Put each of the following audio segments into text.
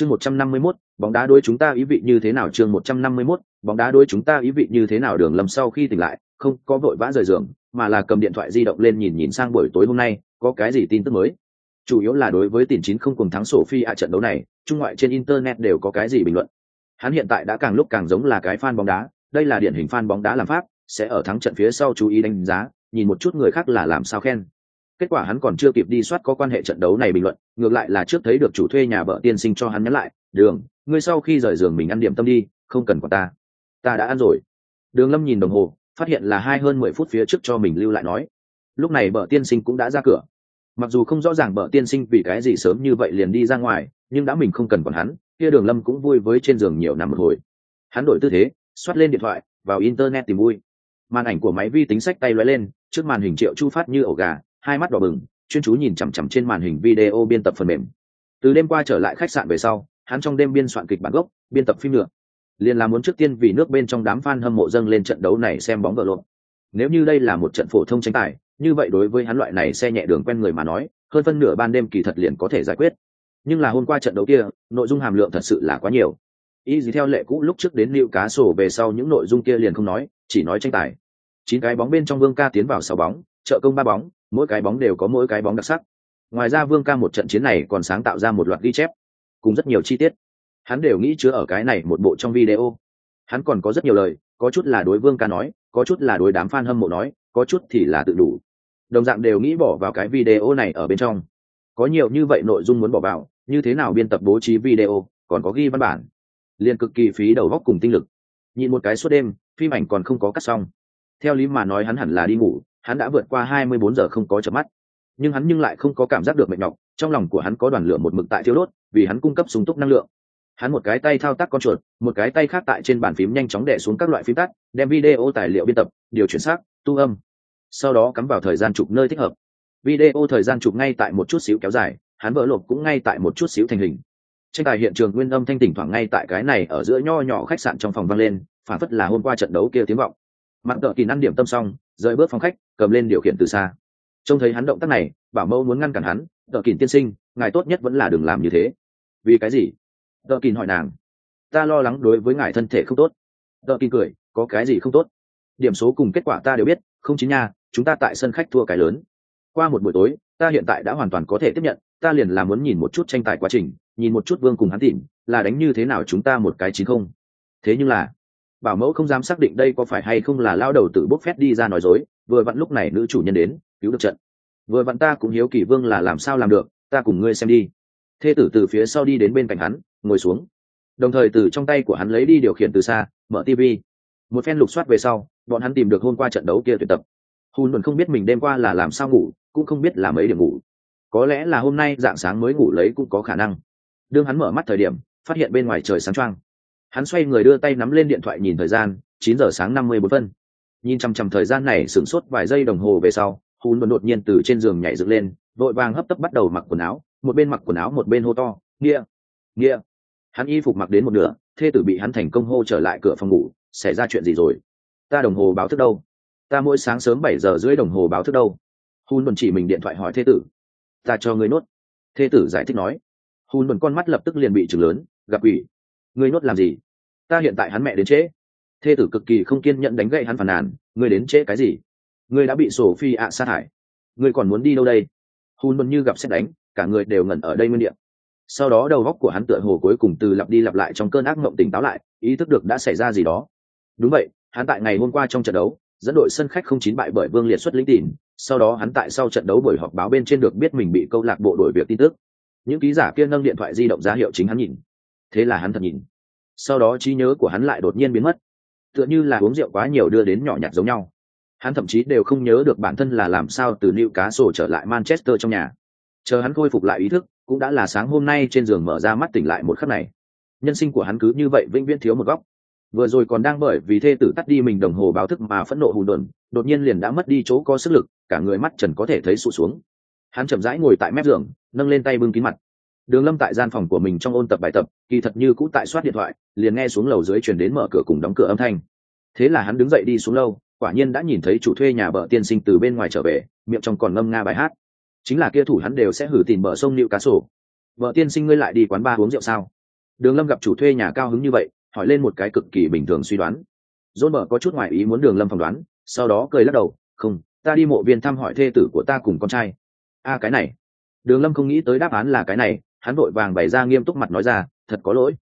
chương 151, bóng đá đối chúng ta ý vị như thế nào? Chương 151, bóng đá đối chúng ta ý vị như thế nào? Đường lâm sau khi tỉnh lại không có vội vã rời giường mà là cầm điện thoại di động lên nhìn nhìn sang buổi tối hôm nay có cái gì tin tức mới? Chủ yếu là đối với tiền chín không cùng thắng sổ phi a trận đấu này trung ngoại trên internet đều có cái gì bình luận? Hắn hiện tại đã càng lúc càng giống là cái fan bóng đá đây là điển hình fan bóng đá làm pháp sẽ ở thắng trận phía sau chú ý đánh giá nhìn một chút người khác là làm sao khen kết quả hắn còn chưa kịp đi soát có quan hệ trận đấu này bình luận, ngược lại là trước thấy được chủ thuê nhà vợ tiên sinh cho hắn nhắn lại, đường, ngươi sau khi rời giường mình ăn điểm tâm đi, không cần còn ta. Ta đã ăn rồi. Đường lâm nhìn đồng hồ, phát hiện là hai hơn mười phút phía trước cho mình lưu lại nói. Lúc này vợ tiên sinh cũng đã ra cửa. Mặc dù không rõ ràng vợ tiên sinh vì cái gì sớm như vậy liền đi ra ngoài, nhưng đã mình không cần còn hắn, kia đường lâm cũng vui với trên giường nhiều nằm một hồi. Hắn đổi tư thế xoát lên điện thoại, vào internet tìm vui. Màn ảnh của máy vi tính sách tay lóe lên, trước màn hình triệu chu phát như ổ gà hai mắt đỏ bừng, chuyên chú nhìn chằm chằm trên màn hình video biên tập phần mềm. Từ đêm qua trở lại khách sạn về sau, hắn trong đêm biên soạn kịch bản gốc, biên tập phim nữa. Liền là muốn trước tiên vì nước bên trong đám fan hâm mộ dâng lên trận đấu này xem bóng vợ lộn. Nếu như đây là một trận phổ thông tranh tài, như vậy đối với hắn loại này xe nhẹ đường quen người mà nói, hơn phân nửa ban đêm kỳ thật liền có thể giải quyết. Nhưng là hôm qua trận đấu kia, nội dung hàm lượng thật sự là quá nhiều. Y gì theo lệ cũ lúc trước đến liệu cá sổ về sau những nội dung kia liền không nói, chỉ nói tranh tài. Chín cái bóng bên trong vương ca tiến vào sáu bóng, trợ công ba bóng mỗi cái bóng đều có mỗi cái bóng đặc sắc. Ngoài ra vương ca một trận chiến này còn sáng tạo ra một loạt ghi chép, cùng rất nhiều chi tiết. Hắn đều nghĩ chứa ở cái này một bộ trong video. Hắn còn có rất nhiều lời, có chút là đối vương ca nói, có chút là đối đám f a n hâm mộ nói, có chút thì là tự đủ. Đồng dạng đều nghĩ bỏ vào cái video này ở bên trong. Có nhiều như vậy nội dung muốn bỏ vào, như thế nào biên tập bố trí video, còn có ghi văn bản. Liền cực kỳ phí đầu góc cùng tinh lực. Nhìn một cái suốt đêm, phim ảnh còn không có cắt xong. Theo lý mà nói hắn hẳn là đi ngủ hắn đã vượt qua hai mươi bốn giờ không có chợp mắt. Nhưng hắn nhưng lại không có cảm giác được mệt nhọc, trong lòng của hắn có đoàn lửa một mực tại thiếu đốt, vì hắn cung cấp sung túc năng lượng. Hắn một cái tay thao tác con chuột, một cái tay khác tại trên bàn phím nhanh chóng đẻ xuống các loại phím tắt, đem video tài liệu biên tập, điều chuyển xác, tu âm. Sau đó cắm vào thời gian chụp nơi thích hợp. Video thời gian chụp ngay tại một chút xíu kéo dài, hắn vỡ lộp cũng ngay tại một chút xíu thành hình. Tranh tài hiện trường nguyên âm thanh tỉnh thoảng ngay tại cái này ở giữa nho nhỏ khách sạn trong phòng vang lên, phản phất là hôm qua trận đấu kia tiếng vọng. Mặt tợ kỳ ăn điểm tâm xong rời bước phòng khách, cầm lên điều khiển từ xa. Trông thấy hắn động tác này, bảo mẫu muốn ngăn cản hắn, tợ kỳ tiên sinh, ngài tốt nhất vẫn là đừng làm như thế. Vì cái gì? Tợ kỳ hỏi nàng. Ta lo lắng đối với ngài thân thể không tốt. Tợ kỳ cười, có cái gì không tốt? Điểm số cùng kết quả ta đều biết, không chính nha, chúng ta tại sân khách thua cái lớn. Qua một buổi tối, ta hiện tại đã hoàn toàn có thể tiếp nhận, ta liền là muốn nhìn một chút tranh tài quá trình, nhìn một chút vương cùng hắn tìm, là đánh như thế nào chúng ta một cái chín không. Thế nhưng là bảo mẫu không dám xác định đây có phải hay không là lao đầu tự bốc phét đi ra nói dối, vừa vặn lúc này nữ chủ nhân đến, cứu được trận. Vừa vặn ta cũng hiếu kỳ vương là làm sao làm được, ta cùng ngươi xem đi. Thê tử từ phía sau đi đến bên cạnh hắn, ngồi xuống. Đồng thời từ trong tay của hắn lấy đi điều khiển từ xa, mở tv một phen lục soát về sau, bọn hắn tìm được hôm qua trận đấu kia tuyệt tập. Hùn luận không biết mình đêm qua là làm sao ngủ, cũng không biết là mấy điểm ngủ. Có lẽ là hôm nay dạng sáng mới ngủ lấy cũng có khả năng. Đương hắn mở mắt thời điểm, phát hiện bên ngoài trời sáng trăng hắn xoay người đưa tay nắm lên điện thoại nhìn thời gian, chín giờ sáng năm mươi bốn phân. Nhìn chằm chằm thời gian này sửng sốt vài giây đồng hồ về sau hùn luận đột nhiên từ trên giường nhảy dựng lên vội vàng hấp tấp bắt đầu mặc quần áo, một bên mặc quần áo một bên hô to nghĩa nghĩa hắn y phục mặc đến một nửa, thê tử bị hắn thành công hô trở lại cửa phòng ngủ, xảy ra chuyện gì rồi? Ta đồng hồ báo thức đâu? Ta mỗi sáng sớm bảy giờ rưỡi đồng hồ báo thức đâu? Hun buồn chỉ mình điện thoại hỏi thê tử, ta cho ngươi nốt. Thê tử giải thích nói. Hun buồn con mắt lập tức liền bị chừng lớn, gặp ủy, ngươi nốt làm gì? Ta hiện tại hắn mẹ đến trễ. Thê tử cực kỳ không kiên nhẫn đánh gậy hắn phàn nàn, ngươi đến trễ cái gì? Ngươi đã bị sổ phi ạ sát hại ngươi còn muốn đi đâu đây? Hùn buồn như gặp xét đánh, cả người đều ngẩn ở đây nguyên điện sau đó đầu góc của hắn tựa hồ cuối cùng từ lặp đi lặp lại trong cơn ác mộng tỉnh táo lại, ý thức được đã xảy ra gì đó. Đúng vậy, hắn tại ngày hôm qua trong trận đấu, dẫn đội sân khách không chín bại bởi vương liệt xuất lĩnh tỉn sau đó hắn tại sau trận đấu buổi họp báo bên trên được biết mình bị câu lạc bộ đổi việc tin tức. Những ký giả kia nâng điện thoại di động ra hiệu chính hắn nhìn. Thế là hắn thật nhìn sau đó trí nhớ của hắn lại đột nhiên biến mất. Tựa như là uống rượu quá nhiều đưa đến nhỏ nhặt giống nhau. Hắn thậm chí đều không nhớ được bản thân là làm sao từ New Cá Sổ trở lại Manchester trong nhà. Chờ hắn khôi phục lại ý thức, cũng đã là sáng hôm nay trên giường mở ra mắt tỉnh lại một khắc này. Nhân sinh của hắn cứ như vậy vĩnh viễn thiếu một góc. Vừa rồi còn đang bởi vì thê tử tắt đi mình đồng hồ báo thức mà phẫn nộ hùn đồn đột nhiên liền đã mất đi chỗ có sức lực cả người mắt trần có thể thấy sụt xuống. Hắn chậm rãi ngồi tại mép giường nâng lên tay bưng kín mặt đường lâm tại gian phòng của mình trong ôn tập bài tập, kỳ thật như cũ tại soát điện thoại, liền nghe xuống lầu dưới chuyển đến mở cửa cùng đóng cửa âm thanh. Thế là hắn đứng dậy đi xuống lâu quả nhiên đã nhìn thấy chủ thuê nhà bờ tiên sinh từ bên ngoài trở về, miệng trong còn ngâm nga bài hát. Chính là kia thủ hắn đều sẽ hử tìm bờ sông nịu cá sổ vợ tiên sinh ngươi lại đi quán ba uống rượu sao? Đường lâm gặp chủ thuê nhà cao hứng như vậy, hỏi lên một cái cực kỳ bình thường suy đoán. Dôn mở có chút ngoại ý muốn đường lâm phỏng đoán, sau đó cười lắc đầu, không, ta đi mộ viên thăm hỏi thê tử của ta cùng con trai. A, cái này. Đường lâm không nghĩ tới đáp án là cái này hắn vội vàng bày ra nghiêm túc mặt nói ra, thật có lỗi.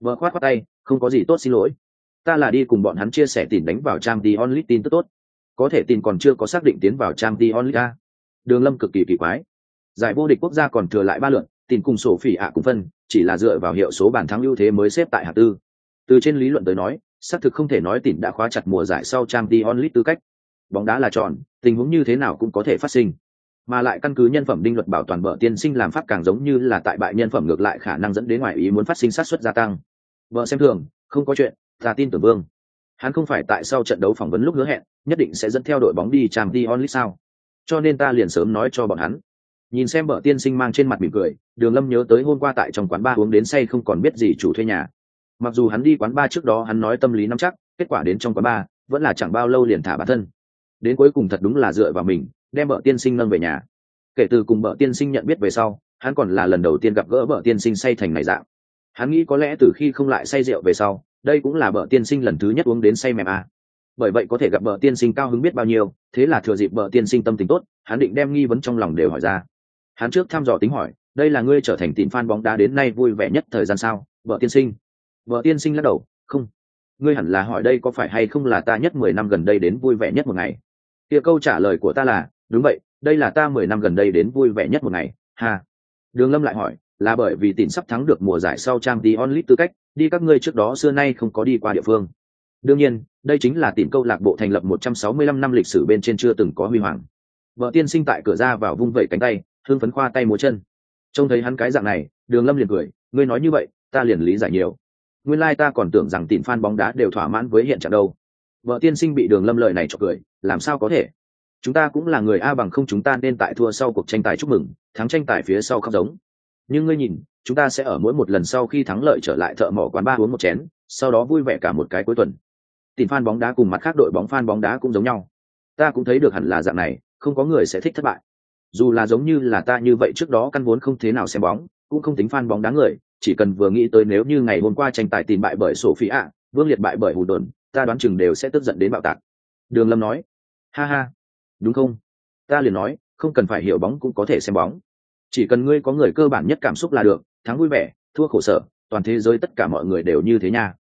Vợ khoát khoát tay, không có gì tốt, xin lỗi. Ta là đi cùng bọn hắn chia sẻ tìm đánh vào trang t onlit tin tức tốt. Có thể tin còn chưa có xác định tiến vào trang t onlit a đường lâm cực kỳ kỳ quái. Giải vô địch quốc gia còn thừa lại ba lượt, tin cùng sổ phỉ ạ cùng phân, chỉ là dựa vào hiệu số bàn thắng ưu thế mới xếp tại hạng tư. Từ trên lý luận tới nói, xác thực không thể nói tỉnh đã khóa chặt mùa giải sau trang t onlit tư cách. Bóng đá là tròn tình huống như thế nào cũng có thể phát sinh mà lại căn cứ nhân phẩm đinh luật bảo toàn vợ tiên sinh làm pháp càng giống như là tại bại nhân phẩm ngược lại khả năng dẫn đến ngoài ý muốn phát sinh sát xuất gia tăng. Vợ xem thường, không có chuyện, ta tin tưởng vương. Hắn không phải tại sau trận đấu phỏng vấn lúc hứa hẹn, nhất định sẽ dẫn theo đội bóng đi trang đi onlit sao? Cho nên ta liền sớm nói cho bọn hắn. Nhìn xem vợ tiên sinh mang trên mặt mỉm cười, đường lâm nhớ tới hôm qua tại trong quán ba uống đến say không còn biết gì chủ thuê nhà. Mặc dù hắn đi quán ba trước đó hắn nói tâm lý nắm chắc, kết quả đến trong quán ba vẫn là chẳng bao lâu liền thả bản thân. Đến cuối cùng thật đúng là dựa vào mình đem vợ tiên sinh nâng về nhà. Kể từ cùng vợ tiên sinh nhận biết về sau, hắn còn là lần đầu tiên gặp gỡ vợ tiên sinh say thành này dạng. Hắn nghĩ có lẽ từ khi không lại say rượu về sau, đây cũng là vợ tiên sinh lần thứ nhất uống đến say mềm à. bởi vậy có thể gặp vợ tiên sinh cao hứng biết bao nhiêu, thế là thừa dịp vợ tiên sinh tâm tình tốt, hắn định đem nghi vấn trong lòng đều hỏi ra. Hắn trước thăm dò tính hỏi, đây là ngươi trở thành tín fan bóng đá đến nay vui vẻ nhất thời gian sao vợ tiên sinh? Vợ tiên sinh lắc đầu, không. Ngươi hẳn là hỏi đây có phải hay không là ta nhất mười năm gần đây đến vui vẻ nhất một ngày? Kia câu trả lời của ta là đúng vậy, đây là ta mười năm gần đây đến vui vẻ nhất một ngày, ha. Đường lâm lại hỏi, là bởi vì tỉn sắp thắng được mùa giải sau trang tí onlit tư cách, đi các ngươi trước đó xưa nay không có đi qua địa phương. Đương nhiên, đây chính là tìm câu lạc bộ thành lập 165 năm lịch sử bên trên chưa từng có huy hoàng. Vợ tiên sinh tại cửa ra vào vung vẩy cánh tay hương phấn khoa tay múa chân. Trông thấy hắn cái dạng này, đường lâm liền cười, ngươi nói như vậy, ta liền lý giải nhiều. Nguyên lai ta còn tưởng rằng tìm fan bóng đá đều thỏa mãn với hiện trạng đâu. Vợ tiên sinh bị đường lâm lời này cho cười, làm sao có thể? Chúng ta cũng là người a bằng không chúng ta nên tại thua sau cuộc tranh tài chúc mừng, thắng tranh tài phía sau khóc giống. Nhưng ngươi nhìn, chúng ta sẽ ở mỗi một lần sau khi thắng lợi trở lại thợ mỏ quán ba uống một chén, sau đó vui vẻ cả một cái cuối tuần. Tìm fan bóng đá cùng mặt khác đội bóng fan bóng đá cũng giống nhau. Ta cũng thấy được hẳn là dạng này, không có người sẽ thích thất bại. Dù là giống như là ta như vậy trước đó căn vốn không thế nào xem bóng, cũng không tính fan bóng đá người, chỉ cần vừa nghĩ tới nếu như ngày hôm qua tranh tài tìm bại bởi sổ phi ạ, vương liệt bại bởi hù đồn, ta đoán chừng đều sẽ tức giận đến bạo tạc. Đường lâm nói, ha ha đúng không? Ta liền nói, không cần phải hiểu bóng cũng có thể xem bóng. Chỉ cần ngươi có người cơ bản nhất cảm xúc là được, thắng vui vẻ, thua khổ sở, toàn thế giới tất cả mọi người đều như thế nha.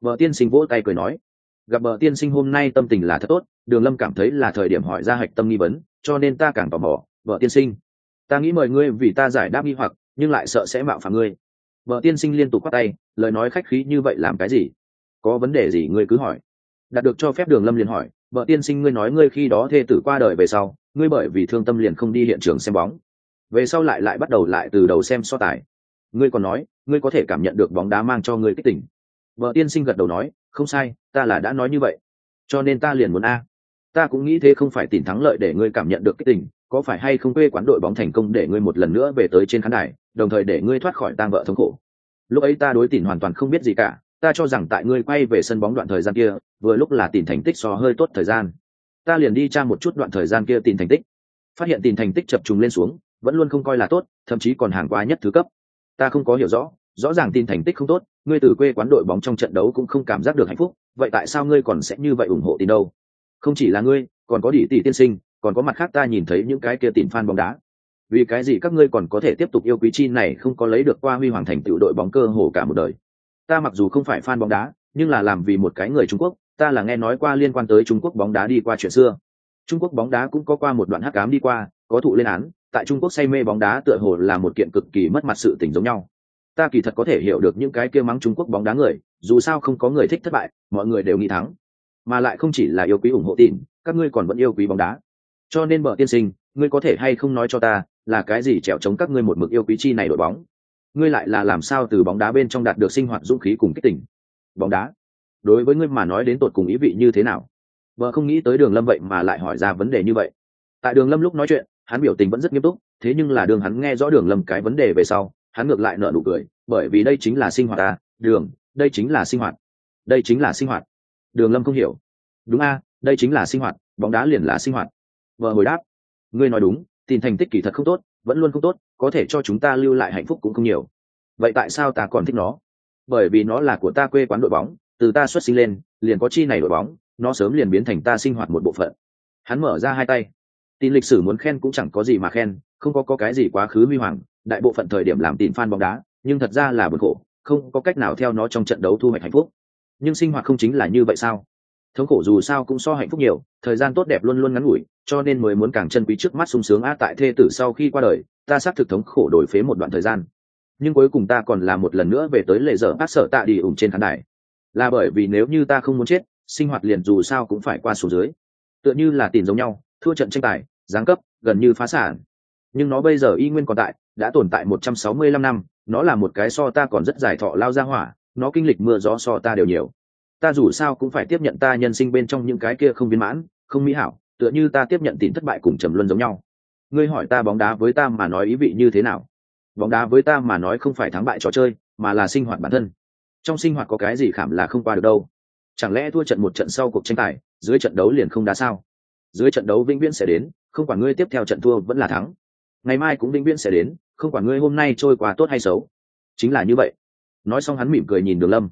Vợ tiên sinh vỗ tay cười nói. Gặp vợ tiên sinh hôm nay tâm tình là thật tốt, đường lâm cảm thấy là thời điểm hỏi ra hạch tâm nghi vấn, cho nên ta càng tò mò, vợ tiên sinh, ta nghĩ mời ngươi vì ta giải đáp nghi hoặc, nhưng lại sợ sẽ mạo phạm ngươi. Vợ tiên sinh liên tục quát tay, lời nói khách khí như vậy làm cái gì? Có vấn đề gì ngươi cứ hỏi. Đạt được cho phép đường lâm liền hỏi vợ tiên sinh ngươi nói ngươi khi đó thê tử qua đời về sau, ngươi bởi vì thương tâm liền không đi hiện trường xem bóng. Về sau lại lại bắt đầu lại từ đầu xem so tài. Ngươi còn nói, ngươi có thể cảm nhận được bóng đá mang cho ngươi kích tỉnh vợ tiên sinh gật đầu nói, không sai, ta là đã nói như vậy. Cho nên ta liền muốn a. Ta cũng nghĩ thế không phải tìm thắng lợi để ngươi cảm nhận được kích tỉnh có phải hay không quê quán đội bóng thành công để ngươi một lần nữa về tới trên khán đài, đồng thời để ngươi thoát khỏi tang vợ thống khổ. Lúc ấy ta đối tìm hoàn toàn không biết gì cả ta cho rằng tại ngươi quay về sân bóng đoạn thời gian kia, vừa lúc là tìm thành tích so hơi tốt thời gian. Ta liền đi tra một chút đoạn thời gian kia tìm thành tích. Phát hiện tìm thành tích chập trùng lên xuống, vẫn luôn không coi là tốt, thậm chí còn hàng qua nhất thứ cấp. Ta không có hiểu rõ rõ ràng tin thành tích không tốt, ngươi từ quê quán đội bóng trong trận đấu cũng không cảm giác được hạnh phúc, vậy tại sao ngươi còn sẽ như vậy ủng hộ tin đâu? Không chỉ là ngươi, còn có đỉ tỷ tiên sinh, còn có mặt khác ta nhìn thấy những cái kia tìm fan bóng đá. Vì cái gì các ngươi còn có thể tiếp tục yêu quý chi này không có lấy được qua huy hoàng thành tựu đội bóng cơ hồ cả một đời? Ta mặc dù không phải fan bóng đá, nhưng là làm vì một cái người trung quốc, ta là nghe nói qua liên quan tới trung quốc bóng đá đi qua chuyện xưa. Trung quốc bóng đá cũng có qua một đoạn hắc ám đi qua, có thụ lên án, tại trung quốc say mê bóng đá tựa hồ là một kiện cực kỳ mất mặt sự tình giống nhau. Ta kỳ thật có thể hiểu được những cái kia mắng trung quốc bóng đá người, dù sao không có người thích thất bại, mọi người đều nghĩ thắng. Mà lại không chỉ là yêu quý ủng hộ tin, các ngươi còn vẫn yêu quý bóng đá. Cho nên bờ tiên sinh, ngươi có thể hay không nói cho ta, là cái gì trèo chống các ngươi một mực yêu quý chi này đội bóng? Ngươi lại là làm sao từ bóng đá bên trong đạt được sinh hoạt dũng khí cùng kích tỉnh bóng đá? Đối với ngươi mà nói đến tột cùng ý vị như thế nào? Vợ không nghĩ tới đường lâm vậy mà lại hỏi ra vấn đề như vậy. Tại đường lâm lúc nói chuyện, hắn biểu tình vẫn rất nghiêm túc, thế nhưng là đường hắn nghe rõ đường lâm cái vấn đề về sau, hắn ngược lại nở nụ cười, bởi vì đây chính là sinh hoạt ta đường, đây chính là sinh hoạt. Đây chính là sinh hoạt. Đường lâm không hiểu. Đúng a, đây chính là sinh hoạt, bóng đá liền là sinh hoạt. Vợ hồi đáp. Ngươi nói đúng tìm thành tích kỳ thật không tốt vẫn luôn không tốt có thể cho chúng ta lưu lại hạnh phúc cũng không nhiều. Vậy tại sao ta còn thích nó? Bởi vì nó là của ta quê quán đội bóng từ ta xuất sinh lên liền có chi này đội bóng nó sớm liền biến thành ta sinh hoạt một bộ phận. Hắn mở ra hai tay. Tin lịch sử muốn khen cũng chẳng có gì mà khen không có, có cái gì quá khứ huy hoàng đại bộ phận thời điểm làm tin fan bóng đá nhưng thật ra là bực khổ không có cách nào theo nó trong trận đấu thu hoạch hạnh phúc. Nhưng sinh hoạt không chính là như vậy sao? Thống khổ dù sao cũng so hạnh phúc nhiều, thời gian tốt đẹp luôn luôn ngắn ngủi, cho nên mới muốn càng chân quý trước mắt sung sướng a tại thê tử sau khi qua đời, ta xác thực thống khổ đổi phế một đoạn thời gian. Nhưng cuối cùng ta còn là một lần nữa về tới lệ dở bác sợ tạ đi ủng trên khán đài. Là bởi vì nếu như ta không muốn chết, sinh hoạt liền dù sao cũng phải qua số dưới. Tựa như là tìm giống nhau, thua trận tranh tài, giáng cấp, gần như phá sản. Nhưng nó bây giờ y nguyên còn tại, đã tồn tại một trăm sáu mươi lăm năm, nó là một cái so ta còn rất dài thọ lao ra hỏa, nó kinh lịch mưa gió so ta đều nhiều ta dù sao cũng phải tiếp nhận ta nhân sinh bên trong những cái kia không viên mãn, không mỹ hảo, tựa như ta tiếp nhận tìm thất bại cùng trầm luân giống nhau. Ngươi hỏi ta bóng đá với ta mà nói ý vị như thế nào? Bóng đá với ta mà nói không phải thắng bại trò chơi, mà là sinh hoạt bản thân. Trong sinh hoạt có cái gì khảm là không qua được đâu. Chẳng lẽ thua trận một trận sau cuộc tranh tài, dưới trận đấu liền không đá sao? Dưới trận đấu vĩnh viễn sẽ đến, không quản ngươi tiếp theo trận thua vẫn là thắng. Ngày mai cũng vĩnh viễn sẽ đến, không quản ngươi hôm nay trôi qua tốt hay xấu. Chính là như vậy. Nói xong hắn mỉm cười nhìn đường lâm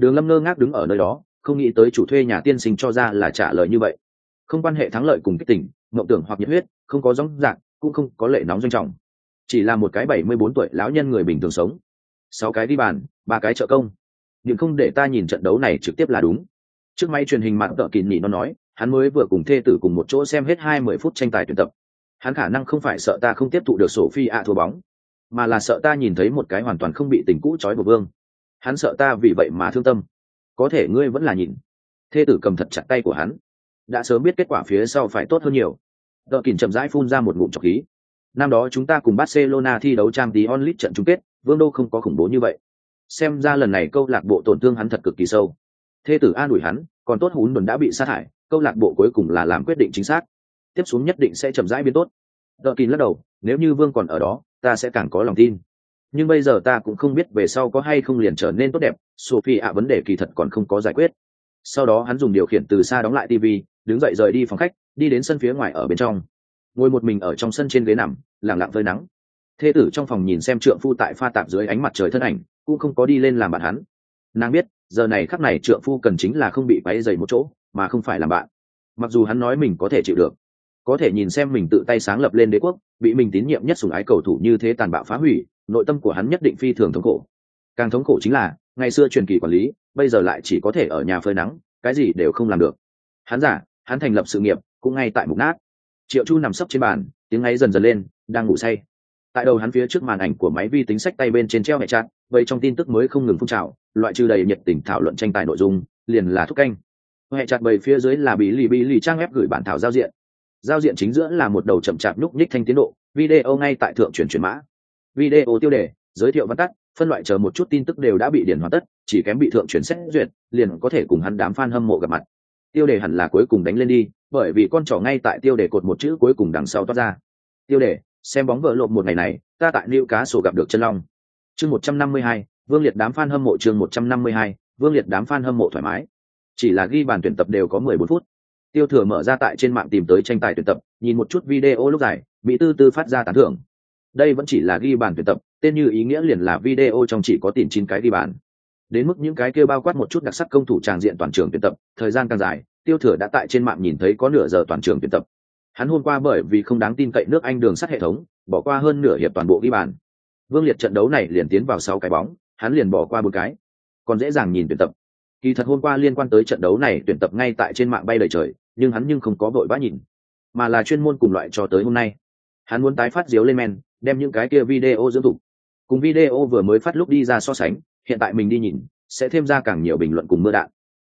đường lâm ngơ ngác đứng ở nơi đó, không nghĩ tới chủ thuê nhà tiên sinh cho ra là trả lời như vậy. Không quan hệ thắng lợi cùng kích tỉnh mộng tưởng hoặc nhiệt huyết, không có gióng dạng, cũng không có lệ nóng doanh trọng. Chỉ là một cái bảy mươi bốn tuổi lão nhân người bình thường sống. Sáu cái đi bàn, ba cái trợ công. Nhưng không để ta nhìn trận đấu này trực tiếp là đúng. Trước máy truyền hình mặt tợ kỳ nỉ nó nói, hắn mới vừa cùng thê tử cùng một chỗ xem hết hai mươi phút tranh tài tuyển tập. Hắn khả năng không phải sợ ta không tiếp thụ được sổ phi ạ thua bóng, mà là sợ ta nhìn thấy một cái hoàn toàn không bị tình cũ trói của vương hắn sợ ta vì vậy mà thương tâm. Có thể ngươi vẫn là nhìn. Thê tử cầm thật chặt tay của hắn. Đã sớm biết kết quả phía sau phải tốt hơn nhiều. Đợt kìm chậm rãi phun ra một ngụm trọc khí. Năm đó chúng ta cùng barcelona thi đấu trang tí onlit trận chung kết, vương đô không có khủng bố như vậy. Xem ra lần này câu lạc bộ tổn thương hắn thật cực kỳ sâu. Thê tử an ủi hắn, còn tốt hún đồn đã bị sát hại câu lạc bộ cuối cùng là làm quyết định chính xác. Tiếp xuống nhất định sẽ chậm rãi biến tốt. Đợt kín lắc đầu, nếu như vương còn ở đó, ta sẽ càng có lòng tin nhưng bây giờ ta cũng không biết về sau có hay không liền trở nên tốt đẹp sophie ạ vấn đề kỳ thật còn không có giải quyết. Sau đó hắn dùng điều khiển từ xa đóng lại tv đứng dậy rời đi phòng khách, đi đến sân phía ngoài ở bên trong. Ngồi một mình ở trong sân trên ghế nằm lẳng lặng phơi nắng. Thê tử trong phòng nhìn xem trượng phu tại pha tạp dưới ánh mặt trời thân ảnh, cũng không có đi lên làm bạn hắn. Nàng biết, giờ này khắc này trượng phu cần chính là không bị quáy dày một chỗ, mà không phải làm bạn. Mặc dù hắn nói mình có thể chịu được có thể nhìn xem mình tự tay sáng lập lên đế quốc, bị mình tín nhiệm nhất sùng ái cầu thủ như thế tàn bạo phá hủy, nội tâm của hắn nhất định phi thường thống khổ. Càng thống khổ chính là, ngày xưa truyền kỳ quản lý, bây giờ lại chỉ có thể ở nhà phơi nắng, cái gì đều không làm được. Hắn giả, hắn thành lập sự nghiệp, cũng ngay tại mục nát. Triệu chu nằm sấp trên bàn, tiếng ấy dần dần lên, đang ngủ say. Tại đầu hắn phía trước màn ảnh của máy vi tính sách tay bên trên treo hệ chặt vậy trong tin tức mới không ngừng phun trào, loại trừ đầy nhiệt tình thảo luận tranh tài nội dung, liền là thúc canh. Hệ chặt bầy phía dưới là bí lì bí lì trang ép gửi bản thảo giao diện giao diện chính giữa là một đầu chậm chạp nhúc nhích thanh tiến độ, video ngay tại thượng chuyển chuyển mã. Video tiêu đề, giới thiệu văn tắt, phân loại chờ một chút tin tức đều đã bị điển hoàn tất, chỉ kém bị thượng chuyển xét duyệt, liền có thể cùng hắn đám fan hâm mộ gặp mặt. Tiêu đề hẳn là cuối cùng đánh lên đi, bởi vì con trỏ ngay tại tiêu đề cột một chữ cuối cùng đằng sau toát ra. Tiêu đề, xem bóng vợ lộn một ngày này, ta tại lưu cá sổ gặp được chân long. Chương một trăm năm mươi hai, vương liệt đám fan hâm mộ chương một trăm năm mươi hai, vương liệt đám fan hâm mộ thoải mái. Chỉ là ghi bàn tuyển tập đều có mười bốn phút tiêu thừa mở ra tại trên mạng tìm tới tranh tài tuyển tập, nhìn một chút video lúc dài bị tư tư phát ra tán thưởng. Đây vẫn chỉ là ghi bàn tuyển tập, tên như ý nghĩa liền là video trong chỉ có tìm chín cái ghi bàn. Đến mức những cái kêu bao quát một chút đặc sắc công thủ tràng diện toàn trường tuyển tập, thời gian càng dài, tiêu thừa đã tại trên mạng nhìn thấy có nửa giờ toàn trường tuyển tập. Hắn hôm qua bởi vì không đáng tin cậy nước anh đường sắt hệ thống, bỏ qua hơn nửa hiệp toàn bộ ghi bàn. Vương liệt trận đấu này liền tiến vào sáu cái bóng, hắn liền bỏ qua một cái. Còn dễ dàng nhìn tuyển tập. Kỳ thật hôm qua liên quan tới trận đấu này, tuyển tập ngay tại trên mạng bay lời trời nhưng hắn nhưng không có vội vã nhìn, mà là chuyên môn cùng loại cho tới hôm nay. Hắn muốn tái phát diếu lên men, đem những cái kia video dưỡng tục. Cùng video vừa mới phát lúc đi ra so sánh, hiện tại mình đi nhìn, sẽ thêm ra càng nhiều bình luận cùng mưa đạn.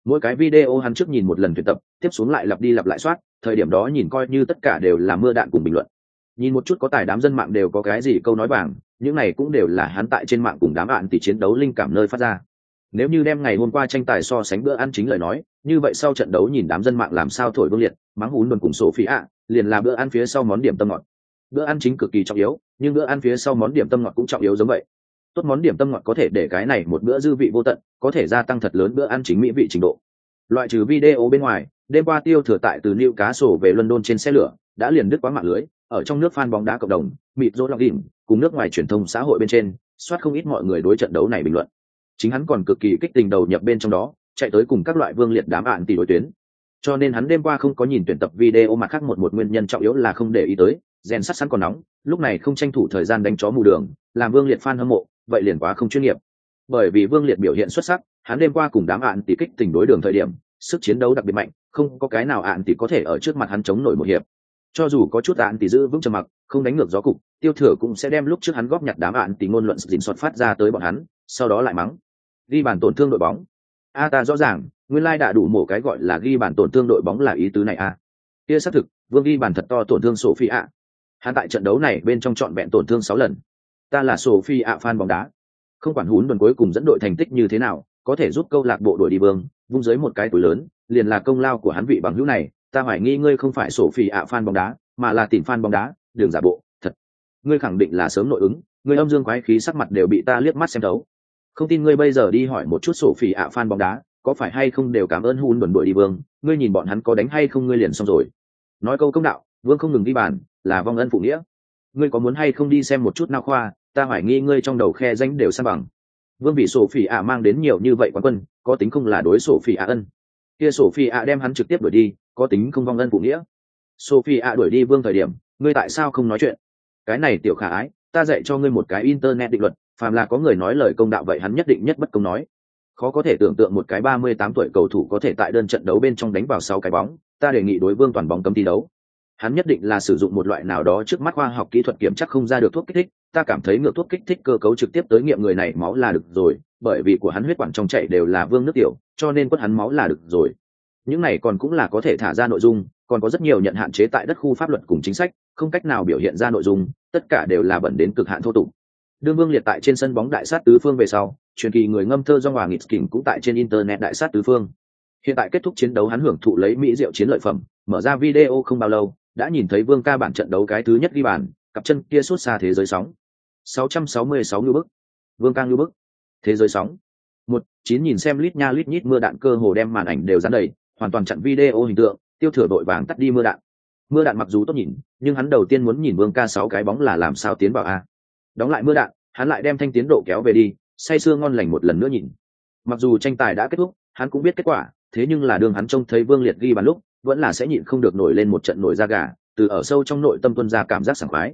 Mỗi cái video hắn trước nhìn một lần tuyển tập, tiếp xuống lại lặp đi lặp lại soát, thời điểm đó nhìn coi như tất cả đều là mưa đạn cùng bình luận. Nhìn một chút có tài đám dân mạng đều có cái gì câu nói vàng những này cũng đều là hắn tại trên mạng cùng đám bạn thì chiến đấu linh cảm nơi phát ra. Nếu như đem ngày hôm qua tranh tài so sánh bữa ăn chính lời nói như vậy sau trận đấu nhìn đám dân mạng làm sao thổi vương liệt, mắng hún đồn cùng sổ phí ạ, liền là bữa ăn phía sau món điểm tâm ngọt. Bữa ăn chính cực kỳ trọng yếu, nhưng bữa ăn phía sau món điểm tâm ngọt cũng trọng yếu giống vậy. Tốt món điểm tâm ngọt có thể để cái này một bữa dư vị vô tận, có thể gia tăng thật lớn bữa ăn chính mỹ vị trình độ. Loại trừ video bên ngoài, đêm qua tiêu thừa tại từ new cá sổ về london trên xe lửa, đã liền đứt quá mạng lưới, ở trong nước fan bóng đá cộng đồng, mịt rỗ lọc đỉnh, cùng nước ngoài truyền thông xã hội bên trên, soát không ít mọi người đối trận đấu này bình luận. Chính hắn còn cực kỳ kích tình đầu nhập bên trong đó chạy tới cùng các loại vương liệt đám ạn tỷ đối tuyến. Cho nên hắn đêm qua không có nhìn tuyển tập video mà khác một một nguyên nhân trọng yếu là không để ý tới, rèn sắt sẵn còn nóng, lúc này không tranh thủ thời gian đánh chó mù đường, làm vương liệt fan hâm mộ, vậy liền quá không chuyên nghiệp. Bởi vì vương liệt biểu hiện xuất sắc, hắn đêm qua cùng đám ạn tỷ kích tình đối đường thời điểm, sức chiến đấu đặc biệt mạnh, không có cái nào ạn tỷ có thể ở trước mặt hắn chống nổi một hiệp. Cho dù có chút ạn tỷ giữ vững trầm mặc, không đánh ngược gió cục, tiêu thừa cũng sẽ đem lúc trước hắn góp nhặt đám ạn tỷ ngôn luận dình xuất phát ra tới bọn hắn, sau đó lại mắng. Ghi bàn tổn thương đội bóng a ta rõ ràng, nguyên lai đã đủ mổ cái gọi là ghi bàn tổn thương đội bóng là ý tứ này a kia xác thực, vương ghi bàn thật to tổn thương sophie ạ. hắn tại trận đấu này bên trong trọn vẹn tổn thương sáu lần. Ta là sophie ạ fan bóng đá. Không quản hún tuần cuối cùng dẫn đội thành tích như thế nào, có thể giúp câu lạc bộ đội đi vương, vung dưới một cái túi lớn, liền là công lao của hắn vị bằng hữu này. Ta hoài nghi ngươi không phải sophie ạ fan bóng đá, mà là tìm fan bóng đá đường giả bộ, thật. Ngươi khẳng định là sớm nội ứng, ngươi âm dương quái khí sắc mặt đều bị ta liếc mắt xem đấu không tin ngươi bây giờ đi hỏi một chút sổ phỉ ạ fan bóng đá, có phải hay không đều cảm ơn hun đuẩn đội đi vương, ngươi nhìn bọn hắn có đánh hay không ngươi liền xong rồi. Nói câu công đạo, vương không ngừng đi bàn, là vong ân phụ nghĩa. Ngươi có muốn hay không đi xem một chút nào khoa, ta hoài nghi ngươi trong đầu khe danh đều san bằng. Vương bị sổ phỉ ạ mang đến nhiều như vậy quán quân, có tính không là đối sổ phỉ ạ ân. Kia sổ phỉ ạ đem hắn trực tiếp đuổi đi, có tính không vong ân phụ nghĩa. Sổ phỉ ạ đuổi đi vương thời điểm, ngươi tại sao không nói chuyện? Cái này tiểu khả ái, ta dạy cho ngươi một cái internet định luật phàm là có người nói lời công đạo vậy hắn nhất định nhất bất công nói. Khó có thể tưởng tượng một cái ba mươi tám tuổi cầu thủ có thể tại đơn trận đấu bên trong đánh vào sáu cái bóng, ta đề nghị đối vương toàn bóng cấm thi đấu. Hắn nhất định là sử dụng một loại nào đó trước mắt khoa học kỹ thuật kiểm chắc không ra được thuốc kích thích, ta cảm thấy ngược thuốc kích thích cơ cấu trực tiếp tới nghiệm người này máu là được rồi, bởi vì của hắn huyết quản trong chạy đều là vương nước tiểu, cho nên quất hắn máu là được rồi. Những này còn cũng là có thể thả ra nội dung, còn có rất nhiều nhận hạn chế tại đất khu pháp luật cùng chính sách, không cách nào biểu hiện ra nội dung, tất cả đều là bẩn đến cực hạn thô tục đương vương liệt tại trên sân bóng đại sát tứ phương về sau, truyền kỳ người ngâm thơ do hòa nghịt kỉnh cũng tại trên internet đại sát tứ phương. Hiện tại kết thúc chiến đấu hắn hưởng thụ lấy mỹ diệu chiến lợi phẩm, mở ra video không bao lâu, đã nhìn thấy vương ca bản trận đấu cái thứ nhất ghi bàn, cặp chân kia suốt xa thế giới sóng. 666 ngư bức. Vương ca ngư bức. Thế giới sóng. Một, chín nhìn xem lít nha lít nhít mưa đạn cơ hồ đem màn ảnh đều dán đầy, hoàn toàn chặn video hình tượng, tiêu thừa đội vàng tắt đi mưa đạn. Mưa đạn mặc dù tốt nhìn, nhưng hắn đầu tiên muốn nhìn vương ca sáu cái bóng là làm sao tiến vào a đóng lại mưa đạn, hắn lại đem thanh tiến độ kéo về đi, say sưa ngon lành một lần nữa nhìn. Mặc dù tranh tài đã kết thúc, hắn cũng biết kết quả, thế nhưng là đường hắn trông thấy vương liệt ghi bàn lúc, vẫn là sẽ nhịn không được nổi lên một trận nổi da gà, từ ở sâu trong nội tâm tuân ra cảm giác sảng khoái.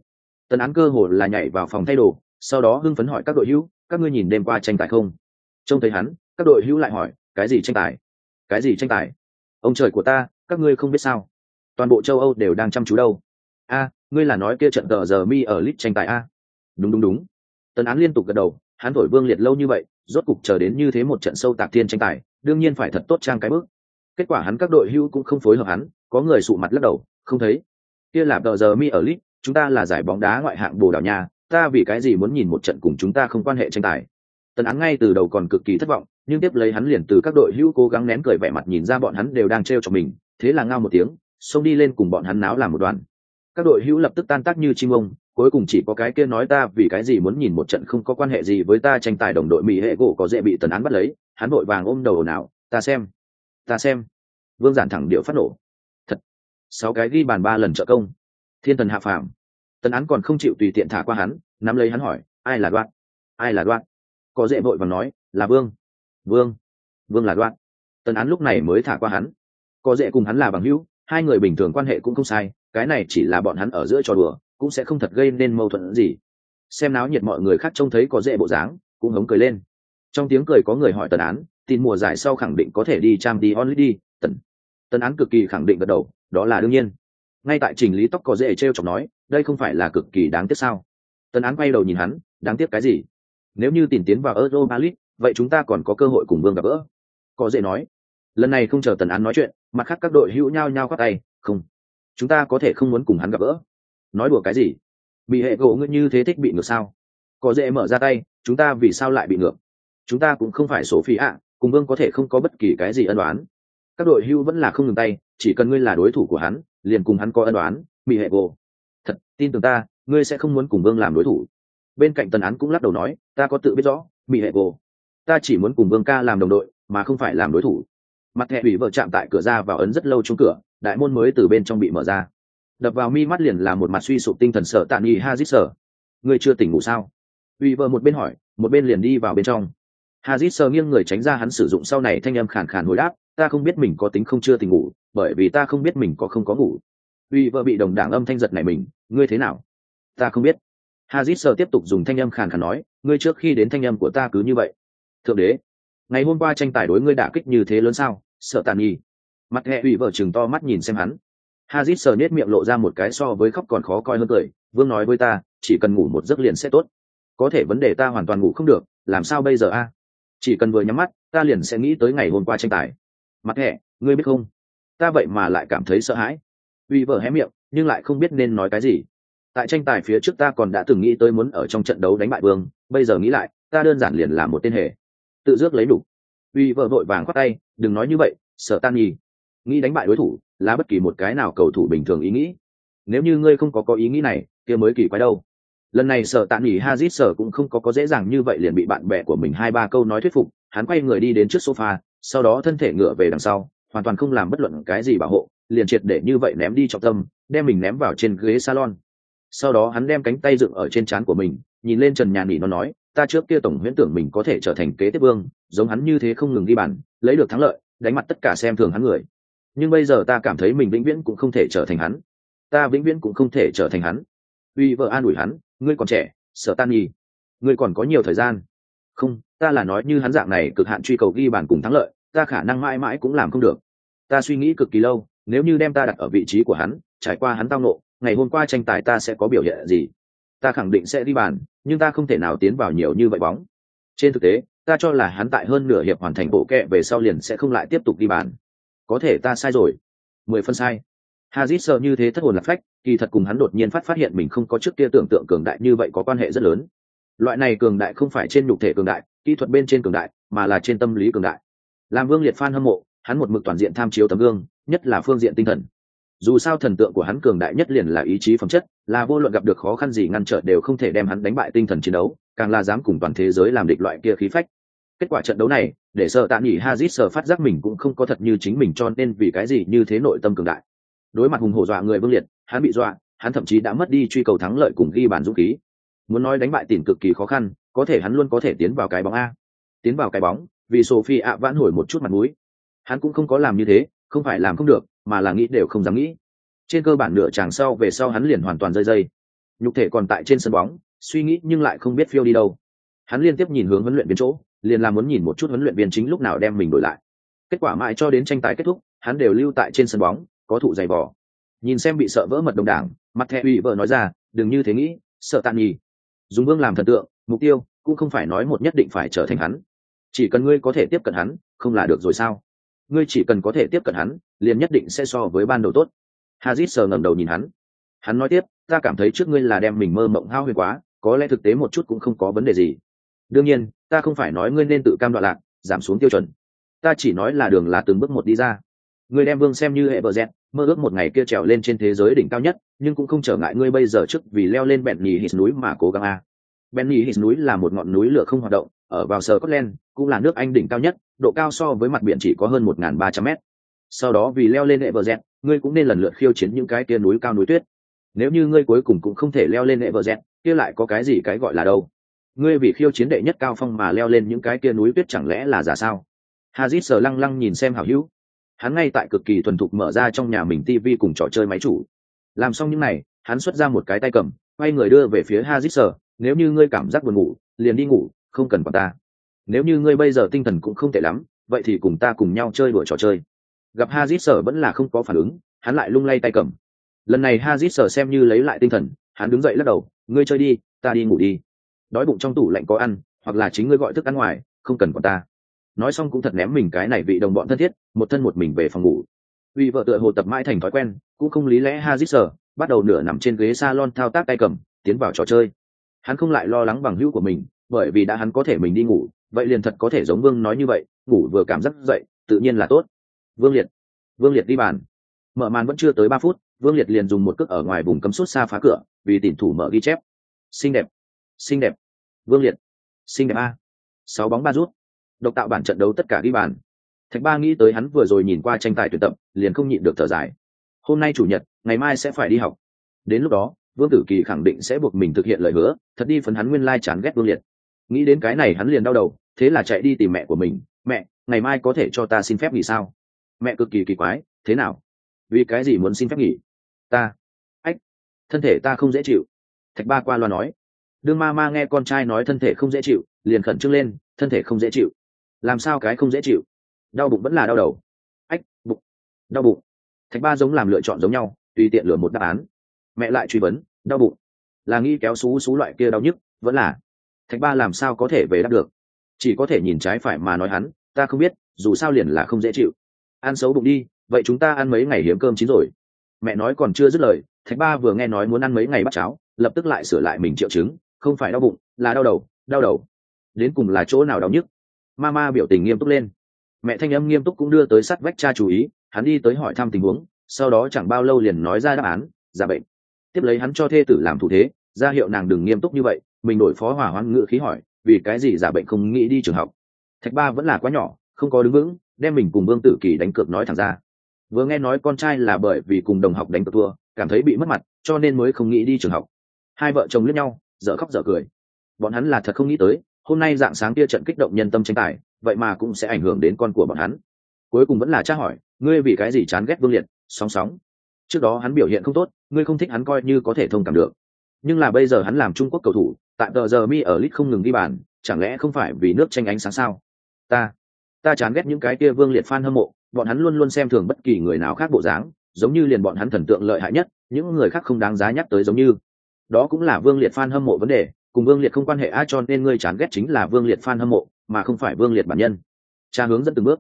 Tần án cơ hồ là nhảy vào phòng thay đồ, sau đó hưng phấn hỏi các đội hữu, các ngươi nhìn đêm qua tranh tài không? Trông thấy hắn, các đội hữu lại hỏi, cái gì tranh tài? Cái gì tranh tài? Ông trời của ta, các ngươi không biết sao? Toàn bộ châu âu đều đang chăm chú đâu. A, ngươi là nói kia trận tờ giờ mi ở lit tranh tài a? Đúng đúng đúng. Tần án liên tục gật đầu, hắn thổi vương liệt lâu như vậy, rốt cục chờ đến như thế một trận sâu tạc thiên tranh tài, đương nhiên phải thật tốt trang cái bước. Kết quả hắn các đội hưu cũng không phối hợp hắn, có người sụ mặt lắc đầu, không thấy. Kia là tờ giờ mi ở lit chúng ta là giải bóng đá ngoại hạng bồ đào nha, ta vì cái gì muốn nhìn một trận cùng chúng ta không quan hệ tranh tài? Tần án ngay từ đầu còn cực kỳ thất vọng, nhưng tiếp lấy hắn liền từ các đội hữu cố gắng nén cười vẻ mặt nhìn ra bọn hắn đều đang trêu cho mình, thế là ngao một tiếng, xông đi lên cùng bọn hắn náo làm một đoàn. Các đội hữu lập tức tan tác như chim ông cuối cùng chỉ có cái kia nói ta vì cái gì muốn nhìn một trận không có quan hệ gì với ta tranh tài đồng đội mỹ hệ gỗ có dễ bị tần án bắt lấy, hắn vội vàng ôm đầu nào, ta xem ta xem. Vương giản thẳng điệu phát nổ. Thật, sáu cái ghi bàn ba lần trợ công. Thiên thần hạ phàm. Tần án còn không chịu tùy tiện thả qua hắn, nắm lấy hắn hỏi, ai là đoạn ai là đoạn có dễ vội và nói, là vương vương vương là đoạn tần án lúc này mới thả qua hắn. Có dễ cùng hắn là bằng hữu, hai người bình thường quan hệ cũng không sai, cái này chỉ là bọn hắn ở giữa trò đùa cũng sẽ không thật gây nên mâu thuẫn gì. Xem náo nhiệt mọi người khác trông thấy có dễ bộ dáng, cũng hống cười lên. Trong tiếng cười có người hỏi tần án, tin mùa giải sau khẳng định có thể đi trang đi onlit đi? Tần. Tần án cực kỳ khẳng định gật đầu, đó là đương nhiên. Ngay tại trình lý tóc có dễ t r e o chọc nói, đây không phải là cực kỳ đáng tiếc sao? Tần án quay đầu nhìn hắn, đáng tiếc cái gì? Nếu như tìm tiến vào euro balit vậy chúng ta còn có cơ hội cùng vương gặp gỡ. Có dễ nói. Lần này không chờ tần án nói chuyện, mặt khác các đội hữu nhau nhau khoác tay, không, chúng ta có thể không muốn cùng hắn gặp gỡ nói đùa cái gì? Bị hệ gỗ ngươi như thế thích bị ngược sao? Có dễ mở ra tay, chúng ta vì sao lại bị ngược? Chúng ta cũng không phải số phi ạ, cùng vương có thể không có bất kỳ cái gì ân đoán các đội hưu vẫn là không ngừng tay, chỉ cần ngươi là đối thủ của hắn, liền cùng hắn có ân đoán bị hệ gỗ. Thật, tin tưởng ta, ngươi sẽ không muốn cùng vương làm đối thủ. Bên cạnh tần án cũng lắc đầu nói, ta có tự biết rõ, bị hệ gỗ. Ta chỉ muốn cùng vương ca làm đồng đội, mà không phải làm đối thủ. Mặt thẻ ủy vợ chạm tại cửa ra vào ấn rất lâu chung cửa, đại môn mới từ bên trong bị mở ra đập vào mi mắt liền là một mặt suy sụp tinh thần sợ tạ nghi hazit sở. Người chưa tỉnh ngủ sao? Uy vợ một bên hỏi, một bên liền đi vào bên trong. Hazit sở nghiêng người tránh ra hắn sử dụng sau này thanh âm khàn khàn hồi đáp, ta không biết mình có tính không chưa tỉnh ngủ, bởi vì ta không biết mình có không có ngủ. Uy vợ bị đồng đảng âm thanh giật này mình, ngươi thế nào? Ta không biết. Hazit sở tiếp tục dùng thanh âm khàn khàn nói, ngươi trước khi đến thanh âm của ta cứ như vậy. Thượng đế, ngày hôm qua tranh tài đối ngươi đả kích như thế lớn sao? Sợ tàn nhi mặt hệ ủy vợ chừng to mắt nhìn xem hắn hazit sờ nết miệng lộ ra một cái so với khóc còn khó coi hơn cười, vương nói với ta, chỉ cần ngủ một giấc liền sẽ tốt. Có thể vấn đề ta hoàn toàn ngủ không được, làm sao bây giờ a? Chỉ cần vừa nhắm mắt, ta liền sẽ nghĩ tới ngày hôm qua tranh tài. Mặt hệ ngươi biết không? Ta vậy mà lại cảm thấy sợ hãi. Uy vợ hé miệng, nhưng lại không biết nên nói cái gì. Tại tranh tài phía trước ta còn đã từng nghĩ tới muốn ở trong trận đấu đánh bại vương, bây giờ nghĩ lại, ta đơn giản liền là một tên hề. Tự dước lấy đủ. Uy vợ vội vàng khoát tay, đừng nói như vậy, sợ tan nhì nghĩ đánh bại đối thủ, là bất kỳ một cái nào cầu thủ bình thường ý nghĩ. Nếu như ngươi không có có ý nghĩ này, kia mới kỳ quái đâu. Lần này sợ tạm nghỉ hazit sợ cũng không có có dễ dàng như vậy liền bị bạn bè của mình hai ba câu nói thuyết phục, hắn quay người đi đến trước sofa, sau đó thân thể ngựa về đằng sau, hoàn toàn không làm bất luận cái gì bảo hộ, liền triệt để như vậy ném đi trọng tâm, đem mình ném vào trên ghế salon. Sau đó hắn đem cánh tay dựng ở trên trán của mình, nhìn lên trần nhà nghỉ nó nói, ta trước kia tổng huyễn tưởng mình có thể trở thành kế tiếp vương, giống hắn như thế không ngừng đi bàn, lấy được thắng lợi, đánh mặt tất cả xem thường hắn người nhưng bây giờ ta cảm thấy mình vĩnh viễn cũng không thể trở thành hắn. Ta vĩnh viễn cũng không thể trở thành hắn. Uy vợ an ủi hắn, ngươi còn trẻ, sợ tan nhi ngươi còn có nhiều thời gian. Không, ta là nói như hắn dạng này cực hạn truy cầu ghi bàn cùng thắng lợi, ta khả năng mãi mãi cũng làm không được. Ta suy nghĩ cực kỳ lâu, nếu như đem ta đặt ở vị trí của hắn, trải qua hắn tao nộ ngày hôm qua tranh tài ta sẽ có biểu hiện gì? Ta khẳng định sẽ đi bàn, nhưng ta không thể nào tiến vào nhiều như vậy bóng. Trên thực tế, ta cho là hắn tại hơn nửa hiệp hoàn thành bộ kệ về sau liền sẽ không lại tiếp tục đi bàn có thể ta sai rồi. Mười phân sai. Hazit sợ như thế thất hồn lạc phách, kỳ thật cùng hắn đột nhiên phát phát hiện mình không có trước kia tưởng tượng cường đại như vậy có quan hệ rất lớn. Loại này cường đại không phải trên nhục thể cường đại, kỹ thuật bên trên cường đại, mà là trên tâm lý cường đại. Làm vương liệt phan hâm mộ, hắn một mực toàn diện tham chiếu tấm gương, nhất là phương diện tinh thần. Dù sao thần tượng của hắn cường đại nhất liền là ý chí phẩm chất, là vô luận gặp được khó khăn gì ngăn trở đều không thể đem hắn đánh bại tinh thần chiến đấu, càng là dám cùng toàn thế giới làm địch loại kia khí phách. Kết quả trận đấu này để sợ tạ nghỉ hazit sợ phát giác mình cũng không có thật như chính mình cho nên vì cái gì như thế nội tâm cường đại. Đối mặt hùng hổ dọa người vương liệt, hắn bị dọa, hắn thậm chí đã mất đi truy cầu thắng lợi cùng ghi bàn dũng khí. Muốn nói đánh bại tìm cực kỳ khó khăn, có thể hắn luôn có thể tiến vào cái bóng a. Tiến vào cái bóng, vì sophie ạ vãn hồi một chút mặt mũi. Hắn cũng không có làm như thế, không phải làm không được, mà là nghĩ đều không dám nghĩ. Trên cơ bản nửa chàng sau về sau hắn liền hoàn toàn rơi dây. Nhục thể còn tại trên sân bóng, suy nghĩ nhưng lại không biết phiêu đi đâu. Hắn liên tiếp nhìn hướng huấn luyện viên chỗ liền là muốn nhìn một chút huấn luyện viên chính lúc nào đem mình đổi lại. Kết quả mãi cho đến tranh tài kết thúc, hắn đều lưu tại trên sân bóng, có thụ giày vò. Nhìn xem bị sợ vỡ mật đồng đảng, mặt thẹ ủy vợ nói ra, đừng như thế nghĩ, sợ tàn nhì dùng vương làm thần tượng, mục tiêu cũng không phải nói một nhất định phải trở thành hắn. Chỉ cần ngươi có thể tiếp cận hắn, không là được rồi sao? Ngươi chỉ cần có thể tiếp cận hắn, liền nhất định sẽ so với ban đầu tốt. Hazit sờ ngẩng đầu nhìn hắn. Hắn nói tiếp, ta cảm thấy trước ngươi là đem mình mơ mộng hao huyền quá, có lẽ thực tế một chút cũng không có vấn đề gì. Đương nhiên ta không phải nói ngươi nên tự cam đoạn lạc, giảm xuống tiêu chuẩn. Ta chỉ nói là đường là từng bước một đi ra. Ngươi đem vương xem như hệ bờ dẹt, mơ ước một ngày kia trèo lên trên thế giới đỉnh cao nhất, nhưng cũng không trở ngại ngươi bây giờ trước vì leo lên bẹn nhì hít núi mà cố gắng a. Bẹn nhì hít núi là một ngọn núi lửa không hoạt động, ở vào sở scotland, cũng là nước anh đỉnh cao nhất, độ cao so với mặt biển chỉ có hơn một nghìn ba trăm mét. Sau đó vì leo lên hệ bờ dẹt, ngươi cũng nên lần lượt khiêu chiến những cái tia núi cao núi tuyết. Nếu như ngươi cuối cùng cũng không thể leo lên hệ bờ dẹt, kia lại có cái gì cái gọi là đâu? Ngươi vì khiêu chiến đệ nhất cao phong mà leo lên những cái kia núi tuyết chẳng lẽ là giả sao? Hazit sờ lăng lăng nhìn xem hảo hữu. Hắn ngay tại cực kỳ thuần thục mở ra trong nhà mình tv cùng trò chơi máy chủ. Làm xong những n à y hắn xuất ra một cái tay cầm, quay người đưa về phía hazit sờ. Nếu như ngươi cảm giác buồn ngủ, liền đi ngủ, không cần quản ta. Nếu như ngươi bây giờ tinh thần cũng không tệ lắm, vậy thì cùng ta cùng nhau chơi đuổi trò chơi. Gặp hazit sờ vẫn là không có phản ứng, hắn lại lung lay tay cầm. Lần này hazit sờ xem như lấy lại tinh thần, hắn đứng dậy lắc đầu, ngươi chơi đi, ta đi ngủ đi đói bụng trong tủ lạnh có ăn, hoặc là chính ngươi gọi thức ăn ngoài, không cần quản ta. Nói xong cũng thật ném mình cái này vị đồng bọn thân thiết, một thân một mình về phòng ngủ. Vì vợ tựa hồ tập mãi thành thói quen, cũng không lý lẽ hazit sờ, bắt đầu nửa nằm trên ghế salon thao tác tay cầm, tiến vào trò chơi. Hắn không lại lo lắng bằng hữu của mình, bởi vì đã hắn có thể mình đi ngủ, vậy liền thật có thể giống vương nói như vậy, ngủ vừa cảm giác dậy, tự nhiên là tốt. Vương liệt vương liệt đi bàn. Mở màn vẫn chưa tới ba phút, vương liệt liền dùng một cước ở ngoài vùng cấm sút xa phá cửa, vì tỉn thủ mở ghi chép. Xinh đẹp xinh đẹp vương liệt. Xinh đẹp a. Sáu bóng ba rút. Độc tạo bản trận đấu tất cả ghi bàn. Thạch ba nghĩ tới hắn vừa rồi nhìn qua tranh tài tuyển tập, liền không nhịn được thở dài. Hôm nay chủ nhật, ngày mai sẽ phải đi học. Đến lúc đó, vương tử kỳ khẳng định sẽ buộc mình thực hiện lời hứa, thật đi phấn hắn nguyên lai chán ghét vương liệt. Nghĩ đến cái này hắn liền đau đầu, thế là chạy đi tìm mẹ của mình. Mẹ, ngày mai có thể cho ta xin phép nghỉ sao? Mẹ cực kỳ kỳ quái, thế nào? Vì cái gì muốn xin phép nghỉ? Ta. Ách, thân thể ta không dễ chịu. Thạch ba qua loa nói đương ma ma nghe con trai nói thân thể không dễ chịu, liền khẩn trương lên, thân thể không dễ chịu. Làm sao cái không dễ chịu? Đau bụng vẫn là đau đầu. Ách, bụng. Đau bụng. Thạch ba giống làm lựa chọn giống nhau, tùy tiện lựa một đáp án. Mẹ lại truy vấn, đau bụng. Là nghi kéo xú xú loại kia đau nhức, vẫn là. Thạch ba làm sao có thể về đáp được? Chỉ có thể nhìn trái phải mà nói hắn, ta không biết, dù sao liền là không dễ chịu. Ăn xấu bụng đi, vậy chúng ta ăn mấy ngày hiếm cơm chín rồi? Mẹ nói còn chưa dứt lời, thạch ba vừa nghe nói muốn ăn mấy ngày bắt cháo, lập tức lại sửa lại mình triệu chứng không phải đau bụng, là đau đầu đau đầu. Đến cùng là chỗ nào đau nhức? Ma ma biểu tình nghiêm túc lên. Mẹ thanh âm nghiêm túc cũng đưa tới sắt vách cha chú ý, hắn đi tới hỏi thăm tình huống, sau đó chẳng bao lâu liền nói ra đáp án, giả bệnh. Tiếp lấy hắn cho thê tử làm thủ thế, ra hiệu nàng đừng nghiêm túc như vậy, mình đổi phó hỏa hoãn ngự khí hỏi, vì cái gì giả bệnh không nghĩ đi trường học? Thạch ba vẫn là quá nhỏ, không có đứng vững, đem mình cùng vương tử kỳ đánh cược nói thẳng ra. Vừa nghe nói con trai là bởi vì cùng đồng học đánh cược thua, cảm thấy bị mất mặt, cho nên mới không nghĩ đi trường học. Hai vợ chồng lướt nhau dở khóc dở cười. Bọn hắn là thật không nghĩ tới, hôm nay dạng sáng kia trận kích động nhân tâm tranh tài, vậy mà cũng sẽ ảnh hưởng đến con của bọn hắn. Cuối cùng vẫn là tra hỏi, ngươi vì cái gì chán ghét vương liệt? Sóng sóng. Trước đó hắn biểu hiện không tốt, ngươi không thích hắn coi như có thể thông cảm được. Nhưng là bây giờ hắn làm trung quốc cầu thủ, tại tờ giờ mi ở lit không ngừng ghi bàn, chẳng lẽ không phải vì nước tranh ánh sáng sao? Ta ta chán ghét những cái kia vương liệt fan hâm mộ, bọn hắn luôn luôn xem thường bất kỳ người nào khác bộ dáng, giống như liền bọn hắn thần tượng lợi hại nhất, những người khác không đáng giá nhắc tới giống như đó cũng là vương liệt fan hâm mộ vấn đề, cùng vương liệt không quan hệ ai cho nên ngươi chán ghét chính là vương liệt fan hâm mộ, mà không phải vương liệt bản nhân. Cha hướng dẫn từng bước.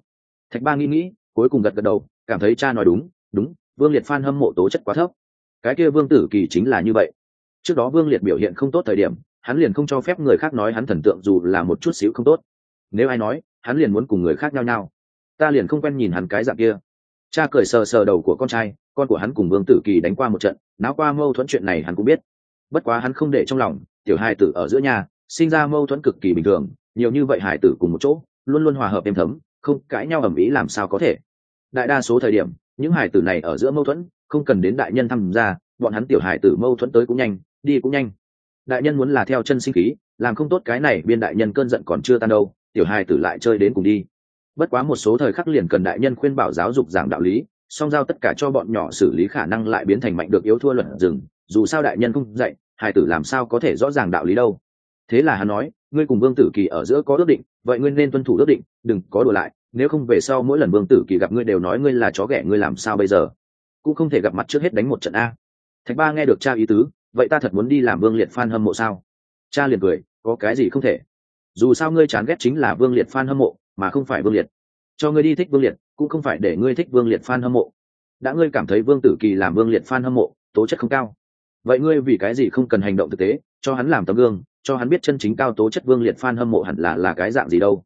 Thạch ba nghĩ nghĩ, cuối cùng gật gật đầu, cảm thấy cha nói đúng đúng, vương liệt fan hâm mộ tố chất quá thấp. Cái kia vương tử kỳ chính là như vậy. Trước đó vương liệt biểu hiện không tốt thời điểm, hắn liền không cho phép người khác nói hắn thần tượng dù là một chút xíu không tốt. Nếu ai nói, hắn liền muốn cùng người khác nhau nhau ta liền không quen nhìn hắn cái dạng kia. Cha cười sờ sờ đầu của con trai, con của hắn cùng vương tử kỳ đánh qua một trận, náo qua mâu thuẫn chuyện này hắn cũng biết bất quá hắn không để trong lòng, tiểu hai tử ở giữa nhà, sinh ra mâu thuẫn cực kỳ bình thường, nhiều như vậy hải tử cùng một chỗ, luôn luôn hòa hợp êm thấm, không cãi nhau ầm ĩ làm sao có thể. Đại đa số thời điểm, những hải tử này ở giữa mâu thuẫn, không cần đến đại nhân tham gia bọn hắn tiểu hải tử mâu thuẫn tới cũng nhanh, đi cũng nhanh. Đại nhân muốn là theo chân sinh khí, làm không tốt cái này, biên đại nhân cơn giận còn chưa tan đâu, tiểu hài tử lại chơi đến cùng đi. Bất quá một số thời khắc liền cần đại nhân khuyên bảo giáo dục giảng đạo lý, song giao tất cả cho bọn nhỏ xử lý khả năng lại biến thành mạnh được yếu thua luận rừng dù sao đại nhân không dạy hải tử làm sao có thể rõ ràng đạo lý đâu. Thế là hắn nói, ngươi cùng vương tử kỳ ở giữa có ước định, vậy ngươi nên tuân thủ ước định, đừng có đùa lại, nếu không về sau mỗi lần vương tử kỳ gặp ngươi đều nói ngươi là chó ghẻ, ngươi làm sao bây giờ? Cũng không thể gặp mặt trước hết đánh một trận a. Thạch ba nghe được cha ý tứ, vậy ta thật muốn đi làm vương liệt phan hâm mộ sao? Cha liền cười, có cái gì không thể? Dù sao ngươi chán ghét chính là vương liệt phan hâm mộ, mà không phải vương liệt. Cho ngươi đi thích vương liệt, cũng không phải để ngươi thích vương liệt phan hâm mộ. Đã ngươi cảm thấy vương tử kỳ làm vương liệt phan hâm mộ, tố chất không cao vậy ngươi vì cái gì không cần hành động thực tế, cho hắn làm tấm gương, cho hắn biết chân chính cao tố chất vương liệt phan hâm mộ hẳn là là cái dạng gì đâu.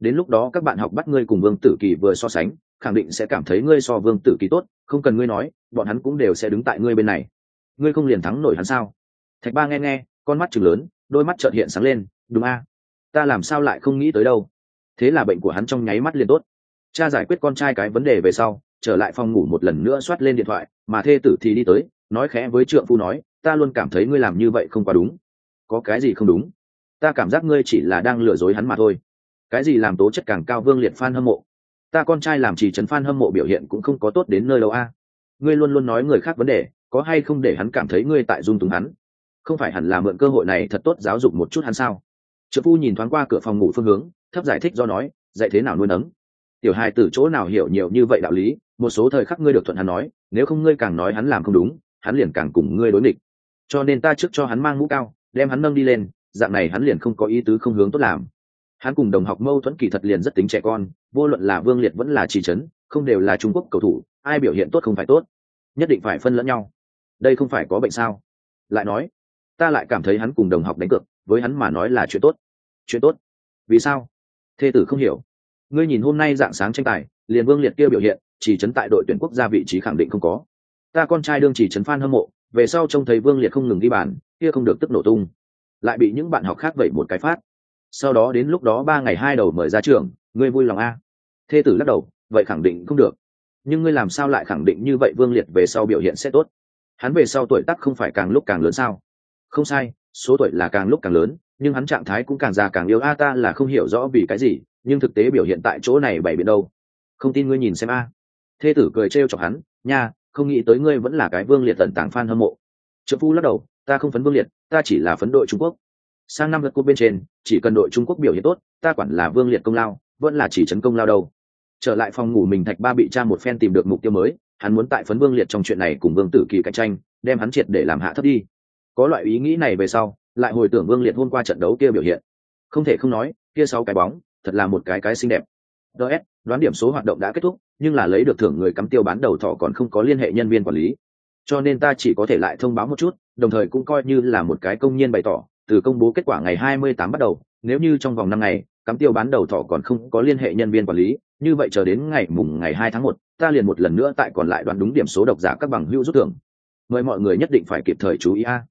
Đến lúc đó các bạn học bắt ngươi cùng vương tử kỳ vừa so sánh, khẳng định sẽ cảm thấy ngươi so vương tử kỳ tốt, không cần ngươi nói, bọn hắn cũng đều sẽ đứng tại ngươi bên này. Ngươi không liền thắng nổi hắn sao? Thạch ba nghe nghe, con mắt chừng lớn, đôi mắt trợt hiện sáng lên, đúng a, ta làm sao lại không nghĩ tới đâu? Thế là bệnh của hắn trong nháy mắt liền tốt. Cha giải quyết con trai cái vấn đề về sau, trở lại phòng ngủ một lần nữa soát lên điện thoại, mà thê tử thì đi tới nói khẽ với trượng phu nói, ta luôn cảm thấy ngươi làm như vậy không quá đúng. Có cái gì không đúng? Ta cảm giác ngươi chỉ là đang lừa dối hắn mà thôi. Cái gì làm tố chất càng cao vương liệt f hâm mộ? Ta con trai làm chỉ trấn f hâm mộ biểu hiện cũng không có tốt đến nơi đâu a. Ngươi luôn luôn nói người khác vấn đề, có hay không để hắn cảm thấy ngươi tại dung túng hắn? Không phải hẳn là mượn cơ hội này thật tốt giáo dục một chút hắn sao? Trợ phu nhìn thoáng qua cửa phòng ngủ phương hướng, thấp giải thích do nói, dạy thế nào nuôi nấng? Tiểu hai từ chỗ nào hiểu nhiều như vậy đạo lý, một số thời khắc ngươi được thuận hắn nói, nếu không ngươi càng nói hắn làm không đúng hắn liền càng cùng ngươi đối nghịch. Cho nên ta trước cho hắn mang mũ cao, đem hắn nâng đi lên, dạng này hắn liền không có ý tứ không hướng tốt làm. Hắn cùng đồng học mâu thuẫn kỳ thật liền rất tính trẻ con, vô luận là vương liệt vẫn là trì trấn, không đều là trung quốc cầu thủ, ai biểu hiện tốt không phải tốt, nhất định phải phân lẫn nhau. Đây không phải có bệnh sao? Lại nói, ta lại cảm thấy hắn cùng đồng học đánh cược, với hắn mà nói là chuyện tốt. Chuyện tốt? Vì sao? Thê tử không hiểu. Ngươi nhìn hôm nay dạng sáng tranh tài, liền vương liệt kia biểu hiện chỉ trấn tại đội tuyển quốc gia vị trí khẳng định không có ta con trai đương chỉ trấn phan hâm mộ, về sau trông thấy vương liệt không ngừng ghi bàn, kia không được tức nổ tung. Lại bị những bạn học khác vậy một cái phát. Sau đó đến lúc đó ba ngày hai đầu mời ra trường, ngươi vui lòng a. Thê tử lắc đầu, vậy khẳng định không được. Nhưng ngươi làm sao lại khẳng định như vậy vương liệt về sau biểu hiện sẽ tốt? Hắn về sau tuổi tác không phải càng lúc càng lớn sao? Không sai, số tuổi là càng lúc càng lớn, nhưng hắn trạng thái cũng càng già càng yếu. A, ta là không hiểu rõ vì cái gì, nhưng thực tế biểu hiện tại chỗ này bày biện đâu. Không tin ngươi nhìn xem a. Thê tử cười trêu chọc hắn, nha không nghĩ tới ngươi vẫn là cái vương liệt tận tàng phan hâm mộ. Trợ phu lắc đầu, ta không phấn vương liệt, ta chỉ là phấn đội trung quốc. Sang năm lượt cúp bên trên, chỉ cần đội trung quốc biểu hiện tốt, ta quản là vương liệt công lao, vẫn là chỉ chấn công lao đâu trở lại phòng ngủ mình thạch ba bị cha một phen tìm được mục tiêu mới, hắn muốn tại phấn vương liệt trong chuyện này cùng vương tử kỳ cạnh tranh, đem hắn triệt để làm hạ thấp đi. Có loại ý nghĩ này về sau, lại hồi tưởng vương liệt hôm qua trận đấu kia biểu hiện. Không thể không nói, kia sáu cái bóng, thật là một cái cái xinh đẹp. Ts đoán điểm số hoạt động đã kết thúc nhưng là lấy được thưởng người cắm tiêu bán đầu thọ còn không có liên hệ nhân viên quản lý. Cho nên ta chỉ có thể lại thông báo một chút đồng thời cũng coi như là một cái công nhiên bày tỏ từ công bố kết quả ngày 28 bắt đầu nếu như trong vòng năm ngày cắm tiêu bán đầu thọ còn không có liên hệ nhân viên quản lý như vậy chờ đến ngày mùng ngày 2 tháng 1, ta liền một lần nữa tại còn lại đoán đúng điểm số độc giả các bằng hữu rút thưởng. Mời mọi người nhất định phải kịp thời chú ý a.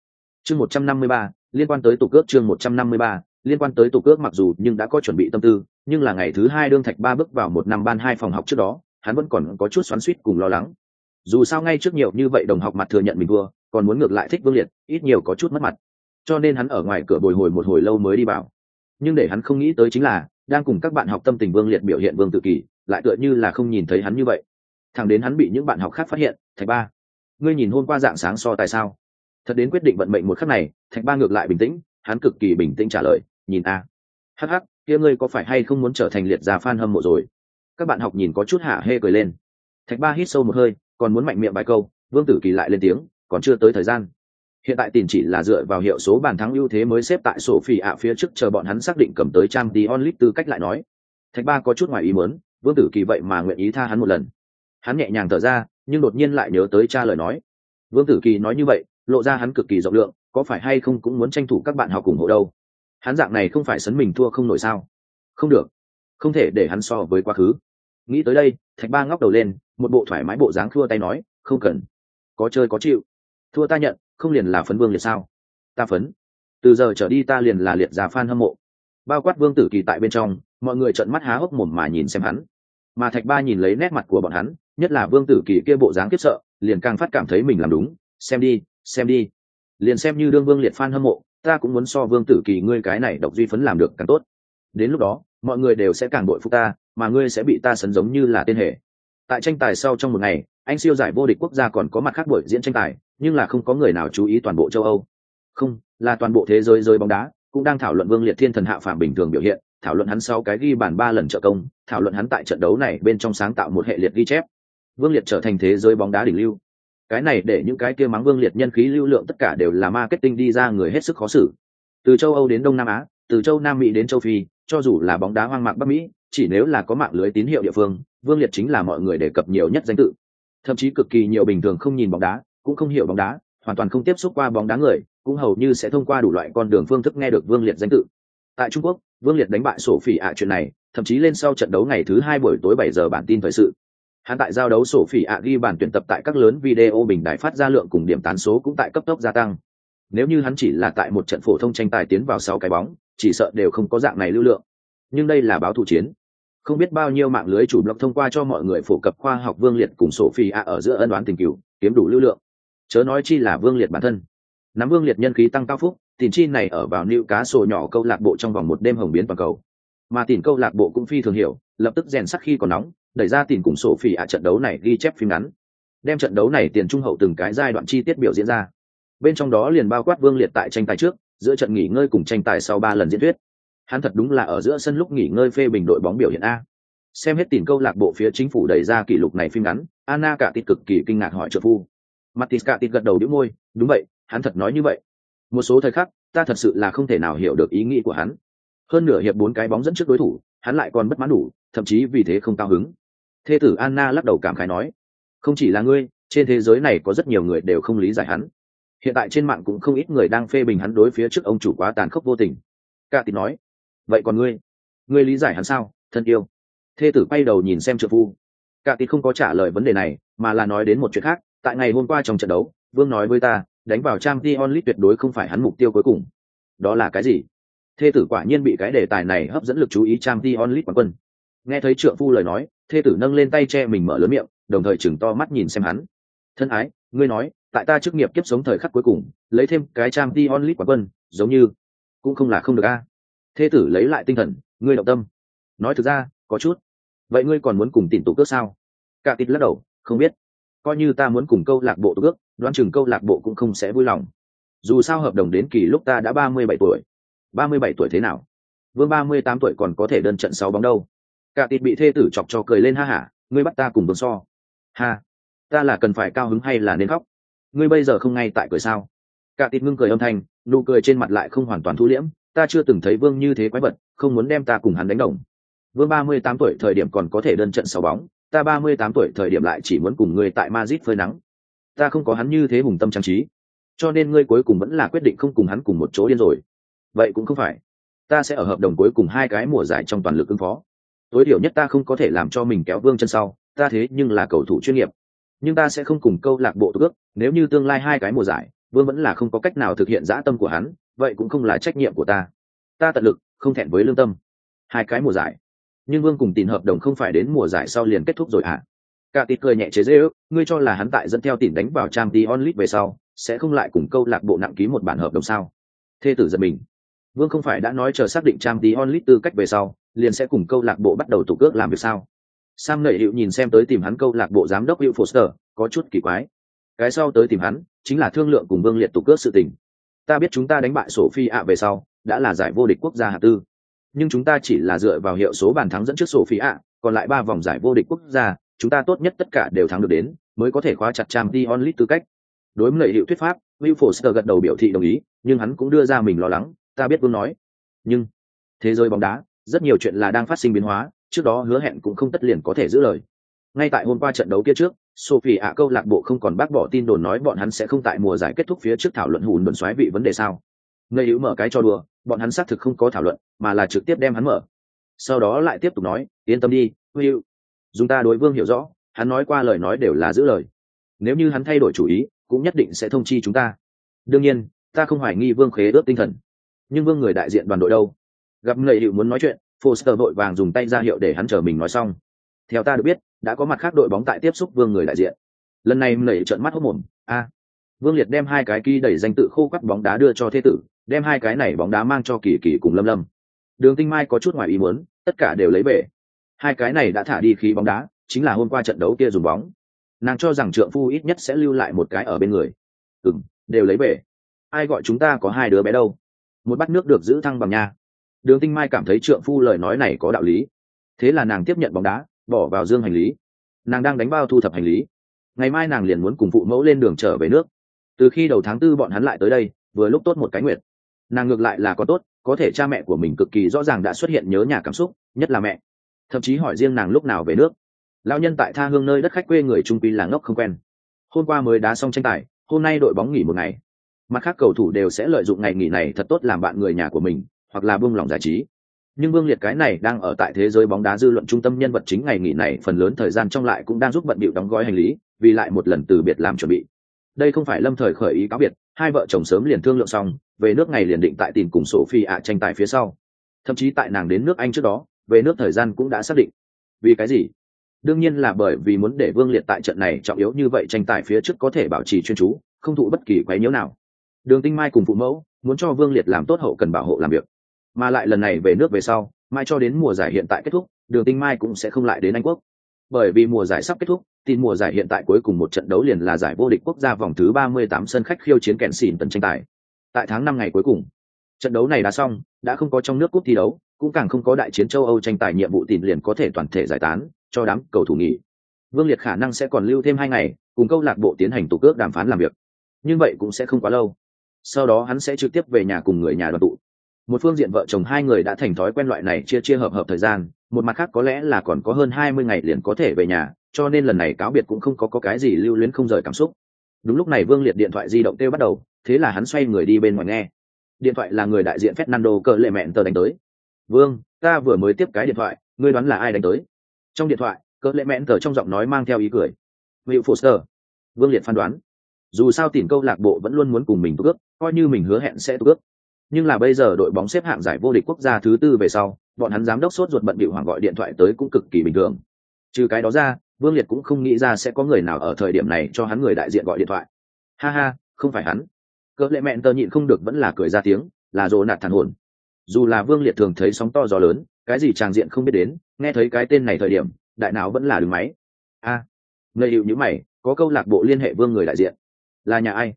Chương 153, liên quan tới tổ cước chương 153, liên quan tới tổ cước mặc dù nhưng đã có chuẩn bị tâm tư nhưng là ngày thứ hai đương thạch ba bước vào một năm ban hai phòng học trước đó, hắn vẫn còn có chút xoắn suýt cùng lo lắng. Dù sao ngay trước nhiều như vậy đồng học mặt thừa nhận mình vua còn muốn ngược lại thích vương liệt, ít nhiều có chút mất mặt. Cho nên hắn ở ngoài cửa bồi hồi một hồi lâu mới đi vào. Nhưng để hắn không nghĩ tới chính là, đang cùng các bạn học tâm tình vương liệt biểu hiện vương tự kỷ, lại tựa như là không nhìn thấy hắn như vậy. Thằng đến hắn bị những bạn học khác phát hiện, thạch ba, ngươi nhìn hôm qua dạng sáng so tại sao? Thật đến quyết định vận mệnh một khắc này, thạch ba ngược lại bình tĩnh, hắn cực kỳ bình tĩnh trả lời, nhìn a. Hắc hắc kia ngươi có phải hay không muốn trở thành liệt gia fan hâm mộ rồi? Các bạn học nhìn có chút hạ hê cười lên. Thạch ba hít sâu một hơi, còn muốn mạnh miệng bài câu, vương tử kỳ lại lên tiếng, còn chưa tới thời gian. Hiện tại tiền chỉ là dựa vào hiệu số bàn thắng ưu thế mới xếp tại sổ phi ạ phía trước chờ bọn hắn xác định cầm tới trang tí onlit tư cách lại nói. Thạch ba có chút ngoài ý muốn, vương tử kỳ vậy mà nguyện ý tha hắn một lần. Hắn nhẹ nhàng thở ra, nhưng đột nhiên lại nhớ tới cha lời nói. Vương tử kỳ nói như vậy, lộ ra hắn cực kỳ rộng lượng, có phải hay không cũng muốn tranh thủ các bạn học cùng hộ đâu hắn dạng này không phải sấn mình thua không nổi sao? Không được. Không thể để hắn so với quá khứ. Nghĩ tới đây, thạch ba ngóc đầu lên, một bộ thoải mái bộ dáng thua tay nói, không cần. Có chơi có chịu. Thua ta nhận, không liền là phấn vương liệt sao? Ta phấn. Từ giờ trở đi ta liền là liệt già f hâm mộ. Bao quát vương tử kỳ tại bên trong, mọi người trợn mắt há hốc mồm mà nhìn xem hắn. Mà thạch ba nhìn lấy nét mặt của bọn hắn, nhất là vương tử kỳ kia bộ dáng kiếp sợ, liền càng phát cảm thấy mình làm đúng. Xem đi xem đi. Liền xem như đương vương liệt f hâm mộ ta cũng muốn so vương tử kỳ ngươi cái này độc duy phấn làm được càng tốt. Đến lúc đó, mọi người đều sẽ càng bội phục ta, mà ngươi sẽ bị ta sấn giống như là tên hệ tại tranh tài sau trong một ngày, anh siêu giải vô địch quốc gia còn có mặt khác buổi diễn tranh tài, nhưng là không có người nào chú ý toàn bộ châu âu. Không, là toàn bộ thế giới rơi bóng đá, cũng đang thảo luận vương liệt thiên thần hạ phàm bình thường biểu hiện, thảo luận hắn sau cái ghi bàn ba lần trợ công, thảo luận hắn tại trận đấu này bên trong sáng tạo một hệ liệt ghi chép. Vương liệt trở thành thế giới bóng đá đỉnh lưu cái này để những cái kia mắng vương liệt nhân khí lưu lượng tất cả đều là marketing đi ra người hết sức khó xử. Từ châu âu đến đông nam á, từ châu nam mỹ đến châu phi, cho dù là bóng đá hoang mạc bắc mỹ, chỉ nếu là có mạng lưới tín hiệu địa phương, vương liệt chính là mọi người đề cập nhiều nhất danh tự. Thậm chí cực kỳ nhiều bình thường không nhìn bóng đá, cũng không hiểu bóng đá, hoàn toàn không tiếp xúc qua bóng đá người, cũng hầu như sẽ thông qua đủ loại con đường phương thức nghe được vương liệt danh tự. Tại trung quốc, vương liệt đánh bại sổ phỉ ạ chuyện này, thậm chí lên sau trận đấu ngày thứ hai buổi tối bảy giờ bản tin thời sự hắn tại giao đấu sổ phỉ ạ ghi bản tuyển tập tại các lớn video bình đại phát ra lượng cùng điểm tán số cũng tại cấp tốc gia tăng. Nếu như hắn chỉ là tại một trận phổ thông tranh tài tiến vào sáu cái bóng, chỉ sợ đều không có dạng này lưu lượng. Nhưng đây là báo thủ chiến. Không biết bao nhiêu mạng lưới chủ blog thông qua cho mọi người phổ cập khoa học vương liệt cùng sổ phỉ ạ ở giữa ân đoán tình cựu, kiếm đủ lưu lượng. Chớ nói chi là vương liệt bản thân. Nắm vương liệt nhân khí tăng cao phúc tìm chi này ở vào nữ cá sổ nhỏ câu lạc bộ trong vòng một đêm hồng biến toàn cầu. Mà tìm câu lạc bộ cũng phi thường hiểu, lập tức rèn sắc khi còn nóng đẩy ra tiền cùng sổ phỉ ạ trận đấu này ghi chép phim ngắn, đem trận đấu này tiền trung hậu từng cái giai đoạn chi tiết biểu diễn ra. Bên trong đó liền bao quát vương liệt tại tranh tài trước, giữa trận nghỉ ngơi cùng tranh tài sau ba lần diễn thuyết. Hắn thật đúng là ở giữa sân lúc nghỉ ngơi phê bình đội bóng biểu hiện a. Xem hết tìm câu lạc bộ phía chính phủ đẩy ra kỷ lục này phim ngắn, anna cả tít cực kỳ kinh ngạc hỏi trợ phu. Mattis cả tít gật đầu đĩu môi, đúng vậy, hắn thật nói như vậy. Một số thời khắc, ta thật sự là không thể nào hiểu được ý nghĩ của hắn. Hơn nửa hiệp bốn cái bóng dẫn trước đối thủ, hắn lại còn bất mãn đủ thậm chí vì thế không cao hứng. Thê tử anna lắc đầu cảm khái nói, không chỉ là ngươi, trên thế giới này có rất nhiều người đều không lý giải hắn. Hiện tại trên mạng cũng không ít người đang phê bình hắn đối phía trước ông chủ quá tàn khốc vô tình. Cả tít nói, vậy còn ngươi? Ngươi lý giải hắn sao, thân yêu? Thê tử quay đầu nhìn xem trợ phu. Cả tít không có trả lời vấn đề này, mà là nói đến một chuyện khác. Tại ngày hôm qua trong trận đấu, vương nói với ta, đánh vào trang t onlit tuyệt đối không phải hắn mục tiêu cuối cùng. Đó là cái gì? Thê tử quả nhiên bị cái đề tài này hấp dẫn lực chú ý trang t onlit quán quân nghe thấy trượng phu lời nói, thê tử nâng lên tay che mình mở lớn miệng, đồng thời chừng to mắt nhìn xem hắn. Thân ái, ngươi nói, tại ta chức nghiệp kiếp sống thời khắc cuối cùng, lấy thêm cái trang t onlit quán quân, giống như cũng không là không được a. Thê tử lấy lại tinh thần, ngươi động tâm. Nói thực ra, có chút. Vậy ngươi còn muốn cùng tìm tụ cước sao? Cả tít lắc đầu, không biết. Coi như ta muốn cùng câu lạc bộ tụ cước, đoán chừng câu lạc bộ cũng không sẽ vui lòng. Dù sao hợp đồng đến kỳ lúc ta đã ba mươi bảy tuổi. Ba mươi bảy tuổi thế nào? Vương ba mươi tám tuổi còn có thể đơn trận sáu bóng đâu cả tịt bị thê tử chọc cho cười lên ha hả, ngươi bắt ta cùng vương so. Ha, ta là cần phải cao hứng hay là nên khóc? Ngươi bây giờ không ngay tại cười sao? Cả tịt ngưng cười âm thanh, nụ cười trên mặt lại không hoàn toàn thu liễm, ta chưa từng thấy vương như thế quái vật, không muốn đem ta cùng hắn đánh đồng. Vương ba mươi tám tuổi thời điểm còn có thể đơn trận sáu bóng, ta ba mươi tám tuổi thời điểm lại chỉ muốn cùng ngươi tại mazit phơi nắng. Ta không có hắn như thế hùng tâm trang trí, cho nên ngươi cuối cùng vẫn là quyết định không cùng hắn cùng một chỗ điên rồi. Vậy cũng không phải. Ta sẽ ở hợp đồng cuối cùng hai cái mùa giải trong toàn lực ứng phó tối thiểu nhất ta không có thể làm cho mình kéo vương chân sau, ta thế nhưng là cầu thủ chuyên nghiệp. Nhưng ta sẽ không cùng câu lạc bộ ước, nếu như tương lai hai cái mùa giải, vương vẫn là không có cách nào thực hiện dã tâm của hắn, vậy cũng không là trách nhiệm của ta. Ta tận lực, không thẹn với lương tâm. Hai cái mùa giải. Nhưng vương cùng tìm hợp đồng không phải đến mùa giải sau liền kết thúc rồi hả? À? cả tịt cười nhẹ chế dễ ước ngươi cho là hắn tại dẫn theo tìm đánh vào trang t onlit về sau, sẽ không lại cùng câu lạc bộ nặng ký một bản hợp đồng sao? Thê tử giật mình. Vương không phải đã nói chờ xác định trang t onlit tư cách về sau liền sẽ cùng câu lạc bộ bắt đầu tụ cước làm việc sao? Sam nảy hiệu nhìn xem tới tìm hắn câu lạc bộ giám đốc hiệu foster, có chút kỳ quái. Cái sau tới tìm hắn, chính là thương lượng cùng vương liệt tụ cước sự tình. Ta biết chúng ta đánh bại sổ phi ạ về sau, đã là giải vô địch quốc gia hạ tư. Nhưng chúng ta chỉ là dựa vào hiệu số bàn thắng dẫn trước sổ phi ạ, còn lại ba vòng giải vô địch quốc gia, chúng ta tốt nhất tất cả đều thắng được đến, mới có thể khóa chặt trang t onlit tư cách. Đối với lợi hiệu thuyết pháp, will foster gật đầu biểu thị đồng ý, nhưng hắn cũng đưa ra mình lo lắng, ta biết vương nói. Nhưng thế giới bóng đá rất nhiều chuyện là đang phát sinh biến hóa, trước đó hứa hẹn cũng không tất liền có thể giữ lời. Ngay tại hôm qua trận đấu kia trước, sophie ạ câu lạc bộ không còn bác bỏ tin đồn nói bọn hắn sẽ không tại mùa giải kết thúc phía trước thảo luận hùn luận xoáy vị vấn đề sao. Ngây hữu mở cái cho đùa, bọn hắn xác thực không có thảo luận, mà là trực tiếp đem hắn mở. Sau đó lại tiếp tục nói, yên tâm đi hữu, dùng ta đối vương hiểu rõ, hắn nói qua lời nói đều là giữ lời. Nếu như hắn thay đổi chủ ý, cũng nhất định sẽ thông chi chúng ta. Đương nhiên, ta không hoài nghi vương khế ước tinh thần. Nhưng vương người đại diện đoàn đội đâu? Gặp người hiệu muốn nói chuyện, foster vội vàng dùng tay ra hiệu để hắn chờ mình nói xong. Theo ta được biết, đã có mặt khác đội bóng tại tiếp xúc vương người đại diện. Lần này lầy trợn mắt hốc mồm, a, vương liệt đem hai cái kỳ đẩy danh tự khô quắt bóng đá đưa cho thế tử, đem hai cái này bóng đá mang cho kỳ kỳ cùng lâm lâm. Đường tinh mai có chút ngoài ý muốn, tất cả đều lấy về. Hai cái này đã thả đi khí bóng đá, chính là hôm qua trận đấu kia dùng bóng. Nàng cho rằng trượng phu ít nhất sẽ lưu lại một cái ở bên người. Ừ đều lấy về. Ai gọi chúng ta có hai đứa bé đâu? Một bát nước được giữ thăng bằng nha đường tinh mai cảm thấy trượng phu lời nói này có đạo lý. Thế là nàng tiếp nhận bóng đá, bỏ vào dương hành lý. Nàng đang đánh bao thu thập hành lý. Ngày mai nàng liền muốn cùng phụ mẫu lên đường trở về nước. Từ khi đầu tháng tư bọn hắn lại tới đây, vừa lúc tốt một cái nguyệt nàng ngược lại là có tốt, có thể cha mẹ của mình cực kỳ rõ ràng đã xuất hiện nhớ nhà cảm xúc, nhất là mẹ. Thậm chí hỏi riêng nàng lúc nào về nước. Lao nhân tại tha hương nơi đất khách quê người trung pi là ngốc không quen. Hôm qua mới đá xong tranh tài, hôm nay đội bóng nghỉ một ngày. Mặt khác cầu thủ đều sẽ lợi dụng ngày nghỉ này thật tốt làm bạn người nhà của mình hoặc là buông lòng giải trí. Nhưng vương liệt cái này đang ở tại thế giới bóng đá dư luận trung tâm nhân vật chính ngày nghỉ này phần lớn thời gian trong lại cũng đang giúp bận bịu đóng gói hành lý, vì lại một lần từ biệt làm chuẩn bị. Đây không phải lâm thời khởi ý cáo biệt, hai vợ chồng sớm liền thương lượng xong, về nước ngày liền định tại tìm cùng sổ phi ạ tranh tài phía sau. Thậm chí tại nàng đến nước anh trước đó, về nước thời gian cũng đã xác định. Vì cái gì? Đương nhiên là bởi vì muốn để vương liệt tại trận này trọng yếu như vậy tranh tài phía trước có thể bảo trì chuyên chú, không thụ bất kỳ quấy nhiễu nào. Đường tinh mai cùng phụ mẫu muốn cho vương liệt làm tốt hậu cần bảo hộ làm việc mà lại lần này về nước về sau, mai cho đến mùa giải hiện tại kết thúc, đường tinh mai cũng sẽ không lại đến anh quốc. Bởi vì mùa giải sắp kết thúc, tin mùa giải hiện tại cuối cùng một trận đấu liền là giải vô địch quốc gia vòng thứ 38 sân khách khiêu chiến kèn xỉn tần tranh tài. Tại tháng năm ngày cuối cùng, trận đấu này đã xong, đã không có trong nước cúp thi đấu, cũng càng không có đại chiến châu âu tranh tài nhiệm vụ tìm liền có thể toàn thể giải tán, cho đám cầu thủ nghỉ. Vương liệt khả năng sẽ còn lưu thêm hai ngày, cùng câu lạc bộ tiến hành tổ cước đàm phán làm việc. Nhưng vậy cũng sẽ không quá lâu. Sau đó hắn sẽ trực tiếp về nhà cùng người nhà đoàn tụ một phương diện vợ chồng hai người đã thành thói quen loại này chia chia hợp hợp thời gian một mặt khác có lẽ là còn có hơn hai mươi ngày liền có thể về nhà cho nên lần này cáo biệt cũng không có, có cái gì lưu luyến không rời cảm xúc đúng lúc này vương liệt điện thoại di động kêu bắt đầu thế là hắn xoay người đi bên ngoài nghe điện thoại là người đại diện fernando cờ lệ mẹn tờ đánh tới vương ta vừa mới tiếp cái điện thoại ngươi đoán là ai đánh tới trong điện thoại cờ lệ mẹn tờ trong giọng nói mang theo ý cười Will Foster. Vương Liệt phán đoán. Dù sao tìm câu lạc bộ vẫn luôn muốn cùng mình ước, coi như mình hứa hẹn sẽ ước. Nhưng là bây giờ đội bóng xếp hạng giải vô địch quốc gia thứ tư về sau, bọn hắn giám đốc sốt ruột bận bịu hoàng gọi điện thoại tới cũng cực kỳ bình thường. Trừ cái đó ra, Vương Liệt cũng không nghĩ ra sẽ có người nào ở thời điểm này cho hắn người đại diện gọi điện thoại. Ha ha, không phải hắn. Cỡ lệ mẹn tờ nhịn không được vẫn là cười ra tiếng, là rồ nạt thản hồn dù là vương liệt thường thấy sóng to gió lớn cái gì chàng diện không biết đến nghe thấy cái tên này thời điểm đại não vẫn là đứng máy a à, ngây hiệu nhữ mày có câu lạc bộ liên hệ vương người đại diện là nhà ai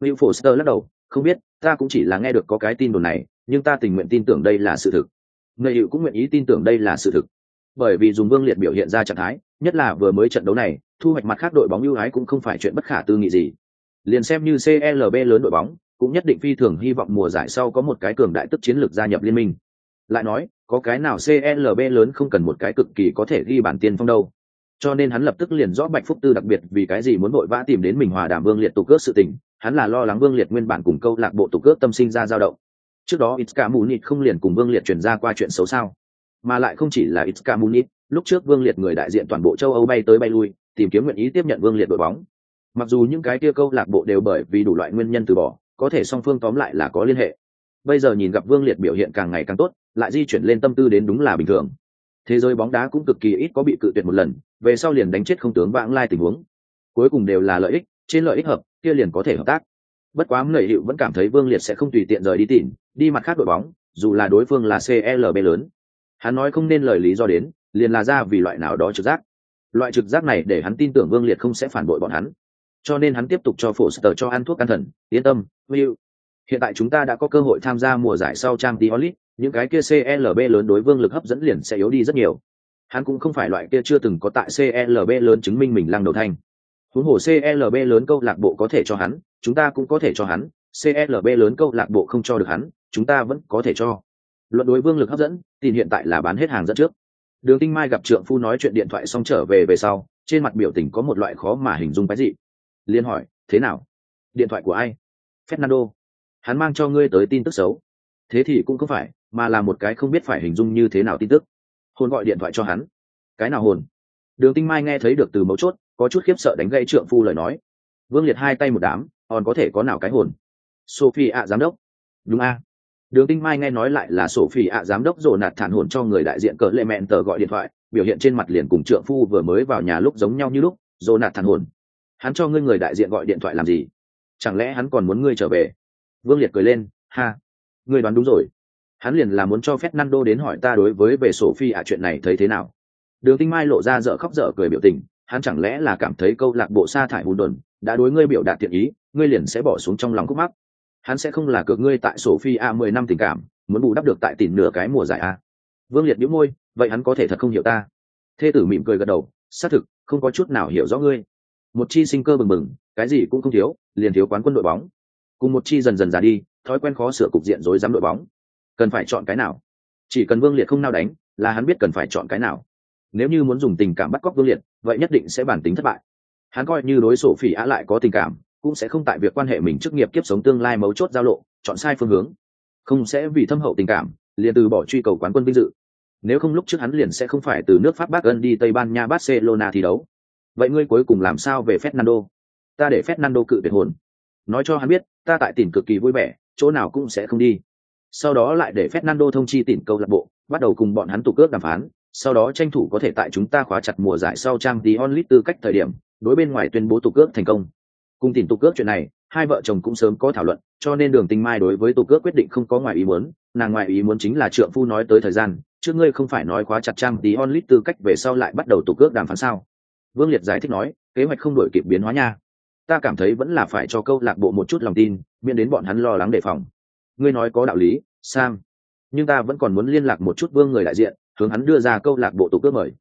Will Foster lắc đầu, không biết, ta cũng chỉ là nghe được có cái tin đồn này, nhưng ta tình nguyện tin tưởng đây là sự thực. Người hiệu cũng nguyện ý tin tưởng đây là sự thực. Bởi vì dùng Vương Liệt biểu hiện ra trạng thái, nhất là vừa mới trận đấu này, thu hoạch mặt khác đội bóng ưu ái cũng không phải chuyện bất khả tư nghị gì. Liền xem như CLB lớn đội bóng, cũng nhất định phi thường hy vọng mùa giải sau có một cái cường đại tức chiến lược gia nhập liên minh. Lại nói, có cái nào CLB lớn không cần một cái cực kỳ có thể ghi bản tiên phong đâu. Cho nên hắn lập tức liền rõ Bạch Phúc Tư đặc biệt vì cái gì muốn vội vã tìm đến mình hòa đàm Vương Liệt tục cướp sự tình, hắn là lo lắng Vương Liệt nguyên bản cùng câu lạc bộ tục ước tâm sinh ra dao động. Trước đó Itzka Munich không liền cùng Vương Liệt truyền ra qua chuyện xấu sao? Mà lại không chỉ là Itzka Munich, lúc trước Vương Liệt người đại diện toàn bộ châu Âu bay tới bay lui, tìm kiếm nguyện ý tiếp nhận Vương Liệt đội bóng. Mặc dù những cái kia câu lạc bộ đều bởi vì đủ loại nguyên nhân từ bỏ, có thể song phương tóm lại là có liên hệ bây giờ nhìn gặp vương liệt biểu hiện càng ngày càng tốt lại di chuyển lên tâm tư đến đúng là bình thường thế giới bóng đá cũng cực kỳ ít có bị cự tuyệt một lần về sau liền đánh chết không tướng vãng lai tình huống cuối cùng đều là lợi ích trên lợi ích hợp, kia liền có thể hợp tác. Bất quá người hiệu vẫn cảm thấy vương liệt sẽ không tùy tiện rời đi tìm, đi mặt khác đội bóng, dù là đối phương là clb lớn. Hắn nói không nên lời lý do đến, liền là ra vì loại nào đó trực giác. Loại trực giác này để hắn tin tưởng vương liệt không sẽ phản bội bọn hắn. Cho nên hắn tiếp tục cho phổ sở cho ăn thuốc can thần, yên tâm will hiện tại chúng ta đã có cơ hội tham gia mùa giải sau trang t olit những cái kia clb lớn đối vương lực hấp dẫn liền sẽ yếu đi rất nhiều. Hắn cũng không phải loại kia chưa từng có tại clb lớn chứng minh mình lăng đầu thanh huống hồ clb lớn câu lạc bộ có thể cho hắn, chúng ta cũng có thể cho hắn. Clb lớn câu lạc bộ không cho được hắn, chúng ta vẫn có thể cho. Luận đối vương lực hấp dẫn, tin hiện tại là bán hết hàng dẫn trước. Đường tinh mai gặp trượng phu nói chuyện điện thoại xong trở về về sau, trên mặt biểu tình có một loại khó mà hình dung cái gì. Liên hỏi, thế nào? Điện thoại của ai? Fernando, hắn mang cho ngươi tới tin tức xấu. Thế thì cũng không phải, mà là một cái không biết phải hình dung như thế nào tin tức. Hồn gọi điện thoại cho hắn. Cái nào hồn? Đường tinh mai nghe thấy được từ mấu chốt có chút khiếp sợ đánh gây trượng phu lời nói. Vương liệt hai tay một đám còn có thể có nào cái hồn? Sophie ạ giám đốc. Đúng a. Đường tinh mai nghe nói lại là sophie ạ giám đốc dồn nạt thản hồn cho người đại diện cỡ lệ mẹn tờ gọi điện thoại, biểu hiện trên mặt liền cùng trượng phu vừa mới vào nhà lúc giống nhau như lúc dồn nạt thản hồn. Hắn cho ngươi người đại diện gọi điện thoại làm gì? Chẳng lẽ hắn còn muốn ngươi trở về? Vương liệt cười lên, ha, ngươi đoán đúng rồi. Hắn liền là muốn cho phép Nando đến hỏi ta đối với về sổ phi ạ chuyện này thấy thế nào. Đường tinh mai lộ ra dở khóc dở cười biểu tình hắn chẳng lẽ là cảm thấy câu lạc bộ sa thải hùn đồn đã đối ngươi biểu đạt thiện ý, ngươi liền sẽ bỏ xuống trong lòng khúc mắc? Hắn sẽ không là cược ngươi tại sổ phi a mười năm tình cảm, muốn bù đắp được tại tìm nửa cái mùa giải a vương liệt nhíu môi, vậy hắn có thể thật không hiểu ta? Thê tử mỉm cười gật đầu, xác thực, không có chút nào hiểu rõ ngươi. Một chi sinh cơ bừng bừng, cái gì cũng không thiếu, liền thiếu quán quân đội bóng. Cùng một chi dần dần già đi, thói quen khó sửa cục diện rối rắm đội bóng. Cần phải chọn cái nào? Chỉ cần vương liệt không nao đánh, là hắn biết cần phải chọn cái nào nếu như muốn dùng tình cảm bắt cóc vương liệt, vậy nhất định sẽ bản tính thất bại. Hắn coi như đối sổ phỉ á lại có tình cảm, cũng sẽ không tại việc quan hệ mình chức nghiệp kiếp sống tương lai mấu chốt giao lộ, chọn sai phương hướng. Không sẽ vì thâm hậu tình cảm, liền từ bỏ truy cầu quán quân vinh dự. Nếu không lúc trước hắn liền sẽ không phải từ nước pháp bắc ân đi tây ban nha barcelona thi đấu. Vậy ngươi cuối cùng làm sao về fernando? Ta để fernando cự tuyệt hồn. Nói cho hắn biết, ta tại tỉnh cực kỳ vui vẻ, chỗ nào cũng sẽ không đi. Sau đó lại để fernando thông chi tỉnh câu lạc bộ, bắt đầu cùng bọn hắn tụ cước đàm phán sau đó tranh thủ có thể tại chúng ta khóa chặt mùa giải sau trang tí onlit tư cách thời điểm, đối bên ngoài tuyên bố tụ cước thành công. Cùng tìm tụ cước chuyện này, hai vợ chồng cũng sớm có thảo luận, cho nên đường tinh mai đối với tụ cước quyết định không có ngoài ý muốn, nàng ngoài ý muốn chính là trượng phu nói tới thời gian trước ngươi không phải nói khóa chặt trang tí onlit tư cách về sau lại bắt đầu tụ cước đàm phán sao? Vương liệt giải thích nói, kế hoạch không đổi kịp biến hóa nha. Ta cảm thấy vẫn là phải cho câu lạc bộ một chút lòng tin, miễn đến bọn hắn lo lắng đề phòng. Ngươi nói có đạo lý, sam. Nhưng ta vẫn còn muốn liên lạc một chút vương người đại diện hướng hắn đưa ra câu lạc bộ tổ cước mời.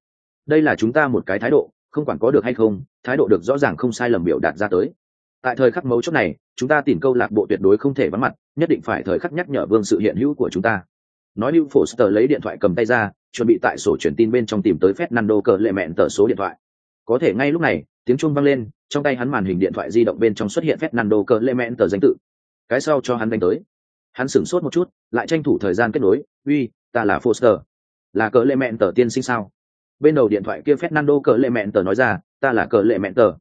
Đây là chúng ta một cái thái độ, không quản có được hay không, thái độ được rõ ràng không sai lầm biểu đạt ra tới. Tại thời khắc mấu chốt này, chúng ta tìm câu lạc bộ tuyệt đối không thể vắng mặt, nhất định phải thời khắc nhắc nhở vương sự hiện hữu của chúng ta. Nói lưu phổ sờ lấy điện thoại cầm tay ra, chuẩn bị tại sổ truyền tin bên trong tìm tới fernando cờ lệ mẹn tờ số điện thoại. Có thể ngay lúc này, tiếng chuông vang lên, trong tay hắn màn hình điện thoại di động bên trong xuất hiện fernando cờ lệ mẹn tờ danh tự. Cái sau cho hắn đánh tới. Hắn sửng sốt một chút, lại tranh thủ thời gian kết nối, uy, ta là foster là cỡ lệ mẹn tờ tiên sinh sao? Bên đầu điện thoại kia fernando cỡ lệ mẹn tờ nói ra, ta là cỡ lệ mẹn tờ.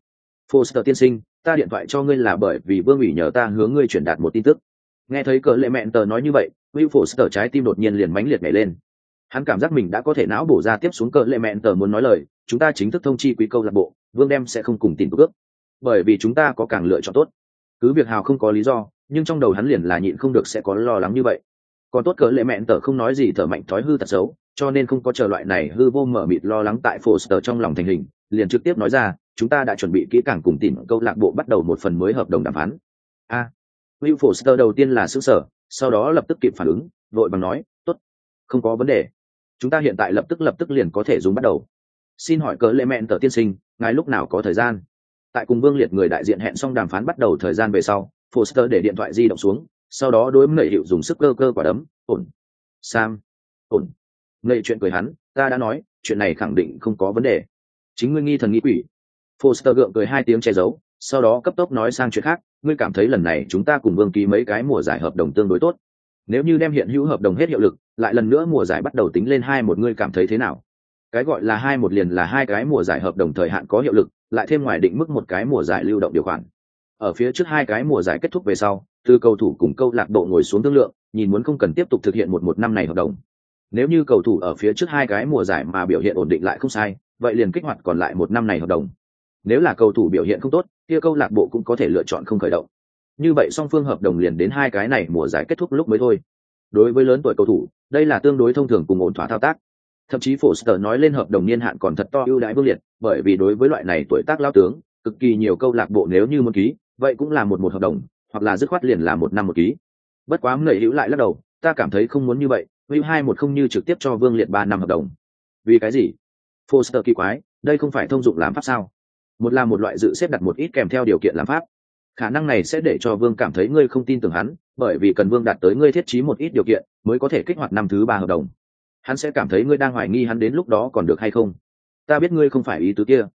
Foster tiên sinh, ta điện thoại cho ngươi là bởi vì vương ủy nhờ ta hướng ngươi truyền đạt một tin tức. Nghe thấy cỡ lệ mẹn tờ nói như vậy, will foster trái tim đột nhiên liền mãnh liệt nhảy lên. Hắn cảm giác mình đã có thể não bổ ra tiếp xuống cỡ lệ mẹn tờ muốn nói lời, chúng ta chính thức thông chi quý câu lạc bộ, vương đem sẽ không cùng tìm ước bởi vì chúng ta có càng lựa chọn tốt. Cứ việc hào không có lý do, nhưng trong đầu hắn liền là nhịn không được sẽ có lo lắng như vậy. Còn tốt cỡ lệ mẹn tờ không nói gì thở mạnh thói hư tật xấu cho nên không có chờ loại này hư vô mở mịt lo lắng tại Foster trong lòng thành hình, liền trực tiếp nói ra, chúng ta đã chuẩn bị kỹ càng cùng tìm câu lạc bộ bắt đầu một phần mới hợp đồng đàm phán. A. À, Will Foster đầu tiên là sửng sở, sau đó lập tức kịp phản ứng, vội bằng nói, tốt, không có vấn đề. Chúng ta hiện tại lập tức lập tức liền có thể dùng bắt đầu. Xin hỏi cỡ lệ mẹn tờ tiên sinh, ngài lúc nào có thời gian? Tại cùng Vương Liệt người đại diện hẹn xong đàm phán bắt đầu thời gian về sau, Foster để điện thoại di động xuống, sau đó đối với hiệu dùng sức cơ cơ quả đấm, ổn. Sam, ổn ngây chuyện cười hắn, ta đã nói, chuyện này khẳng định không có vấn đề. Chính ngươi nghi thần nghĩ quỷ. Foster gượng cười hai tiếng che giấu, sau đó cấp tốc nói sang chuyện khác, ngươi cảm thấy lần này chúng ta cùng vương ký mấy cái mùa giải hợp đồng tương đối tốt. Nếu như đem hiện hữu hợp đồng hết hiệu lực, lại lần nữa mùa giải bắt đầu tính lên hai một, ngươi cảm thấy thế nào? Cái gọi là hai một liền là hai cái mùa giải hợp đồng thời hạn có hiệu lực, lại thêm ngoài định mức một cái mùa giải lưu động điều khoản. Ở phía trước hai cái mùa giải kết thúc về sau, từ cầu thủ cùng câu lạc bộ ngồi xuống thương lượng, nhìn muốn không cần tiếp tục thực hiện một một năm này hợp đồng nếu như cầu thủ ở phía trước hai cái mùa giải mà biểu hiện ổn định lại không sai, vậy liền kích hoạt còn lại một năm này hợp đồng. Nếu là cầu thủ biểu hiện không tốt, kia câu lạc bộ cũng có thể lựa chọn không khởi động. Như vậy song phương hợp đồng liền đến hai cái này mùa giải kết thúc lúc mới thôi. Đối với lớn tuổi cầu thủ, đây là tương đối thông thường cùng ổn thỏa thao tác. Thậm chí Foster nói lên hợp đồng niên hạn còn thật to ưu đãi vương liệt, bởi vì đối với loại này tuổi tác lao tướng, cực kỳ nhiều câu lạc bộ nếu như muốn ký, vậy cũng là một một hợp đồng, hoặc là dứt khoát liền là một năm một ký. Bất quá người hữu lại lắc đầu, ta cảm thấy không muốn như vậy, Will hai một không như trực tiếp cho Vương Liệt ba năm hợp đồng. Vì cái gì? Foster kỳ quái, đây không phải thông dụng làm pháp sao? Một là một loại dự xếp đặt một ít kèm theo điều kiện làm pháp. Khả năng này sẽ để cho Vương cảm thấy ngươi không tin tưởng hắn, bởi vì cần Vương đạt tới ngươi thiết trí một ít điều kiện, mới có thể kích hoạt năm thứ ba hợp đồng. Hắn sẽ cảm thấy ngươi đang hoài nghi hắn đến lúc đó còn được hay không. Ta biết ngươi không phải ý tứ kia,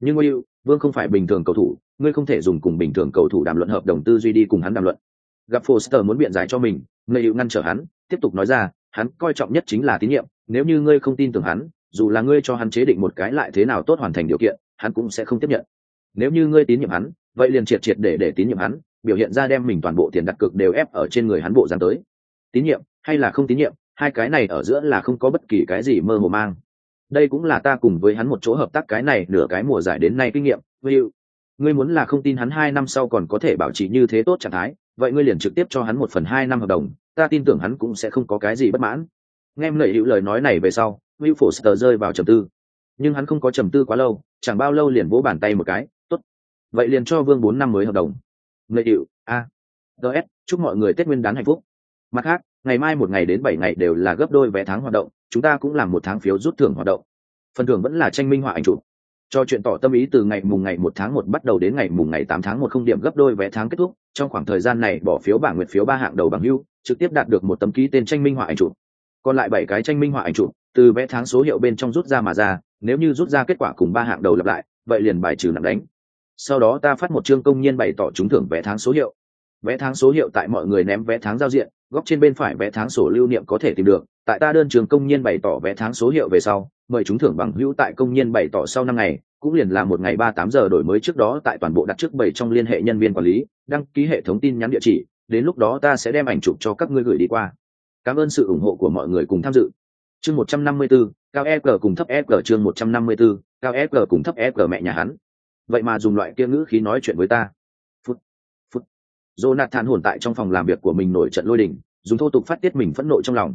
nhưng Will, Vương không phải bình thường cầu thủ, ngươi không thể dùng cùng bình thường cầu thủ đàm luận hợp đồng tư duy đi cùng hắn đàm luận. Gặp Foster muốn biện giải cho mình, người hữu ngăn trở hắn, tiếp tục nói ra, hắn coi trọng nhất chính là tín nhiệm nếu như ngươi không tin tưởng hắn dù là ngươi cho hắn chế định một cái lại thế nào tốt hoàn thành điều kiện hắn cũng sẽ không tiếp nhận. Nếu như ngươi tín nhiệm hắn vậy liền triệt triệt để để tín nhiệm hắn biểu hiện ra đem mình toàn bộ tiền đặt cược đều ép ở trên người hắn bộ dáng tới. Tín nhiệm hay là không tín nhiệm hai cái này ở giữa là không có bất kỳ cái gì mơ hồ mang. Đây cũng là ta cùng với hắn một chỗ hợp tác cái này nửa cái mùa giải đến nay kinh nghiệm Will, ngươi muốn là không tin hắn hai năm sau còn có thể bảo trì như thế tốt trạng thái vậy ngươi liền trực tiếp cho hắn một phần hai năm hợp đồng ta tin tưởng hắn cũng sẽ không có cái gì bất mãn. Nghe lời hữu lời nói này về sau, will foster rơi vào trầm tư. Nhưng hắn không có trầm tư quá lâu, chẳng bao lâu liền vỗ bàn tay một cái, tốt. Vậy liền cho vương bốn năm mới hợp đồng. Lợi hữu, a. Gs chúc mọi người tết nguyên đán hạnh phúc. Mặt khác, ngày mai một ngày đến bảy ngày đều là gấp đôi vé tháng hoạt động, chúng ta cũng làm một tháng phiếu rút thưởng hoạt động. Phần thưởng vẫn là tranh minh họa ảnh chụp. Cho chuyện tỏ tâm ý từ ngày mùng ngày một tháng một bắt đầu đến ngày mùng ngày tám tháng một không điểm gấp đôi vé tháng kết thúc, trong khoảng thời gian này bỏ phiếu bảng nguyệt phiếu ba hạng đầu bằng hưu trực tiếp đạt được một tấm ký tên tranh minh họa ảnh chụp. Còn lại bảy cái tranh minh họa ảnh chụp, từ vé tháng số hiệu bên trong rút ra mà ra, nếu như rút ra kết quả cùng ba hạng đầu lặp lại, vậy liền bài trừ nặng đánh. Sau đó ta phát một chương công nhiên bày tỏ trúng thưởng vé tháng số hiệu. Vé tháng số hiệu tại mọi người ném vé tháng giao diện, góc trên bên phải vé tháng sổ lưu niệm có thể tìm được. Tại ta đơn trường công nhiên bày tỏ vé tháng số hiệu về sau, mời chúng thưởng bằng hữu tại công nhiên bày tỏ sau năm ngày, cũng liền là một ngày ba tám giờ đổi mới trước đó tại toàn bộ đặt trước bảy trong liên hệ nhân viên quản lý, đăng ký hệ thống tin nhắn địa chỉ đến lúc đó ta sẽ đem ảnh chụp cho các ngươi gửi đi qua. Cảm ơn sự ủng hộ của mọi người cùng tham dự. Chương một trăm năm mươi 154, cao FG cùng thấp FG. chương một trăm năm mươi 154, cao FG cùng thấp FG mẹ nhà hắn. Vậy mà dùng loại kia ngữ khí nói chuyện với ta. Phút phút. Jonathan hồn tại trong phòng làm việc của mình nổi trận lôi đình dùng thô tục phát tiết mình phẫn nộ trong lòng.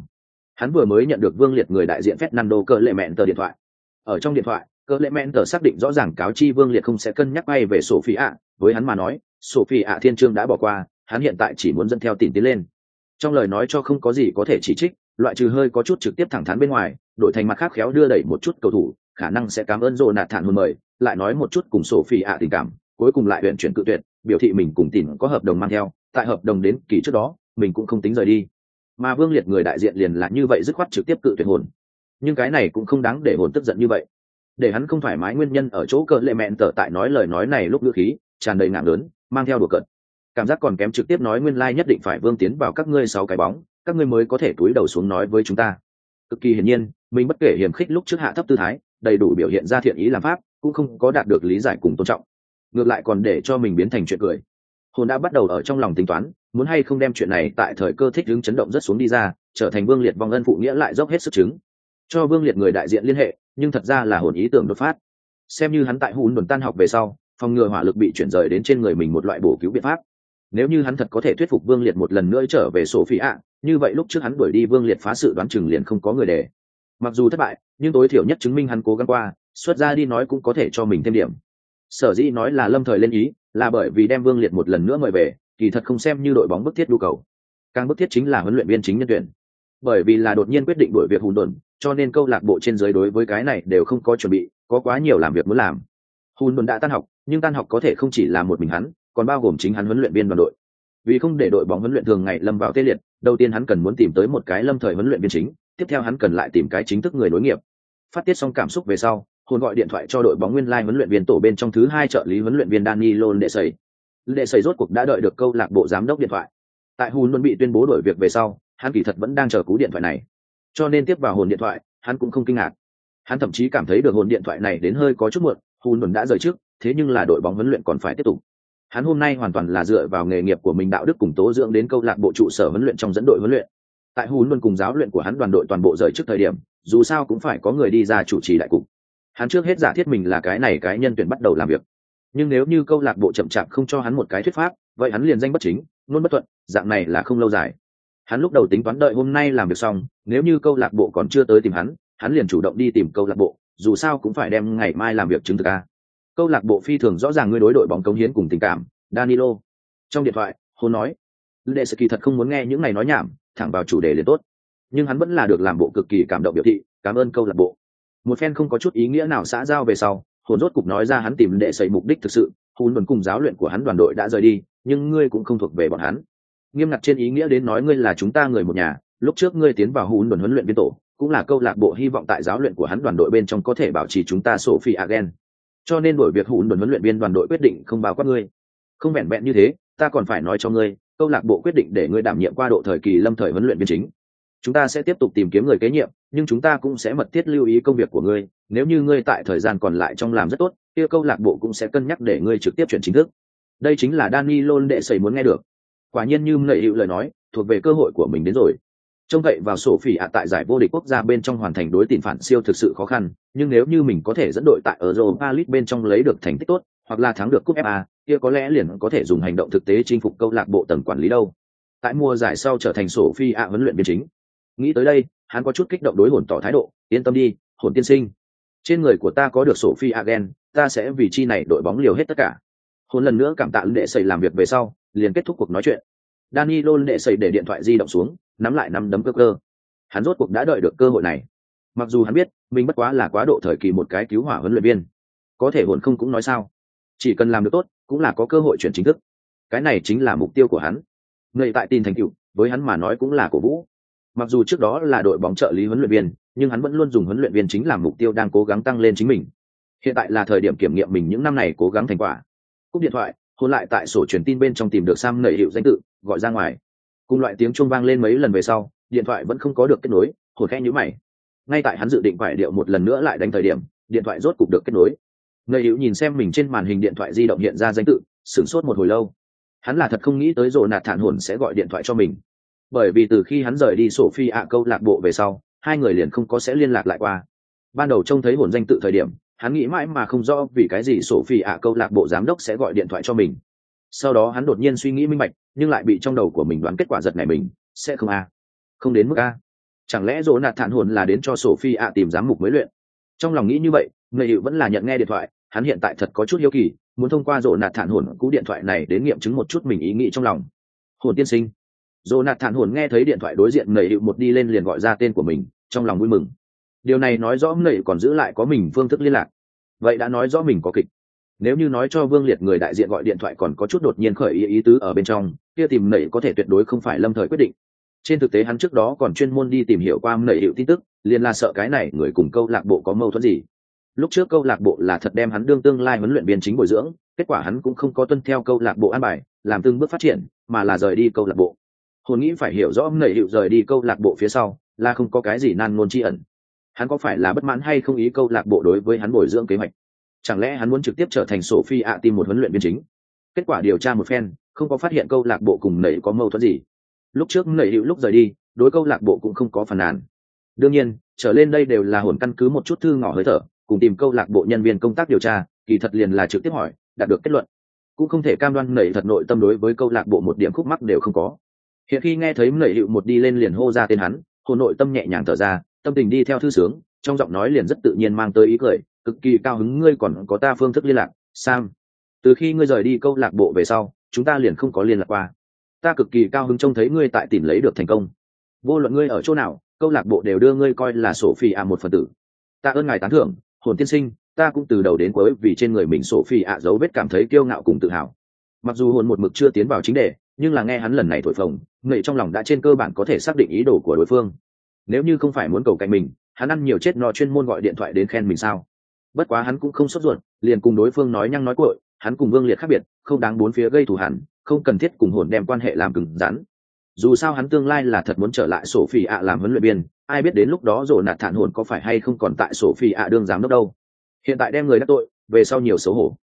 Hắn vừa mới nhận được vương liệt người đại diện fernando cỡ lệ mẹn tờ điện thoại. Ở trong điện thoại cỡ lệ mẹn tờ xác định rõ ràng cáo chi vương liệt không sẽ cân nhắc bay về sổ phi ạ với hắn mà nói sổ phi ạ thiên trương đã bỏ qua hắn hiện tại chỉ muốn dẫn theo tìm tiến lên. Trong lời nói cho không có gì có thể chỉ trích, loại trừ hơi có chút trực tiếp thẳng thắn bên ngoài đổi thành mặt khác khéo đưa đẩy một chút cầu thủ, khả năng sẽ cảm ơn rộ nạt thản hơn mời, lại nói một chút cùng sổ phi ạ tình cảm, cuối cùng lại huyện chuyển cự tuyệt, biểu thị mình cùng tìm có hợp đồng mang theo, tại hợp đồng đến kỳ trước đó, mình cũng không tính rời đi. Mà vương liệt người đại diện liền là như vậy dứt khoát trực tiếp cự tuyệt hồn. Nhưng cái này cũng không đáng để hồn tức giận như vậy. Để hắn không thoải mái nguyên nhân ở chỗ cỡ lệ mẹn tở tại nói lời nói này lúc ngữ khí, tràn đầy ngạng lớn, mang theo đùa cợt cảm giác còn kém trực tiếp nói nguyên lai nhất định phải vương tiến vào các ngươi sáu cái bóng, các ngươi mới có thể túi đầu xuống nói với chúng ta. Cực kỳ hiển nhiên, mình bất kể hiểm khích lúc trước hạ thấp tư thái, đầy đủ biểu hiện ra thiện ý làm pháp, cũng không có đạt được lý giải cùng tôn trọng. Ngược lại còn để cho mình biến thành chuyện cười. Hồn đã bắt đầu ở trong lòng tính toán, muốn hay không đem chuyện này tại thời cơ thích đứng chấn động rất xuống đi ra, trở thành vương liệt vong ân phụ nghĩa lại dốc hết sức chứng. Cho vương liệt người đại diện liên hệ, nhưng thật ra là hồn ý tưởng đột phát. Xem như hắn tại hùn đồn tan học về sau, phòng ngừa hỏa lực bị chuyển rời đến trên người mình một loại bổ cứu biện pháp nếu như hắn thật có thể thuyết phục vương liệt một lần nữa trở về sổ phi ạ, như vậy lúc trước hắn đuổi đi vương liệt phá sự đoán chừng liền không có người để. Mặc dù thất bại, nhưng tối thiểu nhất chứng minh hắn cố gắng qua, xuất ra đi nói cũng có thể cho mình thêm điểm. Sở dĩ nói là lâm thời lên ý, là bởi vì đem vương liệt một lần nữa mời về, kỳ thật không xem như đội bóng bức thiết nhu cầu. Càng bức thiết chính là huấn luyện viên chính nhân tuyển. Bởi vì là đột nhiên quyết định đuổi việc hùn đồn, cho nên câu lạc bộ trên giới đối với cái này đều không có chuẩn bị, có quá nhiều làm việc muốn làm. Hùn đồn đã tan học, nhưng tan học có thể không chỉ là một mình hắn còn bao gồm chính hắn huấn luyện viên đoàn đội. Vì không để đội bóng huấn luyện thường ngày lâm vào tê liệt, đầu tiên hắn cần muốn tìm tới một cái lâm thời huấn luyện viên chính, tiếp theo hắn cần lại tìm cái chính thức người nối nghiệp. Phát tiết xong cảm xúc về sau, hồn gọi điện thoại cho đội bóng nguyên lai huấn luyện viên tổ bên trong thứ hai trợ lý huấn luyện viên Danilo đệ sẩy đệ sẩy rốt cuộc đã đợi được câu lạc bộ giám đốc điện thoại. Tại hùn luôn bị tuyên bố đổi việc về sau, hắn kỳ thật vẫn đang chờ cú điện thoại này. Cho nên tiếp vào hồn điện thoại, hắn cũng không kinh ngạc. Hắn thậm chí cảm thấy được hồn điện thoại này đến hơi có chút muộn hùn luôn đã rời trước, thế nhưng là đội bóng huấn luyện còn phải tiếp tục hắn hôm nay hoàn toàn là dựa vào nghề nghiệp của mình đạo đức cùng tố dưỡng đến câu lạc bộ trụ sở huấn luyện trong dẫn đội huấn luyện. Tại hùn luôn cùng giáo luyện của hắn đoàn đội toàn bộ rời trước thời điểm, dù sao cũng phải có người đi ra chủ trì đại cục. Hắn trước hết giả thiết mình là cái này cái nhân tuyển bắt đầu làm việc. Nhưng nếu như câu lạc bộ chậm chạp không cho hắn một cái thuyết pháp, vậy hắn liền danh bất chính, luôn bất thuận, dạng này là không lâu dài. Hắn lúc đầu tính toán đợi hôm nay làm việc xong, nếu như câu lạc bộ còn chưa tới tìm hắn hắn liền chủ động đi tìm câu lạc bộ, dù sao cũng phải đem ngày mai làm việc chứng thực a câu lạc bộ phi thường rõ ràng ngươi đối đội bóng cống hiến cùng tình cảm, danilo. Trong điện thoại hôn nói lệ sự kỳ thật không muốn nghe những ngày nói nhảm, thẳng vào chủ đề liền tốt. Nhưng hắn vẫn là được làm bộ cực kỳ cảm động biểu thị, cảm ơn câu lạc bộ. Một phen không có chút ý nghĩa nào xã giao về sau hồn rốt cục nói ra hắn tìm đệ xây mục đích thực sự, hùn vẫn cùng giáo luyện của hắn đoàn đội đã rời đi, nhưng ngươi cũng không thuộc về bọn hắn. Nghiêm ngặt trên ý nghĩa đến nói ngươi là chúng ta người một nhà, lúc trước ngươi tiến vào hùn vẫn huấn luyện viên tổ, cũng là câu lạc bộ hy vọng tại giáo luyện của hắn đoàn đội bên trong có thể bảo trì chúng ta sổ phi agen cho nên đổi việc hụn đồn huấn luyện viên đoàn đội quyết định không báo quát ngươi. Không vẹn vẹn như thế, ta còn phải nói cho ngươi, câu lạc bộ quyết định để ngươi đảm nhiệm qua độ thời kỳ lâm thời huấn luyện viên chính. Chúng ta sẽ tiếp tục tìm kiếm người kế nhiệm, nhưng chúng ta cũng sẽ mật thiết lưu ý công việc của ngươi. Nếu như ngươi tại thời gian còn lại trong làm rất tốt, kia câu lạc bộ cũng sẽ cân nhắc để ngươi trực tiếp chuyển chính thức. Đây chính là Dani Lôn đệ sầy muốn nghe được. Quả nhiên như nệ hữu lời nói, thuộc về cơ hội của mình đến rồi trông cậy vào sổ phỉ ạ tại giải vô địch quốc gia bên trong hoàn thành đối tìm phản siêu thực sự khó khăn, nhưng nếu như mình có thể dẫn đội tại Europa League bên trong lấy được thành tích tốt, hoặc là thắng được cúp FA kia có lẽ liền có thể dùng hành động thực tế chinh phục câu lạc bộ tầng quản lý đâu. Tại mùa giải sau trở thành sổ phi ạ huấn luyện viên chính. Nghĩ tới đây, hắn có chút kích động đối hồn tỏ thái độ, yên tâm đi, hồn tiên sinh. Trên người của ta có được sổ phi agen ta sẽ vì chi này đội bóng liều hết tất cả. Hồn lần nữa cảm tạ lệ sầy làm việc về sau, liền kết thúc cuộc nói chuyện. Danilo lệ sầy để điện thoại di động xuống nắm lại nắm đấm cơ cơ. Hắn rốt cuộc đã đợi được cơ hội này. Mặc dù hắn biết, mình bất quá là quá độ thời kỳ một cái cứu hỏa huấn luyện viên. Có thể hồn không cũng nói sao. Chỉ cần làm được tốt, cũng là có cơ hội chuyển chính thức. Cái này chính là mục tiêu của hắn. Người tại tin thành cựu với hắn mà nói cũng là cổ vũ. Mặc dù trước đó là đội bóng trợ lý huấn luyện viên, nhưng hắn vẫn luôn dùng huấn luyện viên chính làm mục tiêu đang cố gắng tăng lên chính mình. Hiện tại là thời điểm kiểm nghiệm mình những năm này cố gắng thành quả. Cúp điện thoại, hôn lại tại sổ truyền tin bên trong tìm được sam nảy hiệu danh tự, gọi ra ngoài cùng loại tiếng chuông vang lên mấy lần về sau, điện thoại vẫn không có được kết nối, hồn khe nhữ mày. Ngay tại hắn dự định phải điệu một lần nữa lại đánh thời điểm, điện thoại rốt cục được kết nối. Người hữu nhìn xem mình trên màn hình điện thoại di động hiện ra danh tự, sửng sốt một hồi lâu. Hắn là thật không nghĩ tới rồi nạt thản hồn sẽ gọi điện thoại cho mình. Bởi vì từ khi hắn rời đi sổ phi ạ câu lạc bộ về sau, hai người liền không có sẽ liên lạc lại qua. Ban đầu trông thấy hồn danh tự thời điểm, hắn nghĩ mãi mà không rõ vì cái gì sổ phi ạ câu lạc bộ giám đốc sẽ gọi điện thoại cho mình sau đó hắn đột nhiên suy nghĩ minh bạch, nhưng lại bị trong đầu của mình đoán kết quả giật này mình, sẽ không a? Không đến mức a? Chẳng lẽ dỗ nạt thản hồn là đến cho sổ phi ạ tìm giám mục mới luyện? Trong lòng nghĩ như vậy, người hiệu vẫn là nhận nghe điện thoại, hắn hiện tại thật có chút hiếu kỳ, muốn thông qua dỗ nạt thản hồn cú điện thoại này đến nghiệm chứng một chút mình ý nghĩ trong lòng. Hồn tiên sinh. Dỗ nạt thản hồn nghe thấy điện thoại đối diện người hiệu một đi lên liền gọi ra tên của mình, trong lòng vui mừng. Điều này nói rõ người còn giữ lại có mình phương thức liên lạc. Vậy đã nói rõ mình có kịch nếu như nói cho vương liệt người đại diện gọi điện thoại còn có chút đột nhiên khởi ý ý tứ ở bên trong, kia tìm nầy có thể tuyệt đối không phải lâm thời quyết định. Trên thực tế hắn trước đó còn chuyên môn đi tìm hiểu qua nầy hiệu tin tức, liền là sợ cái này người cùng câu lạc bộ có mâu thuẫn gì. Lúc trước câu lạc bộ là thật đem hắn đương tương lai huấn luyện viên chính bồi dưỡng, kết quả hắn cũng không có tuân theo câu lạc bộ an bài, làm từng bước phát triển, mà là rời đi câu lạc bộ. Hồn nghĩ phải hiểu rõ nảy hiệu rời đi câu lạc bộ phía sau, là không có cái gì nan ngôn tri ẩn. Hắn có phải là bất mãn hay không ý câu lạc bộ đối với hắn bồi dưỡng kế hoạch? Chẳng lẽ hắn muốn trực tiếp trở thành sổ phi ạ tìm một huấn luyện viên chính? Kết quả điều tra một phen, không có phát hiện câu lạc bộ cùng nảy có mâu thuẫn gì. Lúc trước nảy hiệu lúc rời đi, đối câu lạc bộ cũng không có phản nàn. Đương nhiên, trở lên đây đều là hồn căn cứ một chút thư ngỏ hơi thở, cùng tìm câu lạc bộ nhân viên công tác điều tra, kỳ thật liền là trực tiếp hỏi, đạt được kết luận. Cũng không thể cam đoan nảy thật nội tâm đối với câu lạc bộ một điểm khúc mắc đều không có. Hiện khi nghe thấy nảy hiệu một đi lên liền hô ra tên hắn, hồn nội tâm nhẹ nhàng thở ra, tâm tình đi theo thư sướng, trong giọng nói liền rất tự nhiên mang tới ý cười cực kỳ cao hứng ngươi còn có ta phương thức liên lạc, sam. Từ khi ngươi rời đi câu lạc bộ về sau, chúng ta liền không có liên lạc qua. Ta cực kỳ cao hứng trông thấy ngươi tại tìm lấy được thành công. Vô luận ngươi ở chỗ nào, câu lạc bộ đều đưa ngươi coi là sổ phi ạ một phần tử. Ta ơn ngài tán thưởng, hồn tiên sinh, ta cũng từ đầu đến cuối vì trên người mình sổ phi ạ dấu vết cảm thấy kiêu ngạo cùng tự hào. Mặc dù hồn một mực chưa tiến vào chính đề, nhưng là nghe hắn lần này thổi phồng, ngậy trong lòng đã trên cơ bản có thể xác định ý đồ của đối phương. Nếu như không phải muốn cầu cạnh mình, hắn ăn nhiều chết no chuyên môn gọi điện thoại đến khen mình sao? Bất quá hắn cũng không sốt ruột, liền cùng đối phương nói nhăng nói cội hắn cùng vương liệt khác biệt, không đáng bốn phía gây thù hẳn, không cần thiết cùng hồn đem quan hệ làm cứng rắn. Dù sao hắn tương lai là thật muốn trở lại sổ phi ạ làm huấn luyện viên, ai biết đến lúc đó rồi nạt thản hồn có phải hay không còn tại sổ phi ạ đương giám đốc đâu. Hiện tại đem người đắc tội, về sau nhiều xấu hổ.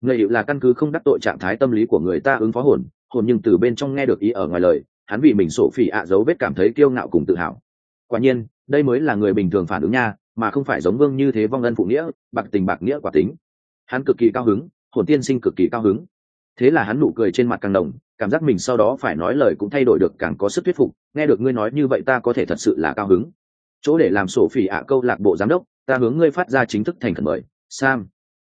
Người hiệu là căn cứ không đắc tội trạng thái tâm lý của người ta ứng phó hồn hồn nhưng từ bên trong nghe được ý ở ngoài lời, hắn vì mình sổ phi ạ dấu vết cảm thấy kiêu ngạo cùng tự hào. Quả nhiên, đây mới là người bình thường phản ứng nha mà không phải giống vương như thế vong ân phụ nghĩa, bạc tình bạc nghĩa quả tính. Hắn cực kỳ cao hứng, hồn tiên sinh cực kỳ cao hứng. Thế là hắn nụ cười trên mặt càng đồng cảm giác mình sau đó phải nói lời cũng thay đổi được càng có sức thuyết phục, nghe được ngươi nói như vậy ta có thể thật sự là cao hứng. Chỗ để làm sổ phỉ ạ câu lạc bộ giám đốc, ta hướng ngươi phát ra chính thức thành khẩn mời. Sam,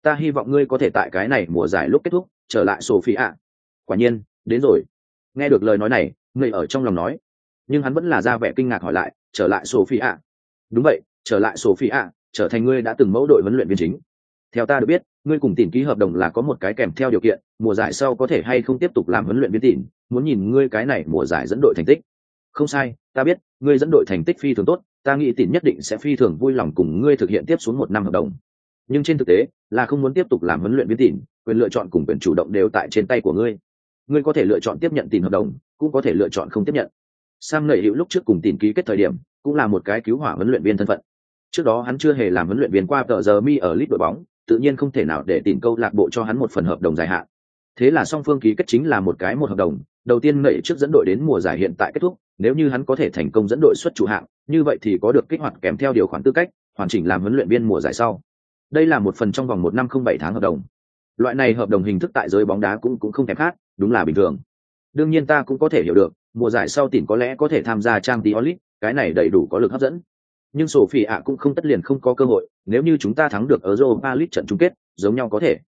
ta hy vọng ngươi có thể tại cái này mùa giải lúc kết thúc, trở lại sổ phỉ ạ. Quả nhiên, đến rồi. Nghe được lời nói này, người ở trong lòng nói. Nhưng hắn vẫn là ra vẻ kinh ngạc hỏi lại, trở lại sổ phỉ ạ. Đúng vậy trở lại Sophia, ạ trở thành ngươi đã từng mẫu đội huấn luyện viên chính. Theo ta được biết ngươi cùng tỉnh ký hợp đồng là có một cái kèm theo điều kiện mùa giải sau có thể hay không tiếp tục làm huấn luyện viên tỉnh, muốn nhìn ngươi cái này mùa giải dẫn đội thành tích. Không sai ta biết ngươi dẫn đội thành tích phi thường tốt ta nghĩ tỉnh nhất định sẽ phi thường vui lòng cùng ngươi thực hiện tiếp xuống một năm hợp đồng. Nhưng trên thực tế là không muốn tiếp tục làm huấn luyện viên tỉnh, quyền lựa chọn cùng quyền chủ động đều tại trên tay của ngươi. Ngươi có thể lựa chọn tiếp nhận tỉnh hợp đồng cũng có thể lựa chọn không tiếp nhận. Sam lợi hữu lúc trước cùng tỉnh ký kết thời điểm cũng là một cái cứu hỏa huấn luyện viên thân phận trước đó hắn chưa hề làm huấn luyện viên qua tờ giờ mi ở lit đội bóng, tự nhiên không thể nào để tìm câu lạc bộ cho hắn một phần hợp đồng dài hạn. Thế là song phương ký kết chính là một cái một hợp đồng, đầu tiên nảy trước dẫn đội đến mùa giải hiện tại kết thúc, nếu như hắn có thể thành công dẫn đội xuất chủ hạng, như vậy thì có được kích hoạt kèm theo điều khoản tư cách, hoàn chỉnh làm huấn luyện viên mùa giải sau. Đây là một phần trong vòng một năm không bảy tháng hợp đồng. Loại này hợp đồng hình thức tại giới bóng đá cũng cũng không thèm khác, đúng là bình thường. Đương nhiên ta cũng có thể hiểu được, mùa giải sau tỉnh có lẽ có thể tham gia trang tí olit cái này đầy đủ có lực hấp dẫn nhưng sổ phi ạ cũng không tất liền không có cơ hội, nếu như chúng ta thắng được ở Europa League trận chung kết, giống nhau có thể.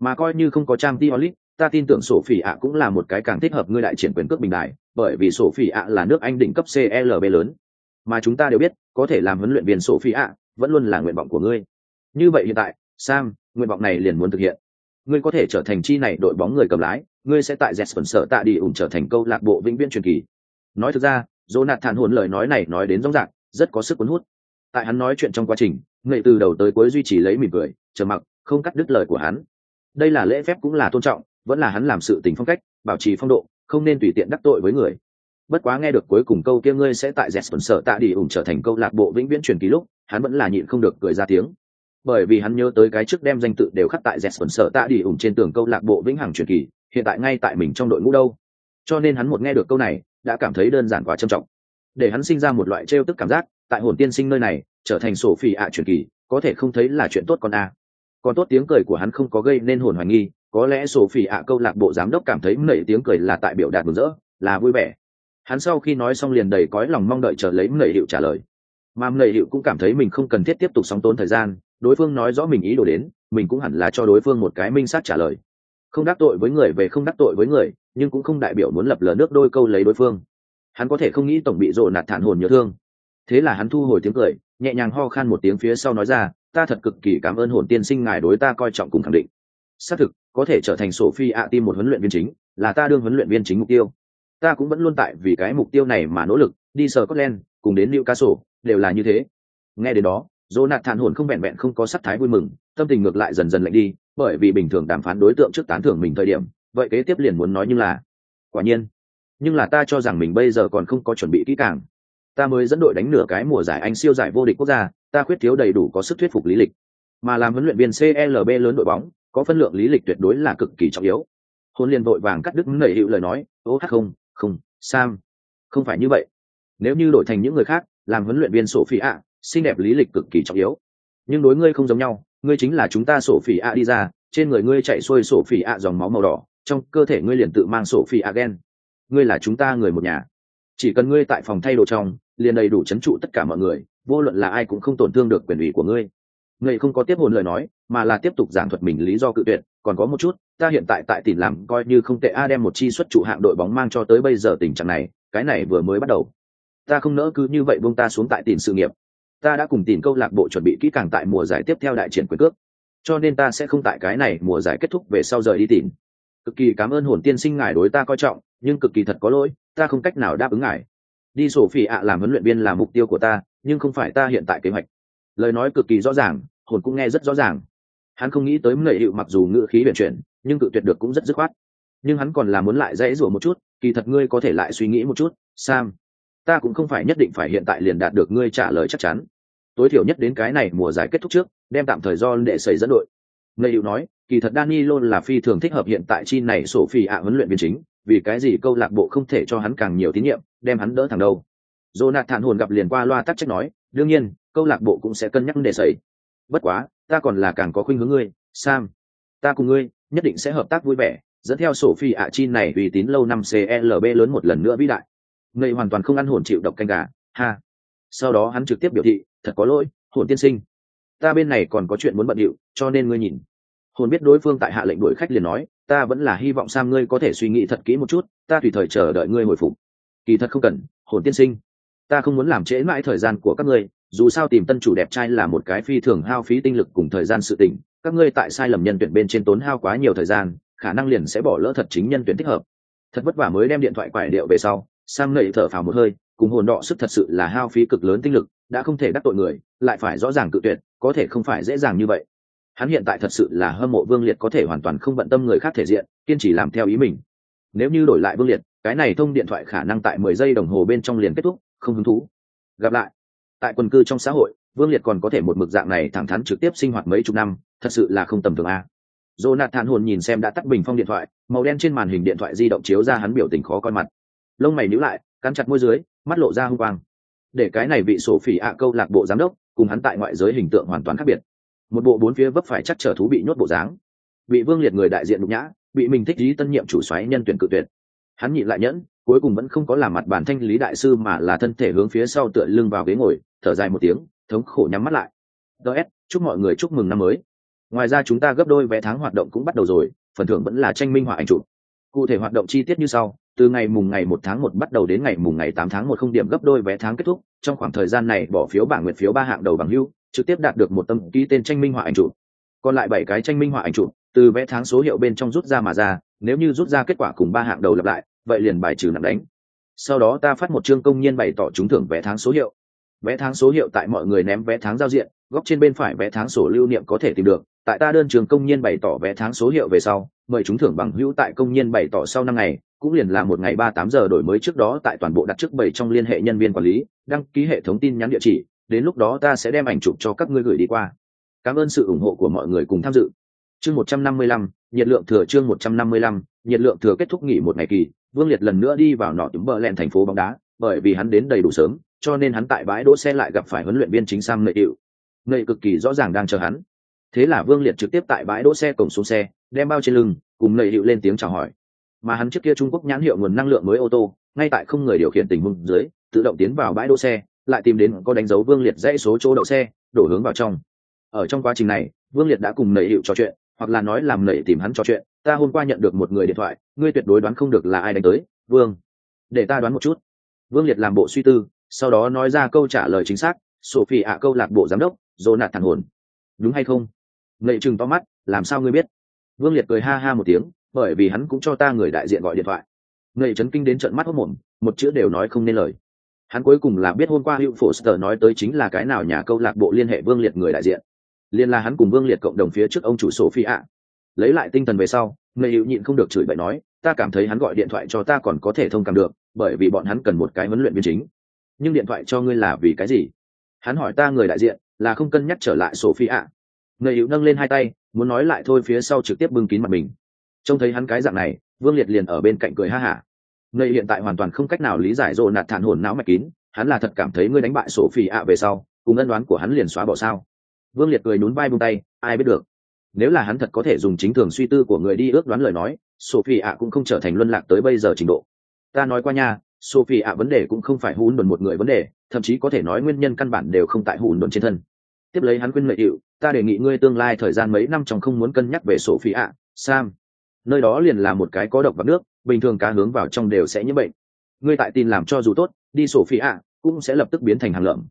Mà coi như không có trang tí ta tin tưởng sổ phi ạ cũng là một cái càng thích hợp ngươi đại triển quyền cước bình đại bởi vì sổ phi ạ là nước anh đỉnh cấp clb lớn. Mà chúng ta đều biết, có thể làm huấn luyện viên sổ phi ạ vẫn luôn là nguyện vọng của ngươi. Như vậy hiện tại, sam, nguyện vọng này liền muốn thực hiện. Ngươi có thể trở thành chi này đội bóng người cầm lái, ngươi sẽ tại Jesper sợ tạ đi ủng trở thành câu lạc bộ vĩnh viễn truyền kỳ. Nói thực ra, Jonathan hồn lời nói này nói đến rõ ràng, rất có sức cuốn hút tại hắn nói chuyện trong quá trình, nghệ từ đầu tới cuối duy trì lấy mỉm cười, trầm mặc, không cắt đứt lời của hắn. Đây là lễ phép cũng là tôn trọng, vẫn là hắn làm sự tình phong cách, bảo trì phong độ, không nên tùy tiện đắc tội với người. Bất quá nghe được cuối cùng câu kia ngươi sẽ tại Jesper sở tạ đi ủng trở thành câu lạc bộ vĩnh viễn truyền kỳ lúc, hắn vẫn là nhịn không được cười ra tiếng. Bởi vì hắn nhớ tới cái trước đem danh tự đều khắc tại Jesper sở tạ đi ủng trên tường câu lạc bộ vĩnh hằng truyền kỳ, hiện tại ngay tại mình trong đội ngũ đâu. Cho nên hắn một nghe được câu này, đã cảm thấy đơn giản quá trầm trọng. Để hắn sinh ra một loại trêu tức cảm giác tại hồn tiên sinh nơi này, trở thành sổ phi ạ truyền kỳ, có thể không thấy là chuyện tốt con a. Còn tốt tiếng cười của hắn không có gây nên hồn hoài nghi, có lẽ sổ phi ạ câu lạc bộ giám đốc cảm thấy nảy tiếng cười là tại biểu đạt mừng rỡ, là vui vẻ. Hắn sau khi nói xong liền đầy cõi lòng mong đợi chờ lấy nảy hiệu trả lời. Mà nảy hiệu cũng cảm thấy mình không cần thiết tiếp tục sóng tốn thời gian, đối phương nói rõ mình ý đồ đến, mình cũng hẳn là cho đối phương một cái minh sát trả lời. Không đắc tội với người về không đắc tội với người, nhưng cũng không đại biểu muốn lập lờ nước đôi câu lấy đối phương. Hắn có thể không nghĩ tổng bị rộ nạt thản hồn nhớ thương thế là hắn thu hồi tiếng cười nhẹ nhàng ho khan một tiếng phía sau nói ra ta thật cực kỳ cảm ơn hồn tiên sinh ngài đối ta coi trọng cùng khẳng định. Xác thực có thể trở thành sổ phi ạ tim một huấn luyện viên chính là ta đương huấn luyện viên chính mục tiêu. Ta cũng vẫn luôn tại vì cái mục tiêu này mà nỗ lực đi sờ Scotland cùng đến Newcastle đều là như thế. Nghe đến đó Jonathan hồn không vẹn vẹn không có sắc thái vui mừng, tâm tình ngược lại dần dần lạnh đi, bởi vì bình thường đàm phán đối tượng trước tán thưởng mình thời điểm, vậy kế tiếp liền muốn nói như là, quả nhiên, nhưng là ta cho rằng mình bây giờ còn không có chuẩn bị kỹ càng. Ta mới dẫn đội đánh nửa cái mùa giải Anh siêu giải vô địch quốc gia, ta khuyết thiếu đầy đủ có sức thuyết phục lý lịch. Mà làm huấn luyện viên CLB lớn đội bóng, có phân lượng lý lịch tuyệt đối là cực kỳ trọng yếu. Hôn liền vội vàng cắt đứt nảy hiệu lời nói, "Ô hát không, không, Sam, không phải như vậy. Nếu như đổi thành những người khác, làm huấn luyện viên sổ phi ạ xinh đẹp lý lịch cực kỳ trọng yếu nhưng đối ngươi không giống nhau ngươi chính là chúng ta sổ phỉ ạ đi ra trên người ngươi chạy xuôi sổ phỉ ạ dòng máu màu đỏ trong cơ thể ngươi liền tự mang sổ phi a gen ngươi là chúng ta người một nhà chỉ cần ngươi tại phòng thay đồ trong liền đầy đủ c h ấ n trụ tất cả mọi người, vô luận là ai cũng không tổn thương được quyền ủy của ngươi. Ngươi không có tiếp hồn lời nói, mà là tiếp tục giảng thuật mình lý do cự tuyệt, còn có một chút, ta hiện tại tại tỉnh làm coi như không tệ a, đem một chi xuất trụ hạng đội bóng mang cho tới bây giờ tình trạng này, cái này vừa mới bắt đầu. Ta không nỡ cứ như vậy buông ta xuống tại tỉnh sự nghiệp. Ta đã cùng tìm câu lạc bộ chuẩn bị kỹ càng tại mùa giải tiếp theo đại triển quyền cước. Cho nên ta sẽ không tại cái này mùa giải kết thúc về sau rời đi tìm cực kỳ cảm ơn hồn tiên sinh ngài đối ta coi trọng, nhưng cực kỳ thật có lỗi, ta không cách nào đáp ứng ngài đi sổ phi ạ làm huấn luyện viên là mục tiêu của ta nhưng không phải ta hiện tại kế hoạch. Lời nói cực kỳ rõ ràng hồn cũng nghe rất rõ ràng. Hắn không nghĩ tới mười hiệu mặc dù ngữ khí biển chuyển nhưng cự tuyệt được cũng rất dứt khoát. Nhưng hắn còn là muốn lại dãy rủa một chút kỳ thật ngươi có thể lại suy nghĩ một chút sam. Ta cũng không phải nhất định phải hiện tại liền đạt được ngươi trả lời chắc chắn. Tối thiểu nhất đến cái này mùa giải kết thúc trước đem tạm thời do để xảy dẫn đội. Nệ hiệu nói kỳ thật Danilo là phi thường thích hợp hiện tại chi này sổ phi ạ huấn luyện viên chính, vì cái gì câu lạc bộ không thể cho hắn càng nhiều tín nhiệm, đem hắn đỡ thẳng đâu. Jonathan hồn gặp liền qua loa tắc trách nói, đương nhiên, câu lạc bộ cũng sẽ cân nhắc để xảy. Bất quá, ta còn là càng có khuynh hướng ngươi, Sam. Ta cùng ngươi, nhất định sẽ hợp tác vui vẻ, dẫn theo sổ phi ạ chi này uy tín lâu năm CLB lớn một lần nữa vĩ đại. Ngươi hoàn toàn không ăn hồn chịu độc canh gà, ha. Sau đó hắn trực tiếp biểu thị, thật có lỗi, hồn tiên sinh. Ta bên này còn có chuyện muốn bận điệu, cho nên ngươi nhìn hồn biết đối phương tại hạ lệnh đuổi khách liền nói, ta vẫn là hy vọng sam ngươi có thể suy nghĩ thật kỹ một chút, ta tùy thời chờ đợi ngươi hồi phục. Kỳ thật không cần, hồn tiên sinh. Ta không muốn làm trễ mãi thời gian của các ngươi, dù sao tìm tân chủ đẹp trai là một cái phi thường hao phí tinh lực cùng thời gian sự tình, các ngươi tại sai lầm nhân tuyển bên trên tốn hao quá nhiều thời gian, khả năng liền sẽ bỏ lỡ thật chính nhân tuyển thích hợp. Thật vất vả mới đem điện thoại quải điệu về sau, sam nậy thở phào một hơi, cùng hồn đọ sức thật sự là hao phí cực lớn tinh lực, đã không thể đắc tội người, lại phải rõ ràng cự tuyệt, có thể không phải dễ dàng như vậy hắn hiện tại thật sự là hâm mộ vương liệt có thể hoàn toàn không bận tâm người khác thể diện kiên trì làm theo ý mình. Nếu như đổi lại vương liệt cái này thông điện thoại khả năng tại mười giây đồng hồ bên trong liền kết thúc không hứng thú. Gặp lại. Tại quần cư trong xã hội vương liệt còn có thể một mực dạng này thẳng thắn trực tiếp sinh hoạt mấy chục năm thật sự là không tầm thường a. Jonathan hồn nhìn xem đã tắt bình phong điện thoại, màu đen trên màn hình điện thoại di động chiếu ra hắn biểu tình khó coi mặt. Lông mày nhíu lại, cắn chặt môi dưới, mắt lộ ra hung quang. Để cái này vị sổ phỉ ạ câu lạc bộ giám đốc, cùng hắn tại ngoại giới hình tượng hoàn toàn khác biệt một bộ bốn phía vấp phải chắc trở thú bị nhốt bộ dáng. Bị vương liệt người đại diện nhục nhã, bị mình thích lý tân nhiệm chủ xoáy nhân tuyển cự tuyệt. Hắn nhịn lại nhẫn, cuối cùng vẫn không có làm mặt bản thanh lý đại sư mà là thân thể hướng phía sau tựa lưng vào ghế ngồi, thở dài một tiếng, thống khổ nhắm mắt lại. Ts chúc mọi người chúc mừng năm mới. Ngoài ra chúng ta gấp đôi vé tháng hoạt động cũng bắt đầu rồi, phần thưởng vẫn là tranh minh họa ảnh chụp. Cụ thể hoạt động chi tiết như sau từ ngày mùng ngày một tháng một bắt đầu đến ngày mùng ngày tám tháng một không điểm gấp đôi vé tháng kết thúc, trong khoảng thời gian này bỏ phiếu bảng nguyệt phiếu ba hạng đầu bằng hưu trực tiếp đạt được một tâm ký tên tranh minh họa ảnh chụp. Còn lại bảy cái tranh minh họa ảnh chụp, từ vé tháng số hiệu bên trong rút ra mà ra, nếu như rút ra kết quả cùng ba hạng đầu lặp lại, vậy liền bài trừ nặng đánh. Sau đó ta phát một chương công nhân bày tỏ trúng thưởng vé tháng số hiệu. Vé tháng số hiệu tại mọi người ném vé tháng giao diện, góc trên bên phải vé tháng sổ lưu niệm có thể tìm được. Tại ta đơn trường công nhân bày tỏ vé tháng số hiệu về sau, mời trúng thưởng bằng hữu tại công nhân bày tỏ sau năm ngày cũng liền là một ngày ba tám giờ đổi mới trước đó tại toàn bộ đặt trước bảy trong liên hệ nhân viên quản lý, đăng ký hệ thống tin nhắn địa chỉ, đến lúc đó ta sẽ đem ảnh chụp cho các ngươi gửi đi qua. Cảm ơn sự ủng hộ của mọi người cùng tham dự. Chương một trăm năm mươi lăm, nhiệt lượng thừa chương một trăm năm mươi lăm, nhiệt lượng thừa kết thúc nghỉ một ngày kỳ, vương liệt lần nữa đi vào nọ túm bờ lẹn thành phố bóng đá, bởi vì hắn đến đầy đủ sớm, cho nên hắn tại bãi đỗ xe lại gặp phải huấn luyện viên chính sam nệ hiệu nệ cực kỳ rõ ràng đang chờ hắn. Thế là vương liệt trực tiếp tại bãi đỗ xe cổng xuống xe, đem bao trên lưng, cùng nệ hiệu lên tiếng chào hỏi mà hắn trước kia trung quốc nhãn hiệu nguồn năng lượng mới ô tô, ngay tại không người điều khiển tình huống dưới, tự động tiến vào bãi đỗ xe, lại tìm đến có đánh dấu vương liệt dãy số chỗ đậu xe, đổ hướng vào trong. Ở trong quá trình này, vương liệt đã cùng nầy hiệu trò chuyện, hoặc là nói làm nầy tìm hắn trò chuyện, ta hôm qua nhận được một người điện thoại, ngươi tuyệt đối đoán không được là ai đánh tới, vương, để ta đoán một chút. Vương liệt làm bộ suy tư, sau đó nói ra câu trả lời chính xác, sophie ạ, câu lạc bộ giám đốc dồ nạt thằng hồn. Đúng hay không? Nầy chừng to mắt, làm sao ngươi biết? Vương liệt cười ha ha một tiếng bởi vì hắn cũng cho ta người đại diện gọi điện thoại. Người chấn kinh đến trận mắt hốc mồm, một chữ đều nói không nên lời. Hắn cuối cùng là biết hôm qua hữu foster nói tới chính là cái nào nhà câu lạc bộ liên hệ vương liệt người đại diện. Liên là hắn cùng vương liệt cộng đồng phía trước ông chủ sổ phi ạ lấy lại tinh thần về sau người hữu nhịn không được chửi bậy nói, ta cảm thấy hắn gọi điện thoại cho ta còn có thể thông cảm được, bởi vì bọn hắn cần một cái huấn luyện viên chính. Nhưng điện thoại cho ngươi là vì cái gì? Hắn hỏi ta người đại diện, là không cân nhắc trở lại sổ phi ạ người hữu nâng lên hai tay, muốn nói lại thôi phía sau trực tiếp bưng kín mặt mình trông thấy hắn cái dạng này, vương liệt liền ở bên cạnh cười ha hả. Ngươi hiện tại hoàn toàn không cách nào lý giải rộ nạt thản hồn não mạch kín, hắn là thật cảm thấy ngươi đánh bại sổ phi ạ về sau, cùng ân đoán của hắn liền xóa bỏ sao. Vương liệt cười nhún vai bung tay, ai biết được. Nếu là hắn thật có thể dùng chính thường suy tư của người đi ước đoán lời nói sophie ạ cũng không trở thành luân lạc tới bây giờ trình độ. Ta nói qua nha sophie ạ vấn đề cũng không phải hùn đồn một người vấn đề, thậm chí có thể nói nguyên nhân căn bản đều không tại hùn đồn trên thân. Tiếp lấy hắn khuyên lợi hiệu ta đề nghị ngươi tương lai thời gian mấy năm trong không muốn cân nhắc về sophie ạ. Sam nơi đó liền là một cái có độc vào nước, bình thường cá hướng vào trong đều sẽ nhiễm bệnh. Ngươi tại tin làm cho dù tốt, đi sophie ạ, cũng sẽ lập tức biến thành hàng lợm.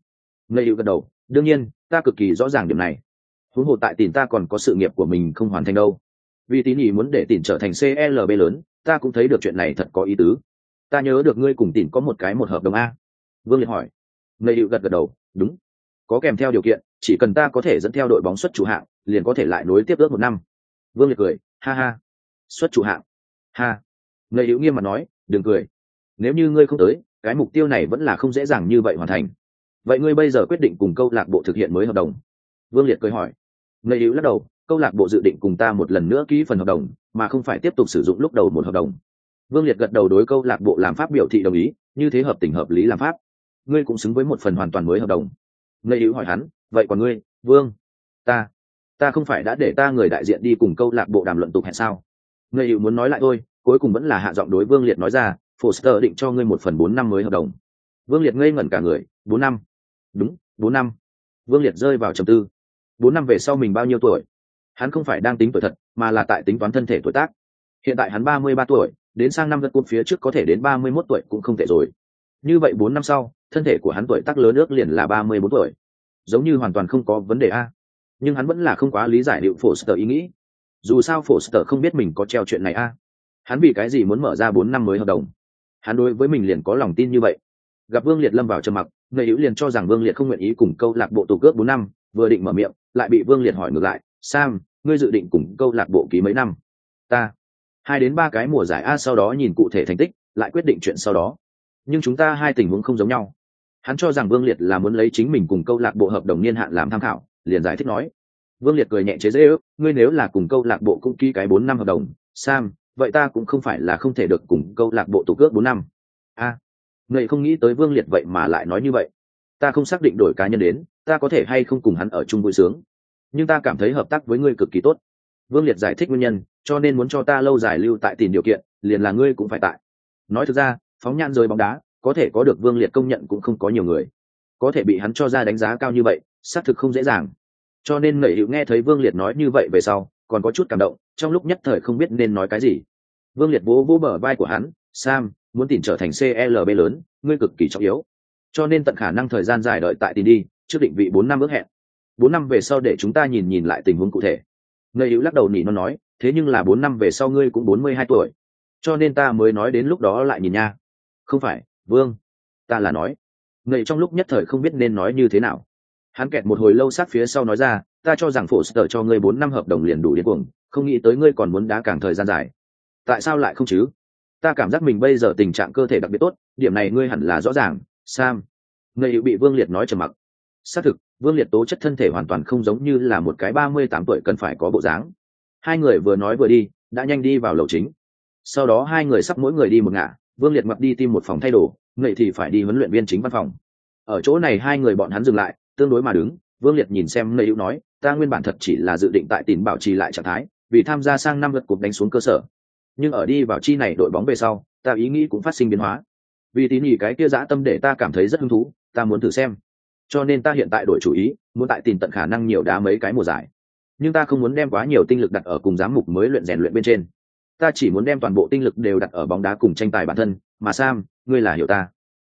Ngây hiệu gật đầu, đương nhiên, ta cực kỳ rõ ràng điểm này. Huống hồ tại tìm ta còn có sự nghiệp của mình không hoàn thành đâu. Vì tín ý muốn để tìm trở thành clb lớn, ta cũng thấy được chuyện này thật có ý tứ. Ta nhớ được ngươi cùng tìm có một cái một hợp đồng a. Vương liệt hỏi. Ngây hiệu gật gật đầu, đúng. Có kèm theo điều kiện, chỉ cần ta có thể dẫn theo đội bóng xuất chủ hạng, liền có thể lại nối tiếp ước một năm. Vương liệt cười, ha ha xuất chủ hạng. Ha. Người hữu nghiêm mặt nói, đừng cười. Nếu như ngươi không tới, cái mục tiêu này vẫn là không dễ dàng như vậy hoàn thành. Vậy ngươi bây giờ quyết định cùng câu lạc bộ thực hiện mới hợp đồng. Vương liệt cười hỏi. Người hữu lắc đầu, câu lạc bộ dự định cùng ta một lần nữa ký phần hợp đồng, mà không phải tiếp tục sử dụng lúc đầu một hợp đồng. Vương liệt gật đầu đối câu lạc bộ làm pháp biểu thị đồng ý, như thế hợp tình hợp lý làm pháp. Ngươi cũng xứng với một phần hoàn toàn mới hợp đồng. Người hữu hỏi hắn, vậy còn ngươi, vương, ta ta không phải đã để ta người đại diện đi cùng câu lạc bộ đàm luận tục hẹn sao? Ngươi hữu muốn nói lại thôi, cuối cùng vẫn là hạ giọng đối vương liệt nói ra, foster định cho ngươi một phần bốn năm mới hợp đồng. Vương liệt ngây ngẩn cả người, bốn năm? Đúng, bốn năm. Vương liệt rơi vào trầm tư. Bốn năm về sau mình bao nhiêu tuổi? Hắn không phải đang tính tuổi thật, mà là tại tính toán thân thể tuổi tác. Hiện tại hắn ba mươi ba tuổi, đến sang năm gật cột phía trước có thể đến ba mươi mốt tuổi cũng không tệ rồi. Như vậy bốn năm sau, thân thể của hắn tuổi tác lớn ước liền là ba mươi bốn tuổi. Giống như hoàn toàn không có vấn đề a. Nhưng hắn vẫn là không quá lý giải liệu phổ sở ý nghĩ dù sao phổ sở không biết mình có treo chuyện này a. Hắn vì cái gì muốn mở ra bốn năm mới hợp đồng? Hắn đối với mình liền có lòng tin như vậy. Gặp vương liệt lâm vào trầm mặc, người hữu liền cho rằng vương liệt không nguyện ý cùng câu lạc bộ tổ cướp bốn năm, vừa định mở miệng, lại bị vương liệt hỏi ngược lại, sam, ngươi dự định cùng câu lạc bộ ký mấy năm? Ta. Hai đến ba cái mùa giải a sau đó nhìn cụ thể thành tích, lại quyết định chuyện sau đó. Nhưng chúng ta hai tình huống không giống nhau. Hắn cho rằng vương liệt là muốn lấy chính mình cùng câu lạc bộ hợp đồng niên hạn làm tham khảo, liền giải thích nói vương liệt cười nhẹ chế dễ ước ngươi nếu là cùng câu lạc bộ cũng ký cái bốn năm hợp đồng sam vậy ta cũng không phải là không thể được cùng câu lạc bộ tụ cước bốn năm. A à, không nghĩ tới vương liệt vậy mà lại nói như vậy. Ta không xác định đổi cá nhân đến ta có thể hay không cùng hắn ở chung vui sướng. Nhưng ta cảm thấy hợp tác với ngươi cực kỳ tốt. Vương liệt giải thích nguyên nhân cho nên muốn cho ta lâu dài lưu tại tìm điều kiện liền là ngươi cũng phải tại. Nói thực ra phóng nhan rồi bóng đá có thể có được vương liệt công nhận cũng không có nhiều người. Có thể bị hắn cho ra đánh giá cao như vậy xác thực không dễ dàng cho nên nẩy hữu nghe thấy vương liệt nói như vậy về sau, còn có chút cảm động, trong lúc nhất thời không biết nên nói cái gì. Vương liệt vỗ vỗ bờ vai của hắn, sam, muốn tìm trở thành clb lớn, ngươi cực kỳ trọng yếu. Cho nên tận khả năng thời gian dài đợi tại tìm đi, trước định vị bốn năm ước hẹn. Bốn năm về sau để chúng ta nhìn nhìn lại tình huống cụ thể. Ngây hữu lắc đầu nỉ nó nói, thế nhưng là bốn năm về sau ngươi cũng bốn mươi hai tuổi. Cho nên ta mới nói đến lúc đó lại nhìn nha. Không phải, vương, ta là nói. Ngây trong lúc nhất thời không biết nên nói như thế nào hắn kẹt một hồi lâu sát phía sau nói ra, ta cho rằng phổ sở cho ngươi bốn năm hợp đồng liền đủ điên cuồng, không nghĩ tới ngươi còn muốn đá càng thời gian dài. Tại sao lại không chứ? Ta cảm giác mình bây giờ tình trạng cơ thể đặc biệt tốt, điểm này ngươi hẳn là rõ ràng, sam. Người hữu bị vương liệt nói trầm mặc. Xác thực, vương liệt tố chất thân thể hoàn toàn không giống như là một cái ba mươi tám tuổi cần phải có bộ dáng. Hai người vừa nói vừa đi, đã nhanh đi vào lầu chính. Sau đó hai người sắp mỗi người đi một ngả, vương liệt mặc đi tìm một phòng thay đồ người thì phải đi huấn luyện viên chính văn phòng. Ở chỗ này hai người bọn hắn dừng lại tương đối mà đứng, vương liệt nhìn xem nơi hữu nói, ta nguyên bản thật chỉ là dự định tại tìm bảo trì lại trạng thái, vì tham gia sang năm lượt cuộc đánh xuống cơ sở. Nhưng ở đi vào chi này đội bóng về sau, ta ý nghĩ cũng phát sinh biến hóa. Vì tín nhì cái kia dã tâm để ta cảm thấy rất hứng thú, ta muốn thử xem. Cho nên ta hiện tại đổi chủ ý, muốn tại tìm tận khả năng nhiều đá mấy cái mùa giải. Nhưng ta không muốn đem quá nhiều tinh lực đặt ở cùng giám mục mới luyện rèn luyện bên trên. Ta chỉ muốn đem toàn bộ tinh lực đều đặt ở bóng đá cùng tranh tài bản thân, mà sam, ngươi là hiểu ta.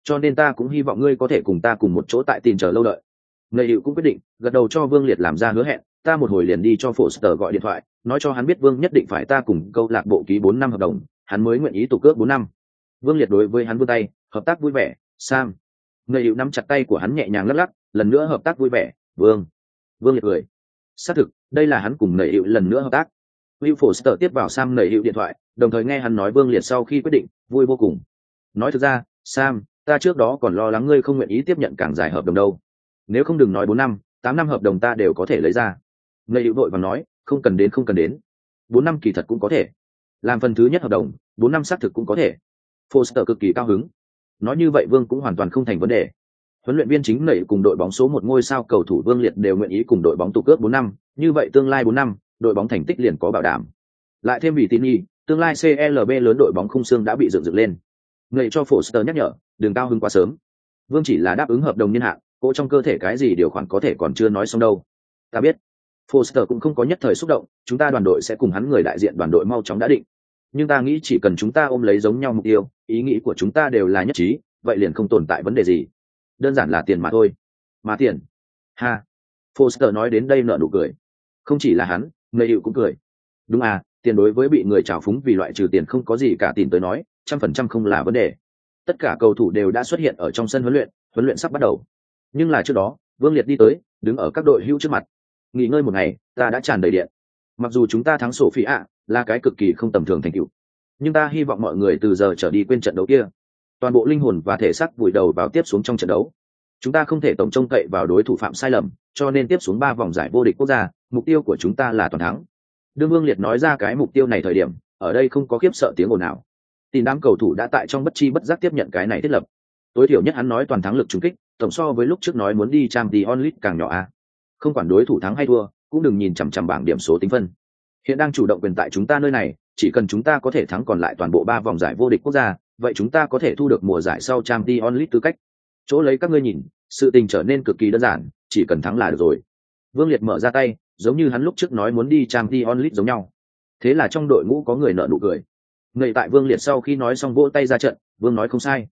Cho nên ta cũng hy vọng ngươi có thể cùng ta cùng một chỗ tại tìm chờ lâu đợi ngầy hiệu cũng quyết định gật đầu cho vương liệt làm ra hứa hẹn ta một hồi liền đi cho phổ sở gọi điện thoại nói cho hắn biết vương nhất định phải ta cùng câu lạc bộ ký bốn năm hợp đồng hắn mới nguyện ý tụ cước bốn năm vương liệt đối với hắn vươn tay hợp tác vui vẻ sam người hiệu nắm chặt tay của hắn nhẹ nhàng lắc lắc lần nữa hợp tác vui vẻ vương vương liệt cười xác thực đây là hắn cùng nầy hiệu lần nữa hợp tác Will Foster tiếp vào Sam nảy hiệu điện thoại, đồng thời nghe hắn nói Vương Liệt sau khi quyết định, vui vô cùng. Nói thực ra, Sam, ta trước đó còn lo lắng ngươi không nguyện ý tiếp nhận càng dài hợp đồng đâu. Nếu không đừng nói bốn năm, tám năm hợp đồng ta đều có thể lấy ra. Nảy hữu đội và nói, không cần đến không cần đến. Bốn năm kỳ thật cũng có thể. Làm phần thứ nhất hợp đồng, bốn năm xác thực cũng có thể. Foster cực kỳ cao hứng. Nói như vậy Vương cũng hoàn toàn không thành vấn đề. Huấn luyện viên chính nảy cùng đội bóng số một ngôi sao cầu thủ Vương Liệt đều nguyện ý cùng đội bóng tụ cướp bốn năm, như vậy tương lai bốn năm, đội bóng thành tích liền có bảo đảm. Lại thêm vì tin y, tương lai CLB lớn đội bóng khung xương đã bị dựng dựng lên. Người cho Foster nhắc nhở, đừng cao hứng quá sớm. Vương chỉ là đáp ứng hợp đồng niên hạn, cô trong cơ thể cái gì điều khoản có thể còn chưa nói xong đâu. Ta biết. Foster cũng không có nhất thời xúc động, chúng ta đoàn đội sẽ cùng hắn người đại diện đoàn đội mau chóng đã định. Nhưng ta nghĩ chỉ cần chúng ta ôm lấy giống nhau mục tiêu, ý nghĩ của chúng ta đều là nhất trí, vậy liền không tồn tại vấn đề gì. Đơn giản là tiền mà thôi. Mà tiền. Ha. Foster nói đến đây nở nụ cười. Không chỉ là hắn, người hiệu cũng cười. Đúng à, tiền đối với bị người trào phúng vì loại trừ tiền không có gì cả tìm tới nói, trăm phần trăm không là vấn đề. Tất cả cầu thủ đều đã xuất hiện ở trong sân huấn luyện, huấn luyện sắp bắt đầu. Nhưng là trước đó, Vương Liệt đi tới, đứng ở các đội hữu trước mặt. Nghỉ ngơi một ngày, ta đã tràn đầy điện. Mặc dù chúng ta thắng sổ phi ạ, là cái cực kỳ không tầm thường thành tựu, nhưng ta hy vọng mọi người từ giờ trở đi quên trận đấu kia. Toàn bộ linh hồn và thể xác vùi đầu vào tiếp xuống trong trận đấu. Chúng ta không thể tổng trông cậy vào đối thủ phạm sai lầm, cho nên tiếp xuống ba vòng giải vô địch quốc gia, mục tiêu của chúng ta là toàn thắng đương vương liệt nói ra cái mục tiêu này thời điểm ở đây không có khiếp sợ tiếng ồn nào tin đám cầu thủ đã tại trong bất chi bất giác tiếp nhận cái này thiết lập tối thiểu nhất hắn nói toàn thắng lực trúng kích tổng so với lúc trước nói muốn đi trang tí onlit càng nhỏ a. Không quản đối thủ thắng hay thua, cũng đừng nhìn chằm chằm bảng điểm số tính phân. Hiện đang chủ động quyền tại chúng ta nơi này, chỉ cần chúng ta có thể thắng còn lại toàn bộ ba vòng giải vô địch quốc gia, vậy chúng ta có thể thu được mùa giải sau trang tí onlit tư cách. Chỗ lấy các ngươi nhìn, sự tình trở nên cực kỳ đơn giản, chỉ cần thắng là được rồi. Vương liệt mở ra tay, giống như hắn lúc trước nói muốn đi trang t onlit giống nhau. Thế là trong đội ngũ có người nợ nụ cười. Người tại vương liệt sau khi nói xong vỗ tay ra trận, vương nói không sai.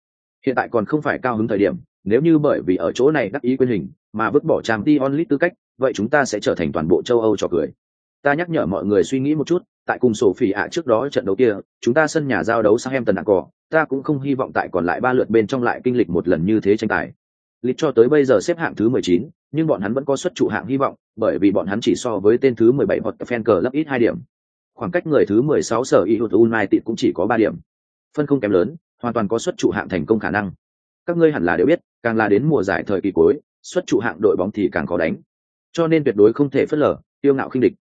Hiện tại còn không phải cao hứng thời điểm nếu như bởi vì ở chỗ này đắc ý quyền hình mà vứt bỏ trang t onlit tư cách vậy chúng ta sẽ trở thành toàn bộ châu âu trò cười ta nhắc nhở mọi người suy nghĩ một chút tại cùng sổ phỉ ạ trước đó trận đấu kia chúng ta sân nhà giao đấu sang em tần đạn cỏ ta cũng không hy vọng tại còn lại ba lượt bên trong lại kinh lịch một lần như thế tranh tài lịch cho tới bây giờ xếp hạng thứ mười chín nhưng bọn hắn vẫn có xuất trụ hạng hy vọng, bởi vì bọn hắn chỉ so với tên thứ 17 hoặc fan cờ lấp ít hai điểm. Khoảng cách người thứ 16 sở Ihut United cũng chỉ có ba điểm. Phân không kém lớn, hoàn toàn có xuất trụ hạng thành công khả năng. Các ngươi hẳn là đều biết, càng là đến mùa giải thời kỳ cuối, xuất trụ hạng đội bóng thì càng khó đánh. Cho nên tuyệt đối không thể phớt lờ, tiêu ngạo khinh địch.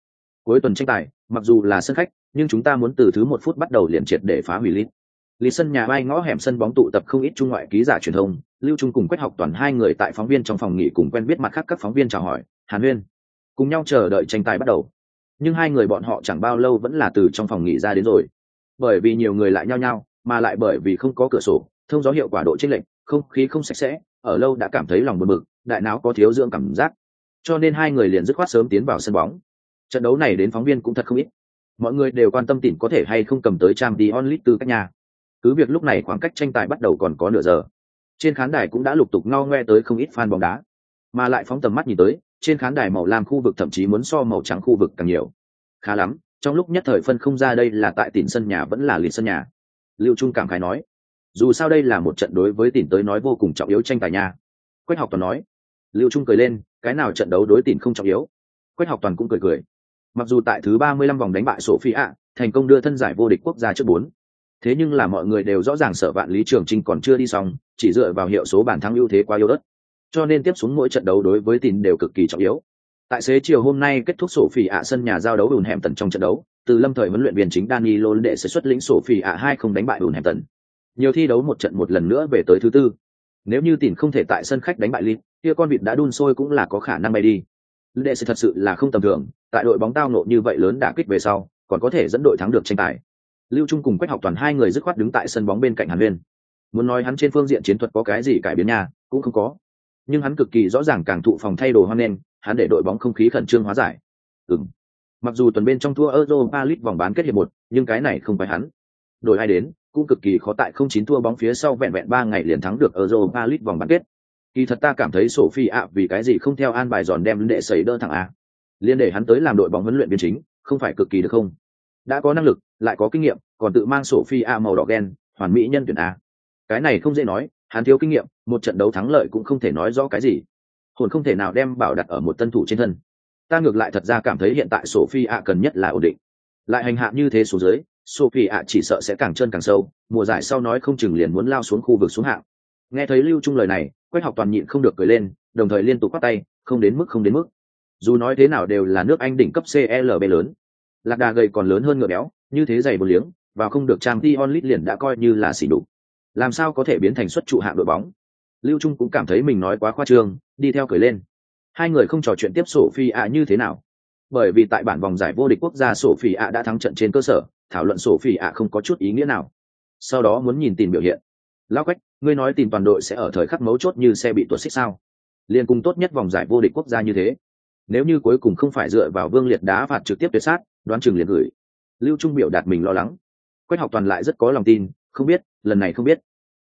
Cuối tuần tranh tài, mặc dù là sân khách, nhưng chúng ta muốn từ thứ một phút bắt đầu liền triệt để phá hủy lít. Lý sân nhà bay ngõ hẻm sân bóng tụ tập không ít trung ngoại ký giả truyền thông, lưu trung cùng quét học toàn hai người tại phóng viên trong phòng nghỉ cùng quen biết mặt khác các phóng viên chào hỏi hàn huyên cùng nhau chờ đợi tranh tài bắt đầu nhưng hai người bọn họ chẳng bao lâu vẫn là từ trong phòng nghỉ ra đến rồi bởi vì nhiều người lại nhao nhao mà lại bởi vì không có cửa sổ thông gió hiệu quả độ chênh lệch không khí không sạch sẽ ở lâu đã cảm thấy lòng buồn bực, đại não có thiếu dưỡng cảm giác. Cho nên hai người liền dứt khoát sớm tiến vào sân bóng. Trận đấu này đến phóng viên cũng thật không ít. Mọi người đều quan tâm tỉn có thể hay không cầm tới trang đi onlit từ các nhà cứ việc lúc này khoảng cách tranh tài bắt đầu còn có nửa giờ, trên khán đài cũng đã lục tục ngao ngoe tới không ít fan bóng đá. Mà lại phóng tầm mắt nhìn tới, trên khán đài màu lam khu vực thậm chí muốn so màu trắng khu vực càng nhiều. Khá lắm, trong lúc nhất thời phân không ra đây là tại tỉnh sân nhà vẫn là liền sân nhà. Lưu trung cảm khái nói dù sao đây là một trận đối với tỉnh tới nói vô cùng trọng yếu tranh tài nha. Quách học toàn nói. Lưu trung cười lên, cái nào trận đấu đối tỉnh không trọng yếu? Quách học toàn cũng cười cười. Mặc dù tại thứ ba mươi lăm vòng đánh bại sổ phi ạ thành công đưa thân giải vô địch quốc gia trước bốn. Thế nhưng là mọi người đều rõ ràng sợ vạn lý trường trinh còn chưa đi xong, chỉ dựa vào hiệu số bàn thắng ưu thế quá yếu ớt. Cho nên tiếp xuống mỗi trận đấu đối với tỉn đều cực kỳ trọng yếu. Tại xế chiều hôm nay kết thúc sổ phi ạ sân nhà giao đấu bùn hẻm tần trong trận đấu, từ lâm thời huấn luyện viên chính danilo đệ sẽ xuất lĩnh sổ phi ạ hai không đánh bại bùn hẻm tần nhiều thi đấu một trận một lần nữa về tới thứ tư. Nếu như tìm không thể tại sân khách đánh bại lit kia con vịt đã đun sôi cũng là có khả năng bay đi. Đệ sẽ thật sự là không tầm thường, tại đội bóng tao nộ như vậy lớn đã kích về sau, còn có thể dẫn đội thắng được tranh tài. Lưu trung cùng quách học toàn hai người dứt khoát đứng tại sân bóng bên cạnh hàn viên muốn nói hắn trên phương diện chiến thuật có cái gì cải biến nhà cũng không có. Nhưng hắn cực kỳ rõ ràng càng thụ phòng thay đồ hoan nghênh, hắn để đội bóng không khí khẩn trương hóa giải. Ừng mặc dù tuần bên trong thua europa league vòng bán kết hiệp một, nhưng cái này không phải hắn đội ai đến, cũng cực kỳ khó tại không chín thua bóng phía sau vẹn vẹn ba ngày liền thắng được europa league vòng bán kết. Kỳ thật ta cảm thấy sổ phi ạ, vì cái gì không theo an bài giòn đem đệ sẩy đỡ thẳng a. Liên để hắn tới làm đội bóng huấn luyện viên chính, không phải cực kỳ được không? Đã có năng lực, lại có kinh nghiệm, còn tự mang sổ phi màu đỏ ghen, hoàn mỹ nhân tuyển a. Cái này không dễ nói, hắn thiếu kinh nghiệm, một trận đấu thắng lợi cũng không thể nói rõ cái gì. Hồn không thể nào đem bảo đặt ở một tân thủ trên thân. Ta ngược lại thật ra cảm thấy hiện tại sophie ạ cần nhất là ổn định. Lại hành hạ như thế xuống dưới sophie ạ chỉ sợ sẽ càng trơn càng sâu, mùa giải sau nói không chừng liền muốn lao xuống khu vực xuống hạng. Nghe thấy lưu trung lời này, quách học toàn nhịn không được cười lên, đồng thời liên tục bắt tay, không đến mức, không đến mức. Dù nói thế nào đều là nước anh đỉnh cấp clb lớn. Lạc đà gầy còn lớn hơn ngựa béo, như thế dày một liếng, và không được trang t onlit liền đã coi như là xỉ đục làm sao có thể biến thành xuất trụ hạng đội bóng? Lưu trung cũng cảm thấy mình nói quá khoa trương, đi theo cười lên. Hai người không trò chuyện tiếp sổ phi ạ như thế nào? Bởi vì tại bản vòng giải vô địch quốc gia sổ phi ạ đã thắng trận trên cơ sở thảo luận sổ phỉ ạ à không có chút ý nghĩa nào. Sau đó muốn nhìn tìm biểu hiện. Lao quách, ngươi nói tìm toàn đội sẽ ở thời khắc mấu chốt như xe bị tuột xích sao? Liên cung tốt nhất vòng giải vô địch quốc gia như thế. Nếu như cuối cùng không phải dựa vào vương liệt đá phạt trực tiếp tuyệt sát, đoán chừng liền gửi. Lưu trung biểu đạt mình lo lắng. Quách học toàn lại rất có lòng tin, không biết, lần này không biết.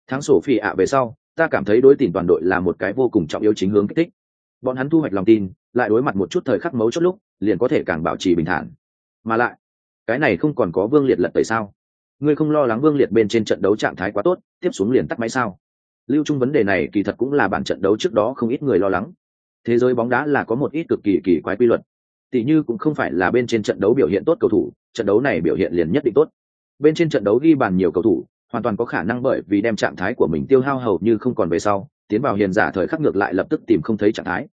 Thắng sổ phi ạ à về sau, ta cảm thấy đối tìm toàn đội là một cái vô cùng trọng yếu chính hướng kích thích. Bọn hắn thu hoạch lòng tin, lại đối mặt một chút thời khắc mấu chốt lúc, liền có thể càng bảo trì bình thản. Mà lại cái này không còn có vương liệt lật tẩy sao? Ngươi không lo lắng vương liệt bên trên trận đấu trạng thái quá tốt, tiếp xuống liền tắt máy sao? Lưu trung vấn đề này kỳ thật cũng là bản trận đấu trước đó không ít người lo lắng. Thế giới bóng đá là có một ít cực kỳ kỳ quái quy luật. Tỷ như cũng không phải là bên trên trận đấu biểu hiện tốt cầu thủ, trận đấu này biểu hiện liền nhất định tốt. Bên trên trận đấu ghi bàn nhiều cầu thủ, hoàn toàn có khả năng bởi vì đem trạng thái của mình tiêu hao hầu như không còn về sau, tiến vào hiền giả thời khắc ngược lại lập tức tìm không thấy trạng thái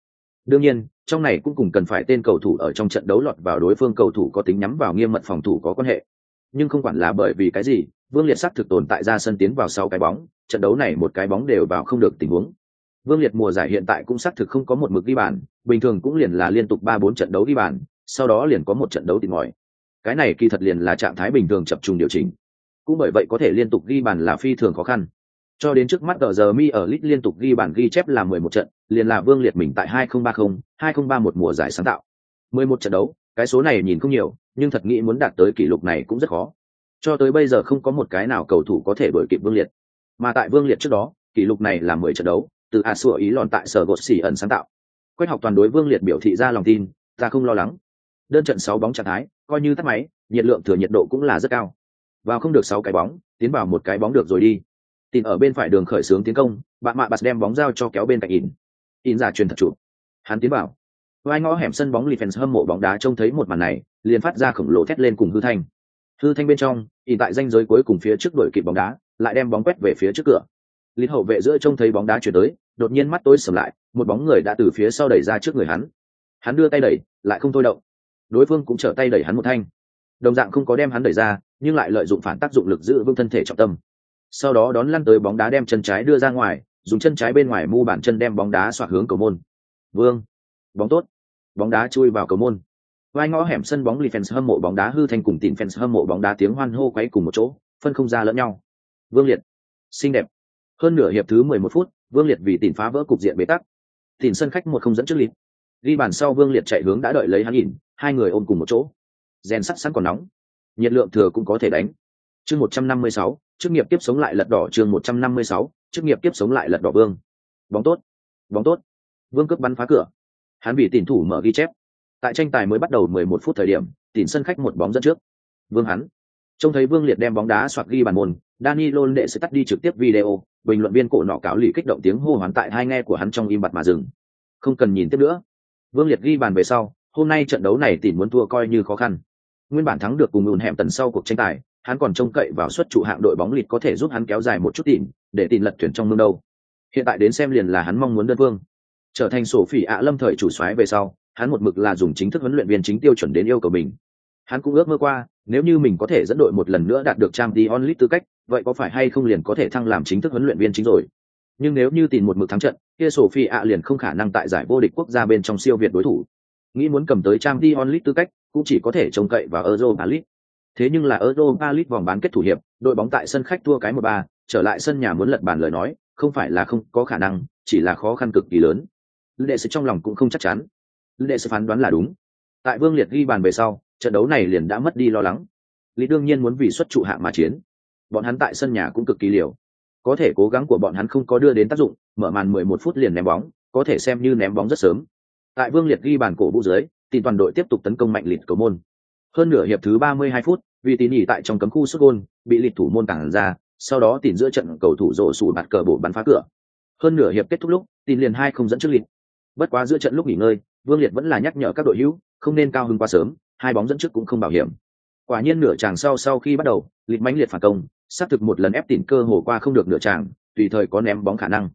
đương nhiên, trong này cũng cùng cần phải tên cầu thủ ở trong trận đấu lọt vào đối phương cầu thủ có tính nhắm vào nghiêm mật phòng thủ có quan hệ. Nhưng không quản là bởi vì cái gì, vương liệt sắc thực tồn tại ra sân tiến vào sau cái bóng, trận đấu này một cái bóng đều vào không được tình huống. Vương liệt mùa giải hiện tại cũng xác thực không có một mực ghi bàn, bình thường cũng liền là liên tục ba bốn trận đấu ghi bàn, sau đó liền có một trận đấu tìm mỏi. Cái này kỳ thật liền là trạng thái bình thường chập trùng điều chỉnh. Cũng bởi vậy có thể liên tục ghi bàn là phi thường khó khăn. Cho đến trước mắt tờ giờ mi ở lit liên tục ghi bàn ghi chép là mười một trận liền là vương liệt mình tại hai không ba không, hai không ba một mùa giải sáng tạo. Mười một trận đấu, cái số này nhìn không nhiều, nhưng thật nghĩ muốn đạt tới kỷ lục này cũng rất khó. Cho tới bây giờ không có một cái nào cầu thủ có thể đuổi kịp vương liệt. Mà tại vương liệt trước đó, kỷ lục này là mười trận đấu, từ a sủa ý lòn tại sở gột xỉ ẩn sáng tạo. Quách học toàn đối vương liệt biểu thị ra lòng tin, ta không lo lắng. Đơn trận sáu bóng trạng thái, coi như tắt máy, nhiệt lượng thừa nhiệt độ cũng là rất cao. Vào không được sáu cái bóng, tiến vào một cái bóng được rồi đi. Tìm ở bên phải đường khởi sướng tiến công bạn mạ bạt đem bóng giao cho kéo bên cạnh ỉn in ra truyền thật chụp. Hắn tiến vào. Vai ngõ hẻm sân bóng lì fans hâm mộ bóng đá trông thấy một màn này, liền phát ra khổng lồ thét lên cùng hư thanh. Hư thanh bên trong, in tại danh giới cuối cùng phía trước đội kịp bóng đá, lại đem bóng quét về phía trước cửa. Lít hậu vệ giữa trông thấy bóng đá chuyển tới, đột nhiên mắt tối sầm lại, một bóng người đã từ phía sau đẩy ra trước người hắn. Hắn đưa tay đẩy, lại không thôi động. Đối phương cũng trở tay đẩy hắn một thanh. Đồng dạng không có đem hắn đẩy ra, nhưng lại lợi dụng phản tác dụng lực giữ vững thân thể trọng tâm. Sau đó đón lăn tới bóng đá đem chân trái đưa ra ngoài dùng chân trái bên ngoài mu bàn chân đem bóng đá xoạc hướng cầu môn. Vương. Bóng tốt. Bóng đá chui vào cầu môn. Vai ngõ hẻm sân bóng lì fans hâm mộ bóng đá hư thành cùng tìm fans hâm mộ bóng đá tiếng hoan hô quấy cùng một chỗ, phân không ra lẫn nhau. Vương liệt. Xinh đẹp. Hơn nửa hiệp thứ mười một phút, vương liệt vì tìm phá vỡ cục diện bế tắc. Tìm sân khách một không dẫn trước lịt ghi bàn sau vương liệt chạy hướng đã đợi lấy hắn nhìn, hai người ôm cùng một chỗ. Rèn sắt sẵn còn nóng. Nhiệt lượng thừa cũng có thể đánh. Chương một trăm năm mươi sáu chức nghiệp tiếp sống lại lật đỏ chương một trăm năm mươi sáu chức nghiệp tiếp sống lại lật đỏ vương. Bóng tốt bóng tốt. Vương cướp bắn phá cửa. Hắn bị tìm thủ mở ghi chép. Tại tranh tài mới bắt đầu mười một phút thời điểm tìm sân khách một bóng dẫn trước. Vương hắn. Trông thấy vương liệt đem bóng đá soạt ghi bàn môn, danilo đệ sẽ tắt đi trực tiếp video, bình luận viên cổ nọ cáo lì kích động tiếng hô hoán tại hai nghe của hắn trong im bặt mà dừng. Không cần nhìn tiếp nữa. Vương liệt ghi bàn về sau, hôm nay trận đấu này tìm muốn thua coi như khó khăn. Nguyên bản thắng được cùng ùn hẻm tần sau cuộc tranh tài hắn còn trông cậy vào suất trụ hạng đội bóng lịt có thể giúp hắn kéo dài một chút tìm để tìm lật thuyền trong mương đâu. Hiện tại đến xem liền là hắn mong muốn đơn phương. Trở thành sổ phỉ ạ lâm thời chủ soái về sau, hắn một mực là dùng chính thức huấn luyện viên chính tiêu chuẩn đến yêu cầu mình. Hắn cũng ước mơ qua, nếu như mình có thể dẫn đội một lần nữa đạt được trang t onlit tư cách, vậy có phải hay không liền có thể thăng làm chính thức huấn luyện viên chính rồi? Nhưng nếu như tìm một mực thắng trận, kia sổ phi ạ liền không khả năng tại giải vô địch quốc gia bên trong siêu việt đối thủ. Nghĩ muốn cầm tới trang t onlit tư cách, cũng chỉ có thể trông cậy vào euro palit Thế nhưng là Europa League vòng bán kết thủ hiệp, đội bóng tại sân khách thua cái một ba, trở lại sân nhà muốn lật bàn lời nói, không phải là không có khả năng, chỉ là khó khăn cực kỳ lớn. Lệ sự trong lòng cũng không chắc chắn. Lệ sự phán đoán là đúng. Tại Vương Liệt ghi bàn về sau, trận đấu này liền đã mất đi lo lắng. Lý đương nhiên muốn vì xuất trụ hạng mà chiến. Bọn hắn tại sân nhà cũng cực kỳ liều. Có thể cố gắng của bọn hắn không có đưa đến tác dụng, mở màn 11 phút liền ném bóng, có thể xem như ném bóng rất sớm. Tại Vương Liệt ghi bàn cổ vũ dưới, tin toàn đội tiếp tục tấn công mạnh liệt cầu môn hơn nửa hiệp thứ 32 phút, vì tín nhỉ tại trong cấm khu xuất gôn, bị lịch thủ môn tàng ra, sau đó tìm giữa trận cầu thủ rổ sủ bạt cờ bổ bắn phá cửa. Hơn nửa hiệp kết thúc lúc tin liền hai không dẫn trước liệt bất quá giữa trận lúc nghỉ ngơi, vương liệt vẫn là nhắc nhở các đội hữu, không nên cao hơn quá sớm, hai bóng dẫn trước cũng không bảo hiểm. Quả nhiên nửa chàng sau sau khi bắt đầu, lịch mãnh liệt phản công, xác thực một lần ép tỉn cơ hồ qua không được nửa chàng, tùy thời có ném bóng khả năng.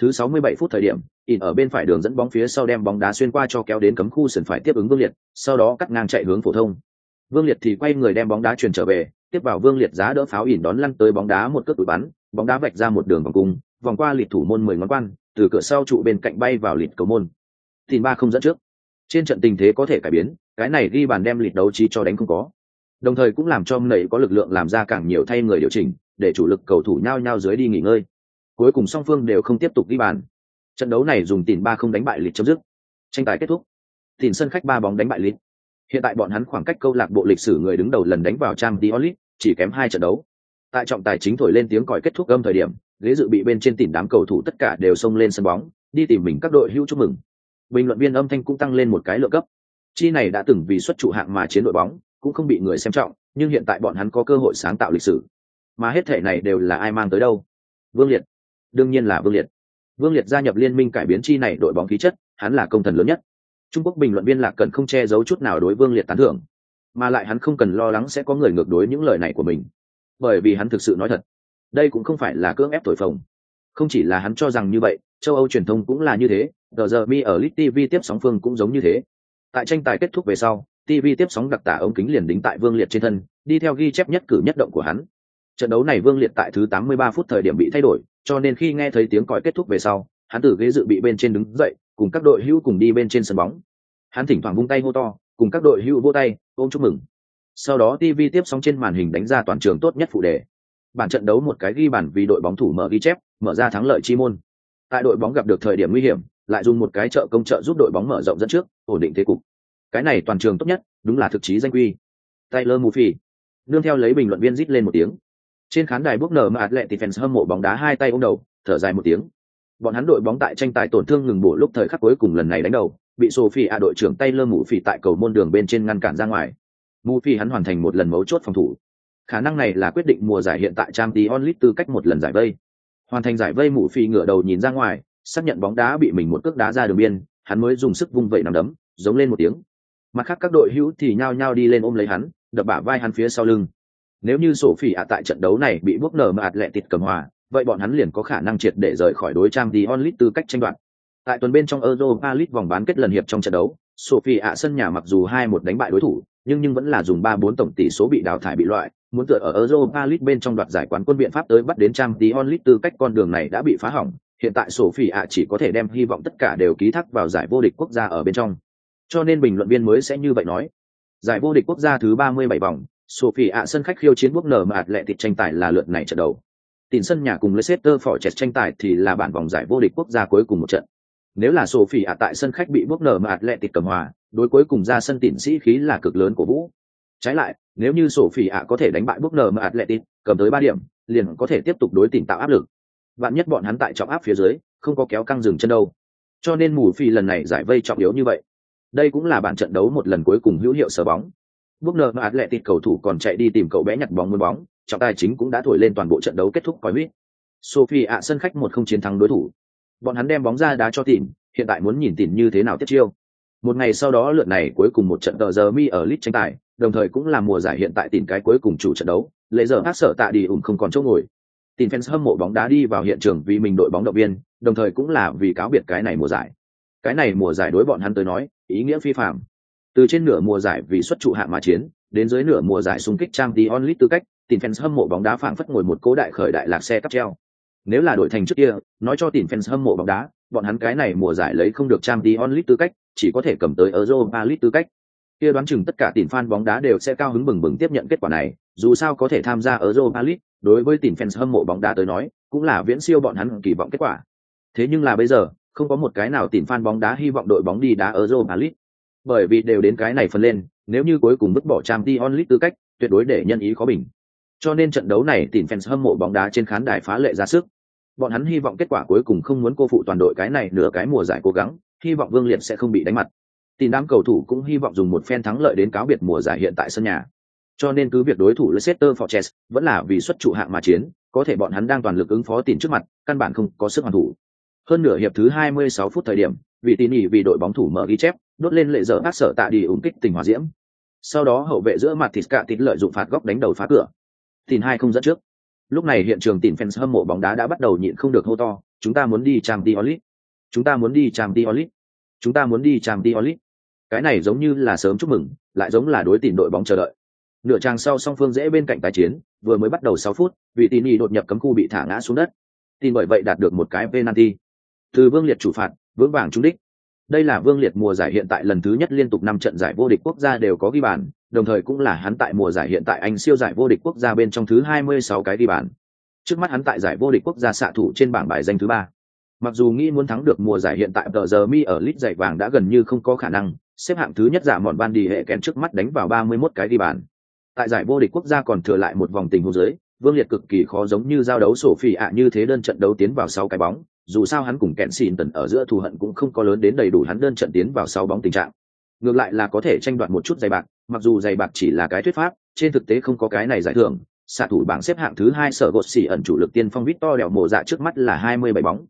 Thứ 67 phút thời điểm ỉn ở bên phải đường dẫn bóng phía sau đem bóng đá xuyên qua cho kéo đến cấm khu sân phải tiếp ứng vương liệt, sau đó cắt ngang chạy hướng phổ thông vương liệt thì quay người đem bóng đá truyền trở về, tiếp vào vương liệt giá đỡ pháo ỉn đón lăn tới bóng đá một cước đuổi bắn, bóng đá vạch ra một đường vòng cung, vòng qua liệt thủ môn mười ngón quan, từ cửa sau trụ bên cạnh bay vào liệt cầu môn. Tìm ba không dẫn trước. Trên trận tình thế có thể cải biến, cái này ghi bàn đem lịt đấu trí cho đánh không có. Đồng thời cũng làm cho nảy có lực lượng làm ra càng nhiều thay người điều chỉnh, để chủ lực cầu thủ nhao nhao dưới đi nghỉ ngơi. Cuối cùng song phương đều không tiếp tục ghi bàn. Trận đấu này dùng tìm ba không đánh bại lịt chấm dứt. Tranh tài kết thúc. Tìm sân khách ba bóng đánh bại lịt hiện tại bọn hắn khoảng cách câu lạc bộ lịch sử người đứng đầu lần đánh vào trang Diolit, chỉ kém hai trận đấu. Tại trọng tài chính thổi lên tiếng còi kết thúc âm thời điểm ghế dự bị bên trên tỉnh đám cầu thủ tất cả đều xông lên sân bóng đi tìm mình các đội hữu chúc mừng. Bình luận viên âm thanh cũng tăng lên một cái lượng cấp chi này đã từng vì xuất trụ hạng mà chiến đội bóng cũng không bị người xem trọng nhưng hiện tại bọn hắn có cơ hội sáng tạo lịch sử. Mà hết thể này đều là ai mang tới đâu? Vương liệt. Đương nhiên là vương liệt. Vương liệt gia nhập liên minh cải biến chi này đội bóng khí chất hắn là công thần lớn nhất trung quốc bình luận viên lạc cần không che giấu chút nào đối vương liệt tán thưởng, mà lại hắn không cần lo lắng sẽ có người ngược đối những lời này của mình, bởi vì hắn thực sự nói thật, đây cũng không phải là cưỡng ép thổi phồng. Không chỉ là hắn cho rằng như vậy, châu âu truyền thông cũng là như thế giờ giờ mi ở lit tv tiếp sóng phương cũng giống như thế. Tại tranh tài kết thúc về sau tv tiếp sóng đặc tả ống kính liền đính tại vương liệt trên thân, đi theo ghi chép nhất cử nhất động của hắn. Trận đấu này vương liệt tại thứ 83 phút thời điểm bị thay đổi, cho nên khi nghe thấy tiếng còi kết thúc về sau, hắn từ ghế dự bị bên trên đứng dậy cùng các đội hữu cùng đi bên trên sân bóng. Hắn thỉnh thoảng vung tay hô to, cùng các đội hữu vô tay, ôm chúc mừng. Sau đó tv tiếp sóng trên màn hình đánh ra toàn trường tốt nhất phụ đề. Bản trận đấu một cái ghi bàn vì đội bóng thủ mở ghi chép, mở ra thắng lợi chi môn. Tại đội bóng gặp được thời điểm nguy hiểm, lại dùng một cái trợ công trợ giúp đội bóng mở rộng dẫn trước, ổn định thế cục. Cái này toàn trường tốt nhất, đúng là thực chí danh quy. Taylor Murphy nương theo lấy bình luận viên rít lên một tiếng. Trên khán đài bước nở mà Atletico fans hâm mộ bóng đá hai tay ôm đầu, thở dài một tiếng bọn hắn đội bóng tại tranh tài tổn thương ngừng bổ lúc thời khắc cuối cùng lần này đánh đầu, bị Sophie a đội trưởng tay lơ mù phỉ tại cầu môn đường bên trên ngăn cản ra ngoài. Murphy hắn hoàn thành một lần mấu chốt phòng thủ. Khả năng này là quyết định mùa giải hiện tại trang Champions onlit tư cách một lần giải vây. Hoàn thành giải vây Murphy ngửa đầu nhìn ra ngoài, xác nhận bóng đá bị mình một cước đá ra đường biên, hắn mới dùng sức vung vẩy nằm đấm, giống lên một tiếng. Mặt khác các đội hữu thì nhao nhao đi lên ôm lấy hắn, đập bả vai hắn phía sau lưng. Nếu như sổ phỉ ạ tại trận đấu này bị bốc nở mà ạt lẹ tịt cầm hòa vậy bọn hắn liền có khả năng triệt để rời khỏi đối trang đi onlit tư cách tranh đoạt. Tại tuần bên trong europa league vòng bán kết lần hiệp trong trận đấu, sophie ạ sân nhà mặc dù hai một đánh bại đối thủ, nhưng nhưng vẫn là dùng ba bốn tổng tỷ số bị đào thải bị loại, muốn tựa ở europa league bên trong đoạt giải quán quân biện pháp tới bắt đến trang tí onlit tư cách con đường này đã bị phá hỏng, hiện tại sophie ạ chỉ có thể đem hy vọng tất cả đều ký thác vào giải vô địch quốc gia ở bên trong. Cho nên bình luận viên mới sẽ như vậy nói. Giải vô địch quốc gia thứ ba mươi bảy vòng, sophie ạ sân khách khiêu chiến quốc nở mà lệ thịt tranh tài là lượt này trận đầu tìm sân nhà cùng leicester phỏ chẹt tranh tài thì là bản vòng giải vô địch quốc gia cuối cùng một trận. Nếu là sophie ạ tại sân khách bị bước nở mà lệ cầm hòa, đối cuối cùng ra sân tỉn sĩ khí là cực lớn của vũ. Trái lại, nếu như sophie ạ có thể đánh bại bước nở mà lệ cầm tới ba điểm, liền có thể tiếp tục đối tìm tạo áp lực. Vạn nhất bọn hắn tại trọng áp phía dưới, không có kéo căng dừng chân đâu. Cho nên mù phi lần này giải vây trọng yếu như vậy. Đây cũng là bản trận đấu một lần cuối cùng hữu hiệu sở bóng. Bước nở mà lệ tịt cầu thủ còn chạy đi tìm cậu bé nhặt bóng muôn bóng trọng tài chính cũng đã thổi lên toàn bộ trận đấu kết thúc coi huyết sophie ạ sân khách một không chiến thắng đối thủ. Bọn hắn đem bóng ra đá cho tỉn, hiện tại muốn nhìn tỉn như thế nào tiếp chiêu. Một ngày sau đó lượt này cuối cùng một trận tờ giờ mi ở lit tranh tài đồng thời cũng là mùa giải hiện tại tỉn cái cuối cùng chủ trận đấu lễ giờ hát sở tạ đi ủng không còn chỗ ngồi. Tỉn fans hâm mộ bóng đá đi vào hiện trường vì mình đội bóng động viên đồng thời cũng là vì cáo biệt cái này mùa giải. Cái này mùa giải đối bọn hắn tới nói ý nghĩa phi phạm từ trên nửa mùa giải vì xuất trụ hạng mà chiến đến dưới nửa mùa giải xung kích trang tí onlit tư cách tìm fans hâm mộ bóng đá phảng phất ngồi một cố đại khởi đại lạc xe cắp treo. Nếu là đội thành trước kia, nói cho tìm fans hâm mộ bóng đá, bọn hắn cái này mùa giải lấy không được trang đi onlit tư cách, chỉ có thể cầm tới europa league tư cách. Kia đoán chừng tất cả tìm fan bóng đá đều sẽ cao hứng bừng bừng tiếp nhận kết quả này, dù sao có thể tham gia europa league, đối với tìm fans hâm mộ bóng đá tới nói, cũng là viễn siêu bọn hắn kỳ vọng kết quả. Thế nhưng là bây giờ, không có một cái nào tìm fan bóng đá hy vọng đội bóng đi đá europa league. Bởi vì đều đến cái này phần lên, nếu như cuối cùng vứt bỏ trang đi onlit tư cách, tuyệt đối để nhân ý khó bình cho nên trận đấu này tìm fans hâm mộ bóng đá trên khán đài phá lệ ra sức. Bọn hắn hy vọng kết quả cuối cùng không muốn cô phụ toàn đội cái này nửa cái mùa giải cố gắng, hy vọng vương liệt sẽ không bị đánh mặt. Tìm đám cầu thủ cũng hy vọng dùng một phen thắng lợi đến cáo biệt mùa giải hiện tại sân nhà. Cho nên cứ việc đối thủ Leicester Fortress vẫn là vì xuất trụ hạng mà chiến, có thể bọn hắn đang toàn lực ứng phó tìm trước mặt, căn bản không có sức hoàn thủ. Hơn nửa hiệp thứ 26 phút thời điểm vị tin nhỉ vì đội bóng thủ mở ghi chép, đốt lên lệ dở bác sở tạ đi ủng kích tình hòa diễm. Sau đó hậu vệ giữa mặt thịt cạ tịt lợi dụng phạt góc đánh đầu phá cửa tin hai không dẫn trước. Lúc này hiện trường tìm fans hâm mộ bóng đá đã bắt đầu nhịn không được hô to, chúng ta muốn đi trang tiolit chúng ta muốn đi trang tiolit chúng ta muốn đi trang tiolit cái này giống như là sớm chúc mừng, lại giống là đối tìm đội bóng chờ đợi. Nửa trang sau song phương dễ bên cạnh tái chiến, vừa mới bắt đầu sáu phút vị tin y đột nhập cấm khu bị thả ngã xuống đất. Tin bởi vậy đạt được một cái penalty. Từ vương liệt chủ phạt, vững vàng trúng đích. Đây là vương liệt mùa giải hiện tại lần thứ nhất liên tục năm trận giải vô địch quốc gia đều có ghi bàn đồng thời cũng là hắn tại mùa giải hiện tại anh siêu giải vô địch quốc gia bên trong thứ 26 cái đi bàn. Trước mắt hắn tại giải vô địch quốc gia xạ thủ trên bảng bài danh thứ ba. Mặc dù nghĩ muốn thắng được mùa giải hiện tại, tờ giờ mi ở lít giải vàng đã gần như không có khả năng, xếp hạng thứ nhất giả mọn ban đi hệ kèn trước mắt đánh vào 31 cái đi bàn. Tại giải vô địch quốc gia còn thừa lại một vòng tình huống dưới, vương liệt cực kỳ khó giống như giao đấu sổ phỉ ạ à như thế đơn trận đấu tiến vào 6 cái bóng, dù sao hắn cùng kẹn xỉn tần ở giữa thù hận cũng không có lớn đến đầy đủ hắn đơn trận tiến vào 6 bóng tình trạng. Ngược lại là có thể tranh đoạt một chút giày bạc mặc dù giày bạc chỉ là cái thuyết pháp, trên thực tế không có cái này giải thưởng, xạ thủ bảng xếp hạng thứ hai sở gột xỉ ẩn chủ lực tiên phong vít to đèo mộ dạ trước mắt là hai mươi bảy bóng.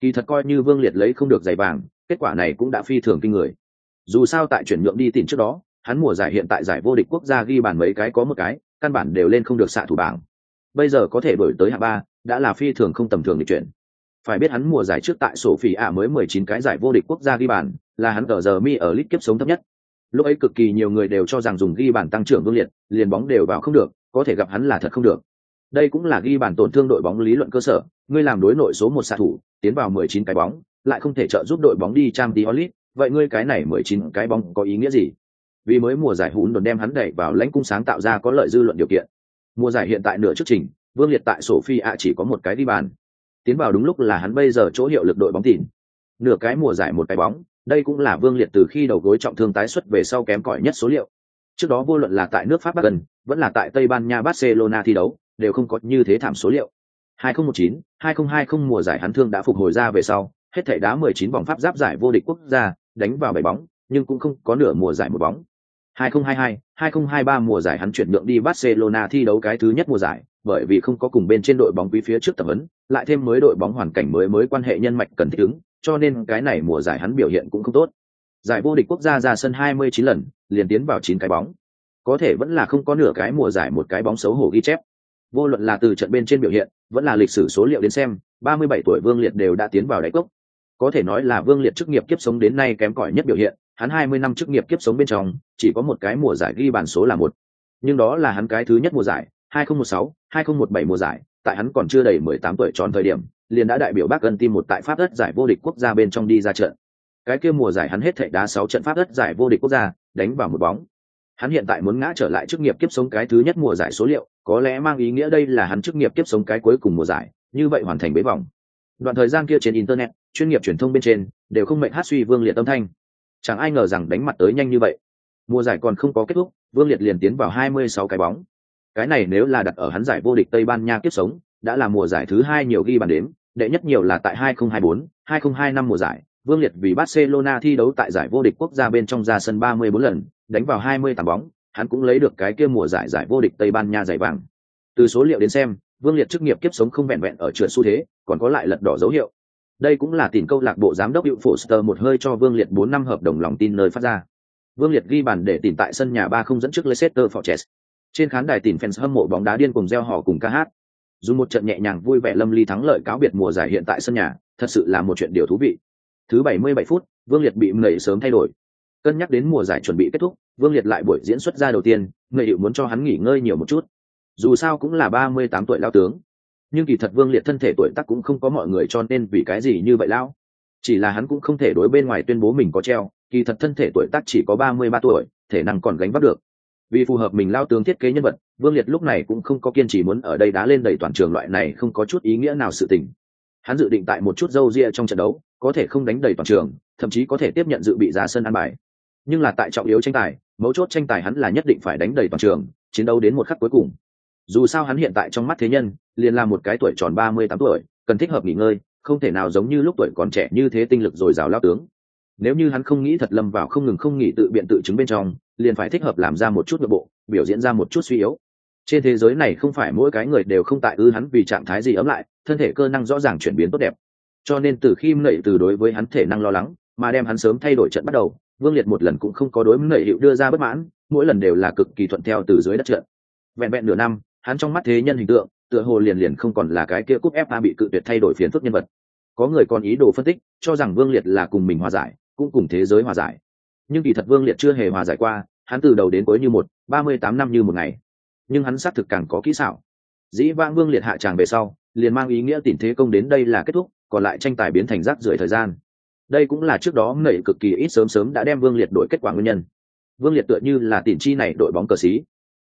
Kỳ thật coi như vương liệt lấy không được giày vàng kết quả này cũng đã phi thường kinh người. Dù sao tại chuyển nhượng đi tìm trước đó, hắn mùa giải hiện tại giải vô địch quốc gia ghi bàn mấy cái có một cái, căn bản đều lên không được xạ thủ bảng. Bây giờ có thể đổi tới hạng ba, đã là phi thường không tầm thường lịch chuyển. Phải biết hắn mùa giải trước tại sổ phỉ ạ mới mười chín cái giải vô địch quốc gia ghi bàn, là hắn ở giờ mi ở lít kiếp sống thấp nhất lúc ấy cực kỳ nhiều người đều cho rằng dùng ghi bàn tăng trưởng vương liệt, liền bóng đều vào không được, có thể gặp hắn là thật không được. Đây cũng là ghi bàn tổn thương đội bóng lý luận cơ sở, ngươi làm đối nội số một xạ thủ, tiến vào mười chín cái bóng, lại không thể trợ giúp đội bóng đi trang tí olit vậy ngươi cái này mười chín cái bóng có ý nghĩa gì? Vì mới mùa giải hún đồn đem hắn đẩy vào lãnh cung sáng tạo ra có lợi dư luận điều kiện. Mùa giải hiện tại nửa trước trình, vương liệt tại sổ phi ạ chỉ có một cái đi bàn. Tiến vào đúng lúc là hắn bây giờ chỗ hiệu lực đội bóng tìm. Nửa cái mùa giải một cái bóng đây cũng là vương liệt từ khi đầu gối trọng thương tái xuất về sau kém cỏi nhất số liệu. Trước đó vô luận là tại nước pháp bắc gần vẫn là tại tây ban nha barcelona thi đấu đều không có như thế thảm số liệu. 2019, 2020 mùa giải hắn thương đã phục hồi ra về sau hết thể đá 19 vòng pháp giáp giải vô địch quốc gia đánh vào bảy bóng nhưng cũng không có nửa mùa giải một bóng. 2022, 2023 mùa giải hắn chuyển nhượng đi Barcelona thi đấu cái thứ nhất mùa giải, bởi vì không có cùng bên trên đội bóng quý phía trước tập huấn, lại thêm mới đội bóng hoàn cảnh mới mới quan hệ nhân mạch cần thích ứng, cho nên cái này mùa giải hắn biểu hiện cũng không tốt. Giải vô địch quốc gia ra sân 29 lần, liền tiến vào 9 cái bóng. Có thể vẫn là không có nửa cái mùa giải một cái bóng xấu hổ ghi chép. Vô luận là từ trận bên trên biểu hiện, vẫn là lịch sử số liệu đến xem, 37 tuổi Vương Liệt đều đã tiến vào đáy cốc. Có thể nói là Vương Liệt chức nghiệp kiếp sống đến nay kém cỏi nhất biểu hiện, hắn 20 năm chức nghiệp kiếp sống bên trong, chỉ có một cái mùa giải ghi bàn số là một. Nhưng đó là hắn cái thứ nhất mùa giải, 2016, 2017 mùa giải, tại hắn còn chưa đầy 18 tuổi tròn thời điểm, liền đã đại biểu Bắc Ân Tim một tại Pháp đất giải vô địch quốc gia bên trong đi ra trận. Cái kia mùa giải hắn hết thảy đá 6 trận Pháp đất giải vô địch quốc gia, đánh vào một bóng. Hắn hiện tại muốn ngã trở lại chức nghiệp kiếp sống cái thứ nhất mùa giải số liệu, có lẽ mang ý nghĩa đây là hắn chức nghiệp kiếp sống cái cuối cùng mùa giải, như vậy hoàn thành bế vòng. Đoạn thời gian kia trên internet, chuyên nghiệp truyền thông bên trên đều không mệnh hát suy Vương Liệt tâm thanh. Chẳng ai ngờ rằng đánh mặt tới nhanh như vậy. Mùa giải còn không có kết thúc, Vương Liệt liền tiến vào 26 cái bóng. Cái này nếu là đặt ở hắn giải vô địch Tây Ban Nha kiếp sống, đã là mùa giải thứ hai nhiều ghi bàn đếm, đệ nhất nhiều là tại 2024, 2025 mùa giải, Vương Liệt vì Barcelona thi đấu tại giải vô địch quốc gia bên trong ra sân 34 lần, đánh vào 28 bóng, hắn cũng lấy được cái kia mùa giải giải vô địch Tây Ban Nha giải vàng. Từ số liệu đến xem, Vương Liệt chức nghiệp kiếp sống không vẹn vẹn ở trượt xu thế, còn có lại lật đỏ dấu hiệu. Đây cũng là tiền câu lạc bộ giám đốc Hữu Foster một hơi cho Vương Liệt 4 năm hợp đồng lòng tin nơi phát ra. Vương Liệt ghi bàn để tìm tại sân nhà 3 không dẫn trước Leicester Fortress. Trên khán đài tìm fans hâm mộ bóng đá điên cùng reo hò cùng ca hát. Dùng một trận nhẹ nhàng vui vẻ lâm ly thắng lợi cáo biệt mùa giải hiện tại sân nhà, thật sự là một chuyện điều thú vị. Thứ 77 phút, Vương Liệt bị người sớm thay đổi. Cân nhắc đến mùa giải chuẩn bị kết thúc, Vương Liệt lại buổi diễn xuất ra đầu tiên, người hiệu muốn cho hắn nghỉ ngơi nhiều một chút. Dù sao cũng là 38 tuổi lao tướng, nhưng kỳ thật Vương Liệt thân thể tuổi tác cũng không có mọi người cho nên vì cái gì như vậy lao. Chỉ là hắn cũng không thể đối bên ngoài tuyên bố mình có treo, kỳ thật thân thể tuổi tác chỉ có 33 tuổi, thể năng còn gánh vác được vì phù hợp mình lao tướng thiết kế nhân vật vương liệt lúc này cũng không có kiên trì muốn ở đây đá lên đầy toàn trường loại này không có chút ý nghĩa nào sự tình. Hắn dự định tại một chút dâu ria trong trận đấu, có thể không đánh đầy toàn trường, thậm chí có thể tiếp nhận dự bị ra sân ăn bài. Nhưng là tại trọng yếu tranh tài, mấu chốt tranh tài hắn là nhất định phải đánh đầy toàn trường, chiến đấu đến một khắc cuối cùng. Dù sao hắn hiện tại trong mắt thế nhân, liền là một cái tuổi tròn ba mươi tám tuổi, cần thích hợp nghỉ ngơi, không thể nào giống như lúc tuổi còn trẻ như thế tinh lực dồi dào lao tướng. Nếu như hắn không nghĩ thật lâm vào không ngừng không nghỉ tự biện tự chứng bên trong, liền phải thích hợp làm ra một chút nội bộ, biểu diễn ra một chút suy yếu trên thế giới này không phải mỗi cái người đều không tại ư hắn vì trạng thái gì ấm lại, thân thể cơ năng rõ ràng chuyển biến tốt đẹp. Cho nên từ khi nậy từ đối với hắn thể năng lo lắng, mà đem hắn sớm thay đổi trận bắt đầu, vương liệt một lần cũng không có đối nậy hiệu đưa ra bất mãn, mỗi lần đều là cực kỳ thuận theo từ dưới đất trận. Vẹn vẹn nửa năm, hắn trong mắt thế nhân hình tượng, tựa hồ liền liền không còn là cái kia cúp fa bị cự tuyệt thay đổi phiến phức nhân vật. Có người còn ý đồ phân tích, cho rằng vương liệt là cùng mình hòa giải, cũng cùng thế giới hòa giải. Nhưng kỳ thật vương liệt chưa hề hòa giải qua, hắn từ đầu đến cuối như một, ba mươi tám năm như một ngày nhưng hắn xác thực càng có kỹ xảo. Dĩ vang vương liệt hạ tràng về sau, liền mang ý nghĩa tìm thế công đến đây là kết thúc, còn lại tranh tài biến thành rác rưởi thời gian. Đây cũng là trước đó nảy cực kỳ ít sớm sớm đã đem vương liệt đổi kết quả nguyên nhân. Vương liệt tựa như là tiền chi này đội bóng cờ xí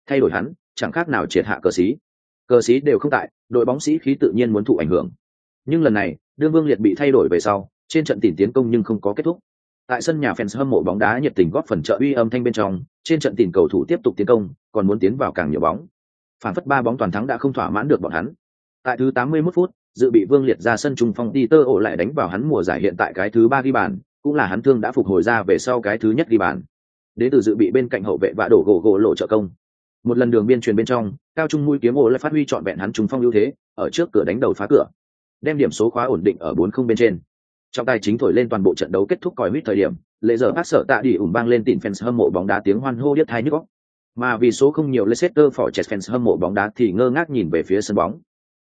thay đổi hắn, chẳng khác nào triệt hạ cờ xí cờ xí đều không tại, đội bóng sĩ khí tự nhiên muốn thụ ảnh hưởng. Nhưng lần này, đương vương liệt bị thay đổi về sau, trên trận tìm tiến công nhưng không có kết thúc tại sân nhà fans hâm mộ bóng đá nhiệt tình góp phần trợ uy âm thanh bên trong, trên trận tìm cầu thủ tiếp tục tiến công, còn muốn tiến vào càng nhiều bóng. Phản phất ba bóng toàn thắng đã không thỏa mãn được bọn hắn. Tại thứ 81 phút, dự bị vương liệt ra sân trung phong đi tơ ổ lại đánh vào hắn mùa giải hiện tại cái thứ ba ghi bàn, cũng là hắn thương đã phục hồi ra về sau cái thứ nhất ghi bàn. Đến từ dự bị bên cạnh hậu vệ và đổ gỗ gỗ lộ trợ công. Một lần đường biên truyền bên trong, cao trung mũi kiếm ổ lại phát huy trọn vẹn hắn trung phong ưu thế, ở trước cửa đánh đầu phá cửa, đem điểm số khóa ổn định ở bốn không bên trên trọng tài chính thổi lên toàn bộ trận đấu kết thúc còi huýt thời điểm, lệ giờ bác sợ tạ đi ủng bang lên tìm fans hâm mộ bóng đá tiếng hoan hô điếc thai nhức góc. Mà vì số không nhiều Leicester Fortress fans hâm mộ bóng đá thì ngơ ngác nhìn về phía sân bóng.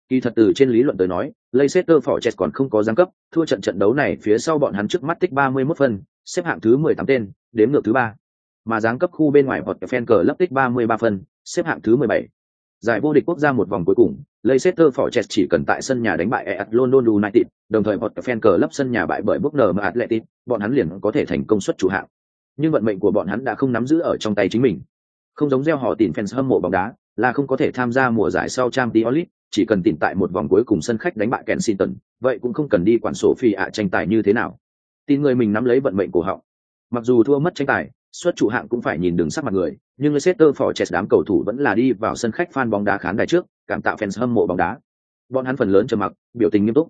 Kỳ thật từ trên lý luận tới nói, Leicester Fortress còn không có giáng cấp, thua trận trận đấu này phía sau bọn hắn trước mắt tích 31 phân, xếp hạng thứ 18 tên, đếm ngược thứ ba. Mà giáng cấp khu bên ngoài hoặc fan cờ lấp tích 33 phân, xếp hạng thứ 17 giải vô địch quốc gia một vòng cuối cùng Leicester Fortress chỉ cần tại sân nhà đánh bại EA London United, đồng thời một fan cờ lấp sân nhà bại bởi Bournemouth Athletic, bọn hắn liền có thể thành công suất chủ hạng. Nhưng vận mệnh của bọn hắn đã không nắm giữ ở trong tay chính mình. Không giống gieo họ tìm fans hâm mộ bóng đá, là không có thể tham gia mùa giải sau Champions League, chỉ cần tìm tại một vòng cuối cùng sân khách đánh bại Kensington, vậy cũng không cần đi quản sổ phi ạ tranh tài như thế nào. Tin người mình nắm lấy vận mệnh của họ. Mặc dù thua mất tranh tài, Xuất chủ hạng cũng phải nhìn đường sắc mặt người, nhưng Leicester Fortress đám cầu thủ vẫn là đi vào sân khách fan bóng đá khán đài trước, cảm tạo fans hâm mộ bóng đá. Bọn hắn phần lớn trầm mặc, biểu tình nghiêm túc.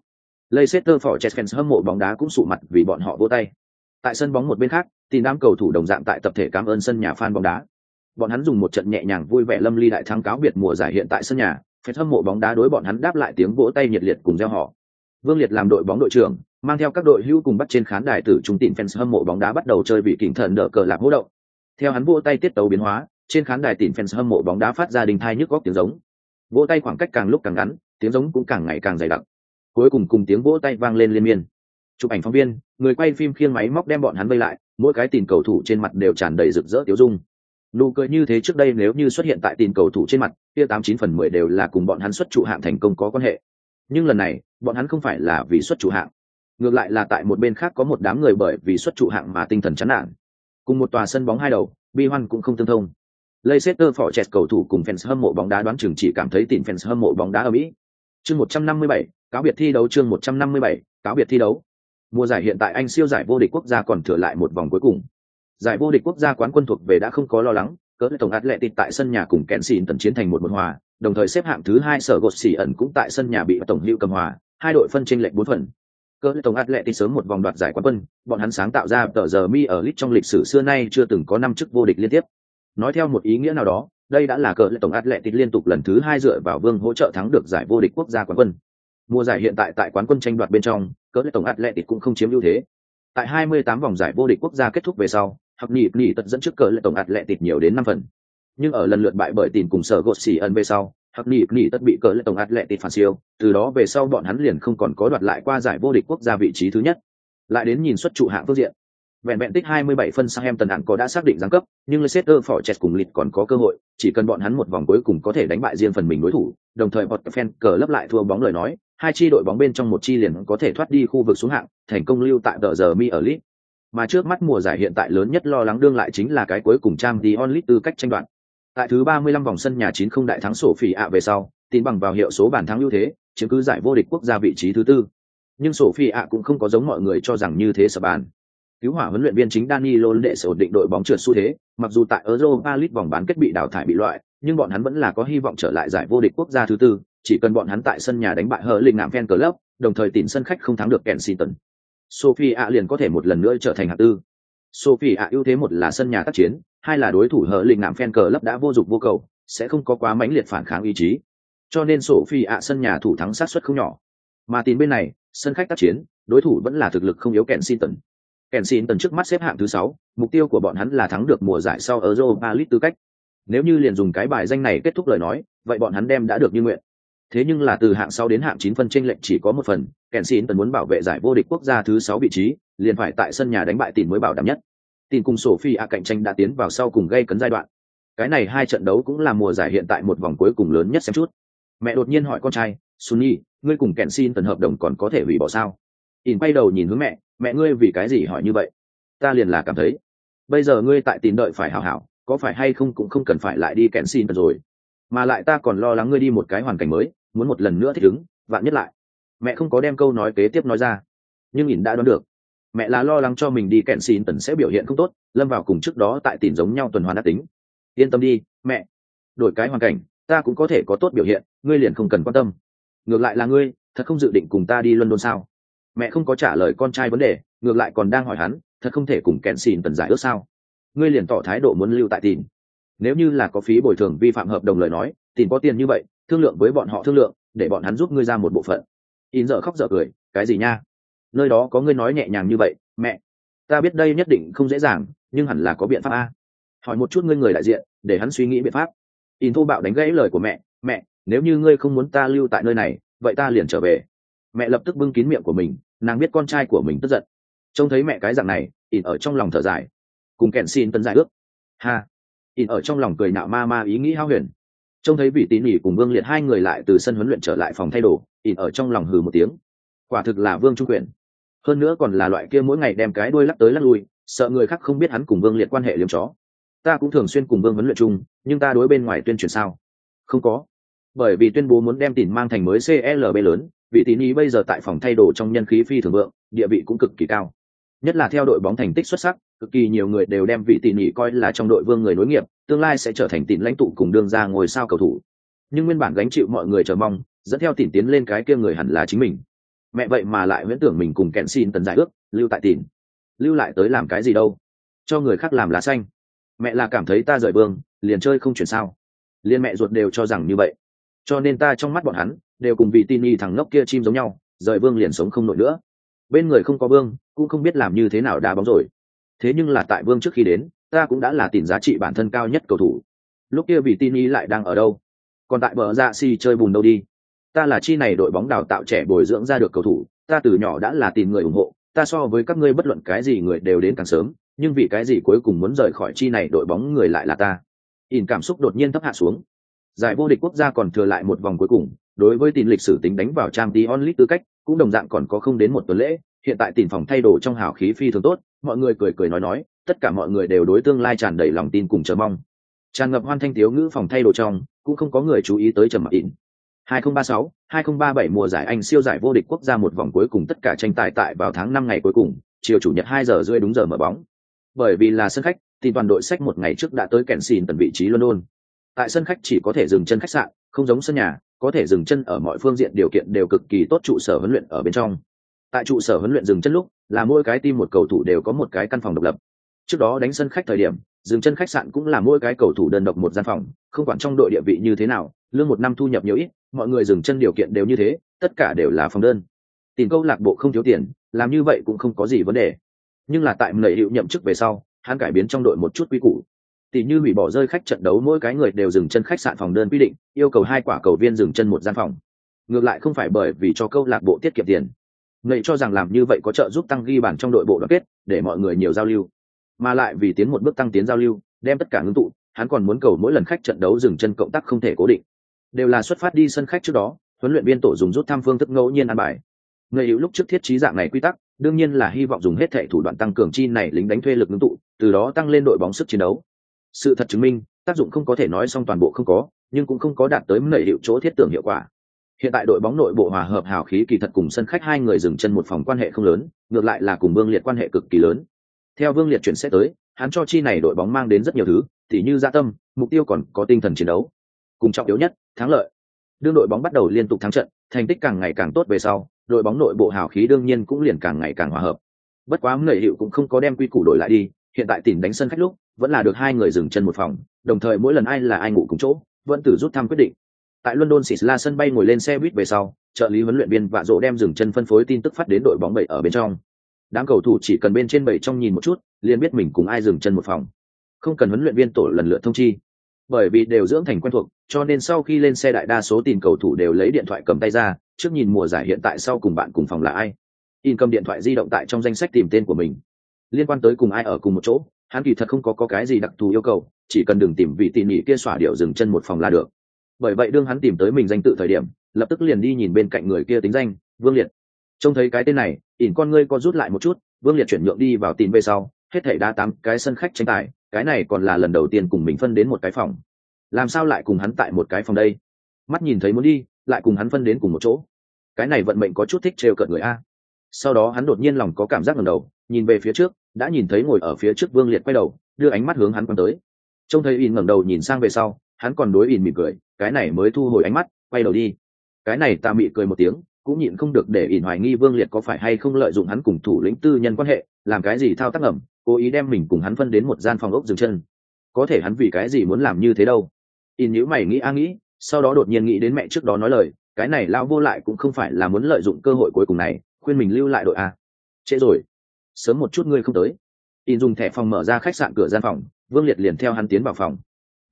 Leicester Fortress fans hâm mộ bóng đá cũng sụ mặt vì bọn họ vỗ tay. Tại sân bóng một bên khác, thì đám cầu thủ đồng dạng tại tập thể cảm ơn sân nhà fan bóng đá. Bọn hắn dùng một trận nhẹ nhàng vui vẻ lâm ly đại thắng cáo biệt mùa giải hiện tại sân nhà, fans hâm mộ bóng đá đối bọn hắn đáp lại tiếng vỗ tay nhiệt liệt cùng reo hò. Vương Liệt làm đội bóng đội trưởng, mang theo các đội hữu cùng bắt trên khán đài tử trung tịnh fans hâm mộ bóng đá bắt đầu chơi vị kình thần đỡ cờ lạc hỗ động. Theo hắn vỗ tay tiết tấu biến hóa, trên khán đài tịnh fans hâm mộ bóng đá phát ra đình thai nhức góc tiếng giống. Vỗ tay khoảng cách càng lúc càng ngắn, tiếng giống cũng càng ngày càng dày đặc. Cuối cùng cùng tiếng vỗ tay vang lên liên miên. Chụp ảnh phóng viên, người quay phim khiêng máy móc đem bọn hắn vây lại, mỗi cái tìm cầu thủ trên mặt đều tràn đầy rực rỡ tiếu dung. Nụ cười như thế trước đây nếu như xuất hiện tại tìm cầu thủ trên mặt, kia tám chín phần mười đều là cùng bọn hắn xuất trụ hạng thành công có quan hệ. Nhưng lần này, bọn hắn không phải là vì xuất trụ hạng, ngược lại là tại một bên khác có một đám người bởi vì xuất trụ hạng mà tinh thần chán nản. Cùng một tòa sân bóng hai đầu, bi hoan cũng không tương thông. Leicester phỏ chẹt cầu thủ cùng fans hâm mộ bóng đá đoán chừng chỉ cảm thấy tìm fans hâm mộ bóng đá ở Mỹ. Chương 157, cáo biệt thi đấu chương 157, cáo biệt thi đấu. Mùa giải hiện tại Anh siêu giải vô địch quốc gia còn thừa lại một vòng cuối cùng. Giải vô địch quốc gia quán quân thuộc về đã không có lo lắng, cỡ tổng Atletico tại sân nhà cùng Kensington tần chiến thành một một hòa, đồng thời xếp hạng thứ hai sở gột xỉ ẩn cũng tại sân nhà bị tổng hữu cầm hòa, hai đội phân chênh lệch bốn phần. Cỡ tổng Atletic sớm một vòng đoạt giải quán quân, bọn hắn sáng tạo ra tờ giờ mi ở lit trong lịch sử xưa nay chưa từng có năm chức vô địch liên tiếp. Nói theo một ý nghĩa nào đó, đây đã là cờ lệ tổng Atletic liên tục lần thứ hai dựa vào vương hỗ trợ thắng được giải vô địch quốc gia quán quân. Mùa giải hiện tại tại quán quân tranh đoạt bên trong, cờ lệ tổng Atletic cũng không chiếm ưu thế. Tại 28 vòng giải vô địch quốc gia kết thúc về sau, học nhị nhị tật dẫn trước cờ lệ tổng Atletic nhiều đến 5 phần. Nhưng ở lần lượt bại bởi tìm cùng sở gột xỉ ẩn về sau, hoặc nhị nhị tất bị cờ lệ tổng Atletic phản siêu, từ đó về sau bọn hắn liền không còn có đoạt lại qua giải vô địch quốc gia vị trí thứ nhất. Lại đến nhìn xuất trụ hạng phương diện, vẹn vẹn tích 27 phân sang em tần hạng có đã xác định giáng cấp, nhưng Leicester chẹt cùng lịch còn có cơ hội, chỉ cần bọn hắn một vòng cuối cùng có thể đánh bại riêng phần mình đối thủ, đồng thời bọt fan cờ lấp lại thua bóng lời nói, hai chi đội bóng bên trong một chi liền có thể thoát đi khu vực xuống hạng, thành công lưu tại tờ giờ mi ở lit Mà trước mắt mùa giải hiện tại lớn nhất lo lắng đương lại chính là cái cuối cùng trang Dion Leeds tư cách tranh đoạt. Tại thứ 35 vòng sân nhà 9 đại thắng sổ phỉ ạ về sau, tin bằng vào hiệu số bàn thắng ưu thế, chiếm cứ giải vô địch quốc gia vị trí thứ tư. Nhưng sổ phi ạ cũng không có giống mọi người cho rằng như thế sợ bàn cứu hỏa huấn luyện viên chính Danilo để sở ổn định đội bóng trượt xu thế, mặc dù tại Europa League vòng bán kết bị đào thải bị loại, nhưng bọn hắn vẫn là có hy vọng trở lại giải vô địch quốc gia thứ tư, chỉ cần bọn hắn tại sân nhà đánh bại hở linh ngạm fan club, đồng thời tìm sân khách không thắng được Kensington. Sophie ạ liền có thể một lần nữa trở thành hạng tư. Sophie ạ ưu thế một là sân nhà tác chiến, hai là đối thủ hở linh ngạm cờ lấp đã vô dụng vô cầu, sẽ không có quá mãnh liệt phản kháng ý chí. Cho nên sổ phi ạ sân nhà thủ thắng sát suất không nhỏ. Mà tin bên này, sân khách tác chiến, đối thủ vẫn là thực lực không yếu kẹn xin tần kèn xin tần trước mắt xếp hạng thứ sáu mục tiêu của bọn hắn là thắng được mùa giải sau europa league tư cách nếu như liền dùng cái bài danh này kết thúc lời nói vậy bọn hắn đem đã được như nguyện thế nhưng là từ hạng sáu đến hạng chín phân tranh lệnh chỉ có một phần kèn xin tần muốn bảo vệ giải vô địch quốc gia thứ sáu vị trí liền phải tại sân nhà đánh bại tìm mới bảo đảm nhất tìm cùng sophie a cạnh tranh đã tiến vào sau cùng gây cấn giai đoạn. Cái này hai trận đấu cũng là mùa giải hiện tại một vòng cuối cùng lớn nhất xem chút. Mẹ đột nhiên hỏi con trai, sunny, ngươi cùng kèn xin tần hợp đồng còn có thể hủy bỏ sao? In bay đầu nhìn hướng mẹ mẹ ngươi vì cái gì hỏi như vậy? Ta liền là cảm thấy, bây giờ ngươi tại tìm đợi phải hảo hảo, có phải hay không cũng không cần phải lại đi kẹn xin rồi. Mà lại ta còn lo lắng ngươi đi một cái hoàn cảnh mới, muốn một lần nữa thích ứng, vạn nhất lại. Mẹ không có đem câu nói kế tiếp nói ra, nhưng ỉn đã đoán được mẹ là lo lắng cho mình đi kẹn xin tần sẽ biểu hiện không tốt, lâm vào cùng trước đó tại tìm giống nhau tuần hoàn đã tính. Yên tâm đi, mẹ. Đổi cái hoàn cảnh, ta cũng có thể có tốt biểu hiện, ngươi liền không cần quan tâm. Ngược lại là ngươi, thật không dự định cùng ta đi london sao? Mẹ không có trả lời con trai vấn đề, ngược lại còn đang hỏi hắn, thật không thể cùng kẹn xin tần giải ước sao? Ngươi liền tỏ thái độ muốn lưu tại tìm. Nếu như là có phí bồi thường vi phạm hợp đồng lời nói, tìm có tiền như vậy, thương lượng với bọn họ thương lượng, để bọn hắn giúp ngươi ra một bộ phận. In dở khóc dở cười, cái gì nha? Nơi đó có ngươi nói nhẹ nhàng như vậy, mẹ, ta biết đây nhất định không dễ dàng, nhưng hẳn là có biện pháp a. Hỏi một chút ngươi người đại diện, để hắn suy nghĩ biện pháp. In thô bạo đánh gãy lời của mẹ mẹ, nếu như ngươi không muốn ta lưu tại nơi này, vậy ta liền trở về. Mẹ lập tức bưng kín miệng của mình, nàng biết con trai của mình tức giận. Trông thấy mẹ cái dạng này in ở trong lòng thở dài. Cùng kèn xin tân giải ước. Ha! In ở trong lòng cười nạo ma ma ý nghĩ hao huyền. Trông thấy vị tín ỉ cùng vương liệt hai người lại từ sân huấn luyện trở lại phòng thay đồ in ở trong lòng hừ một tiếng. Quả thực là vương trung quyền hơn nữa còn là loại kia mỗi ngày đem cái đuôi lắc tới lắc lui, sợ người khác không biết hắn cùng vương liệt quan hệ liếm chó. Ta cũng thường xuyên cùng vương huấn luyện chung, nhưng ta đối bên ngoài tuyên truyền sao? Không có. Bởi vì tuyên bố muốn đem tỉn mang thành mới clb lớn, vị tín ý bây giờ tại phòng thay đồ trong nhân khí phi thường vượng, địa vị cũng cực kỳ cao. Nhất là theo đội bóng thành tích xuất sắc, cực kỳ nhiều người đều đem vị tỉ nhị coi là trong đội vương người nối nghiệp, tương lai sẽ trở thành tỉn lãnh tụ cùng đương ra ngồi sao cầu thủ. Nhưng nguyên bản gánh chịu mọi người chờ mong, dẫn theo tỉn tiến lên cái kia người hẳn là chính mình mẹ vậy mà lại huyễn tưởng mình cùng kẹn xin tần giải ước, lưu tại tỉn lưu lại tới làm cái gì đâu? Cho người khác làm lá xanh. Mẹ là cảm thấy ta rời vương, liền chơi không chuyển sao. Liên mẹ ruột đều cho rằng như vậy. Cho nên ta trong mắt bọn hắn, đều cùng vị tin y thằng ngốc kia chim giống nhau, rời vương liền sống không nổi nữa. Bên người không có vương, cũng không biết làm như thế nào đá bóng rồi. Thế nhưng là tại vương trước khi đến, ta cũng đã là tìm giá trị bản thân cao nhất cầu thủ. Lúc kia vì tin y lại đang ở đâu? Còn tại bờ dạ ra si chơi bùn đâu đi ta là chi này đội bóng đào tạo trẻ bồi dưỡng ra được cầu thủ, ta từ nhỏ đã là tìm người ủng hộ, ta so với các ngươi bất luận cái gì người đều đến càng sớm, nhưng vì cái gì cuối cùng muốn rời khỏi chi này đội bóng người lại là ta. In cảm xúc đột nhiên thấp hạ xuống. Giải vô địch quốc gia còn thừa lại một vòng cuối cùng, đối với tin lịch sử tính đánh vào trang tí onlit tư cách, cũng đồng dạng còn có không đến một tuần lễ, hiện tại tìm phòng thay đồ trong hào khí phi thường tốt, mọi người cười cười nói nói, tất cả mọi người đều đối tương lai tràn đầy lòng tin cùng chờ mong. Tràn ngập hoan thanh thiếu ngữ phòng thay đồ trong, cũng không có người chú ý tới trầm mặc in 2036, 2037 mùa giải Anh siêu giải vô địch quốc gia một vòng cuối cùng tất cả tranh tài tại vào tháng 5 ngày cuối cùng, chiều chủ nhật 2 giờ rưỡi đúng giờ mở bóng. Bởi vì là sân khách, thì toàn đội sách một ngày trước đã tới Kensington tận vị trí London. Tại sân khách chỉ có thể dừng chân khách sạn, không giống sân nhà, có thể dừng chân ở mọi phương diện điều kiện đều cực kỳ tốt trụ sở huấn luyện ở bên trong tại trụ sở huấn luyện dừng chân lúc là mỗi cái team một cầu thủ đều có một cái căn phòng độc lập trước đó đánh sân khách thời điểm dừng chân khách sạn cũng là mỗi cái cầu thủ đơn độc một gian phòng không quản trong đội địa vị như thế nào lương một năm thu nhập nhiều ít mọi người dừng chân điều kiện đều như thế, tất cả đều là phòng đơn. Tìm câu lạc bộ không thiếu tiền, làm như vậy cũng không có gì vấn đề. Nhưng là tại nầy hiệu nhậm chức về sau, hắn cải biến trong đội một chút quy củ. Tỷ như hủy bỏ rơi khách trận đấu, mỗi cái người đều dừng chân khách sạn phòng đơn quy định, yêu cầu hai quả cầu viên dừng chân một gian phòng. Ngược lại không phải bởi vì cho câu lạc bộ tiết kiệm tiền. Ngậy cho rằng làm như vậy có trợ giúp tăng ghi bàn trong đội bộ đoàn kết, để mọi người nhiều giao lưu. Mà lại vì tiến một bước tăng tiến giao lưu, đem tất cả ngưng tụ, hắn còn muốn cầu mỗi lần khách trận đấu dừng chân cộng tác không thể cố định đều là xuất phát đi sân khách trước đó, huấn luyện viên tổ dùng rút thăm phương thức ngẫu nhiên ăn bài. Người hữu lúc trước thiết trí dạng này quy tắc, đương nhiên là hy vọng dùng hết thệ thủ đoạn tăng cường chi này lính đánh thuê lực ngưng tụ, từ đó tăng lên đội bóng sức chiến đấu. Sự thật chứng minh, tác dụng không có thể nói xong toàn bộ không có, nhưng cũng không có đạt tới lợi hiệu chỗ thiết tưởng hiệu quả. Hiện tại đội bóng nội bộ hòa hợp hào khí kỳ thật cùng sân khách hai người dừng chân một phòng quan hệ không lớn, ngược lại là cùng vương liệt quan hệ cực kỳ lớn. Theo vương liệt chuyển sẽ tới, hắn cho chi này đội bóng mang đến rất nhiều thứ, tỉ như gia tâm, mục tiêu còn có tinh thần chiến đấu cùng trọng yếu nhất, thắng lợi. Đương đội bóng bắt đầu liên tục thắng trận, thành tích càng ngày càng tốt về sau, đội bóng nội bộ hào khí đương nhiên cũng liền càng ngày càng hòa hợp. Bất quá người hiệu cũng không có đem quy củ đổi lại đi, hiện tại tỉnh đánh sân khách lúc, vẫn là được hai người dừng chân một phòng, đồng thời mỗi lần ai là ai ngủ cùng chỗ, vẫn từ rút thăm quyết định. Tại london sisla sân bay ngồi lên xe buýt về sau, trợ lý huấn luyện viên vạ rộ đem dừng chân phân phối tin tức phát đến đội bóng bảy ở bên trong. Đám cầu thủ chỉ cần bên trên bảy trong nhìn một chút, liền biết mình cùng ai dừng chân một phòng. Không cần huấn luyện viên tổ lần lượt thông chi. Bởi vì đều dưỡng thành quen thuộc cho nên sau khi lên xe đại đa số tìm cầu thủ đều lấy điện thoại cầm tay ra trước nhìn mùa giải hiện tại sau cùng bạn cùng phòng là ai. In cầm điện thoại di động tại trong danh sách tìm tên của mình. Liên quan tới cùng ai ở cùng một chỗ hắn kỳ thật không có, có cái gì đặc thù yêu cầu chỉ cần đừng tìm vị tỉ mỉ kia xỏa điệu dừng chân một phòng là được. Bởi vậy đương hắn tìm tới mình danh tự thời điểm lập tức liền đi nhìn bên cạnh người kia tính danh vương liệt. Trông thấy cái tên này ỉn con ngươi co rút lại một chút vương liệt chuyển nhượng đi vào tìm về sau hết thảy đa tám cái sân khách tranh tài cái này còn là lần đầu tiên cùng mình phân đến một cái phòng làm sao lại cùng hắn tại một cái phòng đây? Mắt nhìn thấy muốn đi, lại cùng hắn phân đến cùng một chỗ. Cái này vận mệnh có chút thích trêu cợt người a. Sau đó hắn đột nhiên lòng có cảm giác ngầm đầu, nhìn về phía trước, đã nhìn thấy ngồi ở phía trước vương liệt quay đầu, đưa ánh mắt hướng hắn quăng tới. Trông thấy ỉn ngẩng đầu nhìn sang về sau, hắn còn đối ỉn mỉm cười, cái này mới thu hồi ánh mắt, quay đầu đi. Cái này ta mị cười một tiếng, cũng nhịn không được để ỉn hoài nghi vương liệt có phải hay không lợi dụng hắn cùng thủ lĩnh tư nhân quan hệ, làm cái gì thao tác ẩm cố ý đem mình cùng hắn phân đến một gian phòng ốc dừng chân. Có thể hắn vì cái gì muốn làm như thế đâu? In nhữ mày nghĩ a nghĩ, sau đó đột nhiên nghĩ đến mẹ trước đó nói lời, cái này lao vô lại cũng không phải là muốn lợi dụng cơ hội cuối cùng này, khuyên mình lưu lại đội a. Trễ rồi. Sớm một chút ngươi không tới. In dùng thẻ phòng mở ra khách sạn cửa gian phòng, vương liệt liền theo hắn tiến vào phòng.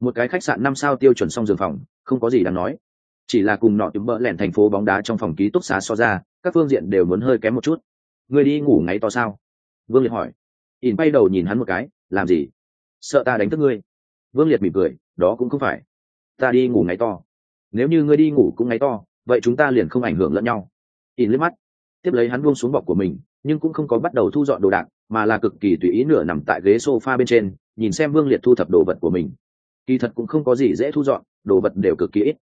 Một cái khách sạn năm sao tiêu chuẩn xong giường phòng, không có gì đáng nói. Chỉ là cùng nọ tím bỡ lẻn thành phố bóng đá trong phòng ký túc xá so ra, các phương diện đều muốn hơi kém một chút. Ngươi đi ngủ ngáy to sao? Vương liệt hỏi. In bay đầu nhìn hắn một cái, làm gì? Sợ ta đánh thức ngươi. Vương liệt mỉm cười, đó cũng không phải ta đi ngủ ngáy to. Nếu như ngươi đi ngủ cũng ngáy to, vậy chúng ta liền không ảnh hưởng lẫn nhau. In liếc mắt. Tiếp lấy hắn buông xuống bọc của mình, nhưng cũng không có bắt đầu thu dọn đồ đạc, mà là cực kỳ tùy ý nửa nằm tại ghế sofa bên trên, nhìn xem vương liệt thu thập đồ vật của mình. Kỳ thật cũng không có gì dễ thu dọn, đồ vật đều cực kỳ ít.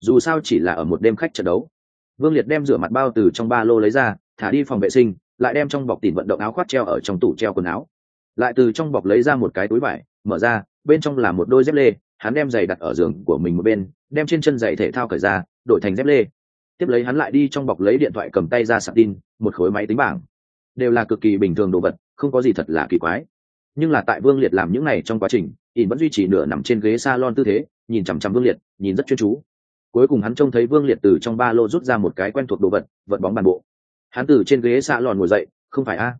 Dù sao chỉ là ở một đêm khách trận đấu. Vương liệt đem rửa mặt bao từ trong ba lô lấy ra, thả đi phòng vệ sinh, lại đem trong bọc tìm vận động áo khoác treo ở trong tủ treo quần áo. Lại từ trong bọc lấy ra một cái túi vải, mở ra, bên trong là một đôi dép lê hắn đem giày đặt ở giường của mình một bên, đem trên chân giày thể thao cởi ra, đổi thành dép lê. Tiếp lấy hắn lại đi trong bọc lấy điện thoại cầm tay ra sạc tin, một khối máy tính bảng. Đều là cực kỳ bình thường đồ vật, không có gì thật là kỳ quái. Nhưng là tại vương liệt làm những này trong quá trình, ỉn vẫn duy trì nửa nằm trên ghế s a lon tư thế, nhìn chằm chằm vương liệt, nhìn rất chuyên chú. Cuối cùng hắn trông thấy vương liệt từ trong ba lô rút ra một cái quen thuộc đồ vật vật bóng bàn bộ. Hắn từ trên ghế s a lon ngồi dậy, không phải a,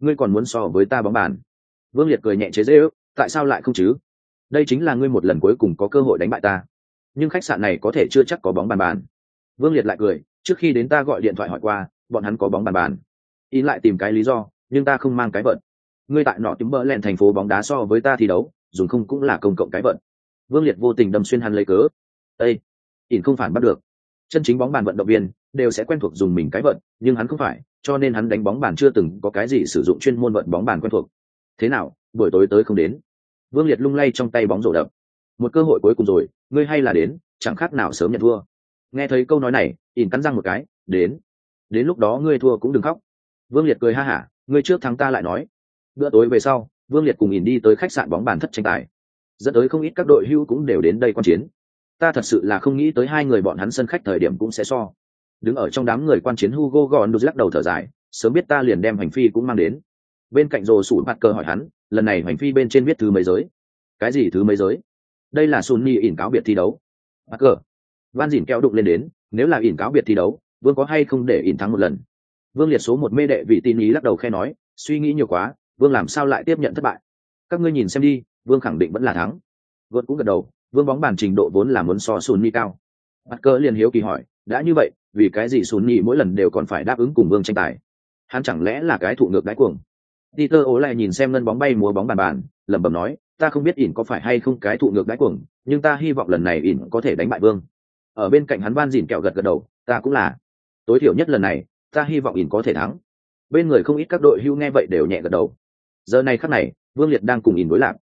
ngươi còn muốn so với ta bóng bàn. Vương liệt cười nhẹ chế dễ ước tại sao lại không chứ? Đây chính là ngươi một lần cuối cùng có cơ hội đánh bại ta. Nhưng khách sạn này có thể chưa chắc có bóng bàn bàn. Vương liệt lại cười, trước khi đến ta gọi điện thoại hỏi qua, bọn hắn có bóng bàn bàn. In lại tìm cái lý do, nhưng ta không mang cái vận ngươi tại nọ tím bỡ lẹn thành phố bóng đá so với ta thi đấu, dùng không cũng là công cộng cái vận vương liệt vô tình đâm xuyên hắn lấy cớ. Ây ỉn không phản bắt được. Chân chính bóng bàn vận động viên đều sẽ quen thuộc dùng mình cái vận nhưng hắn không phải, cho nên hắn đánh bóng bàn chưa từng có cái gì sử dụng chuyên môn vận bóng bàn quen thuộc. Thế nào, buổi tối tới không đến? Vương liệt lung lay trong tay bóng rổ đập. Một cơ hội cuối cùng rồi, ngươi hay là đến, chẳng khác nào sớm nhận thua. Nghe thấy câu nói này, ỉn cắn răng một cái, đến. Đến lúc đó ngươi thua cũng đừng khóc. Vương liệt cười ha hả, ngươi trước thắng ta lại nói. Bữa tối về sau, vương liệt cùng ỉn đi tới khách sạn bóng bàn thất tranh tài. Dẫn tới không ít các đội hưu cũng đều đến đây quan chiến. Ta thật sự là không nghĩ tới hai người bọn hắn sân khách thời điểm cũng sẽ so. Đứng ở trong đám người quan chiến hugo gòn đột lắc đầu thở dài, sớm biết ta liền đem hành phi cũng mang đến. Bên cạnh rồ sủ mặt cờ hỏi hắn lần này hành phi bên trên viết thứ mấy giới. Cái gì thứ mấy giới? Đây là sunni ỉn cáo biệt thi đấu. À, Mặt cờ van dìn keo đụng lên đến nếu là ỉn cáo biệt thi đấu vương có hay không để ỉn thắng một lần? Vương liệt số một mê đệ vị tin ý lắc đầu khe nói suy nghĩ nhiều quá vương làm sao lại tiếp nhận thất bại? Các ngươi nhìn xem đi vương khẳng định vẫn là thắng. Vượt cũng gật đầu vương bóng bàn trình độ vốn là muốn so Sunni cao. À, Bắt cờ liền hiếu kỳ hỏi, đã như vậy, vì cái gì Sunni mỗi lần đều còn phải đáp ứng cùng vương tranh tài? Hắn chẳng lẽ là cái thụ ngược đáy cuồng? Peter ố lại nhìn xem ngân bóng bay múa bóng bàn bàn, lẩm bẩm nói, ta không biết ỉn có phải hay không cái thụ ngược đáy cuồng, nhưng ta hy vọng lần này ỉn có thể đánh bại vương. Ở bên cạnh hắn van dỉn kẹo gật gật đầu, ta cũng là. Tối thiểu nhất lần này, ta hy vọng ỉn có thể thắng. Bên người không ít các đội hưu nghe vậy đều nhẹ gật đầu. Giờ này khắc này, Vương Liệt đang cùng ỉn đối lạc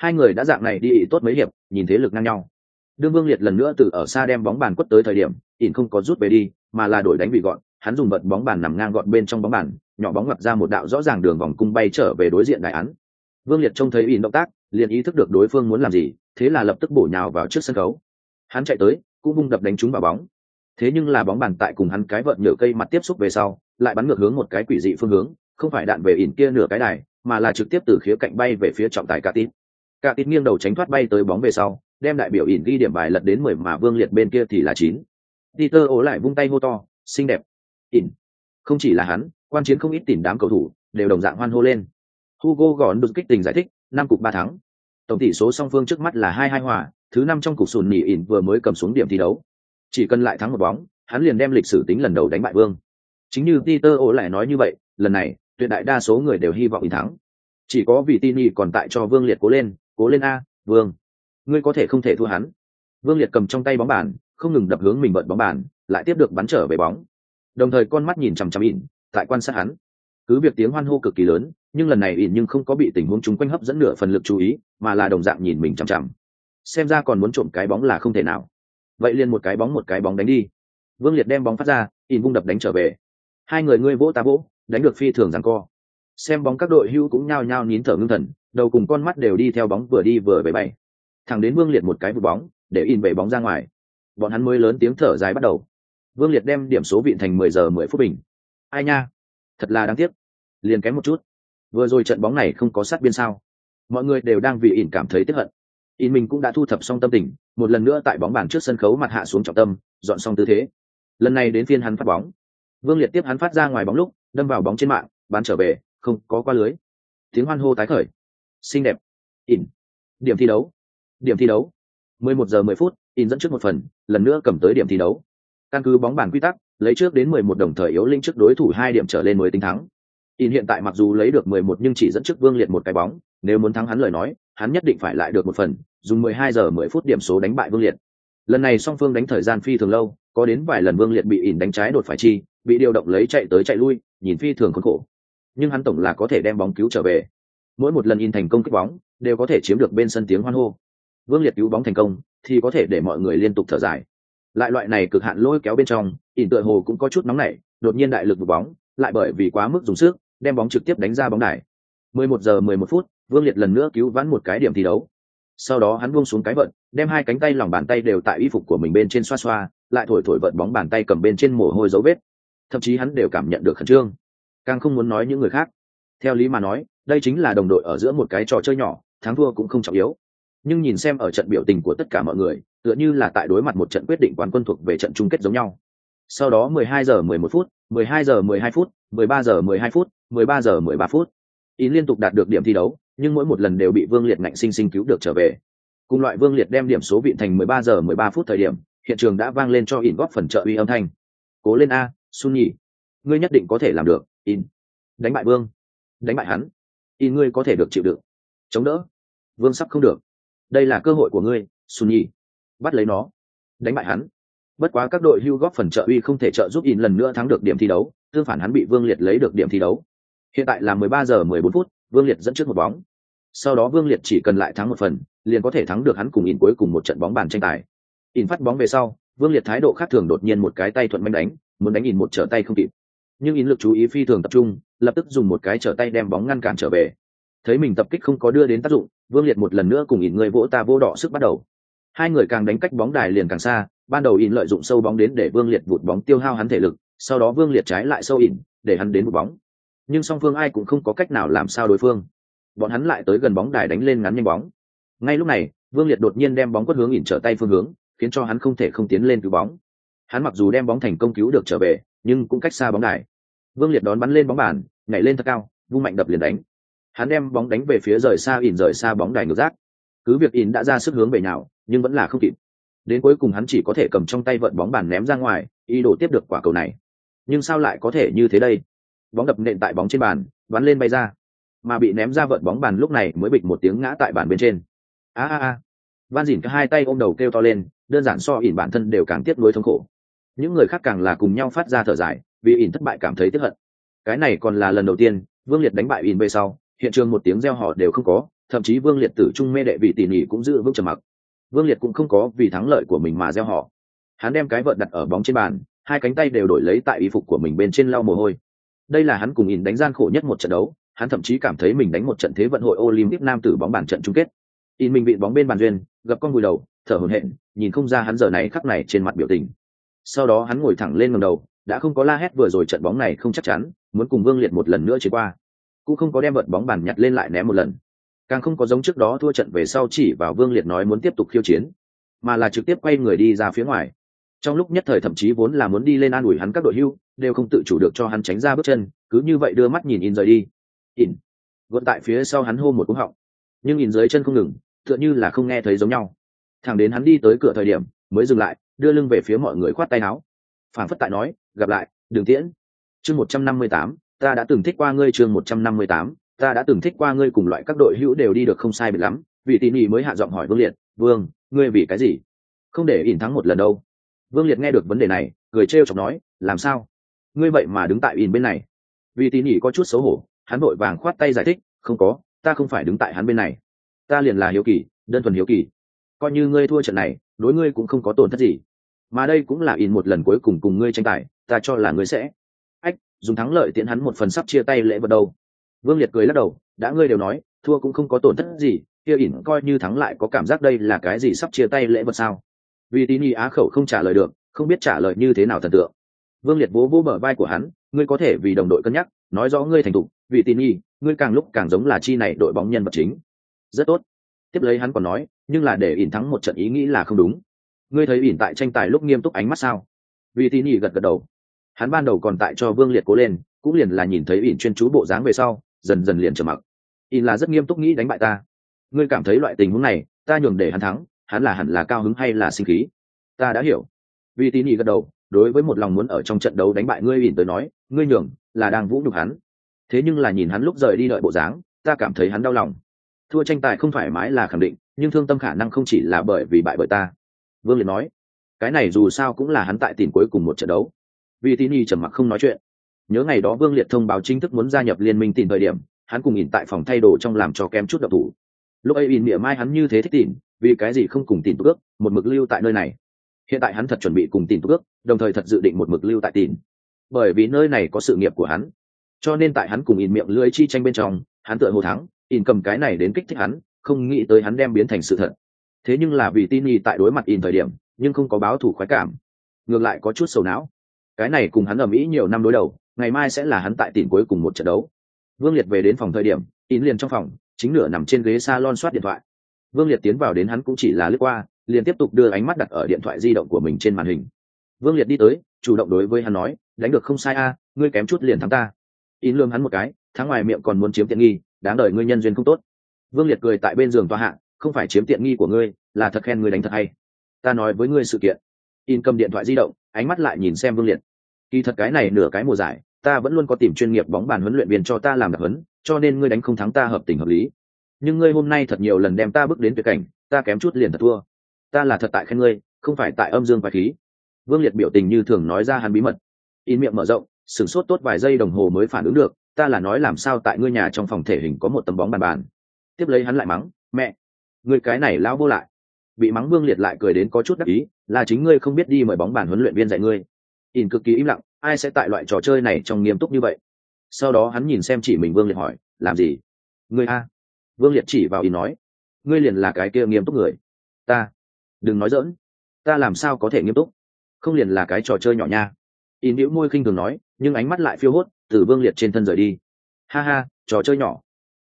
hai người đã dạng này đi tốt mấy hiệp nhìn thế lực ngang nhau đương vương liệt lần nữa từ ở xa đem bóng bàn quất tới thời điểm ỉn không có rút về đi mà là đổi đánh bị gọn hắn dùng vật bóng bàn nằm ngang gọn bên trong bóng bàn, nhỏ bóng ngập ra một đạo rõ ràng đường vòng cung bay trở về đối diện đại án. Vương liệt trông thấy ỉn động tác, liền ý thức được đối phương muốn làm gì, thế là lập tức bổ nhào vào trước sân khấu. Hắn chạy tới, cũng vung đập đánh trúng vào bóng. Thế nhưng là bóng bàn tại cùng hắn cái vợn nhựa cây mặt tiếp xúc về sau, lại bắn ngược hướng một cái quỷ dị phương hướng, không phải đạn về ỉn kia nửa cái đài, mà là trực tiếp từ khía cạnh bay về phía trọng tài cả tít cả tít nghiêng đầu tránh thoát bay tới bóng về sau, đem đại biểu ỉn ghi điểm bài lật đến mười mà vương liệt bên kia thì là chín. Peter ố lại vung tay hô to, xinh đẹp ỉn không chỉ là hắn, quan chiến không ít tìm đám cầu thủ đều đồng dạng hoan hô lên. Hugo gòn đột kích tình giải thích, năm cục ba thắng. Tổng tỷ số song phương trước mắt là hai hai hòa, thứ năm trong cục sùn nỉ ỉn vừa mới cầm xuống điểm thi đấu. Chỉ cần lại thắng một bóng, hắn liền đem lịch sử tính lần đầu đánh bại vương. Chính như peter ố lại nói như vậy, lần này, tuyệt đại đa số người đều hy vọng ỉn thắng. Chỉ có vì tin còn tại cho vương liệt cố lên cố lên a, vương. Ngươi có thể không thể thua hắn. Vương liệt cầm trong tay bóng bàn, không ngừng đập hướng mình bận bóng bàn, lại tiếp được bắn trở về bóng đồng thời con mắt nhìn chằm chằm ỉn, tại quan sát hắn. Cứ việc tiếng hoan hô cực kỳ lớn, nhưng lần này ỉn nhưng không có bị tình huống chung quanh hấp dẫn nửa phần lực chú ý, mà là đồng dạng nhìn mình chằm chằm. Xem ra còn muốn trộm cái bóng là không thể nào. Vậy liền một cái bóng một cái bóng đánh đi. Vương liệt đem bóng phát ra, ỉn vung đập đánh trở về. Hai người ngươi vỗ ta vỗ, đánh được phi thường rằng co. Xem bóng các đội hưu cũng nhao nhao nín thở ngưng thần, đầu cùng con mắt đều đi theo bóng vừa đi vừa về bay thẳng đến vương liệt một cái vụ bóng, để in về bóng ra ngoài. Bọn hắn mới lớn tiếng thở dài bắt đầu vương liệt đem điểm số vịn thành mười giờ mười phút bình. Ai nha? Thật là đáng tiếc. Liền kém một chút. Vừa rồi trận bóng này không có sát biên sao. Mọi người đều đang vì ỉn cảm thấy tức hận. In mình cũng đã thu thập xong tâm tình, một lần nữa tại bóng bàn trước sân khấu mặt hạ xuống trọng tâm, dọn xong tư thế. Lần này đến phiên hắn phát bóng. Vương liệt tiếp hắn phát ra ngoài bóng lúc, đâm vào bóng trên mạng bán trở về, không có qua lưới. Tiếng hoan hô tái khởi. Xinh đẹp. In điểm thi đấu. Điểm thi đấu. 11 giờ 10 phút in dẫn trước một phần, lần nữa cầm tới điểm thi đấu căn cứ bóng bàn quy tắc, lấy trước đến 11 đồng thời yếu linh trước đối thủ hai điểm trở lên mới tính thắng. In hiện tại mặc dù lấy được 11 nhưng chỉ dẫn trước vương liệt một cái bóng, nếu muốn thắng hắn lời nói, hắn nhất định phải lại được một phần, dùng 12 giờ 10 phút điểm số đánh bại vương liệt. Lần này song phương đánh thời gian phi thường lâu, có đến vài lần vương liệt bị ỉn đánh trái đột phải chi, bị điều động lấy chạy tới chạy lui, nhìn phi thường khốn khổ. Nhưng hắn tổng là có thể đem bóng cứu trở về. Mỗi một lần in thành công kích bóng, đều có thể chiếm được bên sân tiếng hoan hô. Vương liệt cứu bóng thành công, thì có thể để mọi người liên tục thở dài lại loại này cực hạn lôi kéo bên trong, ỉn tựa hồ cũng có chút nóng nảy, đột nhiên đại lực vụ bóng, lại bởi vì quá mức dùng sức, đem bóng trực tiếp đánh ra bóng đài. 11 giờ 11 phút, vương liệt lần nữa cứu vãn một cái điểm thi đấu. Sau đó hắn buông xuống cái vận, đem hai cánh tay lòng bàn tay đều tại y phục của mình bên trên xoa xoa, lại thổi thổi vận bóng bàn tay cầm bên trên mồ hôi dấu vết. Thậm chí hắn đều cảm nhận được khẩn trương. Càng không muốn nói những người khác. Theo lý mà nói, đây chính là đồng đội ở giữa một cái trò chơi nhỏ, thắng thua cũng không trọng yếu. Nhưng nhìn xem ở trận biểu tình của tất cả mọi người tựa như là tại đối mặt một trận quyết định quán quân thuộc về trận chung kết giống nhau. Sau đó 12 giờ 11 phút 12 giờ 12 phút 13 giờ 12 phút 13 giờ 13 phút. Ý liên tục đạt được điểm thi đấu, nhưng mỗi một lần đều bị vương liệt ngạnh sinh sinh cứu được trở về. Cùng loại vương liệt đem điểm số vị thành 13 giờ 13 phút thời điểm, hiện trường đã vang lên cho In góp phần trợ uy âm thanh. Cố lên a, sun nhỉ ngươi nhất định có thể làm được in đánh bại vương. Đánh bại hắn. In ngươi có thể được chịu đựng. Chống đỡ. Vương sắp không được. Đây là cơ hội của ngươi, sun nhỉ bắt lấy nó. Đánh bại hắn. Bất quá các đội hưu góp phần trợ uy không thể trợ giúp in lần nữa thắng được điểm thi đấu, tương phản hắn bị vương liệt lấy được điểm thi đấu. Hiện tại là 13 giờ 14 phút, vương liệt dẫn trước một bóng. Sau đó vương liệt chỉ cần lại thắng một phần, liền có thể thắng được hắn cùng in cuối cùng một trận bóng bàn tranh tài. In phát bóng về sau, vương liệt thái độ khác thường đột nhiên một cái tay thuận manh đánh, muốn đánh in một trở tay không kịp. Nhưng in lực chú ý phi thường tập trung, lập tức dùng một cái trở tay đem bóng ngăn cản trở về. Thấy mình tập kích không có đưa đến tác dụng, vương liệt một lần nữa cùng in người vỗ ta vô đỏ sức bắt đầu hai người càng đánh cách bóng đài liền càng xa, ban đầu in lợi dụng sâu bóng đến để vương liệt vụt bóng tiêu hao hắn thể lực, sau đó vương liệt trái lại sâu in để hắn đến một bóng. Nhưng song phương ai cũng không có cách nào làm sao đối phương. Bọn hắn lại tới gần bóng đài đánh lên ngắn nhanh bóng. Ngay lúc này, vương liệt đột nhiên đem bóng quất hướng ỉn trở tay phương hướng, khiến cho hắn không thể không tiến lên cứu bóng. Hắn mặc dù đem bóng thành công cứu được trở về, nhưng cũng cách xa bóng đài. Vương liệt đón bắn lên bóng bàn, nhảy lên thật cao, vung mạnh đập liền đánh. Hắn đem bóng đánh về phía rời xa ỉn rời xa bóng đài ngược rác cứ việc in đã ra sức hướng về nào, nhưng vẫn là không kịp. Đến cuối cùng hắn chỉ có thể cầm trong tay vận bóng bàn ném ra ngoài, ý đồ tiếp được quả cầu này. Nhưng sao lại có thể như thế đây? Bóng đập nện tại bóng trên bàn bắn lên bay ra. Mà bị ném ra vận bóng bàn lúc này mới bịch một tiếng ngã tại bàn bên trên. A a a. Van dỉn cả hai tay ôm đầu kêu to lên, đơn giản so ỉn bản thân đều càng tiếc nuối thống khổ. Những người khác càng là cùng nhau phát ra thở dài, vì ỉn thất bại cảm thấy tiếc hận. Cái này còn là lần đầu tiên, vương liệt đánh bại ỉn về sau, hiện trường một tiếng reo hò đều không có thậm chí vương liệt tử trung mê đệ vị tỉ nỉ cũng giữ vững trầm mặc. Vương liệt cũng không có vì thắng lợi của mình mà reo hò hắn đem cái vợt đặt ở bóng trên bàn, hai cánh tay đều đổi lấy tại y phục của mình bên trên lau mồ hôi. Đây là hắn cùng ỉn đánh gian khổ nhất một trận đấu, hắn thậm chí cảm thấy mình đánh một trận thế vận hội olympic nam tử bóng bàn trận chung kết. In mình bị bóng bên bàn duyên, gặp con vùi đầu, thở hổn hển, nhìn không ra hắn giờ này khắc này trên mặt biểu tình. Sau đó hắn ngồi thẳng lên ngầm đầu, đã không có la hét vừa rồi trận bóng này không chắc chắn, muốn cùng vương liệt một lần nữa chiến qua. Cũng không có đem vợt bóng bàn nhặt lên lại ném một lần càng không có giống trước đó thua trận về sau chỉ vào vương liệt nói muốn tiếp tục khiêu chiến, mà là trực tiếp quay người đi ra phía ngoài. Trong lúc nhất thời thậm chí vốn là muốn đi lên an ủi hắn các đội hưu, đều không tự chủ được cho hắn tránh ra bước chân, cứ như vậy đưa mắt nhìn in rời đi. In. Vẫn tại phía sau hắn hô một cú họng. Nhưng in dưới chân không ngừng, tựa như là không nghe thấy giống nhau. Thẳng đến hắn đi tới cửa thời điểm, mới dừng lại, đưa lưng về phía mọi người khoát tay áo. Phản phất tại nói, gặp lại đừng tiễn. Chương một trăm năm mươi tám, ta đã từng thích qua ngươi chương một trăm năm mươi tám ta đã từng thích qua ngươi cùng loại các đội hữu đều đi được không sai biệt lắm vị tỉ mỉ mới hạ giọng hỏi vương liệt, vương, ngươi vì cái gì? Không để ỉn thắng một lần đâu. Vương liệt nghe được vấn đề này, cười trêu chọc nói, làm sao? Ngươi vậy mà đứng tại ỉn bên này. Vì tỉ mỉ có chút xấu hổ, hắn vội vàng khoát tay giải thích, không có, ta không phải đứng tại hắn bên này. Ta liền là hiếu kỳ, đơn thuần hiếu kỳ. Coi như ngươi thua trận này, đối ngươi cũng không có tổn thất gì. Mà đây cũng là in một lần cuối cùng cùng ngươi tranh tài, ta cho là ngươi sẽ. Ách, dùng thắng lợi tiễn hắn một phần sắp chia tay lễ vật đâu vương liệt cười lắc đầu, đã ngươi đều nói, thua cũng không có tổn thất gì, kia ỉn coi như thắng lại có cảm giác đây là cái gì sắp chia tay lễ vật sao? Vì tín y á khẩu không trả lời được, không biết trả lời như thế nào thần tượng. Vương liệt vỗ vỗ bờ vai của hắn, ngươi có thể vì đồng đội cân nhắc, nói rõ ngươi thành thục, vì tín y ngươi càng lúc càng giống là chi này đội bóng nhân vật chính. Rất tốt. Tiếp lấy hắn còn nói, nhưng là để ỉn thắng một trận ý nghĩ là không đúng. Ngươi thấy ỉn tại tranh tài lúc nghiêm túc ánh mắt sao? Vì tín y gật gật đầu. Hắn ban đầu còn tại cho vương liệt cố lên, cũng liền là nhìn thấy ỉn chuyên chú bộ dáng về sau dần dần liền trầm mặc. In là rất nghiêm túc nghĩ đánh bại ta. Ngươi cảm thấy loại tình huống này, ta nhường để hắn thắng, hắn là hẳn là cao hứng hay là sinh khí? Ta đã hiểu. Vì tín ý gật đầu, đối với một lòng muốn ở trong trận đấu đánh bại ngươi ỉn tới nói, ngươi nhường là đang vũ nhục hắn. Thế nhưng là nhìn hắn lúc rời đi đợi bộ dáng, ta cảm thấy hắn đau lòng. Thua tranh tài không thoải mái là khẳng định, nhưng thương tâm khả năng không chỉ là bởi vì bại bởi ta. Vương liệt nói, cái này dù sao cũng là hắn tại tìm cuối cùng một trận đấu. Vì tín y trầm mặc không nói chuyện nhớ ngày đó vương liệt thông báo chính thức muốn gia nhập liên minh tìm thời điểm, hắn cùng ỉn tại phòng thay đồ trong làm cho kem chút độc thủ. Lúc ấy ỉn mỉa mai hắn như thế thích tìm vì cái gì không cùng tìm tước một mực lưu tại nơi này. Hiện tại hắn thật chuẩn bị cùng tìm tước đồng thời thật dự định một mực lưu tại tìm bởi vì nơi này có sự nghiệp của hắn. Cho nên tại hắn cùng ỉn miệng lưới chi tranh bên trong, hắn tựa hồ thắng, ỉn cầm cái này đến kích thích hắn, không nghĩ tới hắn đem biến thành sự thật. Thế nhưng là vì tin y tại đối mặt ỉn thời điểm, nhưng không có báo thủ khoái cảm. Ngược lại có chút sầu não. Cái này cùng hắn ở mỹ nhiều năm đối đầu ngày mai sẽ là hắn tại tỉnh cuối cùng một trận đấu. Vương liệt về đến phòng thời điểm, in liền trong phòng, chính nửa nằm trên ghế s a lon soát điện thoại. Vương liệt tiến vào đến hắn cũng chỉ là lướt qua, liền tiếp tục đưa ánh mắt đặt ở điện thoại di động của mình trên màn hình. Vương liệt đi tới, chủ động đối với hắn nói, đánh được không sai a, ngươi kém chút liền thắng ta. In lương hắn một cái, thắng ngoài miệng còn muốn chiếm tiện nghi, đáng đời ngươi nhân duyên không tốt. Vương liệt cười tại bên giường tòa hạng không phải chiếm tiện nghi của ngươi, là thật khen ngươi đánh thật hay. Ta nói với ngươi sự kiện. In cầm điện thoại di động, ánh mắt lại nhìn xem vương liệt. Kỳ thật cái này nửa cái mùa giải ta vẫn luôn có tìm chuyên nghiệp bóng bàn huấn luyện viên cho ta làm đặc huấn, cho nên ngươi đánh không thắng ta hợp tình hợp lý. Nhưng ngươi hôm nay thật nhiều lần đem ta bước đến tuyệt cảnh, ta kém chút liền thật thua. Ta là thật tại khen ngươi, không phải tại âm dương và khí. Vương liệt biểu tình như thường nói ra hắn bí mật. In miệng mở rộng, sửng sốt tốt vài giây đồng hồ mới phản ứng được, ta là nói làm sao tại ngươi nhà trong phòng thể hình có một tấm bóng bàn bàn. Tiếp lấy hắn lại mắng, mẹ người cái này lão vô lại. Bị mắng vương liệt lại cười đến có chút đắc ý, là chính ngươi không biết đi mời bóng bàn huấn luyện viên dạy ngươi. In cực kỳ im lặng ai sẽ tại loại trò chơi này trong nghiêm túc như vậy? Sau đó hắn nhìn xem chỉ mình vương liệt hỏi, làm gì? Ngươi a. Vương liệt chỉ vào ý nói, ngươi liền là cái kia nghiêm túc người. Ta, đừng nói dỡn ta làm sao có thể nghiêm túc? Không liền là cái trò chơi nhỏ nha. Ý nữ môi khinh thường nói, nhưng ánh mắt lại phiêu hốt, từ vương liệt trên thân rời đi. Ha ha, trò chơi nhỏ.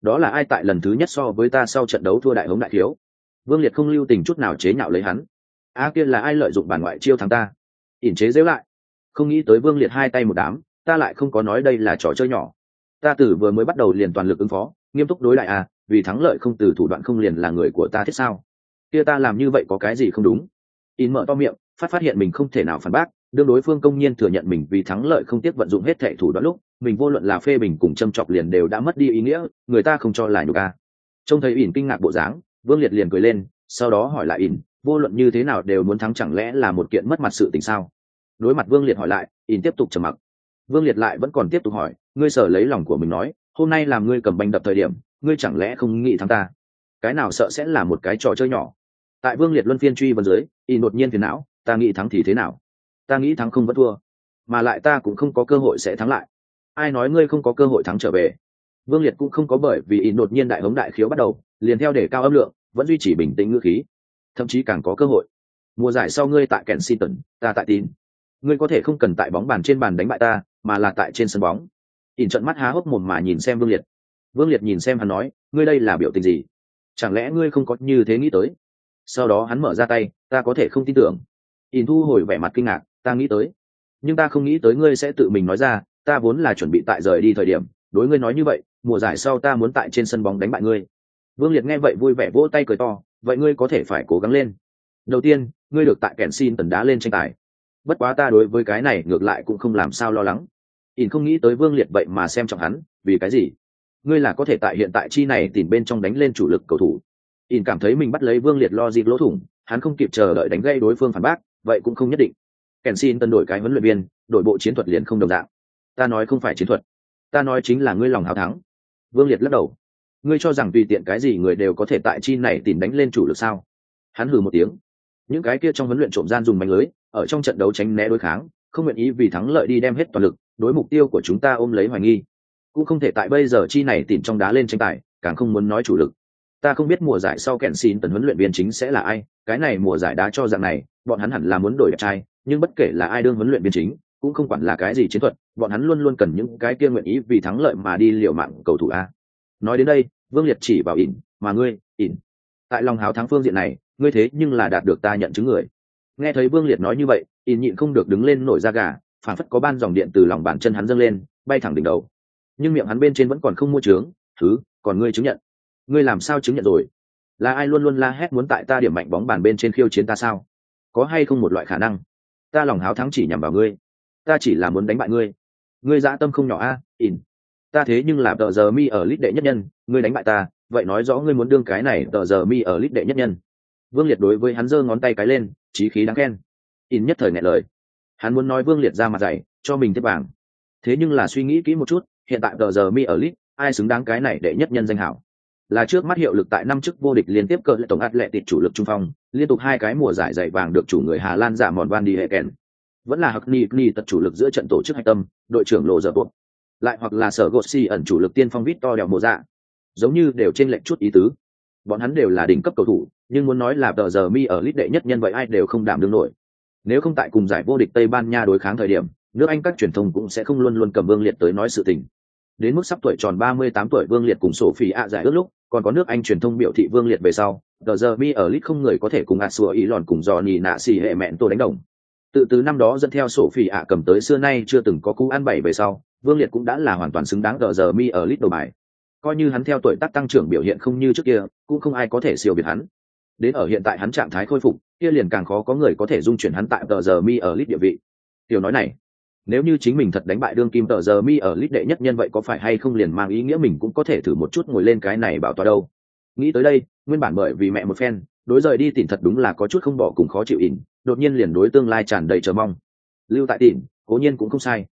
Đó là ai tại lần thứ nhất so với ta sau trận đấu thua đại hống đại thiếu? Vương liệt không lưu tình chút nào chế nhạo lấy hắn. A kia là ai lợi dụng bản ngoại chiêu thắng ta? Ỉn chế dễu lại không nghĩ tới vương liệt hai tay một đám, ta lại không có nói đây là trò chơi nhỏ. Ta từ vừa mới bắt đầu liền toàn lực ứng phó, nghiêm túc đối lại à vì thắng lợi không từ thủ đoạn không liền là người của ta thiết sao? Kia ta làm như vậy có cái gì không đúng? In mở to miệng, phát phát hiện mình không thể nào phản bác, đương đối phương công nhiên thừa nhận mình vì thắng lợi không tiếc vận dụng hết thệ thủ đoạn lúc, mình vô luận là phê bình cùng châm chọc liền đều đã mất đi ý nghĩa, người ta không cho là nhục ca trông thấy ỉn kinh ngạc bộ dáng, vương liệt liền cười lên, sau đó hỏi lại ỉn vô luận như thế nào đều muốn thắng chẳng lẽ là một kiện mất mặt sự tình sao? Đối mặt vương liệt hỏi lại in tiếp tục trầm mặc. Vương liệt lại vẫn còn tiếp tục hỏi, ngươi sở lấy lòng của mình nói, hôm nay làm ngươi cầm banh đập thời điểm, ngươi chẳng lẽ không nghĩ thắng ta? Cái nào sợ sẽ là một cái trò chơi nhỏ? Tại vương liệt luân phiên truy vân dưới Y đột nhiên phiền não, ta nghĩ thắng thì thế nào? Ta nghĩ thắng không vẫn thua, mà lại ta cũng không có cơ hội sẽ thắng lại. Ai nói ngươi không có cơ hội thắng trở về? Vương liệt cũng không có bởi vì Y đột nhiên đại hống đại khiếu bắt đầu, liền theo để cao âm lượng, vẫn duy trì bình tĩnh ngữ khí. Thậm chí càng có cơ hội. Mùa giải sau ngươi tại kensington, ta tại tin ngươi có thể không cần tại bóng bàn trên bàn đánh bại ta, mà là tại trên sân bóng. Ỉn trận mắt há hốc mồm mà nhìn xem vương liệt. Vương liệt nhìn xem hắn nói, ngươi đây là biểu tình gì? Chẳng lẽ ngươi không có như thế nghĩ tới? Sau đó hắn mở ra tay, ta có thể không tin tưởng. Ỉn thu hồi vẻ mặt kinh ngạc, ta nghĩ tới. Nhưng ta không nghĩ tới ngươi sẽ tự mình nói ra, ta vốn là chuẩn bị tại rời đi thời điểm, đối ngươi nói như vậy, mùa giải sau ta muốn tại trên sân bóng đánh bại ngươi. Vương liệt nghe vậy vui vẻ vỗ tay cười to, vậy ngươi có thể phải cố gắng lên. Đầu tiên, ngươi được tại kèn xin tần đá lên tranh tài bất quá ta đối với cái này ngược lại cũng không làm sao lo lắng. Ỉn không nghĩ tới vương liệt vậy mà xem trọng hắn, vì cái gì? Ngươi là có thể tại hiện tại chi này tìm bên trong đánh lên chủ lực cầu thủ. Ỉn cảm thấy mình bắt lấy vương liệt lo dịp lỗ thủng, hắn không kịp chờ đợi đánh gây đối phương phản bác, vậy cũng không nhất định. Kèn xin tân đổi cái huấn luyện viên, đổi bộ chiến thuật liền không đồng dạng. Ta nói không phải chiến thuật. Ta nói chính là ngươi lòng hào thắng. Vương liệt lắc đầu. Ngươi cho rằng tùy tiện cái gì người đều có thể tại chi này tìm đánh lên chủ lực sao? Hắn hừ một tiếng. Những cái kia trong huấn luyện trộm gian dùng mạnh lưới ở trong trận đấu tránh né đối kháng, không nguyện ý vì thắng lợi đi đem hết toàn lực, đối mục tiêu của chúng ta ôm lấy hoài nghi. Cũng không thể tại bây giờ chi này tìm trong đá lên tranh tài, càng không muốn nói chủ lực. Ta không biết mùa giải sau kẹn xin tần huấn luyện viên chính sẽ là ai, cái này mùa giải đá cho dạng này, bọn hắn hẳn là muốn đổi đẹp trai, nhưng bất kể là ai đương huấn luyện viên chính, cũng không quản là cái gì chiến thuật, bọn hắn luôn luôn cần những cái kia nguyện ý vì thắng lợi mà đi liều mạng cầu thủ a. Nói đến đây, vương liệt chỉ vào ỉn, mà ngươi, ỉn, tại lòng háo thắng phương diện này, ngươi thế nhưng là đạt được ta nhận chứng người nghe thấy vương liệt nói như vậy, ỉn nhịn không được đứng lên nổi da gà phản phất có ban dòng điện từ lòng bàn chân hắn dâng lên, bay thẳng đỉnh đầu. Nhưng miệng hắn bên trên vẫn còn không mua trướng, thứ, còn ngươi chứng nhận. Ngươi làm sao chứng nhận rồi? Là ai luôn luôn la hét muốn tại ta điểm mạnh bóng bàn bên trên khiêu chiến ta sao? Có hay không một loại khả năng? Ta lòng háo thắng chỉ nhằm vào ngươi. Ta chỉ là muốn đánh bại ngươi. Ngươi dã tâm không nhỏ a in ta thế nhưng là tờ giờ mi ở lít đệ nhất nhân, ngươi đánh bại ta, vậy nói rõ ngươi muốn đương cái này tờ giờ mi ở lít đệ nhất nhân vương liệt đối với hắn giơ ngón tay cái lên trí khí đáng khen. In nhất thời ngại lời. Hắn muốn nói vương liệt ra mặt dày cho mình tiếp vàng. Thế nhưng là suy nghĩ kỹ một chút hiện tại tờ giờ mi ở Lit, ai xứng đáng cái này đệ nhất nhân danh hảo? Là trước mắt hiệu lực tại năm chức vô địch liên tiếp cỡ lệ tổng át lệ tịt chủ lực trung phong liên tục hai cái mùa giải dạy vàng được chủ người hà lan giả mòn van đi hệ kèn. Vẫn là hắc ni ni tật chủ lực giữa trận tổ chức hạch tâm đội trưởng lộ dở buộc lại hoặc là sở gột si ẩn chủ lực tiên phong vít to đèo mùa dạ giống như đều trên lệnh chút ý tứ bọn hắn đều là đỉnh cấp cầu thủ, nhưng muốn nói là tờ giờ mi ở lít đệ nhất nhân vậy ai đều không đảm đương nổi. Nếu không tại cùng giải vô địch tây ban nha đối kháng thời điểm, nước anh các truyền thông cũng sẽ không luôn luôn cầm vương liệt tới nói sự tình. Đến mức sắp tuổi tròn 38 tuổi vương liệt cùng sổ phỉ ạ giải ước lúc, còn có nước anh truyền thông biểu thị vương liệt về sau, tờ giờ mi ở lit không người có thể cùng ạ sùa ý lòn cùng dò nì nạ xì hệ mẹn tô đánh đồng. Tự từ năm đó dẫn theo sổ phỉ ạ cầm tới xưa nay chưa từng có cú ăn bảy về sau, vương liệt cũng đã là hoàn toàn xứng đáng tờ giờ mi ở lit đầu bài coi như hắn theo tuổi tác tăng trưởng biểu hiện không như trước kia, cũng không ai có thể siêu việt hắn. Đến ở hiện tại hắn trạng thái khôi phục, kia liền càng khó có người có thể dung chuyển hắn tại tờ giờ mi ở lit địa vị. Tiểu nói này, nếu như chính mình thật đánh bại đương kim tờ giờ mi ở lít đệ nhất nhân vậy có phải hay không liền mang ý nghĩa mình cũng có thể thử một chút ngồi lên cái này bảo tòa đâu? Nghĩ tới đây, nguyên bản bởi vì mẹ một phen, đối rời đi tỉnh thật đúng là có chút không bỏ cùng khó chịu ỉn, đột nhiên liền đối tương lai tràn đầy chờ mong. Lưu tại tỉnh cố nhiên cũng không sai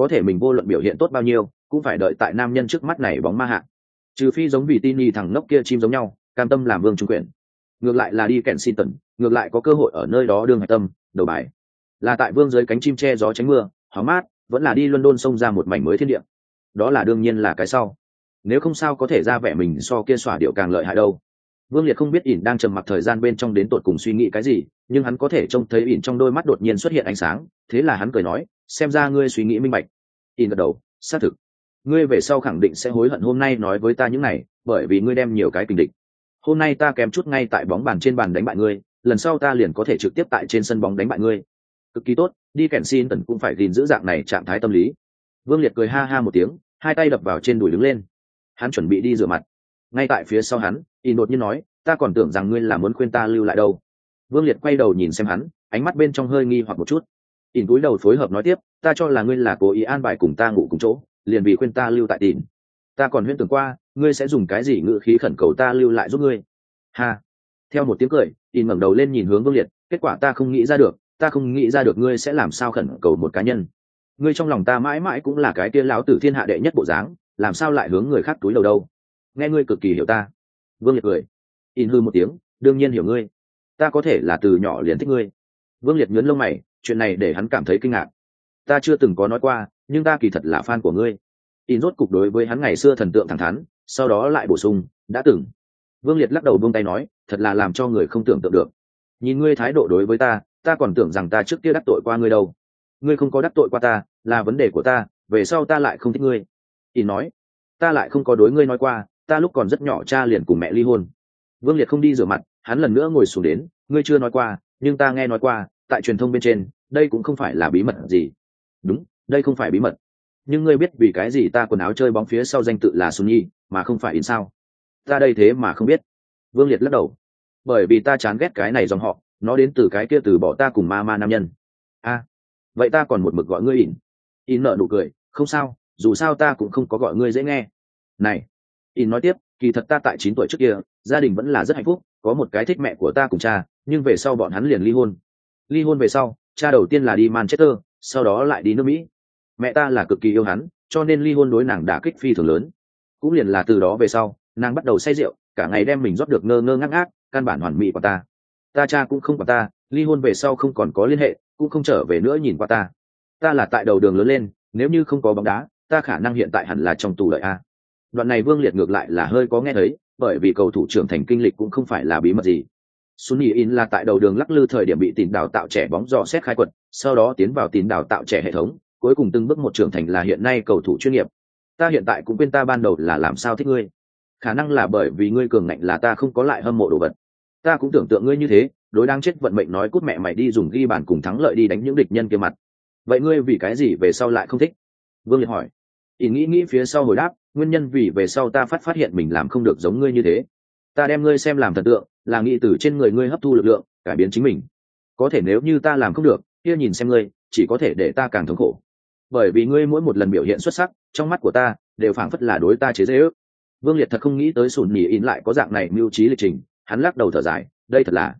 có thể mình vô luận biểu hiện tốt bao nhiêu, cũng phải đợi tại nam nhân trước mắt này bóng ma hạ. Trừ phi giống vì tin y thằng nốc kia chim giống nhau, cam tâm làm vương trung quyền. Ngược lại là đi kèn xin tần, ngược lại có cơ hội ở nơi đó đương hạch tâm, đầu bài. Là tại vương dưới cánh chim che gió tránh mưa, hóng mát, vẫn là đi london xông ra một mảnh mới thiên địa. Đó là đương nhiên là cái sau. Nếu không sao có thể ra vẻ mình so kia xỏa điệu càng lợi hại đâu. Vương liệt không biết ỉn đang trầm mặc thời gian bên trong đến tột cùng suy nghĩ cái gì, nhưng hắn có thể trông thấy ỉn trong đôi mắt đột nhiên xuất hiện ánh sáng, thế là hắn cười nói xem ra ngươi suy nghĩ minh bạch. In gật đầu, xác thực. Ngươi về sau khẳng định sẽ hối hận hôm nay nói với ta những này, bởi vì ngươi đem nhiều cái kinh địch. Hôm nay ta kém chút ngay tại bóng bàn trên bàn đánh bại ngươi, lần sau ta liền có thể trực tiếp tại trên sân bóng đánh bại ngươi. Cực kỳ tốt, đi kèn xin tần cũng phải gìn giữ dạng này trạng thái tâm lý. Vương liệt cười ha ha một tiếng, hai tay đập vào trên đùi đứng lên. Hắn chuẩn bị đi rửa mặt. Ngay tại phía sau hắn y đột nhiên nói, ta còn tưởng rằng ngươi là muốn khuyên ta lưu lại đâu. Vương liệt quay đầu nhìn xem hắn, ánh mắt bên trong hơi nghi hoặc một chút ỉn túi đầu phối hợp nói tiếp, ta cho là ngươi là cố ý an bài cùng ta ngủ cùng chỗ, liền vì khuyên ta lưu tại tìn ta còn huyễn tưởng qua, ngươi sẽ dùng cái gì ngự khí khẩn cầu ta lưu lại giúp ngươi. Ha. Theo một tiếng cười, ỉn ngẩng đầu lên nhìn hướng vương liệt, kết quả ta không nghĩ ra được, ta không nghĩ ra được ngươi sẽ làm sao khẩn cầu một cá nhân. Ngươi trong lòng ta mãi mãi cũng là cái tiên lão tử thiên hạ đệ nhất bộ dáng, làm sao lại hướng người khác túi đầu đâu? Nghe ngươi cực kỳ hiểu ta. Vương liệt cười. In hư một tiếng, đương nhiên hiểu ngươi. Ta có thể là từ nhỏ liền thích ngươi. Vương liệt nhớn lông mày chuyện này để hắn cảm thấy kinh ngạc. Ta chưa từng có nói qua, nhưng ta kỳ thật là fan của ngươi. In rốt cục đối với hắn ngày xưa thần tượng thẳng thắn, sau đó lại bổ sung, đã từng. Vương liệt lắc đầu buông tay nói, thật là làm cho người không tưởng tượng được. Nhìn ngươi thái độ đối với ta ta còn tưởng rằng ta trước kia đắc tội qua ngươi đâu. Ngươi không có đắc tội qua ta, là vấn đề của ta, về sau ta lại không thích ngươi. In nói, ta lại không có đối ngươi nói qua, ta lúc còn rất nhỏ cha liền cùng mẹ ly hôn. Vương liệt không đi rửa mặt, hắn lần nữa ngồi xuống đến, ngươi chưa nói qua, nhưng ta nghe nói qua tại truyền thông bên trên, đây cũng không phải là bí mật gì. Đúng, đây không phải bí mật. Nhưng ngươi biết vì cái gì ta quần áo chơi bóng phía sau danh tự là sunny mà không phải in sao? Ta đây thế mà không biết. Vương liệt lắc đầu. Bởi vì ta chán ghét cái này dòng họ, nó đến từ cái kia từ bỏ ta cùng ma ma nam nhân. A, vậy ta còn một mực gọi ngươi In. in nợ nụ cười, không sao, dù sao ta cũng không có gọi ngươi dễ nghe. Này, in nói tiếp, kỳ thật ta tại chín tuổi trước kia, gia đình vẫn là rất hạnh phúc, có một cái thích mẹ của ta cùng cha, nhưng về sau bọn hắn liền ly hôn ly hôn về sau, cha đầu tiên là đi manchester, sau đó lại đi nước mỹ. Mẹ ta là cực kỳ yêu hắn, cho nên ly hôn đối nàng đã kích phi thường lớn. Cũng liền là từ đó về sau, nàng bắt đầu say rượu, cả ngày đem mình rót được ngơ ngơ ngác ngác, căn bản hoàn mỹ của ta. Ta cha cũng không của ta, ly hôn về sau không còn có liên hệ, cũng không trở về nữa nhìn qua ta. Ta là tại đầu đường lớn lên, nếu như không có bóng đá, ta khả năng hiện tại hẳn là trong tù đợi a. Đoạn này vương liệt ngược lại là hơi có nghe thấy, bởi vì cầu thủ trưởng thành kinh lịch cũng không phải là bí mật gì. Sunny In là tại đầu đường lắc lư thời điểm bị tìm đào tạo trẻ bóng dò xét khai quật, sau đó tiến vào tìm đào tạo trẻ hệ thống, cuối cùng từng bước một trưởng thành là hiện nay cầu thủ chuyên nghiệp. Ta hiện tại cũng quên ta ban đầu là làm sao thích ngươi. Khả năng là bởi vì ngươi cường ngạnh là ta không có lại hâm mộ đồ vật. Ta cũng tưởng tượng ngươi như thế, đối đang chết vận mệnh nói cút mẹ mày đi dùng ghi bàn cùng thắng lợi đi đánh những địch nhân kia mặt. Vậy ngươi vì cái gì về sau lại không thích? Vương Liệt hỏi. Ý nghĩ nghĩ phía sau hồi đáp, nguyên nhân vì về sau ta phát phát hiện mình làm không được giống ngươi như thế. Ta đem ngươi xem làm thần tượng, là nghị tử trên người ngươi hấp thu lực lượng cải biến chính mình. Có thể nếu như ta làm không được kia nhìn xem ngươi chỉ có thể để ta càng thống khổ. Bởi vì ngươi mỗi một lần biểu hiện xuất sắc trong mắt của ta đều phảng phất là đối ta chế dễ ước. Vương liệt thật không nghĩ tới sùn nhì in lại có dạng này mưu trí lịch trình hắn lắc đầu thở dài đây thật là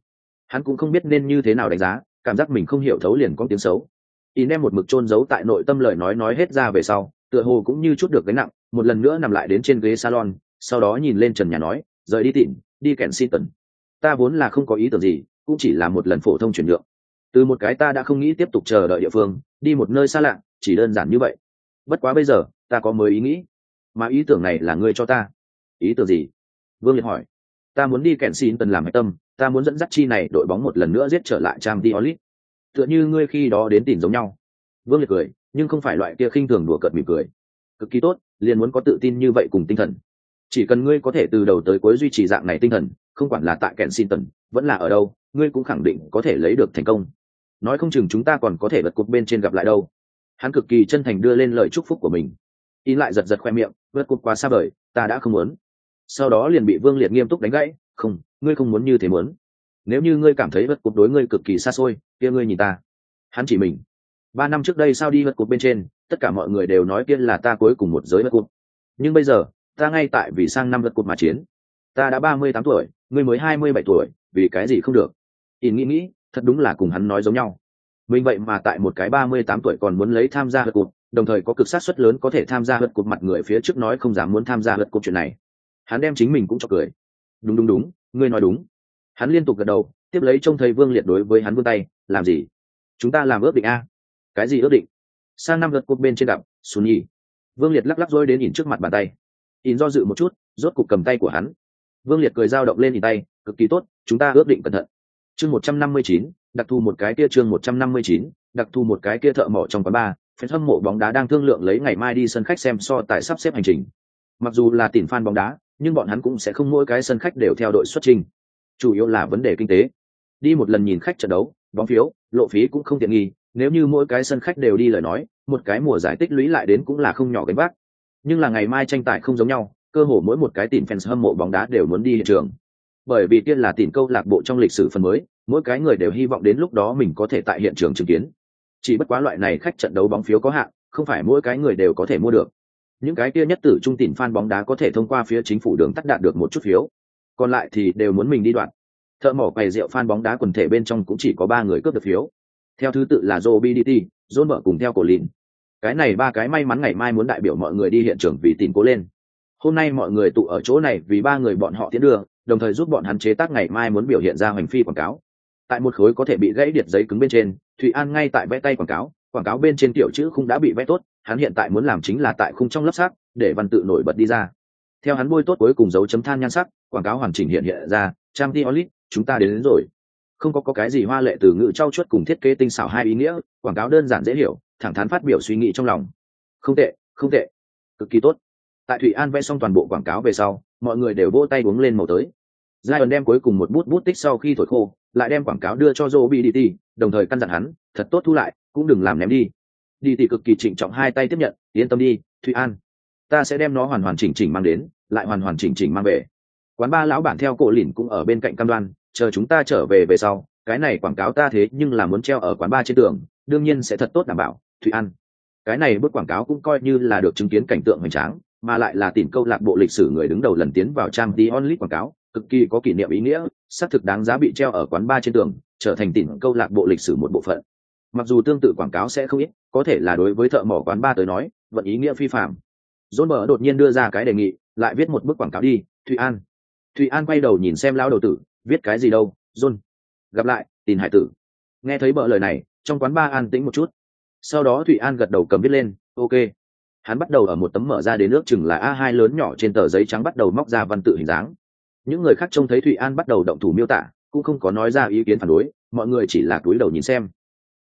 hắn cũng không biết nên như thế nào đánh giá cảm giác mình không hiểu thấu liền có tiếng xấu. In đem một mực chôn giấu tại nội tâm lời nói nói hết ra về sau tựa hồ cũng như chút được gánh nặng một lần nữa nằm lại đến trên ghế salon sau đó nhìn lên trần nhà nói rời đi tịn đi kèn xin tần. Ta vốn là không có ý tưởng gì, cũng chỉ là một lần phổ thông chuyển nhượng. Từ một cái ta đã không nghĩ tiếp tục chờ đợi địa phương, đi một nơi xa lạ, chỉ đơn giản như vậy. Bất quá bây giờ, ta có mới ý nghĩ. Mà ý tưởng này là ngươi cho ta. Ý tưởng gì? Vương liệt hỏi. Ta muốn đi kèn xin tần làm hạch tâm, ta muốn dẫn dắt chi này đội bóng một lần nữa giết trở lại trang đi olit tựa như ngươi khi đó đến tìm giống nhau. Vương liệt cười, nhưng không phải loại kia khinh thường đùa cợt mỉm cười. Cực kỳ tốt, liền muốn có tự tin như vậy cùng tinh thần chỉ cần ngươi có thể từ đầu tới cuối duy trì dạng này tinh thần không quản là tại Kensington, vẫn là ở đâu, ngươi cũng khẳng định có thể lấy được thành công. Nói không chừng chúng ta còn có thể bật cột bên trên gặp lại đâu. Hắn cực kỳ chân thành đưa lên lời chúc phúc của mình. In lại giật giật khoe miệng, vượt cột quá xa vời, ta đã không muốn. Sau đó liền bị Vương Liệt nghiêm túc đánh gãy, không, ngươi không muốn như thế muốn. Nếu như ngươi cảm thấy vượt cột đối ngươi cực kỳ xa xôi, kia ngươi nhìn ta. Hắn chỉ mình. Ba năm trước đây sao đi vượt cột bên trên, tất cả mọi người đều nói kia là ta cuối cùng một giới vượt cột. Nhưng bây giờ, ta ngay tại vì sang năm vượt cột mà chiến. Ta đã ba mươi tám tuổi, ngươi mới hai mươi bảy tuổi vì cái gì không được? In nghĩ nghĩ thật đúng là cùng hắn nói giống nhau. Mình vậy mà tại một cái ba mươi tám tuổi còn muốn lấy tham gia hớt cột, đồng thời có cực sát suất lớn có thể tham gia hớt cột mặt người phía trước nói không dám muốn tham gia hớt cột chuyện này. Hắn đem chính mình cũng cho cười. Đúng đúng đúng ngươi nói đúng. Hắn liên tục gật đầu tiếp lấy trông thấy vương liệt đối với hắn vươn tay làm gì? Chúng ta làm ước định a. Cái gì ước định? Sang năm lượt cột bên trên gặp xuân nhi vương liệt lắc lắc rối đến nhìn trước mặt bàn tay in do dự một chút, rốt cục cầm tay của hắn. Vương liệt cười dao động lên nhìn tay, cực kỳ tốt, chúng ta ước định cẩn thận. Chương một trăm năm mươi chín, đặc thù một cái kia chương một trăm năm mươi chín, đặc thù một cái kia thợ mỏ trong quán bar fan hâm mộ bóng đá đang thương lượng lấy ngày mai đi sân khách xem so tại sắp xếp hành trình. Mặc dù là tìm fan bóng đá, nhưng bọn hắn cũng sẽ không mỗi cái sân khách đều theo đội xuất trình. Chủ yếu là vấn đề kinh tế. Đi một lần nhìn khách trận đấu, bóng phiếu, lộ phí cũng không tiện nghi, nếu như mỗi cái sân khách đều đi lời nói, một cái mùa giải tích lũy lại đến cũng là không nhỏ gánh vác nhưng là ngày mai tranh tài không giống nhau cơ hồ mỗi một cái tìm fans hâm mộ bóng đá đều muốn đi hiện trường. Bởi vì tiên là tìm câu lạc bộ trong lịch sử phần mới, mỗi cái người đều hy vọng đến lúc đó mình có thể tại hiện trường chứng kiến. Chỉ bất quá loại này khách trận đấu bóng phiếu có hạn, không phải mỗi cái người đều có thể mua được. Những cái kia nhất tử trung tìm fan bóng đá có thể thông qua phía chính phủ đường tắt đạt được một chút phiếu, còn lại thì đều muốn mình đi đoạn. Thợ mỏ quầy rượu fan bóng đá quần thể bên trong cũng chỉ có ba người cướp được phiếu. Theo thứ tự là Joe BDT, John mở cùng theo cổ lìn. Cái này ba cái may mắn ngày mai muốn đại biểu mọi người đi hiện trường vì tìm cố lên. Hôm nay mọi người tụ ở chỗ này vì ba người bọn họ tiến đường đồng thời giúp bọn hắn chế tác ngày mai muốn biểu hiện ra hành phi quảng cáo. Tại một khối có thể bị gãy điện giấy cứng bên trên thụy an ngay tại vẽ tay quảng cáo quảng cáo bên trên tiểu chữ không đã bị vẽ tốt hắn hiện tại muốn làm chính là tại khung trong lớp sắc để văn tự nổi bật đi ra. Theo hắn bôi tốt cuối cùng dấu chấm than nhan sắc quảng cáo hoàn chỉnh hiện hiện ra trang t olit chúng ta đến, đến rồi. Không có, có cái gì hoa lệ từ ngữ trau chuốt cùng thiết kế tinh xảo hai ý nghĩa quảng cáo đơn giản dễ hiểu thẳng thắn phát biểu suy nghĩ trong lòng. Không tệ không tệ. Cực kỳ tốt. Tại thụy an vẽ xong toàn bộ quảng cáo về sau, mọi người đều vỗ tay uống lên màu tới. Giai ẩn đem cuối cùng một bút bút tích sau khi thổi khô, lại đem quảng cáo đưa cho joe bdt đồng thời căn dặn hắn, thật tốt thu lại, cũng đừng làm ném đi. Đi ti cực kỳ trịnh trọng hai tay tiếp nhận, yên tâm đi thụy an, ta sẽ đem nó hoàn hoàn chỉnh chỉnh mang đến, lại hoàn hoàn chỉnh chỉnh mang về. Quán ba lão bản theo cổ lìn cũng ở bên cạnh cam đoan, chờ chúng ta trở về về sau, cái này quảng cáo ta thế nhưng là muốn treo ở quán ba trên tường, đương nhiên sẽ thật tốt đảm bảo thụy an. Cái này bước quảng cáo cũng coi như là được chứng kiến cảnh tượng hoành tráng, mà lại là tìm câu lạc bộ lịch sử người đứng đầu lần tiến vào trang tí onlit quảng cáo, cực kỳ có kỷ niệm ý nghĩa, xác thực đáng giá bị treo ở quán ba trên tường, trở thành tìm câu lạc bộ lịch sử một bộ phận. Mặc dù tương tự quảng cáo sẽ không ít, có thể là đối với thợ mỏ quán ba tới nói, vẫn ý nghĩa phi phạm dôn mở đột nhiên đưa ra cái đề nghị, lại viết một bức quảng cáo đi, thụy an. Thụy an quay đầu nhìn xem lão đầu tử, viết cái gì đâu dôn gặp lại tin hải tử. Nghe thấy bợ lời này, trong quán ba an tĩnh một chút sau đó thụy an gật đầu cầm viết lên, ok. Hắn bắt đầu ở một tấm mở ra đến nước chừng là a hai lớn nhỏ trên tờ giấy trắng bắt đầu móc ra văn tự hình dáng. Những người khác trông thấy thụy an bắt đầu động thủ miêu tả, cũng không có nói ra ý kiến phản đối, mọi người chỉ là túi đầu nhìn xem.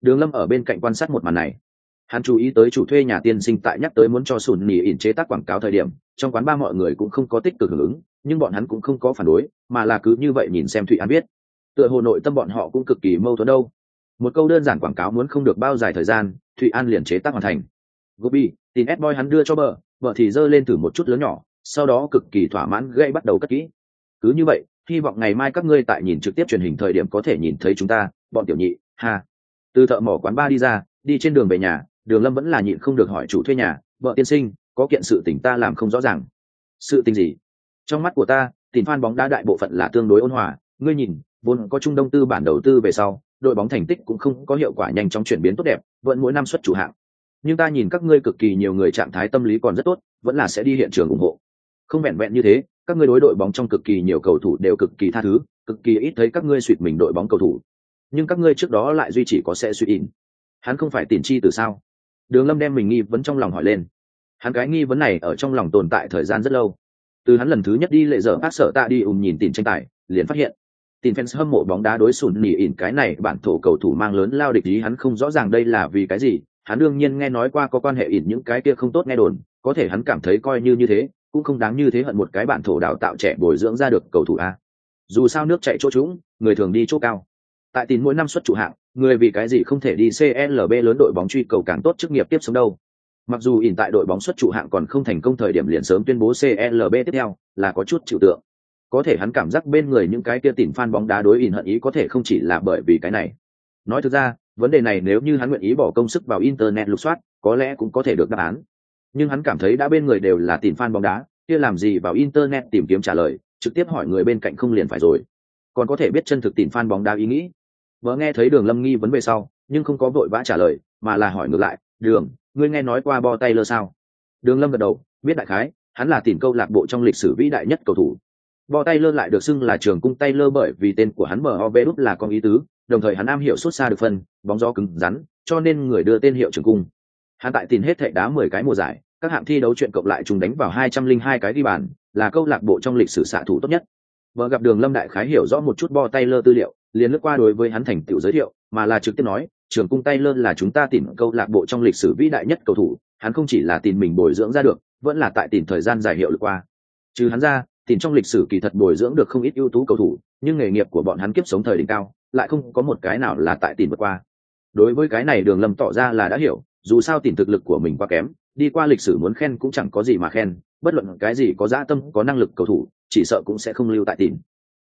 Đường lâm ở bên cạnh quan sát một màn này. Hắn chú ý tới chủ thuê nhà tiên sinh tại nhắc tới muốn cho sùn nỉ ỉn chế tác quảng cáo thời điểm, trong quán ba mọi người cũng không có tích cực hưởng ứng, nhưng bọn hắn cũng không có phản đối, mà là cứ như vậy nhìn xem thụy an biết tựa hồ nội tâm bọn họ cũng cực kỳ mâu thuẫn đâu một câu đơn giản quảng cáo muốn không được bao dài thời gian, thụy an liền chế tác hoàn thành. Gobi, tin ép boy hắn đưa cho bờ vợ thì giơ lên thử một chút lớn nhỏ, sau đó cực kỳ thỏa mãn gây bắt đầu cất kỹ. Cứ như vậy, hy vọng ngày mai các ngươi tại nhìn trực tiếp truyền hình thời điểm có thể nhìn thấy chúng ta, bọn tiểu nhị, ha. Từ thợ mỏ quán ba đi ra, đi trên đường về nhà, đường lâm vẫn là nhịn không được hỏi chủ thuê nhà vợ tiên sinh, có kiện sự tình ta làm không rõ ràng. Sự tình gì? Trong mắt của ta tìm phan bóng đá đại bộ phận là tương đối ôn hòa. Ngươi nhìn, vốn có trung đông tư bản đầu tư về sau đội bóng thành tích cũng không có hiệu quả nhanh chóng chuyển biến tốt đẹp, vẫn mỗi năm xuất chủ hạng. Nhưng ta nhìn các ngươi cực kỳ nhiều người trạng thái tâm lý còn rất tốt, vẫn là sẽ đi hiện trường ủng hộ. Không vẹn vẹn như thế, các ngươi đối đội bóng trong cực kỳ nhiều cầu thủ đều cực kỳ tha thứ, cực kỳ ít thấy các ngươi suýt mình đội bóng cầu thủ. Nhưng các ngươi trước đó lại duy trì có sẽ suy in. Hắn không phải tiền chi từ sao? Đường lâm đem mình nghi vấn trong lòng hỏi lên. Hắn cái nghi vấn này ở trong lòng tồn tại thời gian rất lâu. Từ hắn lần thứ nhất đi lệ dở phát sở ta đi ùm nhìn tiền tranh tài, liền phát hiện Tin fans hâm mộ bóng đá đối sùn nỉ ỉn cái này, bản thổ cầu thủ mang lớn lao địch ý, hắn không rõ ràng đây là vì cái gì. Hắn đương nhiên nghe nói qua có quan hệ ỉn những cái kia không tốt nghe đồn, có thể hắn cảm thấy coi như như thế, cũng không đáng như thế hận một cái bản thổ đào tạo trẻ bồi dưỡng ra được cầu thủ a. Dù sao nước chạy chỗ trũng, người thường đi chỗ cao. Tại tín mỗi năm xuất chủ hạng, người vì cái gì không thể đi clb lớn đội bóng truy cầu càng tốt chức nghiệp tiếp sống đâu. Mặc dù ỉn tại đội bóng xuất trụ hạng còn không thành công thời điểm liền sớm tuyên bố clb tiếp theo, là có chút chịu tượng có thể hắn cảm giác bên người những cái kia tìm fan bóng đá đối ỉn hận ý có thể không chỉ là bởi vì cái này. Nói thực ra, vấn đề này nếu như hắn nguyện ý bỏ công sức vào internet lục soát, có lẽ cũng có thể được đáp án. Nhưng hắn cảm thấy đã bên người đều là tìm fan bóng đá, kia làm gì vào internet tìm kiếm trả lời, trực tiếp hỏi người bên cạnh không liền phải rồi. Còn có thể biết chân thực tìm fan bóng đá ý nghĩ. Vợ nghe thấy đường lâm nghi vấn về sau, nhưng không có vội vã trả lời, mà là hỏi ngược lại, đường, ngươi nghe nói qua bo tay lơ sao? Đường lâm gật đầu, biết đại khái, hắn là tìm câu lạc bộ trong lịch sử vĩ đại nhất cầu thủ. Bò tay lơ lại được xưng là trường cung tay lơ bởi vì tên của hắn mở ho đúc là con ý tứ, đồng thời hắn am hiểu xuất xa được phần bóng gió cứng rắn, cho nên người đưa tên hiệu trường cung. Hắn tại tìm hết thệ đá mười cái mùa giải, các hạng thi đấu chuyện cộng lại chúng đánh vào hai trăm linh hai cái ghi bàn, là câu lạc bộ trong lịch sử xạ thủ tốt nhất. Vợ gặp đường lâm đại khái hiểu rõ một chút bo tay lơ tư liệu, liền lướt qua đối với hắn thành tựu giới thiệu, mà là trực tiếp nói, trường cung tay lơ là chúng ta tìm câu lạc bộ trong lịch sử vĩ đại nhất cầu thủ, hắn không chỉ là tìm mình bồi dưỡng ra được, vẫn là tại tìm thời gian dài hiệu lực qua. Trừ hắn ra tìm trong lịch sử kỳ thật bồi dưỡng được không ít ưu tú cầu thủ, nhưng nghề nghiệp của bọn hắn kiếp sống thời đỉnh cao, lại không có một cái nào là tại tìm vượt qua. Đối với cái này đường lâm tỏ ra là đã hiểu, dù sao tìm thực lực của mình quá kém, đi qua lịch sử muốn khen cũng chẳng có gì mà khen, bất luận cái gì có dã tâm, có năng lực cầu thủ, chỉ sợ cũng sẽ không lưu tại tìm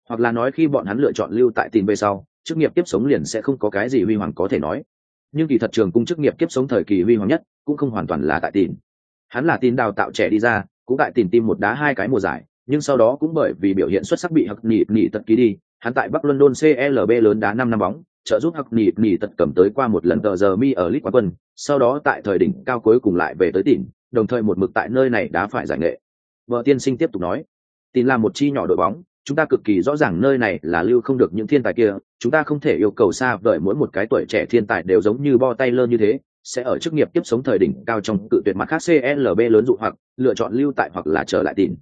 hoặc là nói khi bọn hắn lựa chọn lưu tại tìm về sau, chức nghiệp kiếp sống liền sẽ không có cái gì huy hoàng có thể nói. Nhưng kỳ thật trường cung chức nghiệp kiếp sống thời kỳ huy hoàng nhất, cũng không hoàn toàn là tại tìm hắn là tin đào tạo trẻ đi ra, cũng tại tìm tim một đá hai cái mùa giải nhưng sau đó cũng bởi vì biểu hiện xuất sắc bị hặc nỉ nỉ tật ký đi, hắn tại bắc london clb lớn đá năm năm bóng, trợ giúp hặc nỉ nỉ tật cầm tới qua một lần tờ giờ mi ở lit quán quân, sau đó tại thời đỉnh cao cuối cùng lại về tới tỉnh, đồng thời một mực tại nơi này đã phải giải nghệ. Vợ tiên sinh tiếp tục nói, tin là một chi nhỏ đội bóng, chúng ta cực kỳ rõ ràng nơi này là lưu không được những thiên tài kia, chúng ta không thể yêu cầu xa đợi mỗi một cái tuổi trẻ thiên tài đều giống như bo tay lơ như thế, sẽ ở chức nghiệp tiếp sống thời đỉnh cao trong cự tuyệt mặt khác clb lớn dụ hoặc, lựa chọn lưu tại hoặc là trở lại tìm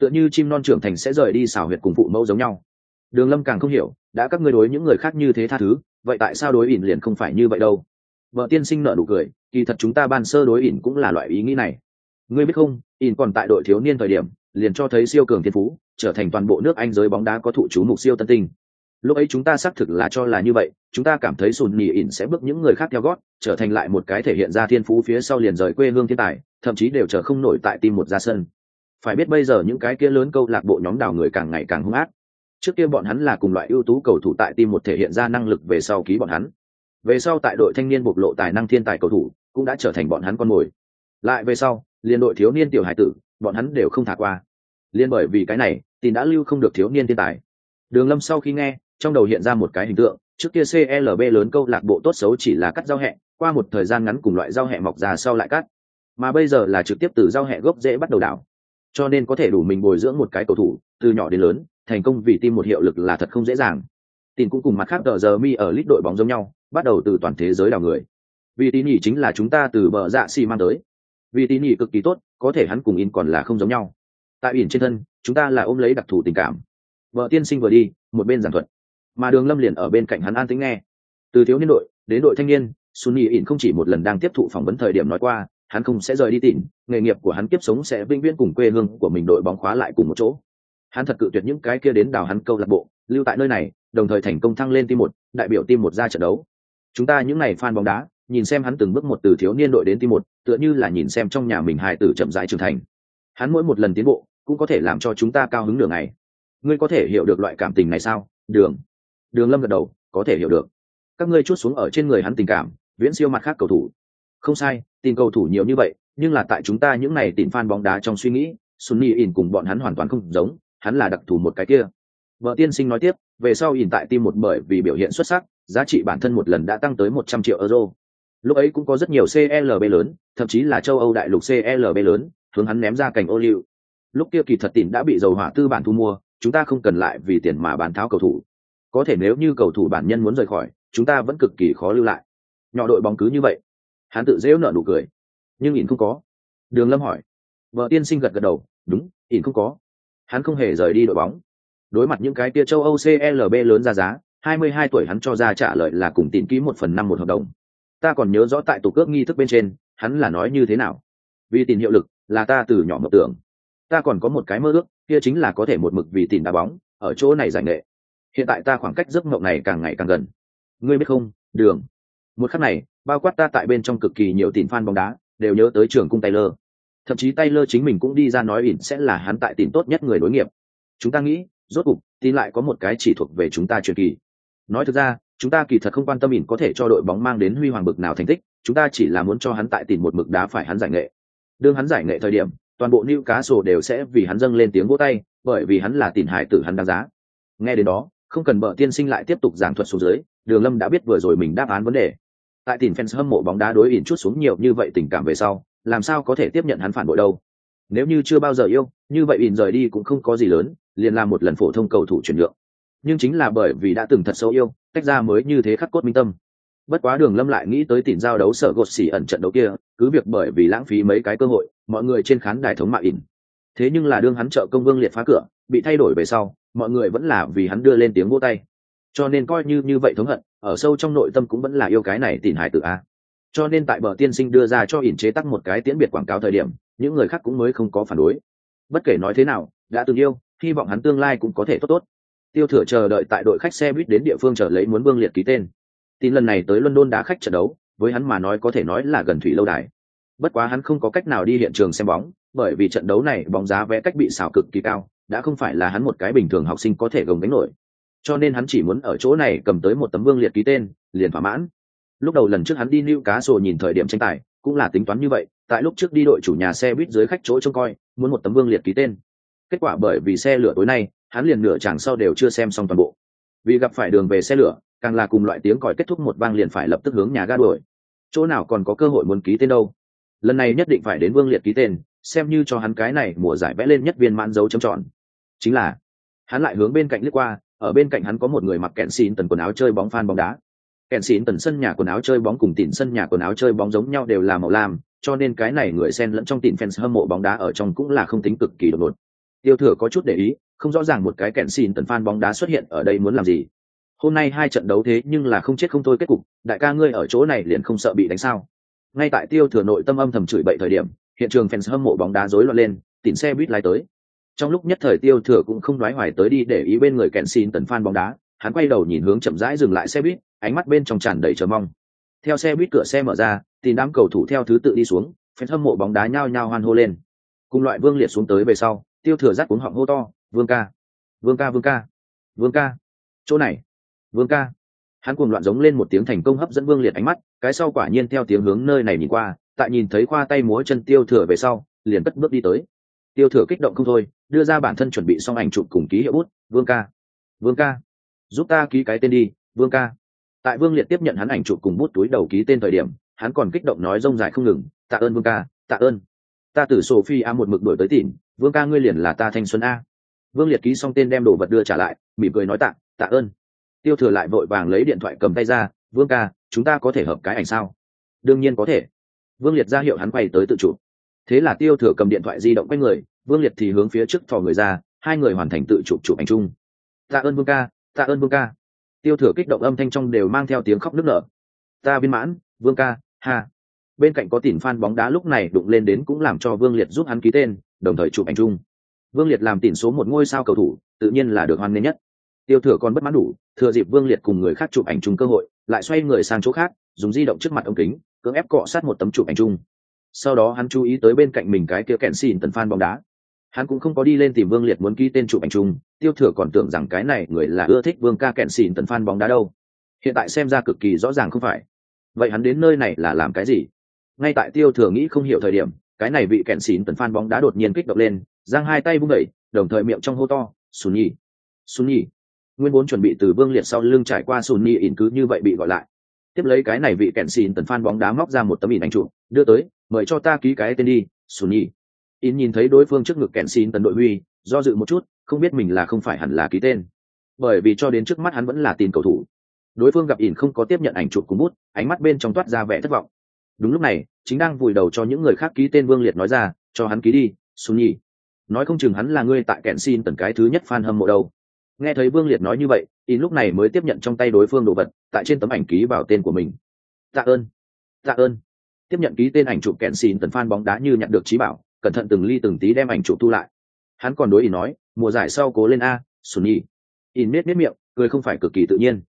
tựa như chim non trưởng thành sẽ rời đi xào huyệt cùng phụ mẫu giống nhau. Đường lâm càng không hiểu, đã các ngươi đối những người khác như thế tha thứ, vậy tại sao đối ỉn liền không phải như vậy đâu? Vợ tiên sinh nợ nụ cười, kỳ thật chúng ta ban sơ đối ỉn cũng là loại ý nghĩ này. Ngươi biết không, ỉn còn tại đội thiếu niên thời điểm, liền cho thấy siêu cường thiên phú, trở thành toàn bộ nước anh giới bóng đá có thụ chú mục siêu tân tinh. Lúc ấy chúng ta xác thực là cho là như vậy, chúng ta cảm thấy sùn nhì ỉn sẽ bước những người khác theo gót, trở thành lại một cái thể hiện ra thiên phú phía sau liền rời quê hương thiên tài, thậm chí đều chờ không nổi tại tim một ra sân phải biết bây giờ những cái kia lớn câu lạc bộ nhóm đào người càng ngày càng hung ác. Trước kia bọn hắn là cùng loại ưu tú cầu thủ tại tim một thể hiện ra năng lực về sau ký bọn hắn. Về sau tại đội thanh niên bộc lộ tài năng thiên tài cầu thủ, cũng đã trở thành bọn hắn con mồi. Lại về sau, liên đội thiếu niên tiểu hải tử, bọn hắn đều không thả qua. Liên bởi vì cái này, tin đã lưu không được thiếu niên thiên tài. Đường lâm sau khi nghe, trong đầu hiện ra một cái hình tượng, trước kia clb lớn câu lạc bộ tốt xấu chỉ là cắt giao hẹ, qua một thời gian ngắn cùng loại giao hẹ mọc ra sau lại cắt. Mà bây giờ là trực tiếp từ giao hẹ gốc dễ bắt đầu đảo cho nên có thể đủ mình bồi dưỡng một cái cầu thủ, từ nhỏ đến lớn, thành công vì tim một hiệu lực là thật không dễ dàng. Tin cũng cùng mặt khác tờ giờ mi ở lít đội bóng giống nhau, bắt đầu từ toàn thế giới đào người. Vì tin nhỉ chính là chúng ta từ bờ dạ xi mang tới. Vì tin nhỉ cực kỳ tốt, có thể hắn cùng in còn là không giống nhau. Tại ỉn trên thân, chúng ta là ôm lấy đặc thù tình cảm. Vợ tiên sinh vừa đi, một bên giảng thuật. Mà đường lâm liền ở bên cạnh hắn an tính nghe. Từ thiếu niên đội đến đội thanh niên, sunny ỉn không chỉ một lần đang tiếp thụ phỏng vấn thời điểm nói qua hắn không sẽ rời đi tỉnh nghề nghiệp của hắn kiếp sống sẽ vĩnh viễn cùng quê hương của mình đội bóng khóa lại cùng một chỗ. Hắn thật cự tuyệt những cái kia đến đào hắn câu lạc bộ, lưu tại nơi này, đồng thời thành công thăng lên tim một, đại biểu tim một ra trận đấu. Chúng ta những ngày fan bóng đá, nhìn xem hắn từng bước một từ thiếu niên đội đến tim một, tựa như là nhìn xem trong nhà mình hài tử chậm rãi trưởng thành. Hắn mỗi một lần tiến bộ, cũng có thể làm cho chúng ta cao hứng đường này ngươi có thể hiểu được loại cảm tình này sao? Đường. Đường lâm gật đầu, có thể hiểu được. Các ngươi chút xuống ở trên người hắn tình cảm, viễn siêu mặt khác cầu thủ không sai tìm cầu thủ nhiều như vậy, nhưng là tại chúng ta những này tìm fan bóng đá trong suy nghĩ sunny in cùng bọn hắn hoàn toàn không giống, hắn là đặc thù một cái kia. Vợ tiên sinh nói tiếp, về sau in tại team một bởi vì biểu hiện xuất sắc, giá trị bản thân một lần đã tăng tới một trăm triệu euro. Lúc ấy cũng có rất nhiều clb lớn, thậm chí là châu âu đại lục clb lớn, hướng hắn ném ra cành ô liu. Lúc kia kỳ thật tìm đã bị dầu hỏa tư bản thu mua, chúng ta không cần lại vì tiền mà bán tháo cầu thủ. Có thể nếu như cầu thủ bản nhân muốn rời khỏi, chúng ta vẫn cực kỳ khó lưu lại. Nhỏ đội bóng cứ như vậy hắn tự dễu nợ nụ cười. Nhưng ỉn không có. Đường lâm hỏi. Vợ tiên sinh gật gật đầu. Đúng, ỉn không có. Hắn không hề rời đi đội bóng. Đối mặt những cái tia châu âu clb lớn ra giá 22 tuổi hắn cho ra trả lời là cùng tìm ký một phần năm một hợp đồng. Ta còn nhớ rõ tại tủ cước nghi thức bên trên, hắn là nói như thế nào? Vì tìm hiệu lực, là ta từ nhỏ mộng tưởng. Ta còn có một cái mơ ước, kia chính là có thể một mực vì tìm đá bóng, ở chỗ này giải nghệ. Hiện tại ta khoảng cách giấc mộng này càng ngày càng gần. Ngươi biết không, đường? Một khắc này, bao quát ta tại bên trong cực kỳ nhiều tỉn fan bóng đá, đều nhớ tới trường cung taylor. Thậm chí taylor chính mình cũng đi ra nói ỉn sẽ là hắn tại tỉn tốt nhất người đối nghiệp. Chúng ta nghĩ, rốt cục, tin lại có một cái chỉ thuộc về chúng ta truyền kỳ. Nói thực ra, chúng ta kỳ thật không quan tâm ỉn có thể cho đội bóng mang đến huy hoàng bực nào thành tích, chúng ta chỉ là muốn cho hắn tại tìm một mực đá phải hắn giải nghệ. Đương hắn giải nghệ thời điểm, toàn bộ Newcastle cá đều sẽ vì hắn dâng lên tiếng vỗ tay, bởi vì hắn là tìm hải tử hắn đáng giá. Nghe đến đó, không cần bợ tiên sinh lại tiếp tục giảng thuật xuống dưới đường lâm đã biết vừa rồi mình đáp án vấn đề. Tại tìm fans hâm mộ bóng đá đối ỉn chút xuống nhiều như vậy tình cảm về sau, làm sao có thể tiếp nhận hắn phản bội đâu? Nếu như chưa bao giờ yêu, như vậy ỉn rời đi cũng không có gì lớn, liền làm một lần phổ thông cầu thủ chuyển nhượng. Nhưng chính là bởi vì đã từng thật sâu yêu, tách ra mới như thế khắc cốt minh tâm. Bất quá đường lâm lại nghĩ tới tìm giao đấu sở gột xỉ ẩn trận đấu kia, cứ việc bởi vì lãng phí mấy cái cơ hội, mọi người trên khán đài thống mạ ỉn. Thế nhưng là đương hắn trợ công vương liệt phá cửa, bị thay đổi về sau, mọi người vẫn là vì hắn đưa lên tiếng vô tay cho nên coi như như vậy thống hận, ở sâu trong nội tâm cũng vẫn là yêu cái này tìm hải tử a. Cho nên tại bờ tiên sinh đưa ra cho ỉn chế tắc một cái tiễn biệt quảng cáo thời điểm, những người khác cũng mới không có phản đối. Bất kể nói thế nào, đã từng yêu, hy vọng hắn tương lai cũng có thể tốt tốt. Tiêu thừa chờ đợi tại đội khách xe buýt đến địa phương chờ lấy muốn vương liệt ký tên. Tin lần này tới london đá khách trận đấu, với hắn mà nói có thể nói là gần thủy lâu đài. Bất quá hắn không có cách nào đi hiện trường xem bóng, bởi vì trận đấu này bóng giá vé cách bị xào cực kỳ cao, đã không phải là hắn một cái bình thường học sinh có thể gồng đánh nổi cho nên hắn chỉ muốn ở chỗ này cầm tới một tấm vương liệt ký tên, liền thỏa mãn. Lúc đầu lần trước hắn đi lưu cá sổ nhìn thời điểm tranh tài, cũng là tính toán như vậy, tại lúc trước đi đội chủ nhà xe buýt dưới khách chỗ trông coi, muốn một tấm vương liệt ký tên. Kết quả bởi vì xe lửa tối nay, hắn liền nửa chàng sau đều chưa xem xong toàn bộ. Vì gặp phải đường về xe lửa, càng là cùng loại tiếng còi kết thúc một vang liền phải lập tức hướng nhà ga đuổi. Chỗ nào còn có cơ hội muốn ký tên đâu? Lần này nhất định phải đến vương liệt ký tên, xem như cho hắn cái này mùa giải vẽ lên nhất viên mãn dấu chấm tròn. Chính là, hắn lại hướng bên cạnh lướt qua ở bên cạnh hắn có một người mặc kẹn xín tần quần áo chơi bóng phan bóng đá. Kẹn xín tần sân nhà quần áo chơi bóng cùng tỉn sân nhà quần áo chơi bóng giống nhau đều là màu lam, cho nên cái này người xen lẫn trong tỉn fans hâm mộ bóng đá ở trong cũng là không tính cực kỳ đột ngột. Tiêu thừa có chút để ý, không rõ ràng một cái kẹn xín tần phan bóng đá xuất hiện ở đây muốn làm gì. Hôm nay hai trận đấu thế nhưng là không chết không thôi kết cục, đại ca ngươi ở chỗ này liền không sợ bị đánh sao. Ngay tại tiêu thừa nội tâm âm thầm chửi bậy thời điểm, hiện trường fans hâm mộ bóng đá rối loạn lên, tỉn xe buýt lái tới trong lúc nhất thời tiêu thừa cũng không nói hoài tới đi để ý bên người kẹn xin tần phan bóng đá, hắn quay đầu nhìn hướng chậm rãi dừng lại xe buýt, ánh mắt bên trong tràn đầy chờ mong. Theo xe buýt cửa xe mở ra thì đám cầu thủ theo thứ tự đi xuống phen hâm mộ bóng đá nhao nhao hoan hô lên. Cùng loại vương liệt xuống tới về sau, tiêu thừa rắt cuống họng hô to, vương ca vương ca vương ca vương ca, chỗ này, vương ca. Hắn cuồng loạn giống lên một tiếng thành công hấp dẫn vương liệt ánh mắt, cái sau quả nhiên theo tiếng hướng nơi này nhìn qua, tại nhìn thấy khoa tay múa chân tiêu thừa về sau, liền cất bước đi tới tiêu thừa kích động không thôi, đưa ra bản thân chuẩn bị xong ảnh chụp cùng ký hiệu bút, vương ca vương ca, giúp ta ký cái tên đi, vương ca. Tại vương liệt tiếp nhận hắn ảnh chụp cùng bút túi đầu ký tên thời điểm, hắn còn kích động nói rông dài không ngừng, tạ ơn vương ca, tạ ơn. Ta từ sophie a một mực đổi tới tỉn. vương ca ngươi liền là ta thanh xuân a. Vương liệt ký xong tên đem đồ vật đưa trả lại, mỉm cười nói tạ tạ ơn. Tiêu thừa lại vội vàng lấy điện thoại cầm tay ra, vương ca, chúng ta có thể hợp cái ảnh sao? Đương nhiên có thể. Vương liệt ra hiệu hắn quay tới tự chủ thế là tiêu thừa cầm điện thoại di động quay người vương liệt thì hướng phía trước thò người ra, hai người hoàn thành tự chụp chụp ảnh chung. Tạ ơn vương ca, tạ ơn vương ca. Tiêu thừa kích động âm thanh trong đều mang theo tiếng khóc nức nở. Ta viên mãn, vương ca, ha. Bên cạnh có tỉn phan bóng đá lúc này đụng lên đến cũng làm cho vương liệt giúp hắn ký tên, đồng thời chụp ảnh chung. Vương liệt làm tỉn số một ngôi sao cầu thủ, tự nhiên là được hoan nghênh nhất. Tiêu thừa còn bất mãn đủ, thừa dịp vương liệt cùng người khác chụp ảnh chung cơ hội, lại xoay người sang chỗ khác, dùng di động trước mặt ống kính, cưỡng ép cọ sát một tấm chụp ảnh chung. Sau đó hắn chú ý tới bên cạnh mình cái kia kẹn xìn tần phan bóng đá hắn cũng không có đi lên tìm vương liệt muốn ký tên chụp ảnh chung, tiêu thừa còn tưởng rằng cái này người là ưa thích vương ca kẹn xìn tần phan bóng đá đâu. Hiện tại xem ra cực kỳ rõ ràng không phải. Vậy hắn đến nơi này là làm cái gì? Ngay tại tiêu thừa nghĩ không hiểu thời điểm, cái này bị kẹn xìn tần phan bóng đá đột nhiên kích động lên, giang hai tay vung đẩy, đồng thời miệng trong hô to, sùn nhi sùn nhi nguyên vốn chuẩn bị từ vương liệt sau lưng trải qua sùn nhi ỉn cứ như vậy bị gọi lại. Tiếp lấy cái này vị kẹn xìn tần phan bóng đá móc ra một tấm ỉn ảnh chủ đưa tới, mời cho ta ký cái tên đi, sùn nhi in nhìn thấy đối phương trước ngực kẹn xin tần đội huy, do dự một chút, không biết mình là không phải hẳn là ký tên. Bởi vì cho đến trước mắt hắn vẫn là tin cầu thủ. Đối phương gặp in không có tiếp nhận ảnh chụp cùng bút, ánh mắt bên trong toát ra vẻ thất vọng. Đúng lúc này, chính đang vùi đầu cho những người khác ký tên vương liệt nói ra, cho hắn ký đi xuống nhi nói không chừng hắn là ngươi tại kẹn xin tần cái thứ nhất fan hâm mộ đâu. Nghe thấy vương liệt nói như vậy in lúc này mới tiếp nhận trong tay đối phương đồ vật, tại trên tấm ảnh ký vào tên của mình. Tạ ơn tạ ơn. Tiếp nhận ký tên ảnh chụp kẹn xin tần fan bóng đá như nhận được trí bảo cẩn thận từng ly từng tí đem ảnh chụp thu lại. Hắn còn đối ý nói, mùa giải sau cố lên a sùn nhi in miết miết miệng, cười không phải cực kỳ tự nhiên.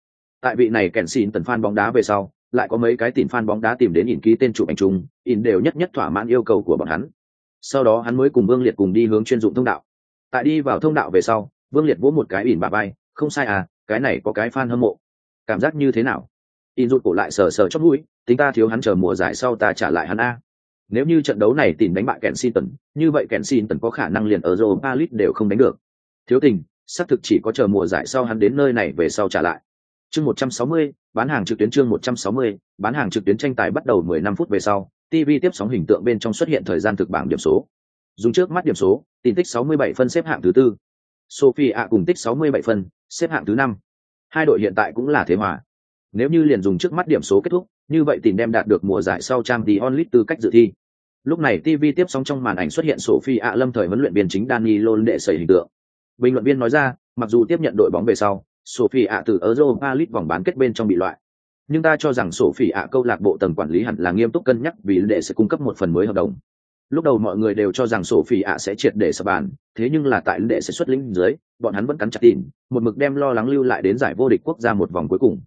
Tại vị này kẹn xin tần fan bóng đá về sau, lại có mấy cái tìm fan bóng đá tìm đến in ký tên chụp ảnh chung in đều nhất nhất thỏa mãn yêu cầu của bọn hắn. Sau đó hắn mới cùng vương liệt cùng đi hướng chuyên dụng thông đạo. Tại đi vào thông đạo về sau, vương liệt vỗ một cái ỉn bà bay không sai à cái này có cái fan hâm mộ. Cảm giác như thế nào? In rụt cổ lại sờ sờ chót mũi, tính ta thiếu hắn chờ mùa giải sau ta trả lại hắn a nếu như trận đấu này tìm đánh bại Kensington, như vậy Kensington có khả năng liền ở Europa League đều không đánh được. Thiếu tình, xác thực chỉ có chờ mùa giải sau hắn đến nơi này về sau trả lại. Chương 160, bán hàng trực tuyến chương 160, bán hàng trực tuyến tranh tài bắt đầu 15 phút về sau, TV tiếp sóng hình tượng bên trong xuất hiện thời gian thực bảng điểm số. Dùng trước mắt điểm số, tin tích 67 phân xếp hạng thứ tư. Sophie ạ cùng tích 67 phân, xếp hạng thứ năm. Hai đội hiện tại cũng là thế hòa. Nếu như liền dùng trước mắt điểm số kết thúc, như vậy tìm đem đạt được mùa giải sau trang tí onlit tư cách dự thi. Lúc này TV tiếp sóng trong màn ảnh xuất hiện Sophie ạ lâm thời huấn luyện viên chính Danilo để xảy hình tượng. Bình luận viên nói ra, mặc dù tiếp nhận đội bóng về sau, Sophie ạ từ Europa League vòng bán kết bên trong bị loại. Nhưng ta cho rằng Sophie ạ câu lạc bộ tầng quản lý hẳn là nghiêm túc cân nhắc vì để sẽ cung cấp một phần mới hợp đồng. Lúc đầu mọi người đều cho rằng Sophie ạ sẽ triệt để sập bàn, thế nhưng là tại đệ sẽ xuất lĩnh dưới, bọn hắn vẫn cắn chặt tìm, một mực đem lo lắng lưu lại đến giải vô địch quốc gia một vòng cuối cùng.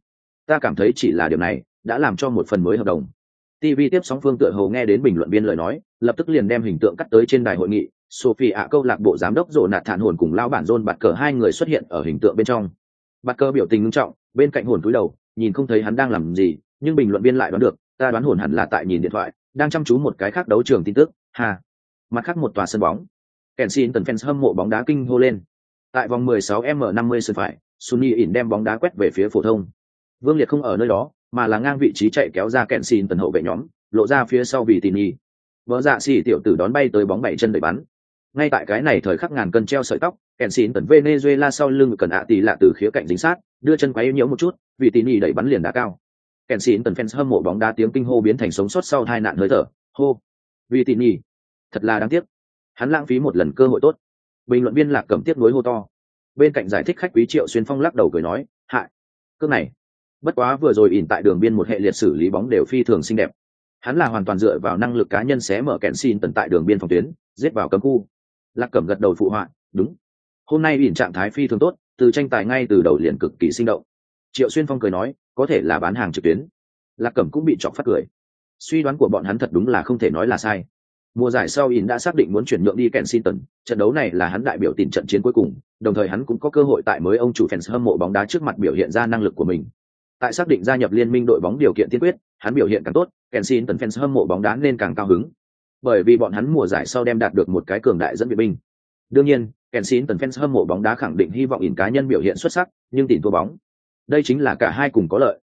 Ta cảm thấy chỉ là điều này, đã làm cho một phần mới hợp đồng. Tv tiếp sóng phương tựa hồ nghe đến bình luận viên lời nói, lập tức liền đem hình tượng cắt tới trên đài hội nghị. Sophie ạ câu lạc bộ giám đốc rộ nạt thản hồn cùng lao bản John bạt cờ hai người xuất hiện ở hình tượng bên trong. Bạt cờ biểu tình nghiêm trọng, bên cạnh hồn túi đầu, nhìn không thấy hắn đang làm gì, nhưng bình luận viên lại đoán được, ta đoán hồn hẳn là tại nhìn điện thoại, đang chăm chú một cái khác đấu trường tin tức. Ha. Mặt khác một tòa sân bóng. Kensington tần fans hâm mộ bóng đá kinh hô lên. Tại vòng 16 m 50 sân phải, sunny ỉn đem bóng đá quét về phía phổ thông. Vương liệt không ở nơi đó mà là ngang vị trí chạy kéo ra kẹn xin tần hậu vệ nhóm, lộ ra phía sau vì tỉ nhi vợ dạ xì tiểu tử đón bay tới bóng bảy chân đẩy bắn. Ngay tại cái này thời khắc ngàn cân treo sợi tóc, kẹn xin tần venezuela sau lưng cần ạ tì lạ từ khía cạnh dính sát, đưa chân quấy nhiễu một chút, vì tỉ nhi đẩy bắn liền đá cao. Kẹn xin tần fans hâm mộ bóng đá tiếng kinh hô biến thành sống sót sau hai nạn hơi thở. Hô. Vì tỉ nhi thật là đáng tiếc. Hắn lãng phí một lần cơ hội tốt. Bình luận viên lạc cầm tiếp nối hô to. Bên cạnh giải thích khách quý triệu xuyên phong lắc đầu cười nói, hại. Cước này bất quá vừa rồi ỉn tại đường biên một hệ liệt xử lý bóng đều phi thường xinh đẹp. Hắn là hoàn toàn dựa vào năng lực cá nhân xé mở kẹn xin tận tại đường biên phòng tuyến giết vào cấm khu. Lạc cẩm gật đầu phụ họa đúng. Hôm nay ỉn trạng thái phi thường tốt từ tranh tài ngay từ đầu liền cực kỳ sinh động. Triệu xuyên phong cười nói có thể là bán hàng trực tuyến. Lạc cẩm cũng bị chọc phát cười. Suy đoán của bọn hắn thật đúng là không thể nói là sai. Mùa giải sau ỉn đã xác định muốn chuyển nhượng đi Kensington, trận đấu này là hắn đại biểu tìm trận chiến cuối cùng, đồng thời hắn cũng có cơ hội tại mới ông chủ fans hâm mộ bóng đá trước mặt biểu hiện ra năng lực của mình tại xác định gia nhập liên minh đội bóng điều kiện tiên quyết hắn biểu hiện càng tốt kensin tần fans hâm mộ bóng đá nên càng cao hứng. Bởi vì bọn hắn mùa giải sau đem đạt được một cái cường đại dẫn viện binh. Đương nhiên kensin tần fans hâm mộ bóng đá khẳng định hy vọng ỉn cá nhân biểu hiện xuất sắc nhưng tìm thua bóng. Đây chính là cả hai cùng có lợi.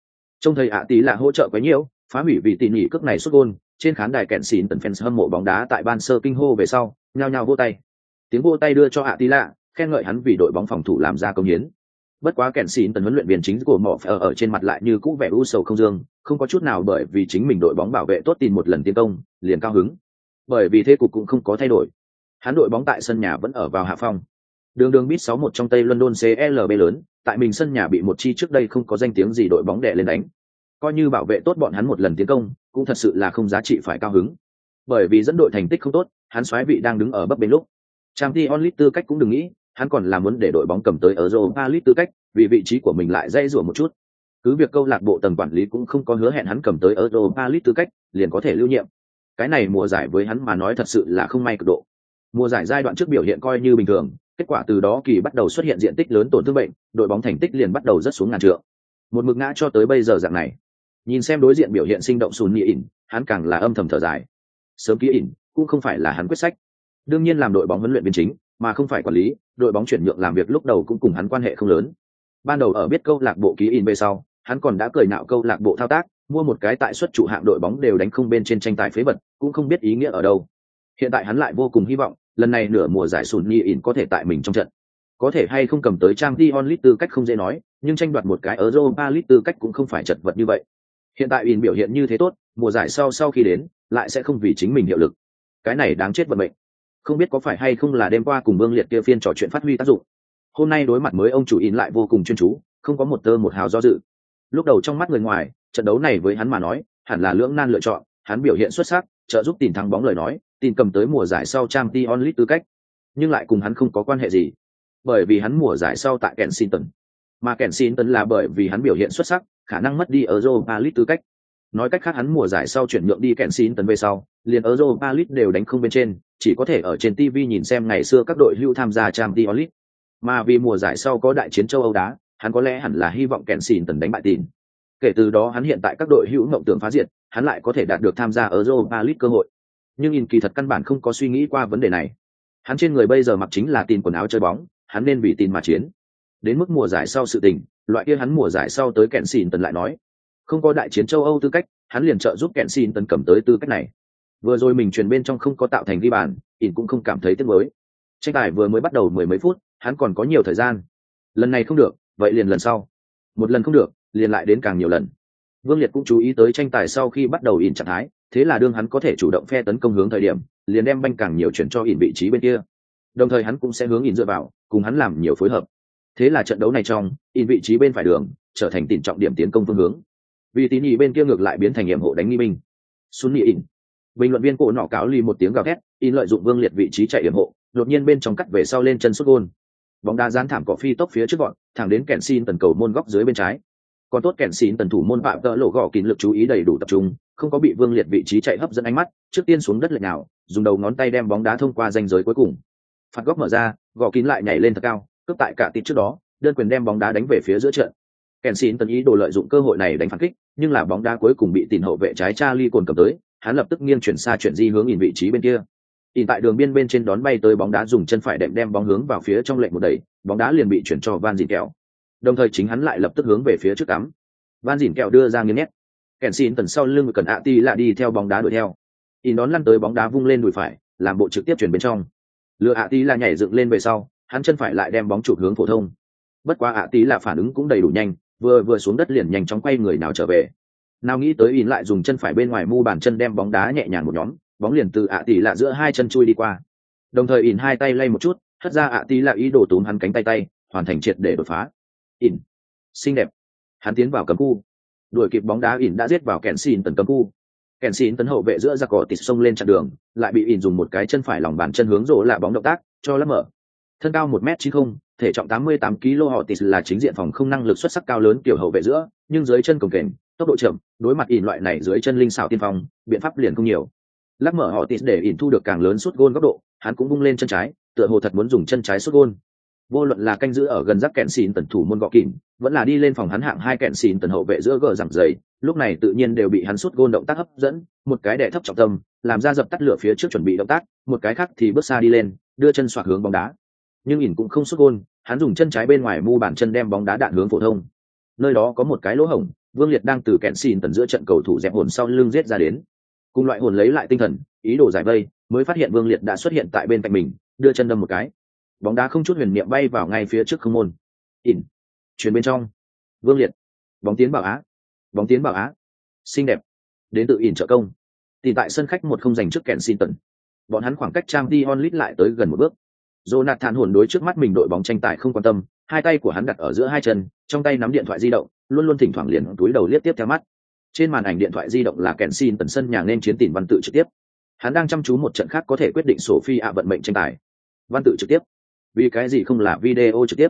Trong thời ạ tí là hỗ trợ quá nhiều, phá hủy vì tỉ nhỉ cước này xuất gôn trên khán đài kẹn xỉn fans hâm mộ bóng đá tại ban sơ kinh hô về sau nhao nhao vỗ tay. Tiếng vỗ tay đưa cho hạ tí lạ khen ngợi hắn vì đội bóng phòng thủ làm ra công hiến bất quá kẹn xỉn tần huấn luyện viên chính của mỏ ở, ở trên mặt lại như cũ vẻ u sầu không dương không có chút nào bởi vì chính mình đội bóng bảo vệ tốt tìm một lần tiến công liền cao hứng. Bởi vì thế cục cũng không có thay đổi. Hắn đội bóng tại sân nhà vẫn ở vào hạ phong. Đường đường bít sáu một trong tây london clb lớn tại mình sân nhà bị một chi trước đây không có danh tiếng gì đội bóng đè lên đánh. Coi như bảo vệ tốt bọn hắn một lần tiến công cũng thật sự là không giá trị phải cao hứng. Bởi vì dẫn đội thành tích không tốt hắn xoáy vị đang đứng ở bấp bên lúc. Trang t onlit tư cách cũng đừng nghĩ hắn còn là muốn để đội bóng cầm tới ở europa league tư cách, vì vị trí của mình lại dây rủa một chút. Cứ việc câu lạc bộ tầng quản lý cũng không có hứa hẹn hắn cầm tới europa league tư cách, liền có thể lưu nhiệm. Cái này mùa giải với hắn mà nói thật sự là không may cực độ. Mùa giải giai đoạn trước biểu hiện coi như bình thường, kết quả từ đó kỳ bắt đầu xuất hiện diện tích lớn tổn thương bệnh, đội bóng thành tích liền bắt đầu rất xuống ngàn trượng. Một mực ngã cho tới bây giờ dạng này. Nhìn xem đối diện biểu hiện sinh động sùn nhị ỉn, hắn càng là âm thầm thở dài. Sớm ký ỉn, cũng không phải là hắn quyết sách. Đương nhiên làm đội bóng huấn luyện viên chính mà không phải quản lý đội bóng chuyển nhượng làm việc lúc đầu cũng cùng hắn quan hệ không lớn ban đầu ở biết câu lạc bộ ký In về sau hắn còn đã cười nạo câu lạc bộ thao tác mua một cái tại suất chủ hạng đội bóng đều đánh không bên trên tranh tài phế vật cũng không biết ý nghĩa ở đâu hiện tại hắn lại vô cùng hy vọng lần này nửa mùa giải sùn Nhi in có thể tại mình trong trận có thể hay không cầm tới trang Dion Lit tư cách không dễ nói, nhưng tranh đoạt một cái ở Europa Lit tư cách cũng không phải chật vật như vậy. Hiện tại In biểu hiện như thế tốt, mùa giải sau sau khi đến, lại sẽ không vì chính mình hiệu lực. Cái này đáng chết vận mệnh. Không biết có phải hay không là đêm qua cùng Vương Liệt kia phiên trò chuyện phát huy tác dụng. Hôm nay đối mặt mới ông chủ In lại vô cùng chuyên chú, không có một tơ một hào do dự. Lúc đầu trong mắt người ngoài, trận đấu này với hắn mà nói, hẳn là lưỡng nan lựa chọn, hắn biểu hiện xuất sắc, trợ giúp tìm thắng bóng lời nói, tìm cầm tới mùa giải sau trang t onlit tư cách, nhưng lại cùng hắn không có quan hệ gì bởi vì hắn mùa giải sau tại Kensington. Mà Kensington là bởi vì hắn biểu hiện xuất sắc, khả năng mất đi ở Europa League tư cách. Nói cách khác hắn mùa giải sau chuyển nhượng đi Kensington về sau, liền Europa League đều đánh không bên trên, chỉ có thể ở trên TV nhìn xem ngày xưa các đội hưu tham gia Champions League. Mà vì mùa giải sau có đại chiến châu Âu đá, hắn có lẽ hẳn là hy vọng Kensington đánh bại tin. Kể từ đó hắn hiện tại các đội hữu mộng tưởng phá diệt, hắn lại có thể đạt được tham gia Europa League cơ hội. Nhưng nhìn kỳ thật căn bản không có suy nghĩ qua vấn đề này. Hắn trên người bây giờ mặc chính là tin quần áo chơi bóng, hắn nên vì tin mà chiến đến mức mùa giải sau sự tình loại kia hắn mùa giải sau tới kẹn xìn tần lại nói không có đại chiến châu âu tư cách hắn liền trợ giúp kẹn xìn tần cầm tới tư cách này vừa rồi mình truyền bên trong không có tạo thành ghi bàn, ỉn cũng không cảm thấy tiếc mới tranh tài vừa mới bắt đầu mười mấy phút, hắn còn có nhiều thời gian. Lần này không được, vậy liền lần sau. Một lần không được, liền lại đến càng nhiều lần. Vương liệt cũng chú ý tới tranh tài sau khi bắt đầu ỉn trạng thái, thế là đương hắn có thể chủ động phe tấn công hướng thời điểm, liền đem banh càng nhiều chuyển cho ỉn vị trí bên kia. Đồng thời hắn cũng sẽ hướng ỉn dựa vào, cùng hắn làm nhiều phối hợp. Thế là trận đấu này trong, ỉn vị trí bên phải đường, trở thành tỉ trọng điểm tiến công phương hướng. Vì tín nhị bên kia ngược lại biến thành nhiệm hộ đánh nghi binh. Xuân nhị ỉn bình luận viên cổ nọ cáo ly một tiếng gào thét, in lợi dụng vương liệt vị trí chạy hiểm hộ, đột nhiên bên trong cắt về sau lên chân xuất gôn. Bóng đá dán thảm cỏ phi tốc phía trước gọn thẳng đến kèn xin tần cầu môn góc dưới bên trái. Còn tốt kèn xin tần thủ môn phạm tợ lộ gõ kín lực chú ý đầy đủ tập trung, không có bị vương liệt vị trí chạy hấp dẫn ánh mắt, trước tiên xuống đất lệch nào, dùng đầu ngón tay đem bóng đá thông qua danh giới cuối cùng. Phạt góc mở ra gò kín lại nhảy lên thật cao, cướp tại cả tít trước đó, đơn quyền đem bóng đá đánh về phía giữa trận. Kèn xin tần ý đồ lợi dụng cơ hội này đánh phản kích, nhưng là bóng đá cuối cùng bị tìm hậu vệ trái cha ly cồn cầm tới hắn lập tức nghiêng chuyển xa chuyển di hướng nhìn vị trí bên kia. Hiện tại đường biên bên trên đón bay tới bóng đá dùng chân phải đệm đem bóng hướng vào phía trong lệnh một đẩy, bóng đá liền bị chuyển cho van dìn kẹo. Đồng thời chính hắn lại lập tức hướng về phía trước cắm. Van dìn kẹo đưa ra nghiêng nét. kèn xin tần sau lưng cần ạ ti lại đi theo bóng đá đuổi theo. In đón lăn tới bóng đá vung lên đùi phải, làm bộ trực tiếp chuyển bên trong. Lựa ạ ti là nhảy dựng lên về sau, hắn chân phải lại đem bóng chụp hướng phổ thông. Bất quá ạ tí là phản ứng cũng đầy đủ nhanh, vừa vừa xuống đất liền nhanh chóng quay người nào trở về nào nghĩ tới in lại dùng chân phải bên ngoài mu bàn chân đem bóng đá nhẹ nhàng một nhóm, bóng liền từ ạ tỷ là giữa hai chân chui đi qua. Đồng thời in hai tay lay một chút, hất ra ạ tỷ là ý đồ túm hắn cánh tay tay, hoàn thành triệt để đột phá. In. Xinh đẹp. Hắn tiến vào cấm khu. Đuổi kịp bóng đá in đã giết vào kèn xin tấn cấm khu. Kèn xin tấn hậu vệ giữa ra cỏ tịt xông lên chặn đường, lại bị in dùng một cái chân phải lòng bàn chân hướng rỗ lạ bóng động tác, cho lấp mở. Thân cao một m chín không thể trọng tám mươi tám kg họ tịt là chính diện phòng không năng lực xuất sắc cao lớn kiểu hậu vệ giữa, nhưng dưới chân cồng kềnh, tốc độ chậm, đối mặt ỉn loại này dưới chân linh xảo tiên phong, biện pháp liền không nhiều. Lắc mở họ tịt để ỉn thu được càng lớn suốt gôn góc độ, hắn cũng bung lên chân trái, tựa hồ thật muốn dùng chân trái suốt gôn. Vô luận là canh giữ ở gần giáp kẹn xỉn tần thủ môn gọ kìm vẫn là đi lên phòng hắn hạng hai kẹn xỉn tần hậu vệ giữa gờ giảm dày lúc này tự nhiên đều bị hắn suất gôn động tác hấp dẫn, một cái đè thấp trọng tâm, làm ra dập tắt lửa phía trước chuẩn bị động tác, một cái khác thì bước xa đi lên, đưa chân xoạc hướng bóng đá. Nhưng ỉn cũng không xuất gôn hắn dùng chân trái bên ngoài mu bàn chân đem bóng đá đạn hướng phổ thông. Nơi đó có một cái lỗ hổng, vương liệt đang từ kẹn xin tần giữa trận cầu thủ dẹp hồn sau lưng giết ra đến. Cùng loại hồn lấy lại tinh thần, ý đồ giải vây, mới phát hiện vương liệt đã xuất hiện tại bên cạnh mình, đưa chân đâm một cái. Bóng đá không chút huyền niệm bay vào ngay phía trước không môn. Ỉn, chuyển bên trong. Vương liệt, bóng tiến bảo á. Bóng tiến bảo á. Xinh đẹp. Đến tự ỉn trợ công. Thì tại sân khách một không dành trước kẹn xin tần. Bọn hắn khoảng cách trang đi onlit lại tới gần một bước. Jonathan hồn đối trước mắt mình đội bóng tranh tài không quan tâm, hai tay của hắn đặt ở giữa hai chân, trong tay nắm điện thoại di động, luôn luôn thỉnh thoảng liền túi đầu liếc tiếp theo mắt. Trên màn ảnh điện thoại di động là Kensin tần sân nhà nên chiến tỉnh văn tự trực tiếp. Hắn đang chăm chú một trận khác có thể quyết định Sophie ạ vận mệnh tranh tài. Văn tự trực tiếp. Vì cái gì không là video trực tiếp?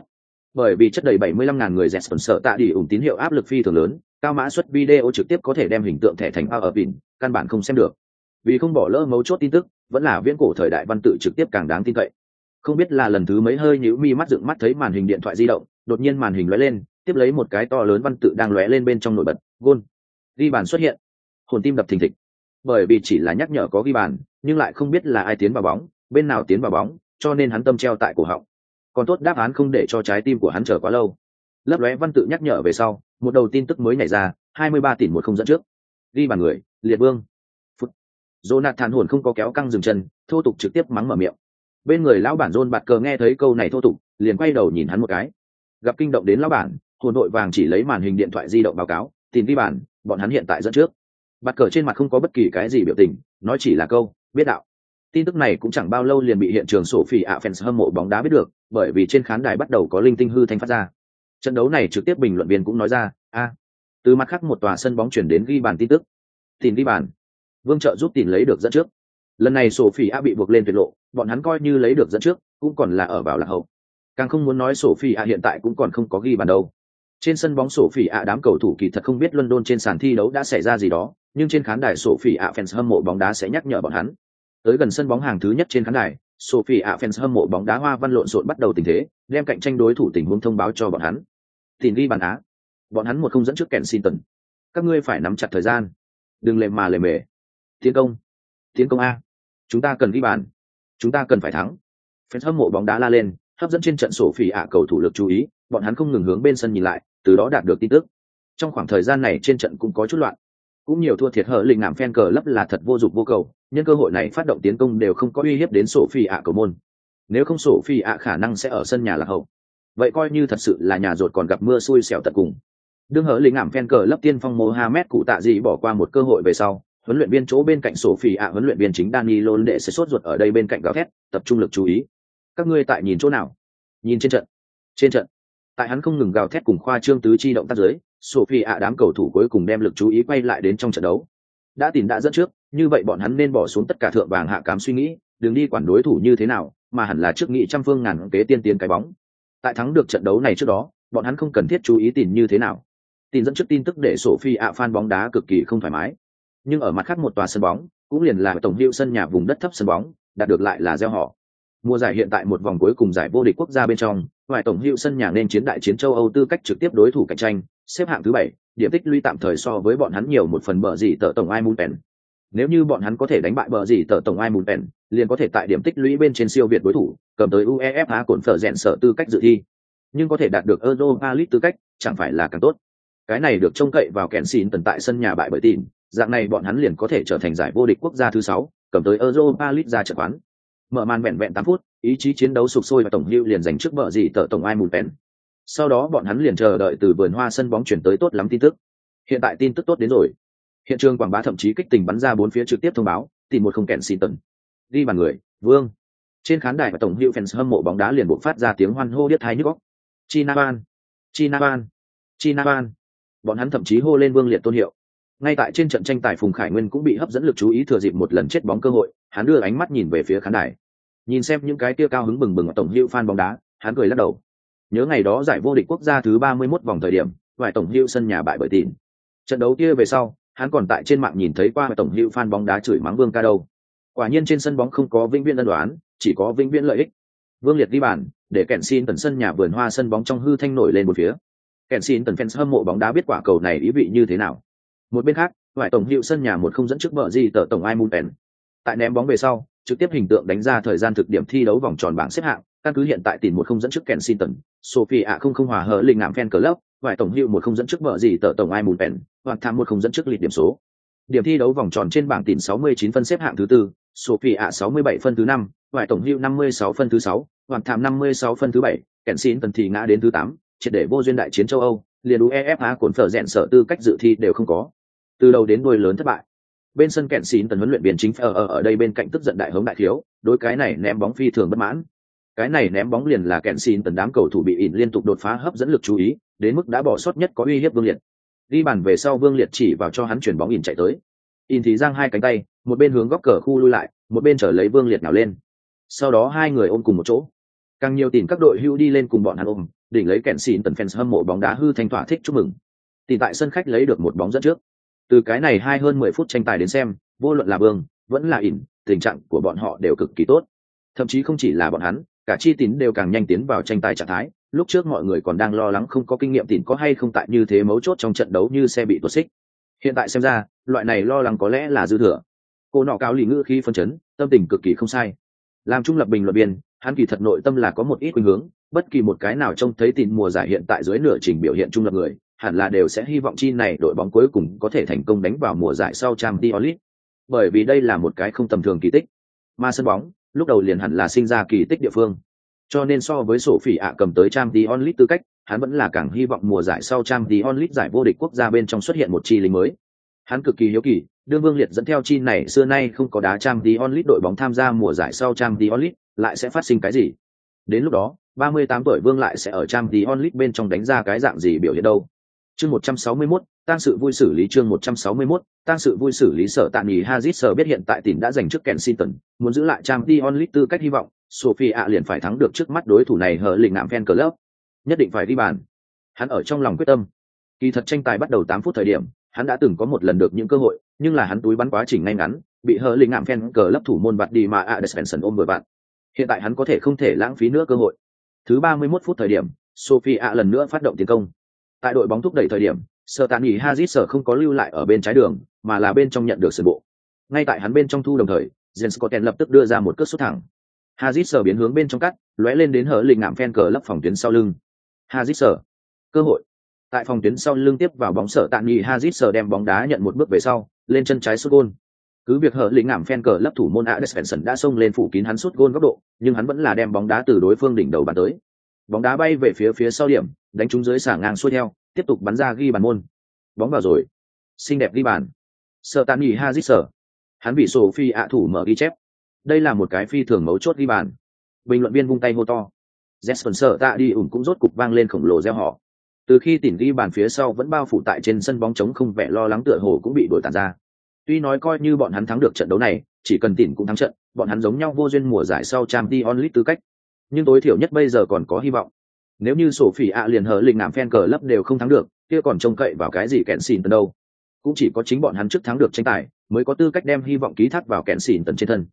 Bởi vì chất đầy 75.000 người dẹt sợ tạ đi ủng tín hiệu áp lực phi thường lớn, cao mã suất video trực tiếp có thể đem hình tượng thẻ thành ở pin, căn bản không xem được. Vì không bỏ lỡ mấu chốt tin tức, vẫn là viễn cổ thời đại văn tự trực tiếp càng đáng tin cậy không biết là lần thứ mấy hơi nhíu mi mắt dựng mắt thấy màn hình điện thoại di động, đột nhiên màn hình lóe lên, tiếp lấy một cái to lớn văn tự đang lóe lên bên trong nổi bật, gôn. Ghi bàn xuất hiện. Hồn tim đập thình thịch. Bởi vì chỉ là nhắc nhở có ghi bàn, nhưng lại không biết là ai tiến vào bóng, bên nào tiến vào bóng, cho nên hắn tâm treo tại cổ họng. Còn tốt đáp án không để cho trái tim của hắn chờ quá lâu. Lấp lóe văn tự nhắc nhở về sau, một đầu tin tức mới nhảy ra, hai mươi ba tỷ một không dẫn trước. Ghi bàn người, liệt vương. Phút. Jonathan hồn không có kéo căng dừng chân, thô tục trực tiếp mắng mở miệng bên người lão bản rôn bạt cờ nghe thấy câu này thô tục, liền quay đầu nhìn hắn một cái. Gặp kinh động đến lão bản, hồn đội vàng chỉ lấy màn hình điện thoại di động báo cáo, tìm ghi bản bọn hắn hiện tại dẫn trước. Bạt cờ trên mặt không có bất kỳ cái gì biểu tình, nói chỉ là câu, biết đạo. Tin tức này cũng chẳng bao lâu liền bị hiện trường sổ phỉ ạ fans hâm mộ bóng đá biết được, bởi vì trên khán đài bắt đầu có linh tinh hư thanh phát ra. Trận đấu này trực tiếp bình luận viên cũng nói ra, a. Từ mặt khác một tòa sân bóng chuyển đến ghi bàn tin tức. Tìm ghi bàn vương trợ giúp tìm lấy được dẫn trước lần này sổ phỉ a bị buộc lên tuyệt lộ, bọn hắn coi như lấy được dẫn trước, cũng còn là ở vào lạc hậu. Càng không muốn nói sổ phỉ a hiện tại cũng còn không có ghi bàn đâu. Trên sân bóng sổ phỉ a đám cầu thủ kỳ thật không biết london trên sàn thi đấu đã xảy ra gì đó, nhưng trên khán đài sổ phỉ a fans hâm mộ bóng đá sẽ nhắc nhở bọn hắn. Tới gần sân bóng hàng thứ nhất trên khán đài sophie a fans hâm mộ bóng đá hoa văn lộn xộn bắt đầu tình thế, đem cạnh tranh đối thủ tình huống thông báo cho bọn hắn. Tìm ghi bàn á. Bọn hắn một không dẫn trước kèn xin tần các ngươi phải nắm chặt thời gian. Đừng lề mà lề mề. Tiến công tiến công a. Chúng ta cần ghi bàn. Chúng ta cần phải thắng. Phen hâm mộ bóng đá la lên, hấp dẫn trên trận sổ phỉ ạ cầu thủ lực chú ý, bọn hắn không ngừng hướng bên sân nhìn lại, từ đó đạt được tin tức. Trong khoảng thời gian này trên trận cũng có chút loạn. Cũng nhiều thua thiệt hở lình làm phen cờ lấp là thật vô dụng vô cầu, nhân cơ hội này phát động tiến công đều không có uy hiếp đến sổ phi ạ cầu môn. Nếu không sổ phi ạ khả năng sẽ ở sân nhà là hậu. Vậy coi như thật sự là nhà rột còn gặp mưa xui xẻo tận cùng. Đương hở lình ảm phen cờ lấp tiên phong mohamed cụ tạ dị bỏ qua một cơ hội về sau huấn luyện viên chỗ bên cạnh sổ phỉ ạ huấn luyện viên chính Danilo để sẽ sốt ruột ở đây bên cạnh gào thét, tập trung lực chú ý. Các ngươi tại nhìn chỗ nào? Nhìn trên trận. Trên trận. Tại hắn không ngừng gào thét cùng khoa trương tứ chi động tác dưới, phỉ ạ đám cầu thủ cuối cùng đem lực chú ý quay lại đến trong trận đấu. Đã tìm đã dẫn trước, như vậy bọn hắn nên bỏ xuống tất cả thượng vàng hạ cám suy nghĩ, đừng đi quản đối thủ như thế nào, mà hẳn là trước nghị trăm phương ngàn kế tiên tiến cái bóng. Tại thắng được trận đấu này trước đó, bọn hắn không cần thiết chú ý tìm như thế nào. Tin dẫn trước tin tức để sổ phi ạ fan bóng đá cực kỳ không thoải mái nhưng ở mặt khác một tòa sân bóng, cũng liền là tổng hiệu sân nhà vùng đất thấp sân bóng, đạt được lại là gieo họ. Mùa giải hiện tại một vòng cuối cùng giải vô địch quốc gia bên trong ngoài tổng hiệu sân nhà nên chiến đại chiến châu âu tư cách trực tiếp đối thủ cạnh tranh, xếp hạng thứ bảy, điểm tích lũy tạm thời so với bọn hắn nhiều một phần bờ gì tờ tổng ai muốn pen nếu như bọn hắn có thể đánh bại bờ gì tờ tổng ai muốn pen liền có thể tại điểm tích lũy bên trên siêu việt đối thủ, cầm tới uefa cổn phở rèn sở tư cách dự thi. Nhưng có thể đạt được europa league tư cách, chẳng phải là càng tốt. Cái này được trông cậy vào kèn xin tần tại sân nhà bại bởi tin dạng này bọn hắn liền có thể trở thành giải vô địch quốc gia thứ sáu, cầm tới europa league ra trận quán. Mở màn vẹn vẹn tám phút, ý chí chiến đấu sụp sôi và tổng lưu liền giành trước bờ gì tờ tổng ai mùn pèn. Sau đó bọn hắn liền chờ đợi từ vườn hoa sân bóng chuyển tới tốt lắm tin tức. Hiện tại tin tức tốt đến rồi. Hiện trường quảng bá thậm chí kích tình bắn ra bốn phía trực tiếp thông báo, tìm một không kẹn xin tần. Đi bàn người, vương. Trên khán đài và tổng hữu fans hâm mộ bóng đá liền buộc phát ra tiếng hoan hô điếc hai nhức óc. chinaban chinaban chinaban. Bọn hắn thậm chí hô lên vương liệt tôn hiệu ngay tại trên trận tranh tài phùng khải nguyên cũng bị hấp dẫn lực chú ý thừa dịp một lần chết bóng cơ hội, hắn đưa ánh mắt nhìn về phía khán đài. Nhìn xem những cái tia cao hứng bừng bừng ở tổng hữu fan bóng đá, hắn cười lắc đầu. Nhớ ngày đó giải vô địch quốc gia thứ ba mươi 31 vòng thời điểm, vài tổng hữu sân nhà bại bởi tỉn trận đấu kia về sau, hắn còn tại trên mạng nhìn thấy qua tổng hữu fan bóng đá chửi mắng vương ca đâu. Quả nhiên trên sân bóng không có vĩnh viễn ân đoán chỉ có vĩnh viễn lợi ích. Vương liệt đi bàn, để kẹn xin tần sân nhà vườn hoa sân bóng trong hư thanh nổi lên một phía. Kẹn xin tần fans hâm mộ bóng đá biết quả cầu này ý vị như thế nào một bên khác ngoại tổng hiệu sân nhà một không dẫn trước bờ gì tờ tổng ai mun pen tại ném bóng về sau trực tiếp hình tượng đánh ra thời gian thực điểm thi đấu vòng tròn bảng xếp hạng căn cứ hiện tại tìm một không dẫn trước Kensington, Sophie ạ không không hòa hở linh ngạm fan club, ngoại tổng hiệu một không dẫn trước bờ gì tờ tổng ai mun pen, hoặc tham một không dẫn trước lịch điểm số. Điểm thi đấu vòng tròn trên bảng tìm 69 phân xếp hạng thứ tư, Sophie ạ 67 phân thứ năm, ngoại tổng hiệu 56 phân thứ sáu, hoặc tham 56 phân thứ bảy, kèn tần thì ngã đến thứ tám, triệt để vô duyên đại chiến châu Âu, liền UEFA cuốn phở rèn sở tư cách dự thi đều không có. Từ đầu đến đuôi lớn thất bại. Bên sân kẹn xín tần huấn luyện viên chính ở ở đây bên cạnh tức giận đại hống đại thiếu, đối cái này ném bóng phi thường bất mãn. Cái này ném bóng liền là kẹn xín tần đám cầu thủ bị ỉn liên tục đột phá hấp dẫn lực chú ý, đến mức đã bỏ sót nhất có uy hiếp Vương Liệt. Đi bàn về sau Vương Liệt chỉ vào cho hắn chuyển bóng ỉn chạy tới. ỉn thì giang hai cánh tay, một bên hướng góc cờ khu lui lại, một bên trở lấy Vương Liệt nào lên. Sau đó hai người ôm cùng một chỗ. Càng nhiều tìm các đội hưu đi lên cùng bọn hắn ôm, đỉnh lấy kẹn xín tần fans hâm mộ bóng đá hư thanh thỏa thích chúc mừng. Tìm tại sân khách lấy được một bóng dẫn trước. Từ cái này hai hơn mười phút tranh tài đến xem, vô luận là Vương, vẫn là ỉn, tình trạng của bọn họ đều cực kỳ tốt. Thậm chí không chỉ là bọn hắn, cả chi tín đều càng nhanh tiến vào tranh tài trạng thái, lúc trước mọi người còn đang lo lắng không có kinh nghiệm tín có hay không tại như thế mấu chốt trong trận đấu như xe bị tuột xích. Hiện tại xem ra, loại này lo lắng có lẽ là dư thừa. Cô nọ cao lì ngữ khi phân chấn, tâm tình cực kỳ không sai. Làm trung lập bình luận viên, hắn kỳ thật nội tâm là có một ít khuynh hướng, bất kỳ một cái nào trông thấy tín mùa giải hiện tại dưới nửa trình biểu hiện trung lập người, hẳn là đều sẽ hy vọng chi này đội bóng cuối cùng có thể thành công đánh vào mùa giải sau trang Diolit. Bởi vì đây là một cái không tầm thường kỳ tích. Mà sân bóng, lúc đầu liền hẳn là sinh ra kỳ tích địa phương. Cho nên so với sổ phỉ ạ cầm tới trang Diolit tư cách, hắn vẫn là càng hy vọng mùa giải sau trang Diolit giải vô địch quốc gia bên trong xuất hiện một chi lính mới. Hắn cực kỳ hiếu kỳ, đương Vương Liệt dẫn theo chi này xưa nay không có đá trang Diolit đội bóng tham gia mùa giải sau trang Diolit, lại sẽ phát sinh cái gì? Đến lúc đó, 38 tuổi Vương lại sẽ ở trang Diolit bên trong đánh ra cái dạng gì biểu hiện đâu? Chương 161, tăng sự vui xử lý chương 161, tăng sự vui xử lý sở tạm nghỉ Hazit sở biết hiện tại tỉnh đã giành trước Kensington, muốn giữ lại trang Dion Lee tư cách hy vọng, Sophie liền phải thắng được trước mắt đối thủ này hở lĩnh ngạm fan club. Nhất định phải đi bàn. Hắn ở trong lòng quyết tâm. Kỳ thật tranh tài bắt đầu 8 phút thời điểm, hắn đã từng có một lần được những cơ hội, nhưng là hắn túi bắn quá trình ngay ngắn, bị hở lĩnh ngạm fan club thủ môn bạt đi mà ạ ôm vừa bạn. Hiện tại hắn có thể không thể lãng phí nữa cơ hội. Thứ 31 phút thời điểm, Sophie lần nữa phát động tiến công. Tại đội bóng thúc đẩy thời điểm, Sở Tàn Nghị Hazard sở không có lưu lại ở bên trái đường, mà là bên trong nhận được sự bộ. Ngay tại hắn bên trong thu đồng thời, Jens Scotten lập tức đưa ra một cước sút thẳng. Hazard sở biến hướng bên trong cắt, lóe lên đến hở lình ngạm phen cờ lấp phòng tuyến sau lưng. Hazard sở, cơ hội. Tại phòng tuyến sau lưng tiếp vào bóng sở Tàn Nghị Hazard sở đem bóng đá nhận một bước về sau, lên chân trái sút gôn. Cứ việc hở lĩnh ngảm phen cờ lấp thủ môn Adespenson đã xông lên phủ kín hắn sút gôn góc độ, nhưng hắn vẫn là đem bóng đá từ đối phương đỉnh đầu bàn tới. Bóng đá bay về phía phía sau điểm, đánh trúng dưới xả ngang xuôi theo, tiếp tục bắn ra ghi bàn môn. Bóng vào rồi. Xinh đẹp ghi bàn. Sợ tàn nghỉ dít sở. Hắn bị Sophie ạ thủ mở ghi chép. Đây là một cái phi thường mấu chốt ghi bàn. Bình luận viên vung tay hô to. Jesper sợ tạ đi ủng cũng rốt cục vang lên khổng lồ gieo họ. Từ khi tỉn ghi bàn phía sau vẫn bao phủ tại trên sân bóng trống không vẻ lo lắng tựa hồ cũng bị đổi tàn ra Tuy nói coi như bọn hắn thắng được trận đấu này, chỉ cần tỉn cũng thắng trận, bọn hắn giống nhau vô duyên mùa giải sau trang t onlit tư cách. Nhưng tối thiểu nhất bây giờ còn có hy vọng. Nếu như sổ phỉ ạ liền hờ lình ngảm phen cờ lấp đều không thắng được, kia còn trông cậy vào cái gì kẹn xỉn tần đâu. Cũng chỉ có chính bọn hắn trước thắng được tranh tài, mới có tư cách đem hy vọng ký thác vào kẹn xỉn tần trên thân.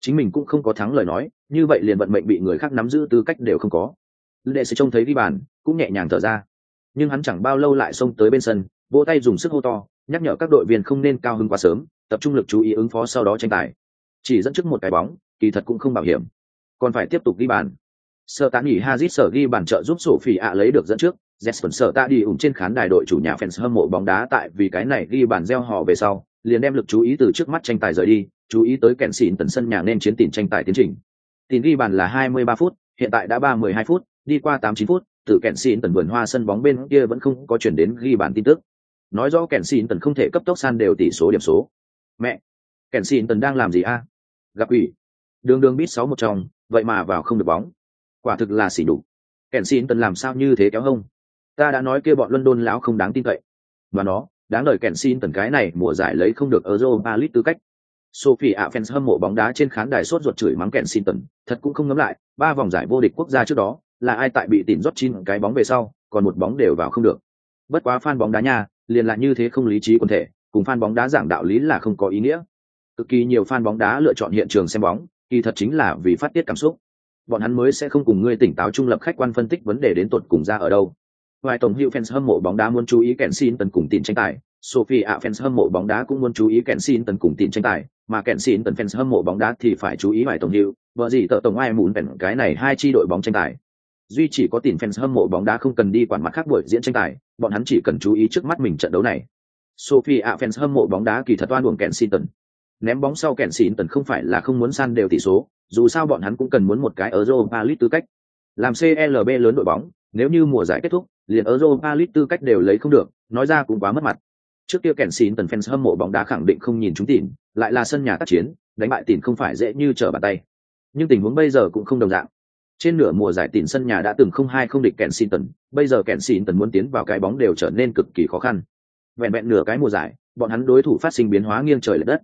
Chính mình cũng không có thắng lời nói, như vậy liền vận mệnh bị người khác nắm giữ tư cách đều không có. Lệ sẽ trông thấy ghi bàn, cũng nhẹ nhàng thở ra. Nhưng hắn chẳng bao lâu lại xông tới bên sân, vỗ tay dùng sức hô to, nhắc nhở các đội viên không nên cao hứng quá sớm tập trung lực chú ý ứng phó sau đó tranh tài chỉ dẫn trước một cái bóng kỳ thật cũng không bảo hiểm còn phải tiếp tục ghi bàn Sở tạ nghỉ hazit sở ghi bàn trợ giúp sổ phỉ ạ lấy được dẫn trước. Jesper sở tạ đi ủng trên khán đài đội chủ nhà fans hâm mộ bóng đá tại vì cái này ghi bàn gieo họ về sau, liền đem lực chú ý từ trước mắt tranh tài rời đi, chú ý tới kèn xỉn tần sân nhà nên chiến tìm tranh tài tiến trình. Tín ghi bàn là 23 phút, hiện tại đã ba 12 phút, đi qua 89 phút, từ kèn xỉn tần vườn hoa sân bóng bên kia vẫn không có chuyển đến ghi bàn tin tức. Nói rõ kèn xỉn tần không thể cấp tốc san đều tỷ số điểm số. Mẹ kèn xỉn tần đang làm gì a? Gặp ủy. Đường đường bít 6 một trong, vậy mà vào không được bóng quả thực là xỉ đủ. kèn xin tần làm sao như thế kéo hông? Ta đã nói kia bọn luân đôn lão không đáng tin cậy. Và nó, đáng lời kèn xin tần cái này mùa giải lấy không được euro ba lít tư cách. Sophie ạ fans hâm mộ bóng đá trên khán đài sốt ruột chửi mắng kèn xin tần thật cũng không ngấm lại, ba vòng giải vô địch quốc gia trước đó, là ai tại bị tìm rót chín cái bóng về sau, còn một bóng đều vào không được. Bất quá fan bóng đá nha, liền là như thế không lý trí quần thể, cùng fan bóng đá giảng đạo lý là không có ý nghĩa. Cực kỳ nhiều fan bóng đá lựa chọn hiện trường xem bóng, kỳ thật chính là vì phát tiết cảm xúc bọn hắn mới sẽ không cùng ngươi tỉnh táo trung lập khách quan phân tích vấn đề đến tột cùng ra ở đâu. Vài tổng hiệu fans hâm mộ bóng đá muốn chú ý kèn xin tần cùng tin tranh tài. Sophie ạ fans hâm mộ bóng đá cũng muốn chú ý kèn xin tần cùng tin tranh tài. Mà kèn xin tần fans hâm mộ bóng đá thì phải chú ý vài tổng hiệu vợ gì tợ tổng ai muốn bèn cái này hai chi đội bóng tranh tài. Duy chỉ có tiền fans hâm mộ bóng đá không cần đi quản mặt khác buổi diễn tranh tài bọn hắn chỉ cần chú ý trước mắt mình trận đấu này. Sophie ạ fans hâm mộ bóng đá kỳ thật oan uổng Kensington. Ném bóng sau Kensington không phải là không muốn san đều tỷ số, dù sao bọn hắn cũng cần muốn một cái Europa League tư cách. Làm CLB lớn đội bóng, nếu như mùa giải kết thúc, liền Europa League tư cách đều lấy không được, nói ra cũng quá mất mặt. Trước kia Kensington fans hâm mộ bóng đá khẳng định không nhìn chúng tiền, lại là sân nhà tác chiến, đánh bại tiền không phải dễ như trở bàn tay. Nhưng tình huống bây giờ cũng không đồng dạng. Trên nửa mùa giải tiền sân nhà đã từng không hai không địch Kensington, bây giờ Kensington muốn tiến vào cái bóng đều trở nên cực kỳ khó khăn vẹn vẹn nửa cái mùa giải bọn hắn đối thủ phát sinh biến hóa nghiêng trời lệch đất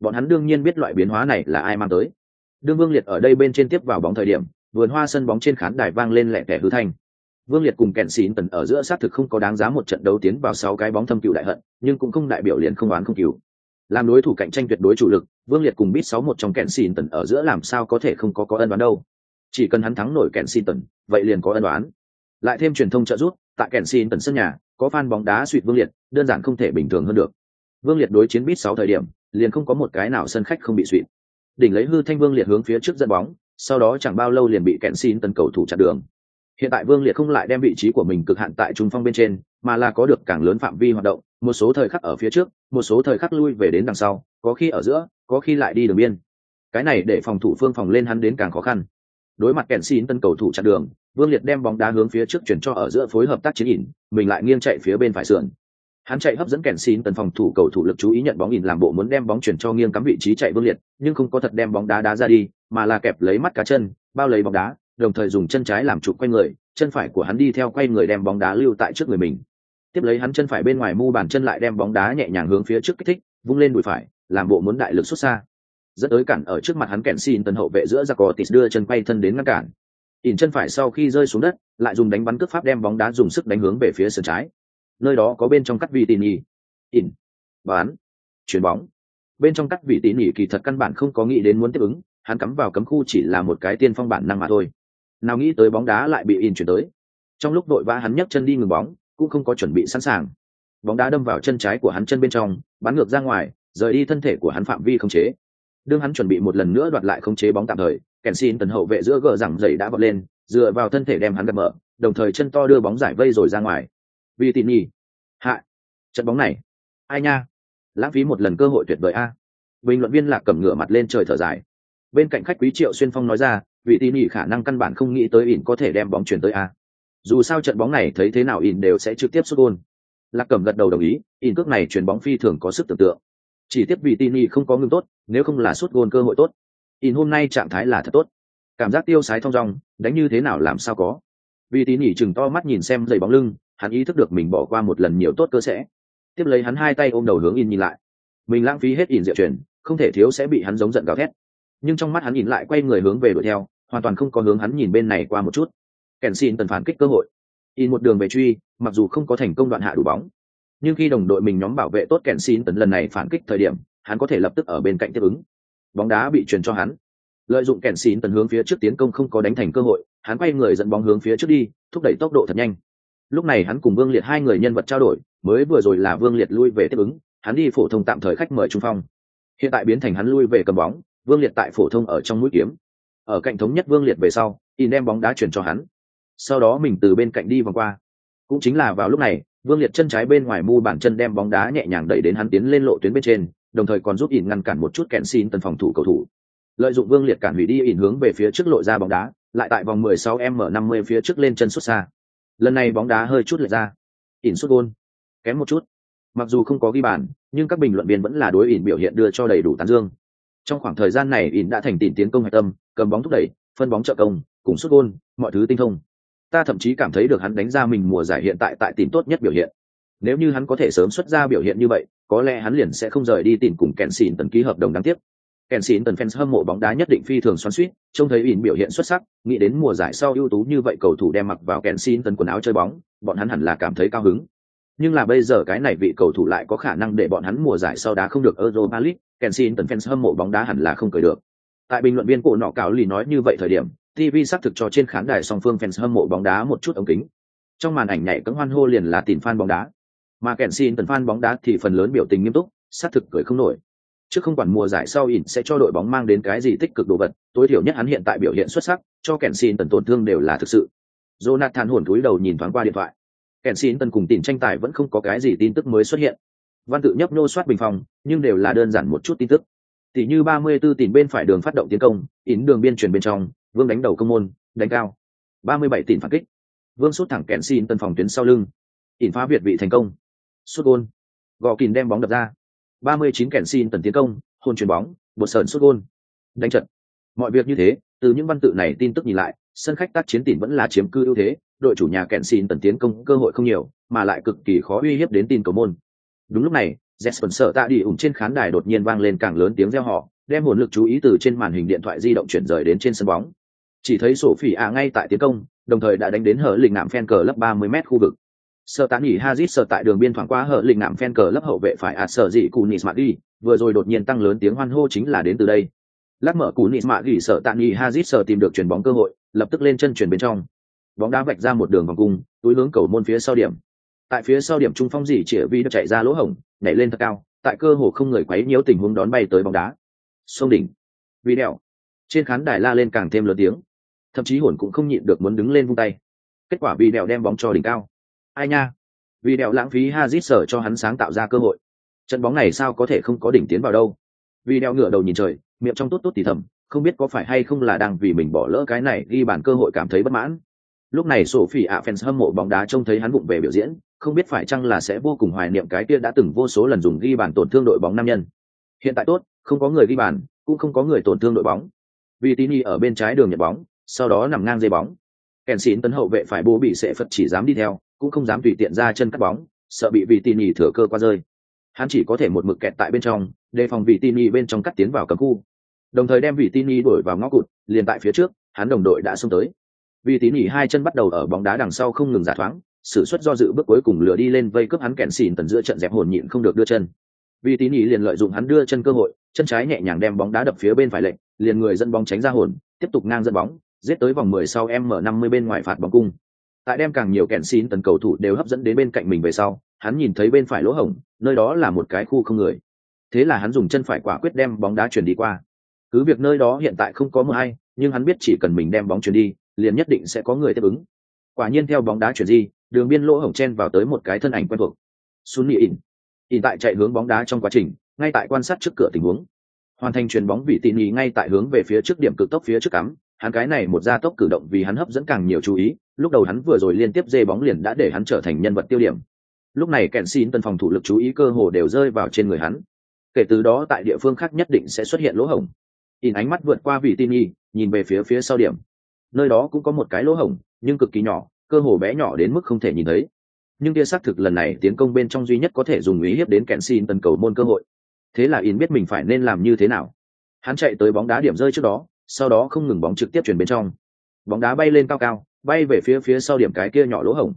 bọn hắn đương nhiên biết loại biến hóa này là ai mang tới đương vương liệt ở đây bên trên tiếp vào bóng thời điểm vườn hoa sân bóng trên khán đài vang lên lẹ tẻ hư thanh. Vương liệt cùng kẹn xín tần ở giữa xác thực không có đáng giá một trận đấu tiến vào sáu cái bóng thâm cựu đại hận nhưng cũng không đại biểu liền không đoán không cứu làm đối thủ cạnh tranh tuyệt đối chủ lực vương liệt cùng bít sáu một trong kẹn xín tần ở giữa làm sao có thể không có có ân đoán đâu. Chỉ cần hắn thắng nổi kẹn xín tần vậy liền có ân đoán lại thêm truyền thông trợ giúp tại kẹn xín tần sân nhà có fan bóng đá suỵt Vương Liệt, đơn giản không thể bình thường hơn được. Vương Liệt đối chiến bít sáu thời điểm, liền không có một cái nào sân khách không bị suỵt Đỉnh lấy hư thanh Vương Liệt hướng phía trước dẫn bóng, sau đó chẳng bao lâu liền bị kẹn xin tân cầu thủ chặn đường. Hiện tại Vương Liệt không lại đem vị trí của mình cực hạn tại trung phong bên trên, mà là có được càng lớn phạm vi hoạt động, một số thời khắc ở phía trước, một số thời khắc lui về đến đằng sau, có khi ở giữa, có khi lại đi đường biên. Cái này để phòng thủ phương phòng lên hắn đến càng khó khăn. Đối mặt kẹn xin tân cầu thủ chặn đường, Vương Liệt đem bóng đá hướng phía trước chuyển cho ở giữa phối hợp tác chiến ỉn, mình lại nghiêng chạy phía bên phải sườn. Hắn chạy hấp dẫn kèn xin tần phòng thủ cầu thủ lực chú ý nhận bóng ỉn làm bộ muốn đem bóng chuyển cho nghiêng cắm vị trí chạy Vương Liệt, nhưng không có thật đem bóng đá đá ra đi, mà là kẹp lấy mắt cá chân, bao lấy bóng đá, đồng thời dùng chân trái làm trụ quay người, chân phải của hắn đi theo quay người đem bóng đá lưu tại trước người mình. Tiếp lấy hắn chân phải bên ngoài mu bàn chân lại đem bóng đá nhẹ nhàng hướng phía trước kích thích, vung lên đùi phải, làm bộ muốn đại lực xuất xa. Rất tới cản ở trước mặt hắn kèn xin tần hậu vệ giữa ra có đưa chân quay thân đến ngăn cản ỉn chân phải sau khi rơi xuống đất lại dùng đánh bắn cướp pháp đem bóng đá dùng sức đánh hướng về phía sườn trái nơi đó có bên trong cắt vị tỉ nhì in bán. Chuyền bóng. Bên trong cắt vị tỉ nhì kỳ thật căn bản không có nghĩ đến muốn tiếp ứng, hắn cắm vào cấm khu chỉ là một cái tiên phong bản năng mà thôi. Nào nghĩ tới bóng đá lại bị in chuyển tới. Trong lúc đội vã hắn nhấc chân đi ngừng bóng, cũng không có chuẩn bị sẵn sàng. Bóng đá đâm vào chân trái của hắn chân bên trong, bắn ngược ra ngoài, rời đi thân thể của hắn phạm vi không chế. Đương hắn chuẩn bị một lần nữa đoạt lại không chế bóng tạm thời kèn xin tần hậu vệ giữa gờ rằng dậy đã vọt lên, dựa vào thân thể đem hắn gật mở, đồng thời chân to đưa bóng giải vây rồi ra ngoài vì tỉ nhì hạ. Trận bóng này. Ai nha. Lãng phí một lần cơ hội tuyệt vời a. Bình luận viên lạc cầm ngửa mặt lên trời thở dài. Bên cạnh khách quý triệu xuyên phong nói ra vị tỉ nhì khả năng căn bản không nghĩ tới ỉn có thể đem bóng chuyển tới a. Dù sao trận bóng này thấy thế nào ỉn đều sẽ trực tiếp xuất gôn. Lạc cầm gật đầu đồng ý, ỉn cước này chuyển bóng phi thường có sức tưởng tượng. Chỉ tiếp vì tini không có ngưng tốt, nếu không là xuất gôn cơ hội tốt in hôm nay trạng thái là thật tốt. Cảm giác tiêu sái thong dong, đánh như thế nào làm sao có. Vì tini chừng to mắt nhìn xem dày bóng lưng hắn ý thức được mình bỏ qua một lần nhiều tốt cơ sẽ. Tiếp lấy hắn hai tay ôm đầu hướng in nhìn lại. Mình lãng phí hết in diệu truyền, không thể thiếu sẽ bị hắn giống giận gào thét. Nhưng trong mắt hắn nhìn lại quay người hướng về đuổi theo, hoàn toàn không có hướng hắn nhìn bên này qua một chút. Kèn xin tần phản kích cơ hội. In một đường về truy, mặc dù không có thành công đoạn hạ đủ bóng, nhưng khi đồng đội mình nhóm bảo vệ tốt kèn xin tấn lần này phản kích thời điểm, hắn có thể lập tức ở bên cạnh tiếp ứng. Bóng đá bị truyền cho hắn. Lợi dụng kèn xin tấn hướng phía trước tiến công không có đánh thành cơ hội, hắn quay người dẫn bóng hướng phía trước đi, thúc đẩy tốc độ thật nhanh lúc này hắn cùng vương liệt hai người nhân vật trao đổi mới vừa rồi là vương liệt lui về tiếp ứng hắn đi phổ thông tạm thời khách mời trung phong hiện tại biến thành hắn lui về cầm bóng vương liệt tại phổ thông ở trong mũi kiếm ở cạnh thống nhất vương liệt về sau in đem bóng đá chuyển cho hắn sau đó mình từ bên cạnh đi vòng qua cũng chính là vào lúc này Vương Liệt chân trái bên ngoài mu bàn chân đem bóng đá nhẹ nhàng đẩy đến hắn tiến lên lộ tuyến bên trên, đồng thời còn giúp ỉn ngăn cản một chút kẹn xin tần phòng thủ cầu thủ. Lợi dụng Vương Liệt cản hủy đi ỉn hướng về phía trước lộ ra bóng đá, lại tại vòng 16m50 phía trước lên chân xuất xa. Lần này bóng đá hơi chút lệch ra. ỉn sút gôn. Kém một chút. Mặc dù không có ghi bàn, nhưng các bình luận viên vẫn là đối ỉn biểu hiện đưa cho đầy đủ tán dương. Trong khoảng thời gian này ỉn đã thành tìm tiến công hạch tâm, cầm bóng thúc đẩy, phân bóng trợ công, cùng sút gôn, mọi thứ tinh thông ta thậm chí cảm thấy được hắn đánh ra mình mùa giải hiện tại tại tìm tốt nhất biểu hiện nếu như hắn có thể sớm xuất ra biểu hiện như vậy có lẽ hắn liền sẽ không rời đi tìm cùng kèn xỉn tần ký hợp đồng đáng tiếc kèn tần fans hâm mộ bóng đá nhất định phi thường xoắn suýt trông thấy ỉn biểu hiện xuất sắc nghĩ đến mùa giải sau ưu tú như vậy cầu thủ đem mặc vào kèn tần quần áo chơi bóng bọn hắn hẳn là cảm thấy cao hứng nhưng là bây giờ cái này vị cầu thủ lại có khả năng để bọn hắn mùa giải sau đá không được Europa League, Kensington tần fans hâm mộ bóng đá hẳn là không cười được. Tại bình luận viên cổ nọ cáo lì nói như vậy thời điểm, TV xác thực cho trên khán đài song phương fans hâm mộ bóng đá một chút ống kính. Trong màn ảnh nhảy cẫng hoan hô liền là tìm fan bóng đá. Mà Kensington tần fan bóng đá thì phần lớn biểu tình nghiêm túc, xác thực cười không nổi. Trước không quản mùa giải sau ỉn sẽ cho đội bóng mang đến cái gì tích cực đồ vật, tối thiểu nhất hắn hiện tại biểu hiện xuất sắc, cho kèn xin tần tổn thương đều là thực sự. Jonathan hồn túi đầu nhìn thoáng qua điện thoại. Kèn xin tần cùng tìm tranh tài vẫn không có cái gì tin tức mới xuất hiện. văn tự nhấp nô soát bình phòng nhưng đều là đơn giản một chút tin tức. Tỷ như ba mươi 34 tìm bên phải đường phát động tiến công ỉn đường biên chuyển bên trong vương đánh đầu công môn đánh cao. ba mươi bảy tỷ phản kích. Vương sút thẳng kẹn xin tần phòng tuyến sau lưng. Ỉn phá việt vị thành công. Sút gôn. Gò kìn đem bóng đập ra ba mươi chín xin tần tiến công hôn chuyền bóng, bột sờn sút gôn. Đánh trận. Mọi việc như thế, từ những văn tự này tin tức nhìn lại, sân khách tác chiến tỉn vẫn là chiếm cư ưu thế, đội chủ nhà kèn xin tần tiến công cơ hội không nhiều, mà lại cực kỳ khó uy hiếp đến tin cầu môn. Đúng lúc này jesper sợ tạ đi ủng trên khán đài đột nhiên vang lên càng lớn tiếng reo họ đem hồn lực chú ý từ trên màn hình điện thoại di động chuyển rời đến trên sân bóng. Chỉ thấy sổ phỉ ạ ngay tại tiến công, đồng thời đã đánh đến hở lình nạm phen cờ lấp 30 mét khu vực sợ tán nghỉ hazit sợ tại đường biên thoảng qua hở lình nạm phen cờ lấp hậu vệ phải ạt sợ dị cù nịt mạc đi vừa rồi đột nhiên tăng lớn tiếng hoan hô chính là đến từ đây. Lắc mở cù nịt mạc đi sợ tạ nghỉ hazit sợ tìm được chuyền bóng cơ hội, lập tức lên chân chuyển bên trong. Bóng đá vạch ra một đường vòng cung, túi hướng cầu môn phía sau điểm. Tại phía sau điểm trung phong dì chĩa vi đã chạy ra lỗ hổng, nhảy lên thật cao, tại cơ hồ không người quấy nhiễu tình huống đón bay tới bóng đá. Sông đỉnh. Vì đèo trên khán đài la lên càng thêm lớn tiếng. Thậm chí hồn cũng không nhịn được muốn đứng lên vung tay. Kết quả vì đèo đem bóng cho đỉnh cao ai nha. Vì đẹo lãng phí hazit sở cho hắn sáng tạo ra cơ hội. Trận bóng này sao có thể không có đỉnh tiến vào đâu? Vì đeo ngửa đầu nhìn trời, miệng trong tốt tốt thì thầm, không biết có phải hay không là đang vì mình bỏ lỡ cái này ghi bàn cơ hội cảm thấy bất mãn. Lúc này sổ phỉ ạ fans hâm mộ bóng đá trông thấy hắn bụng về biểu diễn, không biết phải chăng là sẽ vô cùng hoài niệm cái kia đã từng vô số lần dùng ghi bàn tổn thương đội bóng nam nhân. Hiện tại tốt, không có người ghi bàn, cũng không có người tổn thương đội bóng. Vì tini ở bên trái đường nhận bóng, sau đó nằm ngang dây bóng. Kèn xín tấn hậu vệ phải bố bị sệ phật chỉ dám đi theo cũng không dám tùy tiện ra chân cắt bóng, sợ bị vị tini thừa cơ qua rơi. Hắn chỉ có thể một mực kẹt tại bên trong, đề phòng vị tini bên trong cắt tiến vào cấm khu. Đồng thời đem vị tini đuổi vào ngõ cụt, liền tại phía trước, hắn đồng đội đã xông tới. Vị tín hai chân bắt đầu ở bóng đá đằng sau không ngừng giả thoáng, sự xuất do dự bước cuối cùng lừa đi lên vây cướp hắn kẹn xỉn tần giữa trận dẹp hồn nhịn không được đưa chân. Vì tín liền lợi dụng hắn đưa chân cơ hội, chân trái nhẹ nhàng đem bóng đá đập phía bên phải lệnh liền người dẫn bóng tránh ra hồn, tiếp tục ngang dẫn bóng, giết tới vòng 10 sau em mở 50 bên ngoài phạt bóng cung tại đem càng nhiều kẹn xin tần cầu thủ đều hấp dẫn đến bên cạnh mình về sau, hắn nhìn thấy bên phải lỗ hổng, nơi đó là một cái khu không người. Thế là hắn dùng chân phải quả quyết đem bóng đá chuyển đi qua. Cứ việc nơi đó hiện tại không có mưa hay, nhưng hắn biết chỉ cần mình đem bóng chuyển đi, liền nhất định sẽ có người tiếp ứng. Quả nhiên theo bóng đá chuyển di, đường biên lỗ hổng chen vào tới một cái thân ảnh quen thuộc. Sunni in. In tại chạy hướng bóng đá trong quá trình, ngay tại quan sát trước cửa tình huống. Hoàn thành chuyền bóng vị tỉ nhì ngay tại hướng về phía trước điểm cực tốc phía trước cắm. Hắn cái này một gia tốc cử động vì hắn hấp dẫn càng nhiều chú ý lúc đầu hắn vừa rồi liên tiếp dê bóng liền đã để hắn trở thành nhân vật tiêu điểm. Lúc này kèn xin tân phòng thủ lực chú ý cơ hồ đều rơi vào trên người hắn. Kể từ đó tại địa phương khác nhất định sẽ xuất hiện lỗ hổng. In ánh mắt vượt qua vị tin nhi nhìn về phía phía sau điểm. Nơi đó cũng có một cái lỗ hổng, nhưng cực kỳ nhỏ, cơ hồ bé nhỏ đến mức không thể nhìn thấy. Nhưng kia xác thực lần này tiến công bên trong duy nhất có thể dùng ý hiếp đến kẹn xin tần cầu môn cơ hội. Thế là in biết mình phải nên làm như thế nào. Hắn chạy tới bóng đá điểm rơi trước đó, sau đó không ngừng bóng trực tiếp chuyển bên trong. Bóng đá bay lên cao cao bay về phía phía sau điểm cái kia nhỏ lỗ hổng.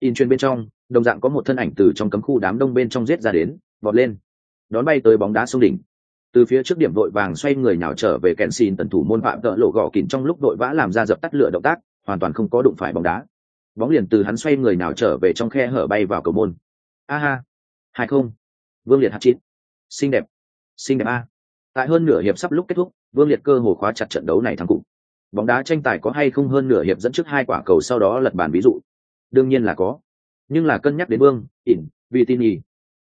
In chuyên bên trong, đồng dạng có một thân ảnh từ trong cấm khu đám đông bên trong giết ra đến, vọt lên. Đón bay tới bóng đá sông đỉnh. Từ phía trước điểm vội vàng xoay người nhào trở về kèn xin tần thủ môn phạm tợ lộ gõ kìn trong lúc đội vã làm ra dập tắt lửa động tác, hoàn toàn không có đụng phải bóng đá. Bóng liền từ hắn xoay người nhào trở về trong khe hở bay vào cầu môn. A ha. Hai không. Vương liệt hạt chín xinh đẹp. Xinh đẹp a. Tại hơn nửa hiệp sắp lúc kết thúc, vương liệt cơ hồ khóa chặt trận đấu này thắng cụ bóng đá tranh tài có hay không hơn nửa hiệp dẫn trước hai quả cầu sau đó lật bàn ví dụ? Đương nhiên là có. Nhưng là cân nhắc đến vương, ỉn vì tin nhì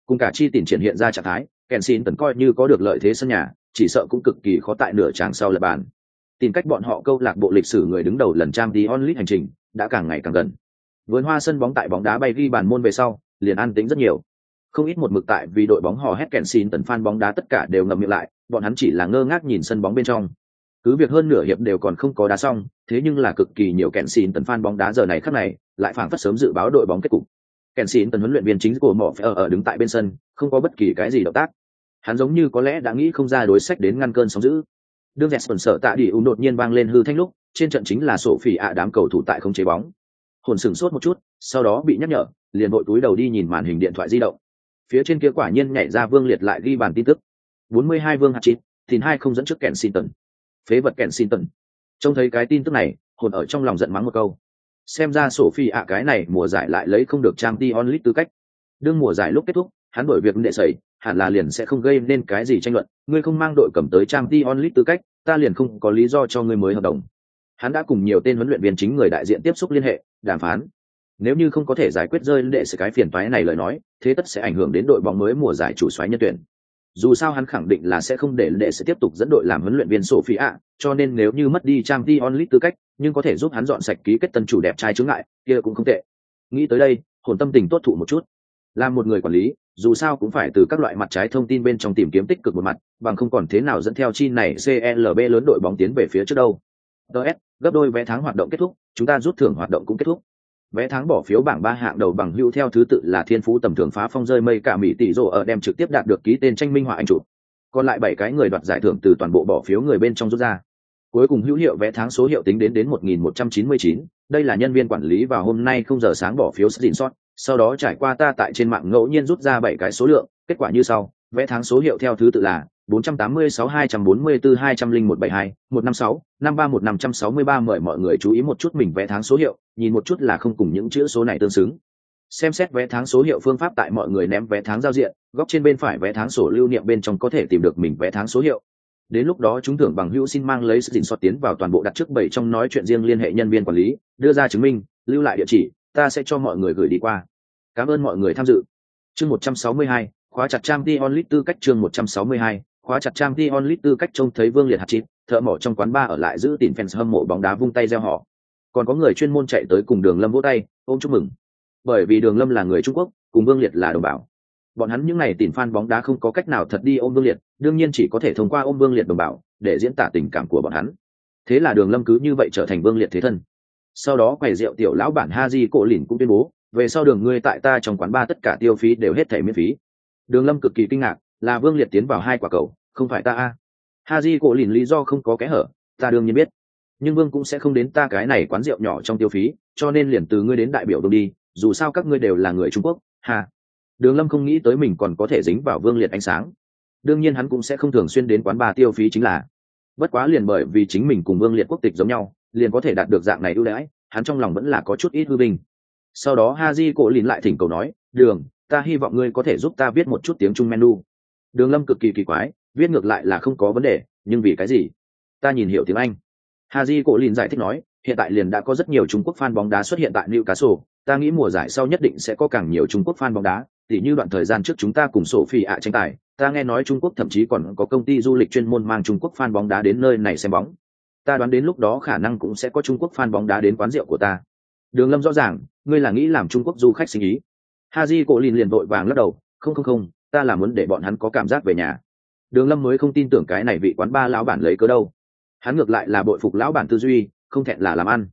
cùng cả chi tiền triển hiện ra trạng thái kèn xin tấn coi như có được lợi thế sân nhà, chỉ sợ cũng cực kỳ khó tại nửa tràng sau lập bàn. Tìm cách bọn họ câu lạc bộ lịch sử người đứng đầu lần trang đi onlit hành trình, đã càng ngày càng gần. Vườn hoa sân bóng tại bóng đá bay ghi bàn môn về sau, liền an tính rất nhiều. Không ít một mực tại vì đội bóng hò hét kèn xin tần phan bóng đá tất cả đều ngậm miệng lại, bọn hắn chỉ là ngơ ngác nhìn sân bóng bên trong cứ việc hơn nửa hiệp đều còn không có đá xong thế nhưng là cực kỳ nhiều kèn xin tần phan bóng đá giờ này khắc này lại phản phát sớm dự báo đội bóng kết cục. Kèn xin tần huấn luyện viên chính của mỏ phải ở, ở đứng tại bên sân không có bất kỳ cái gì động tác. Hắn giống như có lẽ đã nghĩ không ra đối sách đến ngăn cơn sóng dữ. Đương dẹt sợ tạ đi ủ đột nhiên vang lên hư thanh lúc trên trận chính là sổ phỉ ạ đám cầu thủ tại không chế bóng. Hồn sửng sốt một chút sau đó bị nhắc nhở liền vội túi đầu đi nhìn màn hình điện thoại di động. Phía trên kia quả nhiên nhảy ra vương liệt lại ghi bàn tin tức. 42 vương hạt chít thìn hai không dẫn trước kèn xin tần phế vật kèn xin tần. Trông thấy cái tin tức này hồn ở trong lòng giận mắng một câu. Xem ra sổ phi ạ cái này mùa giải lại lấy không được trang t onlit tư cách. Đương mùa giải lúc kết thúc hắn đổi việc đệ sẩy hẳn là liền sẽ không gây nên cái gì tranh luận. Ngươi không mang đội cầm tới trang t onlit tư cách ta liền không có lý do cho ngươi mới hợp đồng. Hắn đã cùng nhiều tên huấn luyện viên chính người đại diện tiếp xúc liên hệ đàm phán. Nếu như không có thể giải quyết rơi đệ sự cái phiền toái này lời nói, thế tất sẽ ảnh hưởng đến đội bóng mới mùa giải chủ xoáy nhân tuyển. Dù sao hắn khẳng định là sẽ không để đệ sẽ tiếp tục dẫn đội làm huấn luyện viên Sophia, cho nên nếu như mất đi trang Dion onlit tư cách, nhưng có thể giúp hắn dọn sạch ký kết tân chủ đẹp trai chướng ngại, kia cũng không tệ. Nghĩ tới đây, hồn tâm tình tốt thụ một chút. Làm một người quản lý, dù sao cũng phải từ các loại mặt trái thông tin bên trong tìm kiếm tích cực một mặt, bằng không còn thế nào dẫn theo chi này CLB lớn đội bóng tiến về phía trước đâu. TS gấp đôi vé tháng hoạt động kết thúc, chúng ta rút thưởng hoạt động cũng kết thúc. Vé tháng bỏ phiếu bảng ba hạng đầu bằng hữu theo thứ tự là Thiên Phú tầm thường phá phong rơi mây cả mỹ tỷ rồ ở đem trực tiếp đạt được ký tên tranh minh họa anh chủ. Còn lại bảy cái người đoạt giải thưởng từ toàn bộ bỏ phiếu người bên trong rút ra. Cuối cùng hữu hiệu vé tháng số hiệu tính đến đến 1199, đây là nhân viên quản lý vào hôm nay không giờ sáng bỏ phiếu xin sót, sau đó trải qua ta tại trên mạng ngẫu nhiên rút ra bảy cái số lượng, kết quả như sau, vé tháng số hiệu theo thứ tự là 486 244 20172 156 531 563 mời mọi người chú ý một chút mình vé tháng số hiệu, nhìn một chút là không cùng những chữ số này tương xứng. Xem xét vé tháng số hiệu phương pháp tại mọi người ném vé tháng giao diện, góc trên bên phải vé tháng sổ lưu niệm bên trong có thể tìm được mình vé tháng số hiệu. Đến lúc đó chúng thưởng bằng hữu xin mang lấy sự dình soát tiến vào toàn bộ đặt trước bảy trong nói chuyện riêng liên hệ nhân viên quản lý, đưa ra chứng minh, lưu lại địa chỉ, ta sẽ cho mọi người gửi đi qua. Cảm ơn mọi người tham dự. Chương 162, khóa chặt trang Dion Lit tư cách chương 162, khóa chặt trang Dion Lit tư cách trông thấy Vương Liệt hạt chít, thợ mỏ trong quán bar ở lại giữ tìm fans hâm mộ bóng đá vung tay reo họ. Còn có người chuyên môn chạy tới cùng Đường Lâm vỗ tay, ôm chúc mừng. Bởi vì Đường Lâm là người Trung Quốc, cùng Vương Liệt là đồng bào. Bọn hắn những này tiền fan bóng đá không có cách nào thật đi ôm Vương Liệt, đương nhiên chỉ có thể thông qua ôm Vương Liệt đồng bào để diễn tả tình cảm của bọn hắn. Thế là Đường Lâm cứ như vậy trở thành Vương Liệt thế thân. Sau đó quầy rượu tiểu lão bản Haji Cổ Lìn cũng tuyên bố, về sau đường ngươi tại ta trong quán ba tất cả tiêu phí đều hết thảy miễn phí. Đường Lâm cực kỳ kinh ngạc, là Vương Liệt tiến vào hai quả cầu, không phải ta a. Ha di cổ lìn lý do không có kẽ hở ta đương nhiên biết. Nhưng vương cũng sẽ không đến ta cái này quán rượu nhỏ trong tiêu phí cho nên liền từ ngươi đến đại biểu đông đi dù sao các ngươi đều là người trung quốc ha. Đường lâm không nghĩ tới mình còn có thể dính vào vương liệt ánh sáng. Đương nhiên hắn cũng sẽ không thường xuyên đến quán bà tiêu phí chính là. Bất quá liền bởi vì chính mình cùng vương liệt quốc tịch giống nhau liền có thể đạt được dạng này ưu đãi hắn trong lòng vẫn là có chút ít hư binh. Sau đó ha di cổ lìn lại thỉnh cầu nói đường ta hy vọng ngươi có thể giúp ta viết một chút tiếng trung menu đường lâm cực kỳ kỳ quái, viết ngược lại là không có vấn đề, nhưng vì cái gì? Ta nhìn hiểu tiếng anh. Haji cổ lin giải thích nói, hiện tại liền đã có rất nhiều trung quốc fan bóng đá xuất hiện tại newcastle. Ta nghĩ mùa giải sau nhất định sẽ có càng nhiều trung quốc fan bóng đá, tỉ như đoạn thời gian trước chúng ta cùng sổ phi ạ tranh tài. Ta nghe nói trung quốc thậm chí còn có công ty du lịch chuyên môn mang trung quốc fan bóng đá đến nơi này xem bóng. Ta đoán đến lúc đó khả năng cũng sẽ có trung quốc fan bóng đá đến quán rượu của ta. Đường lâm rõ ràng, ngươi là nghĩ làm trung quốc du khách sinh ý. Haji cổ lin liền vội vàng lắc đầu, không không không ta là muốn để bọn hắn có cảm giác về nhà. Đường lâm mới không tin tưởng cái này vị quán ba lão bản lấy cớ đâu. Hắn ngược lại là bội phục lão bản tư duy, không thẹn là làm ăn.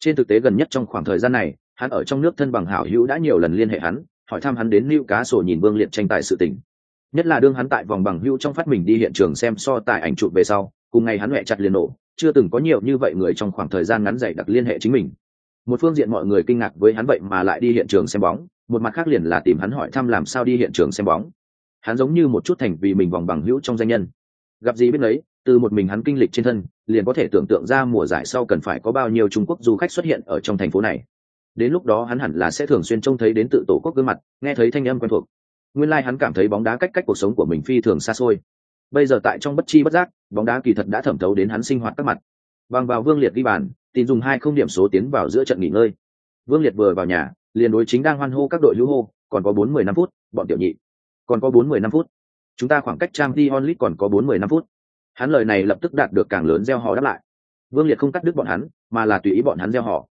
Trên thực tế gần nhất trong khoảng thời gian này, hắn ở trong nước thân bằng hảo hữu đã nhiều lần liên hệ hắn, hỏi thăm hắn đến lưu cá sổ nhìn vương liệt tranh tài sự tình. Nhất là đương hắn tại vòng bằng hữu trong phát mình đi hiện trường xem so tài ảnh chụp về sau, cùng ngày hắn huệ chặt liền nổ, chưa từng có nhiều như vậy người trong khoảng thời gian ngắn dày đặc liên hệ chính mình. Một phương diện mọi người kinh ngạc với hắn vậy mà lại đi hiện trường xem bóng, một mặt khác liền là tìm hắn hỏi thăm làm sao đi hiện trường xem bóng hắn giống như một chút thành vì mình vòng bằng hữu trong danh nhân. Gặp gì biết lấy từ một mình hắn kinh lịch trên thân, liền có thể tưởng tượng ra mùa giải sau cần phải có bao nhiêu trung quốc du khách xuất hiện ở trong thành phố này. Đến lúc đó hắn hẳn là sẽ thường xuyên trông thấy đến tự tổ quốc gương mặt, nghe thấy thanh âm quen thuộc. Nguyên lai、like、hắn cảm thấy bóng đá cách cách cuộc sống của mình phi thường xa xôi. Bây giờ tại trong bất chi bất giác, bóng đá kỳ thật đã thẩm thấu đến hắn sinh hoạt các mặt. Bằng vào vương liệt ghi bàn tìm dùng hai không điểm số tiến vào giữa trận nghỉ ngơi. Vương liệt vừa vào nhà, liền đối chính đang hoan hô các đội hữu hô, còn có bốn mười năm phút, bọn tiểu nhị còn có bốn mười năm phút. Chúng ta khoảng cách trang t onlit còn có bốn mười năm phút. Hắn lời này lập tức đạt được càng lớn gieo họ đáp lại. Vương liệt không cắt đứt bọn hắn, mà là tùy ý bọn hắn gieo họ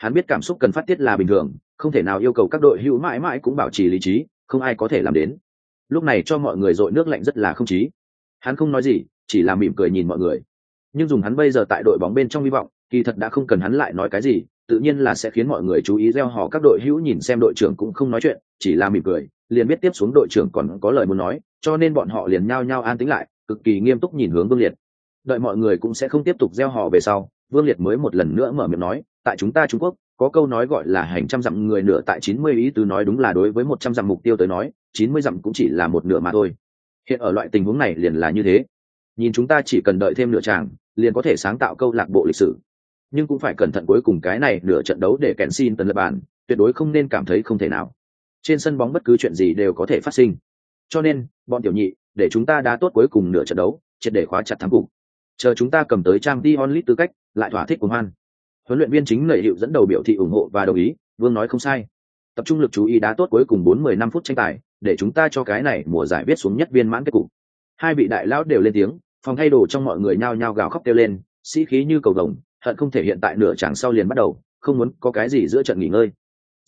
hắn biết cảm xúc cần phát tiết là bình thường, không thể nào yêu cầu các đội hữu mãi mãi cũng bảo trì lý trí, không ai có thể làm đến. Lúc này cho mọi người dội nước lạnh rất là không chí. Hắn không nói gì, chỉ là mỉm cười nhìn mọi người. Nhưng dùng hắn bây giờ tại đội bóng bên trong hy vọng, kỳ thật đã không cần hắn lại nói cái gì tự nhiên là sẽ khiến mọi người chú ý gieo họ các đội hữu nhìn xem đội trưởng cũng không nói chuyện, chỉ là mỉm cười, liền biết tiếp xuống đội trưởng còn có lời muốn nói, cho nên bọn họ liền nhao nhao an tính lại, cực kỳ nghiêm túc nhìn hướng vương liệt. Đợi mọi người cũng sẽ không tiếp tục gieo họ về sau, vương liệt mới một lần nữa mở miệng nói, tại chúng ta trung quốc, có câu nói gọi là hành trăm dặm người nửa tại chín mươi ý tứ nói đúng là đối với một trăm dặm mục tiêu tới nói, chín mươi dặm cũng chỉ là một nửa mà thôi. Hiện ở loại tình huống này liền là như thế. Nhìn chúng ta chỉ cần đợi thêm nửa tràng liền có thể sáng tạo câu lạc bộ lịch sử nhưng cũng phải cẩn thận cuối cùng cái này nửa trận đấu để kèn xin tần lập bàn tuyệt đối không nên cảm thấy không thể nào. Trên sân bóng bất cứ chuyện gì đều có thể phát sinh. Cho nên, bọn tiểu nhị, để chúng ta đã tốt cuối cùng nửa trận đấu, triệt để khóa chặt thắng cục. Chờ chúng ta cầm tới trang t onlit tư cách, lại thỏa thích cùng hoan. Huấn luyện viên chính lợi hiệu dẫn đầu biểu thị ủng hộ và đồng ý, vương nói không sai. Tập trung lực chú ý đá tốt cuối cùng bốn mười năm phút tranh tài, để chúng ta cho cái này mùa giải viết xuống nhất viên mãn kết cục. Hai vị đại lão đều lên tiếng, phòng thay đồ trong mọi người nhao nhao gào khóc kêu lên, sĩ khí như cầu đồng hận không thể hiện tại nửa chẳng sau liền bắt đầu không muốn có cái gì giữa trận nghỉ ngơi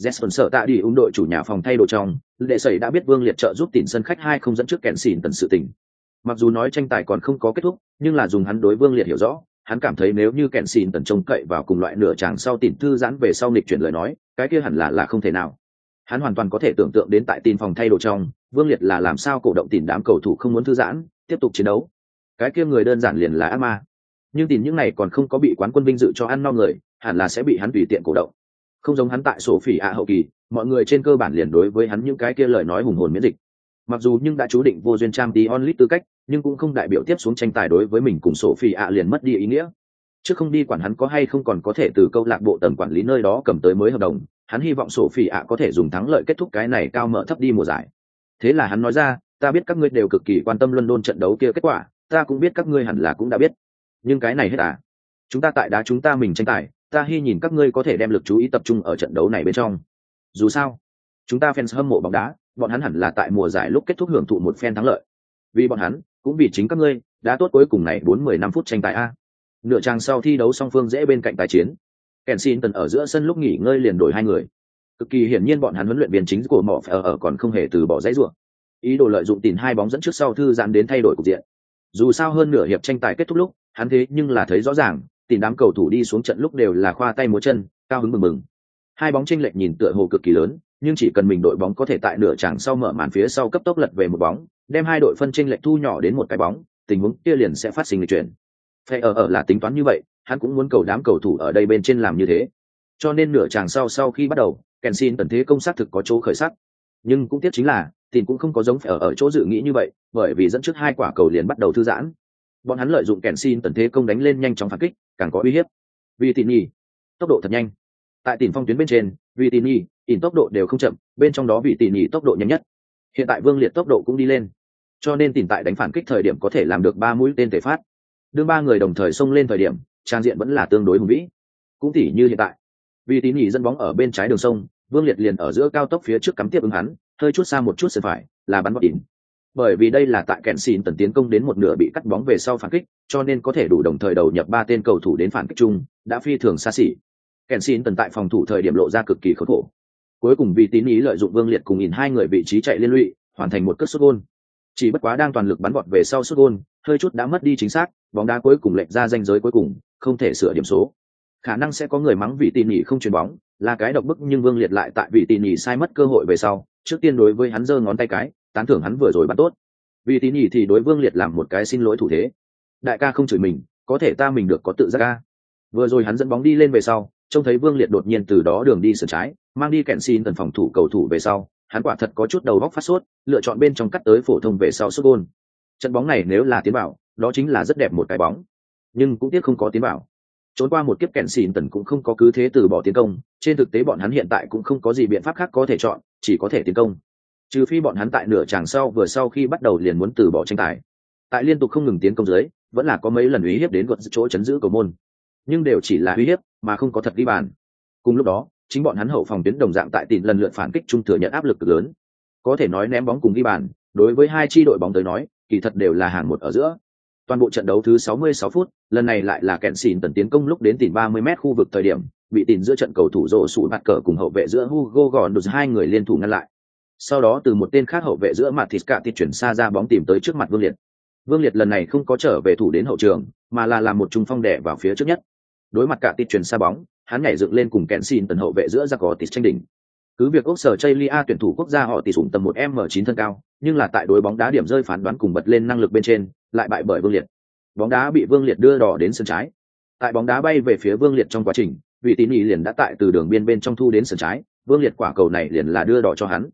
Jesper sợ tạ đi ung đội chủ nhà phòng thay đồ trong, đệ sẩy đã biết Vương Liệt trợ giúp tỉnh sân khách hai không dẫn trước kẹn xỉn tần sự tình. Mặc dù nói tranh tài còn không có kết thúc, nhưng là dùng hắn đối Vương Liệt hiểu rõ, hắn cảm thấy nếu như kẹn xỉn tần trông cậy vào cùng loại nửa chàng sau tỉnh thư giãn về sau nghịch chuyển lời nói, cái kia hẳn là là không thể nào. Hắn hoàn toàn có thể tưởng tượng đến tại tin phòng thay đồ trong, Vương Liệt là làm sao cổ động tỉnh đám cầu thủ không muốn thư giãn, tiếp tục chiến đấu. Cái kia người đơn giản liền là ác ma. Nhưng tìm những này còn không có bị quán quân vinh dự cho ăn no người, hẳn là sẽ bị hắn tùy tiện cổ động. Không giống hắn tại sổ phỉ ạ hậu kỳ mọi người trên cơ bản liền đối với hắn những cái kia lời nói hùng hồn miễn dịch. Mặc dù nhưng đã chú định vô duyên trang tí onlit tư cách nhưng cũng không đại biểu tiếp xuống tranh tài đối với mình cùng sổ phỉ ạ liền mất đi ý nghĩa. Chứ không đi quản hắn có hay không còn có thể từ câu lạc bộ tầm quản lý nơi đó cầm tới mới hợp đồng hắn hy vọng sổ phỉ ạ có thể dùng thắng lợi kết thúc cái này cao mở thấp đi mùa giải. Thế là hắn nói ra ta biết các ngươi đều cực kỳ quan tâm luân đôn trận đấu kia kết quả ta cũng biết các ngươi hẳn là cũng đã biết nhưng cái này hết à? Chúng ta tại đá chúng ta mình tranh tài, ta hy nhìn các ngươi có thể đem lực chú ý tập trung ở trận đấu này bên trong. Dù sao, chúng ta fans hâm mộ bóng đá, bọn hắn hẳn là tại mùa giải lúc kết thúc hưởng thụ một phen thắng lợi. Vì bọn hắn, cũng vì chính các ngươi, đã tốt cuối cùng này bốn mười năm phút tranh tài a. Nửa trang sau thi đấu song phương dễ bên cạnh tài chiến. Kèn xin tần ở giữa sân lúc nghỉ ngơi liền đổi hai người. Cực kỳ hiển nhiên bọn hắn huấn luyện viên chính của mỏ phải ở còn không hề từ bỏ dãy ruộng ý đồ lợi dụng tìm hai bóng dẫn trước sau thư giãn đến thay đổi cục diện. Dù sao hơn nửa hiệp tranh tài kết thúc lúc hắn thế nhưng là thấy rõ ràng, tìm đám cầu thủ đi xuống trận lúc đều là khoa tay múa chân, cao hứng mừng mừng. Hai bóng tranh lệch nhìn tựa hồ cực kỳ lớn, nhưng chỉ cần mình đội bóng có thể tại nửa tràng sau mở màn phía sau cấp tốc lật về một bóng, đem hai đội phân tranh lệch thu nhỏ đến một cái bóng, tình huống kia liền sẽ phát sinh lịch chuyển. Phải ở ở là tính toán như vậy, hắn cũng muốn cầu đám cầu thủ ở đây bên trên làm như thế. Cho nên nửa tràng sau sau khi bắt đầu, kèn xin tần thế công sát thực có chỗ khởi sắc. Nhưng cũng tiếc chính là tìm cũng không có giống phải ở ở chỗ dự nghĩ như vậy, bởi vì dẫn trước hai quả cầu liền bắt đầu thư giãn bọn hắn lợi dụng kèn xin tần thế công đánh lên nhanh chóng phản kích, càng có uy hiếp. Vì tỉ nhi tốc độ thật nhanh. Tại tỉnh phong tuyến bên trên, vì tỉ nhi ỉn tốc độ đều không chậm, bên trong đó vì tỉ nhi tốc độ nhanh nhất. Hiện tại vương liệt tốc độ cũng đi lên. Cho nên Tỉnh tại đánh phản kích thời điểm có thể làm được ba mũi tên thể phát. Đương ba người đồng thời xông lên thời điểm, trang diện vẫn là tương đối hùng vĩ. Cũng tỉ như hiện tại, vì tỉ nhi dẫn bóng ở bên trái đường sông, vương liệt liền ở giữa cao tốc phía trước cắm tiếp ứng hắn, hơi chút xa một chút sân phải, là bắn bọt ỉn bởi vì đây là tại kèn xin tần tiến công đến một nửa bị cắt bóng về sau phản kích, cho nên có thể đủ đồng thời đầu nhập ba tên cầu thủ đến phản kích chung, đã phi thường xa xỉ. Kèn xin tần tại phòng thủ thời điểm lộ ra cực kỳ khốn khổ. Cuối cùng vì tín ý lợi dụng vương liệt cùng nhìn hai người vị trí chạy liên lụy, hoàn thành một cất xuất gôn. Chỉ bất quá đang toàn lực bắn vọt về sau xuất gôn, hơi chút đã mất đi chính xác, bóng đá cuối cùng lệch ra danh giới cuối cùng, không thể sửa điểm số. Khả năng sẽ có người mắng vị tỉ nhỉ không chuyền bóng, là cái độc bức nhưng vương liệt lại tại vị tỉ nhỉ sai mất cơ hội về sau, trước tiên đối với hắn giơ ngón tay cái tán thưởng hắn vừa rồi bắt tốt. Vì tín nhỉ thì đối vương liệt làm một cái xin lỗi thủ thế. Đại ca không chửi mình, có thể ta mình được có tự giác ca. Vừa rồi hắn dẫn bóng đi lên về sau, trông thấy vương liệt đột nhiên từ đó đường đi sửa trái, mang đi kẹn xin tần phòng thủ cầu thủ về sau, hắn quả thật có chút đầu góc phát sốt, lựa chọn bên trong cắt tới phổ thông về sau xuất gôn. Trận bóng này nếu là tiến bảo đó chính là rất đẹp một cái bóng. Nhưng cũng tiếc không có tiến bảo trốn qua một kiếp kẹn xỉn tần cũng không có cứ thế từ bỏ tiến công, trên thực tế bọn hắn hiện tại cũng không có gì biện pháp khác có thể chọn, chỉ có thể tiến công trừ phi bọn hắn tại nửa tràng sau vừa sau khi bắt đầu liền muốn từ bỏ tranh tài. Tại liên tục không ngừng tiến công dưới, vẫn là có mấy lần uy hiếp đến gột chỗ chấn giữ cầu môn. Nhưng đều chỉ là uy hiếp, mà không có thật ghi bàn. Cùng lúc đó, chính bọn hắn hậu phòng tuyến đồng dạng tại tìm lần lượt phản kích trung thừa nhận áp lực cực lớn. Có thể nói ném bóng cùng ghi bàn, đối với hai chi đội bóng tới nói, kỳ thật đều là hàng một ở giữa. Toàn bộ trận đấu thứ 66 phút, lần này lại là kẹn xỉn tần tiến công lúc đến tìm 30 m khu vực thời điểm, bị tìm giữa trận cầu thủ rổ sụt mặt cờ cùng hậu vệ giữa Hugo gòn được hai người liên thủ ngăn lại sau đó từ một tên khác hậu vệ giữa mặt thịt cạ thịt chuyển xa ra bóng tìm tới trước mặt vương liệt. Vương liệt lần này không có trở về thủ đến hậu trường, mà là làm một trung phong đẻ vào phía trước nhất. Đối mặt cả thịt chuyển xa bóng, hắn nhảy dựng lên cùng kẹn xin tần hậu vệ giữa ra có tịt tranh đỉnh. Cứ việc ốc sở chây lia tuyển thủ quốc gia họ tỉ sủng tầm một m chín thân cao, nhưng là tại đối bóng đá điểm rơi phán đoán cùng bật lên năng lực bên trên, lại bại bởi vương liệt. Bóng đá bị vương liệt đưa đỏ đến sân trái. Tại bóng đá bay về phía vương liệt trong quá trình, vị tín ý liền đã tại từ đường biên bên trong thu đến sân trái, vương liệt quả cầu này liền là đưa đỏ cho hắn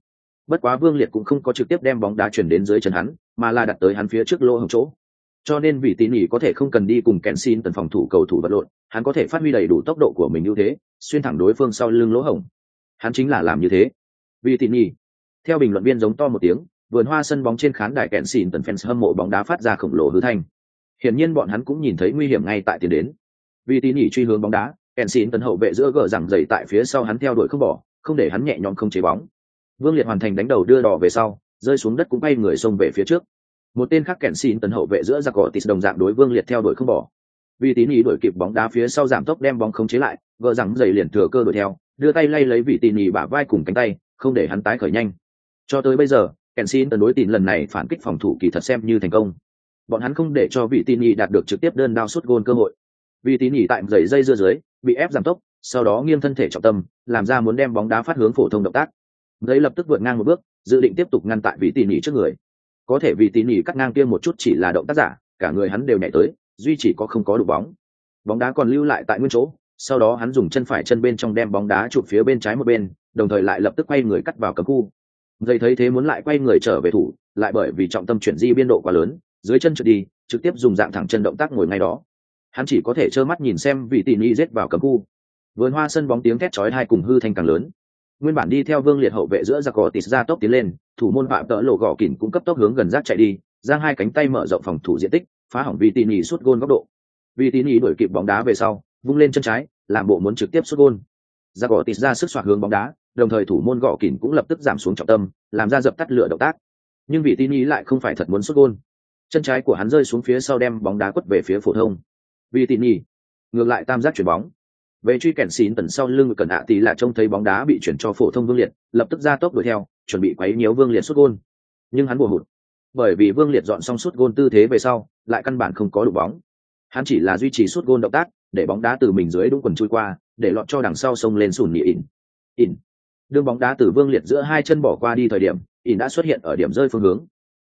bất quá vương liệt cũng không có trực tiếp đem bóng đá chuyển đến dưới chân hắn, mà là đặt tới hắn phía trước lỗ hồng chỗ. Cho nên vị tín ý có thể không cần đi cùng kèn xin tần phòng thủ cầu thủ vật lộn, hắn có thể phát huy đầy đủ tốc độ của mình ưu thế, xuyên thẳng đối phương sau lưng lỗ hồng hắn chính là làm như thế. Vì tín ý theo bình luận viên giống to một tiếng, vườn hoa sân bóng trên khán đài kèn xin tần fans hâm mộ bóng đá phát ra khổng lồ hư thanh. Hiển nhiên bọn hắn cũng nhìn thấy nguy hiểm ngay tại tiền đến. Vì tín ý truy hướng bóng đá kèn xin tần hậu vệ giữa gờ rằng dày tại phía sau hắn theo đuổi không bỏ, không để hắn nhẹ nhõm không chế bóng vương liệt hoàn thành đánh đầu đưa đỏ về sau, rơi xuống đất cũng bay người xông về phía trước. Một tên khác kẹn xin tần hậu vệ giữa giặc cỏ tịt đồng dạng đối vương liệt theo đuổi không bỏ. Vì tín ý đuổi kịp bóng đá phía sau giảm tốc đem bóng không chế lại vợ rằng giày liền thừa cơ đuổi theo, đưa tay lay lấy vị tín ý bả vai cùng cánh tay, không để hắn tái khởi nhanh. Cho tới bây giờ, kẹn xin tần đối tín lần này phản kích phòng thủ kỳ thật xem như thành công. Bọn hắn không để cho vị tín ý đạt được trực tiếp đơn đao sút gôn cơ hội. Vì tín ý tại giày dây dưa dưới, bị ép giảm tốc, sau đó nghiêng thân thể trọng tâm, làm ra muốn đem bóng đá phát hướng phổ thông động tác giấy lập tức vượt ngang một bước, dự định tiếp tục ngăn tại vị tỉ nỉ trước người. Có thể vì tỉ nỉ cắt ngang kia một chút chỉ là động tác giả, cả người hắn đều nhảy tới, duy chỉ có không có đủ bóng. Bóng đá còn lưu lại tại nguyên chỗ, sau đó hắn dùng chân phải chân bên trong đem bóng đá chụp phía bên trái một bên, đồng thời lại lập tức quay người cắt vào cấm khu. Dây thấy thế muốn lại quay người trở về thủ, lại bởi vì trọng tâm chuyển di biên độ quá lớn, dưới chân trượt đi, trực tiếp dùng dạng thẳng chân động tác ngồi ngay đó. Hắn chỉ có thể trơ mắt nhìn xem vị tỉ nỉ rết vào cấm khu. Vườn hoa sân bóng tiếng thét chói hai cùng hư thanh càng lớn nguyên bản đi theo vương liệt hậu vệ giữa giặc gò tịt ra tốc tiến lên, thủ môn phạm tợ lộ gò kỉn cũng cấp tốc hướng gần rác chạy đi, giang hai cánh tay mở rộng phòng thủ diện tích, phá hỏng vi tỉ nỉ suốt gôn góc độ. Vi tỉ nỉ đuổi kịp bóng đá về sau, vung lên chân trái, làm bộ muốn trực tiếp suốt gôn. Giặc gò tịt ra sức soạt hướng bóng đá, đồng thời thủ môn gò kỉn cũng lập tức giảm xuống trọng tâm, làm ra dập tắt lửa động tác. Nhưng vị tỉ nỉ lại không phải thật muốn suốt gôn. Chân trái của hắn rơi xuống phía sau đem bóng đá quất về phía phổ thông. Vì tỉ nỉ ngược lại tam giác chuyển bóng về truy kèn xín tần sau lưng cần ạ tỷ là trông thấy bóng đá bị chuyển cho phổ thông vương liệt, lập tức ra tốc đuổi theo, chuẩn bị quấy nhiễu vương liệt xuất gôn. Nhưng hắn bùa hụt, bởi vì vương liệt dọn xong suốt gôn tư thế về sau, lại căn bản không có đủ bóng. Hắn chỉ là duy trì suốt gôn động tác, để bóng đá từ mình dưới đúng quần chui qua, để lọt cho đằng sau sông lên sùn nhị ỉn. Ỉn. Đương bóng đá từ vương liệt giữa hai chân bỏ qua đi thời điểm, ỉn đã xuất hiện ở điểm rơi phương hướng.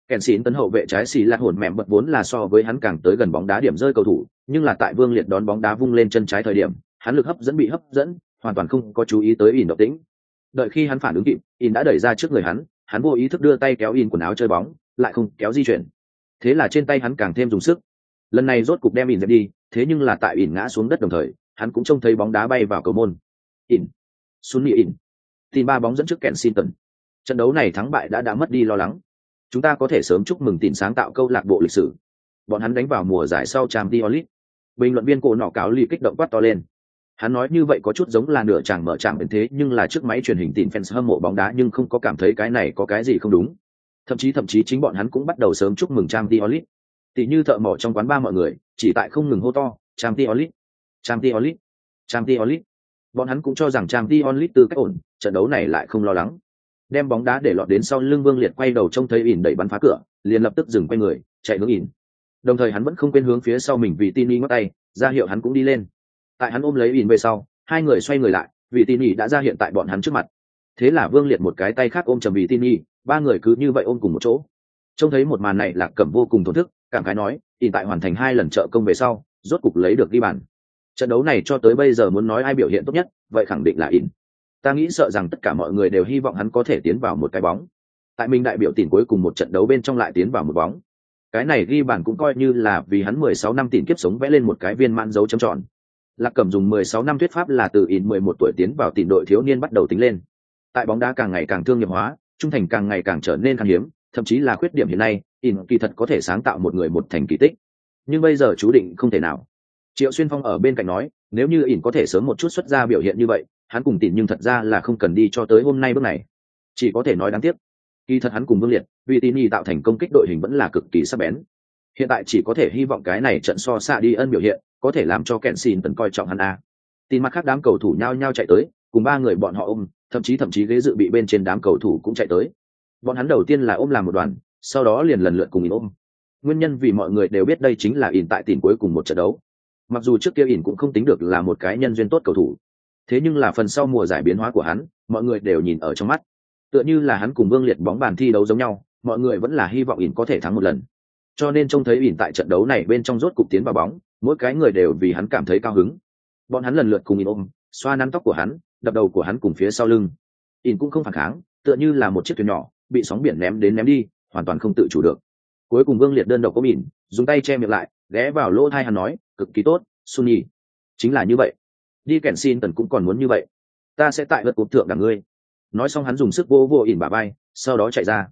Kèn xín tấn hậu vệ trái xì lạc hồn mẹm bật vốn là so với hắn càng tới gần bóng đá điểm rơi cầu thủ, nhưng là tại vương liệt đón bóng đá vung lên chân trái thời điểm hắn lực hấp dẫn bị hấp dẫn, hoàn toàn không có chú ý tới ỉn động tĩnh. Đợi khi hắn phản ứng kịp ỉn đã đẩy ra trước người hắn hắn vô ý thức đưa tay kéo ỉn quần áo chơi bóng, lại không kéo di chuyển. Thế là trên tay hắn càng thêm dùng sức. Lần này rốt cục đem ỉn dẹp đi, thế nhưng là tại ỉn ngã xuống đất đồng thời, hắn cũng trông thấy bóng đá bay vào cầu môn. Ỉn xuống nhị ỉn tìm ba bóng dẫn trước kèn xin tần. Trận đấu này thắng bại đã đã mất đi lo lắng. Chúng ta có thể sớm chúc mừng tìm sáng tạo câu lạc bộ lịch sử. Bọn hắn đánh vào mùa giải sau trang Diolit. bình luận viên cổ nọ cáo ly kích động quát to lên hắn nói như vậy có chút giống là nửa chàng mở chàng đến thế nhưng là trước máy truyền hình tin fans hâm mộ bóng đá nhưng không có cảm thấy cái này có cái gì không đúng thậm chí thậm chí chính bọn hắn cũng bắt đầu sớm chúc mừng trang Diolit. tỷ như thợ mỏ trong quán ba mọi người chỉ tại không ngừng hô to trang Diolit, trang Diolit, trang Diolit. bọn hắn cũng cho rằng trang Diolit từ cách ổn trận đấu này lại không lo lắng đem bóng đá để lọt đến sau lưng vương liệt quay đầu trông thấy ỉn đẩy bắn phá cửa liền lập tức dừng quay người chạy hướng ỉn đồng thời hắn vẫn không quên hướng phía sau mình vì tin y ngót tay ra hiệu hắn cũng đi lên tại hắn ôm lấy ỉn về sau, hai người xoay người lại, vì tin y đã ra hiện tại bọn hắn trước mặt. Thế là vương liệt một cái tay khác ôm chầm vị tin y ba người cứ như vậy ôm cùng một chỗ. Trông thấy một màn này lạc cẩm vô cùng thổn thức, cảm khái nói ỉn tại hoàn thành hai lần trợ công về sau, rốt cục lấy được ghi bàn. Trận đấu này cho tới bây giờ muốn nói ai biểu hiện tốt nhất, vậy khẳng định là ỉn ta nghĩ sợ rằng tất cả mọi người đều hy vọng hắn có thể tiến vào một cái bóng. Tại mình đại biểu Tỉn cuối cùng một trận đấu bên trong lại tiến vào một bóng. Cái này ghi bàn cũng coi như là vì hắn mười sáu năm tiền kiếp sống vẽ lên một cái viên mãn dấu chấm tròn lạc cẩm dùng mười sáu năm thuyết pháp là từ in mười một tuổi tiến vào tiền đội thiếu niên bắt đầu tính lên. Tại bóng đá càng ngày càng thương nghiệp hóa, trung thành càng ngày càng trở nên khan hiếm, thậm chí là khuyết điểm hiện nay in kỳ thật có thể sáng tạo một người một thành kỳ tích. Nhưng bây giờ chú định không thể nào. Triệu xuyên phong ở bên cạnh nói, nếu như ỉn có thể sớm một chút xuất ra biểu hiện như vậy, hắn cùng tìm nhưng thật ra là không cần đi cho tới hôm nay bước này. Chỉ có thể nói đáng tiếc. Kỳ thật hắn cùng vương liệt, vì tin y tạo thành công kích đội hình vẫn là cực kỳ sắc bén. Hiện tại chỉ có thể hy vọng cái này trận so xa đi ân biểu hiện có thể làm cho kẹn xin tấn coi trọng hắn a. Tin mặt khác đám cầu thủ nhao nhao chạy tới, cùng ba người bọn họ ôm, thậm chí thậm chí ghế dự bị bên trên đám cầu thủ cũng chạy tới. Bọn hắn đầu tiên là ôm làm một đoàn, sau đó liền lần lượt cùng ỉn ôm. Nguyên nhân vì mọi người đều biết đây chính là ỉn tại tìm cuối cùng một trận đấu. Mặc dù trước kia ỉn cũng không tính được là một cái nhân duyên tốt cầu thủ, thế nhưng là phần sau mùa giải biến hóa của hắn, mọi người đều nhìn ở trong mắt. Tựa như là hắn cùng vương liệt bóng bàn thi đấu giống nhau, mọi người vẫn là hy vọng ỉn có thể thắng một lần. Cho nên trông thấy ỉn tại trận đấu này bên trong rốt cục tiến vào bóng mỗi cái người đều vì hắn cảm thấy cao hứng. Bọn hắn lần lượt cùng in ôm, xoa nắn tóc của hắn, đập đầu của hắn cùng phía sau lưng. In cũng không phản kháng, tựa như là một chiếc thuyền nhỏ, bị sóng biển ném đến ném đi, hoàn toàn không tự chủ được. Cuối cùng vương liệt đơn độc có mìn dùng tay che miệng lại, ghé vào lỗ thai hắn nói, cực kỳ tốt sunny chính là như vậy. Đi kèn xin tần cũng còn muốn như vậy. Ta sẽ tại vật cục thượng cả ngươi. Nói xong hắn dùng sức vô vô ỉn bà bay sau đó chạy ra.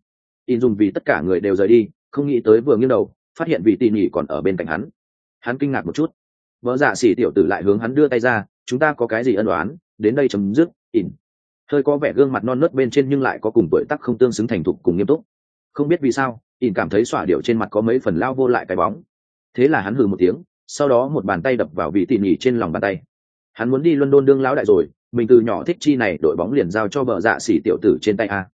In dùng vì tất cả người đều rời đi, không nghĩ tới vừa nghiêng đầu, phát hiện vị tỉ nhỉ còn ở bên cạnh hắn hắn kinh ngạc một chút. Vợ dạ xỉ tiểu tử lại hướng hắn đưa tay ra chúng ta có cái gì ân đoán đến đây chấm dứt ỉn, hơi có vẻ gương mặt non nớt bên trên nhưng lại có cùng tuổi tác không tương xứng thành thục cùng nghiêm túc. Không biết vì sao ỉn cảm thấy xỏa điệu trên mặt có mấy phần lao vô lại cái bóng. Thế là hắn hừ một tiếng sau đó một bàn tay đập vào vị tỉ nhỉ trên lòng bàn tay. Hắn muốn đi london đương lão đại rồi mình từ nhỏ thích chi này đội bóng liền giao cho vợ dạ xỉ tiểu tử trên tay a.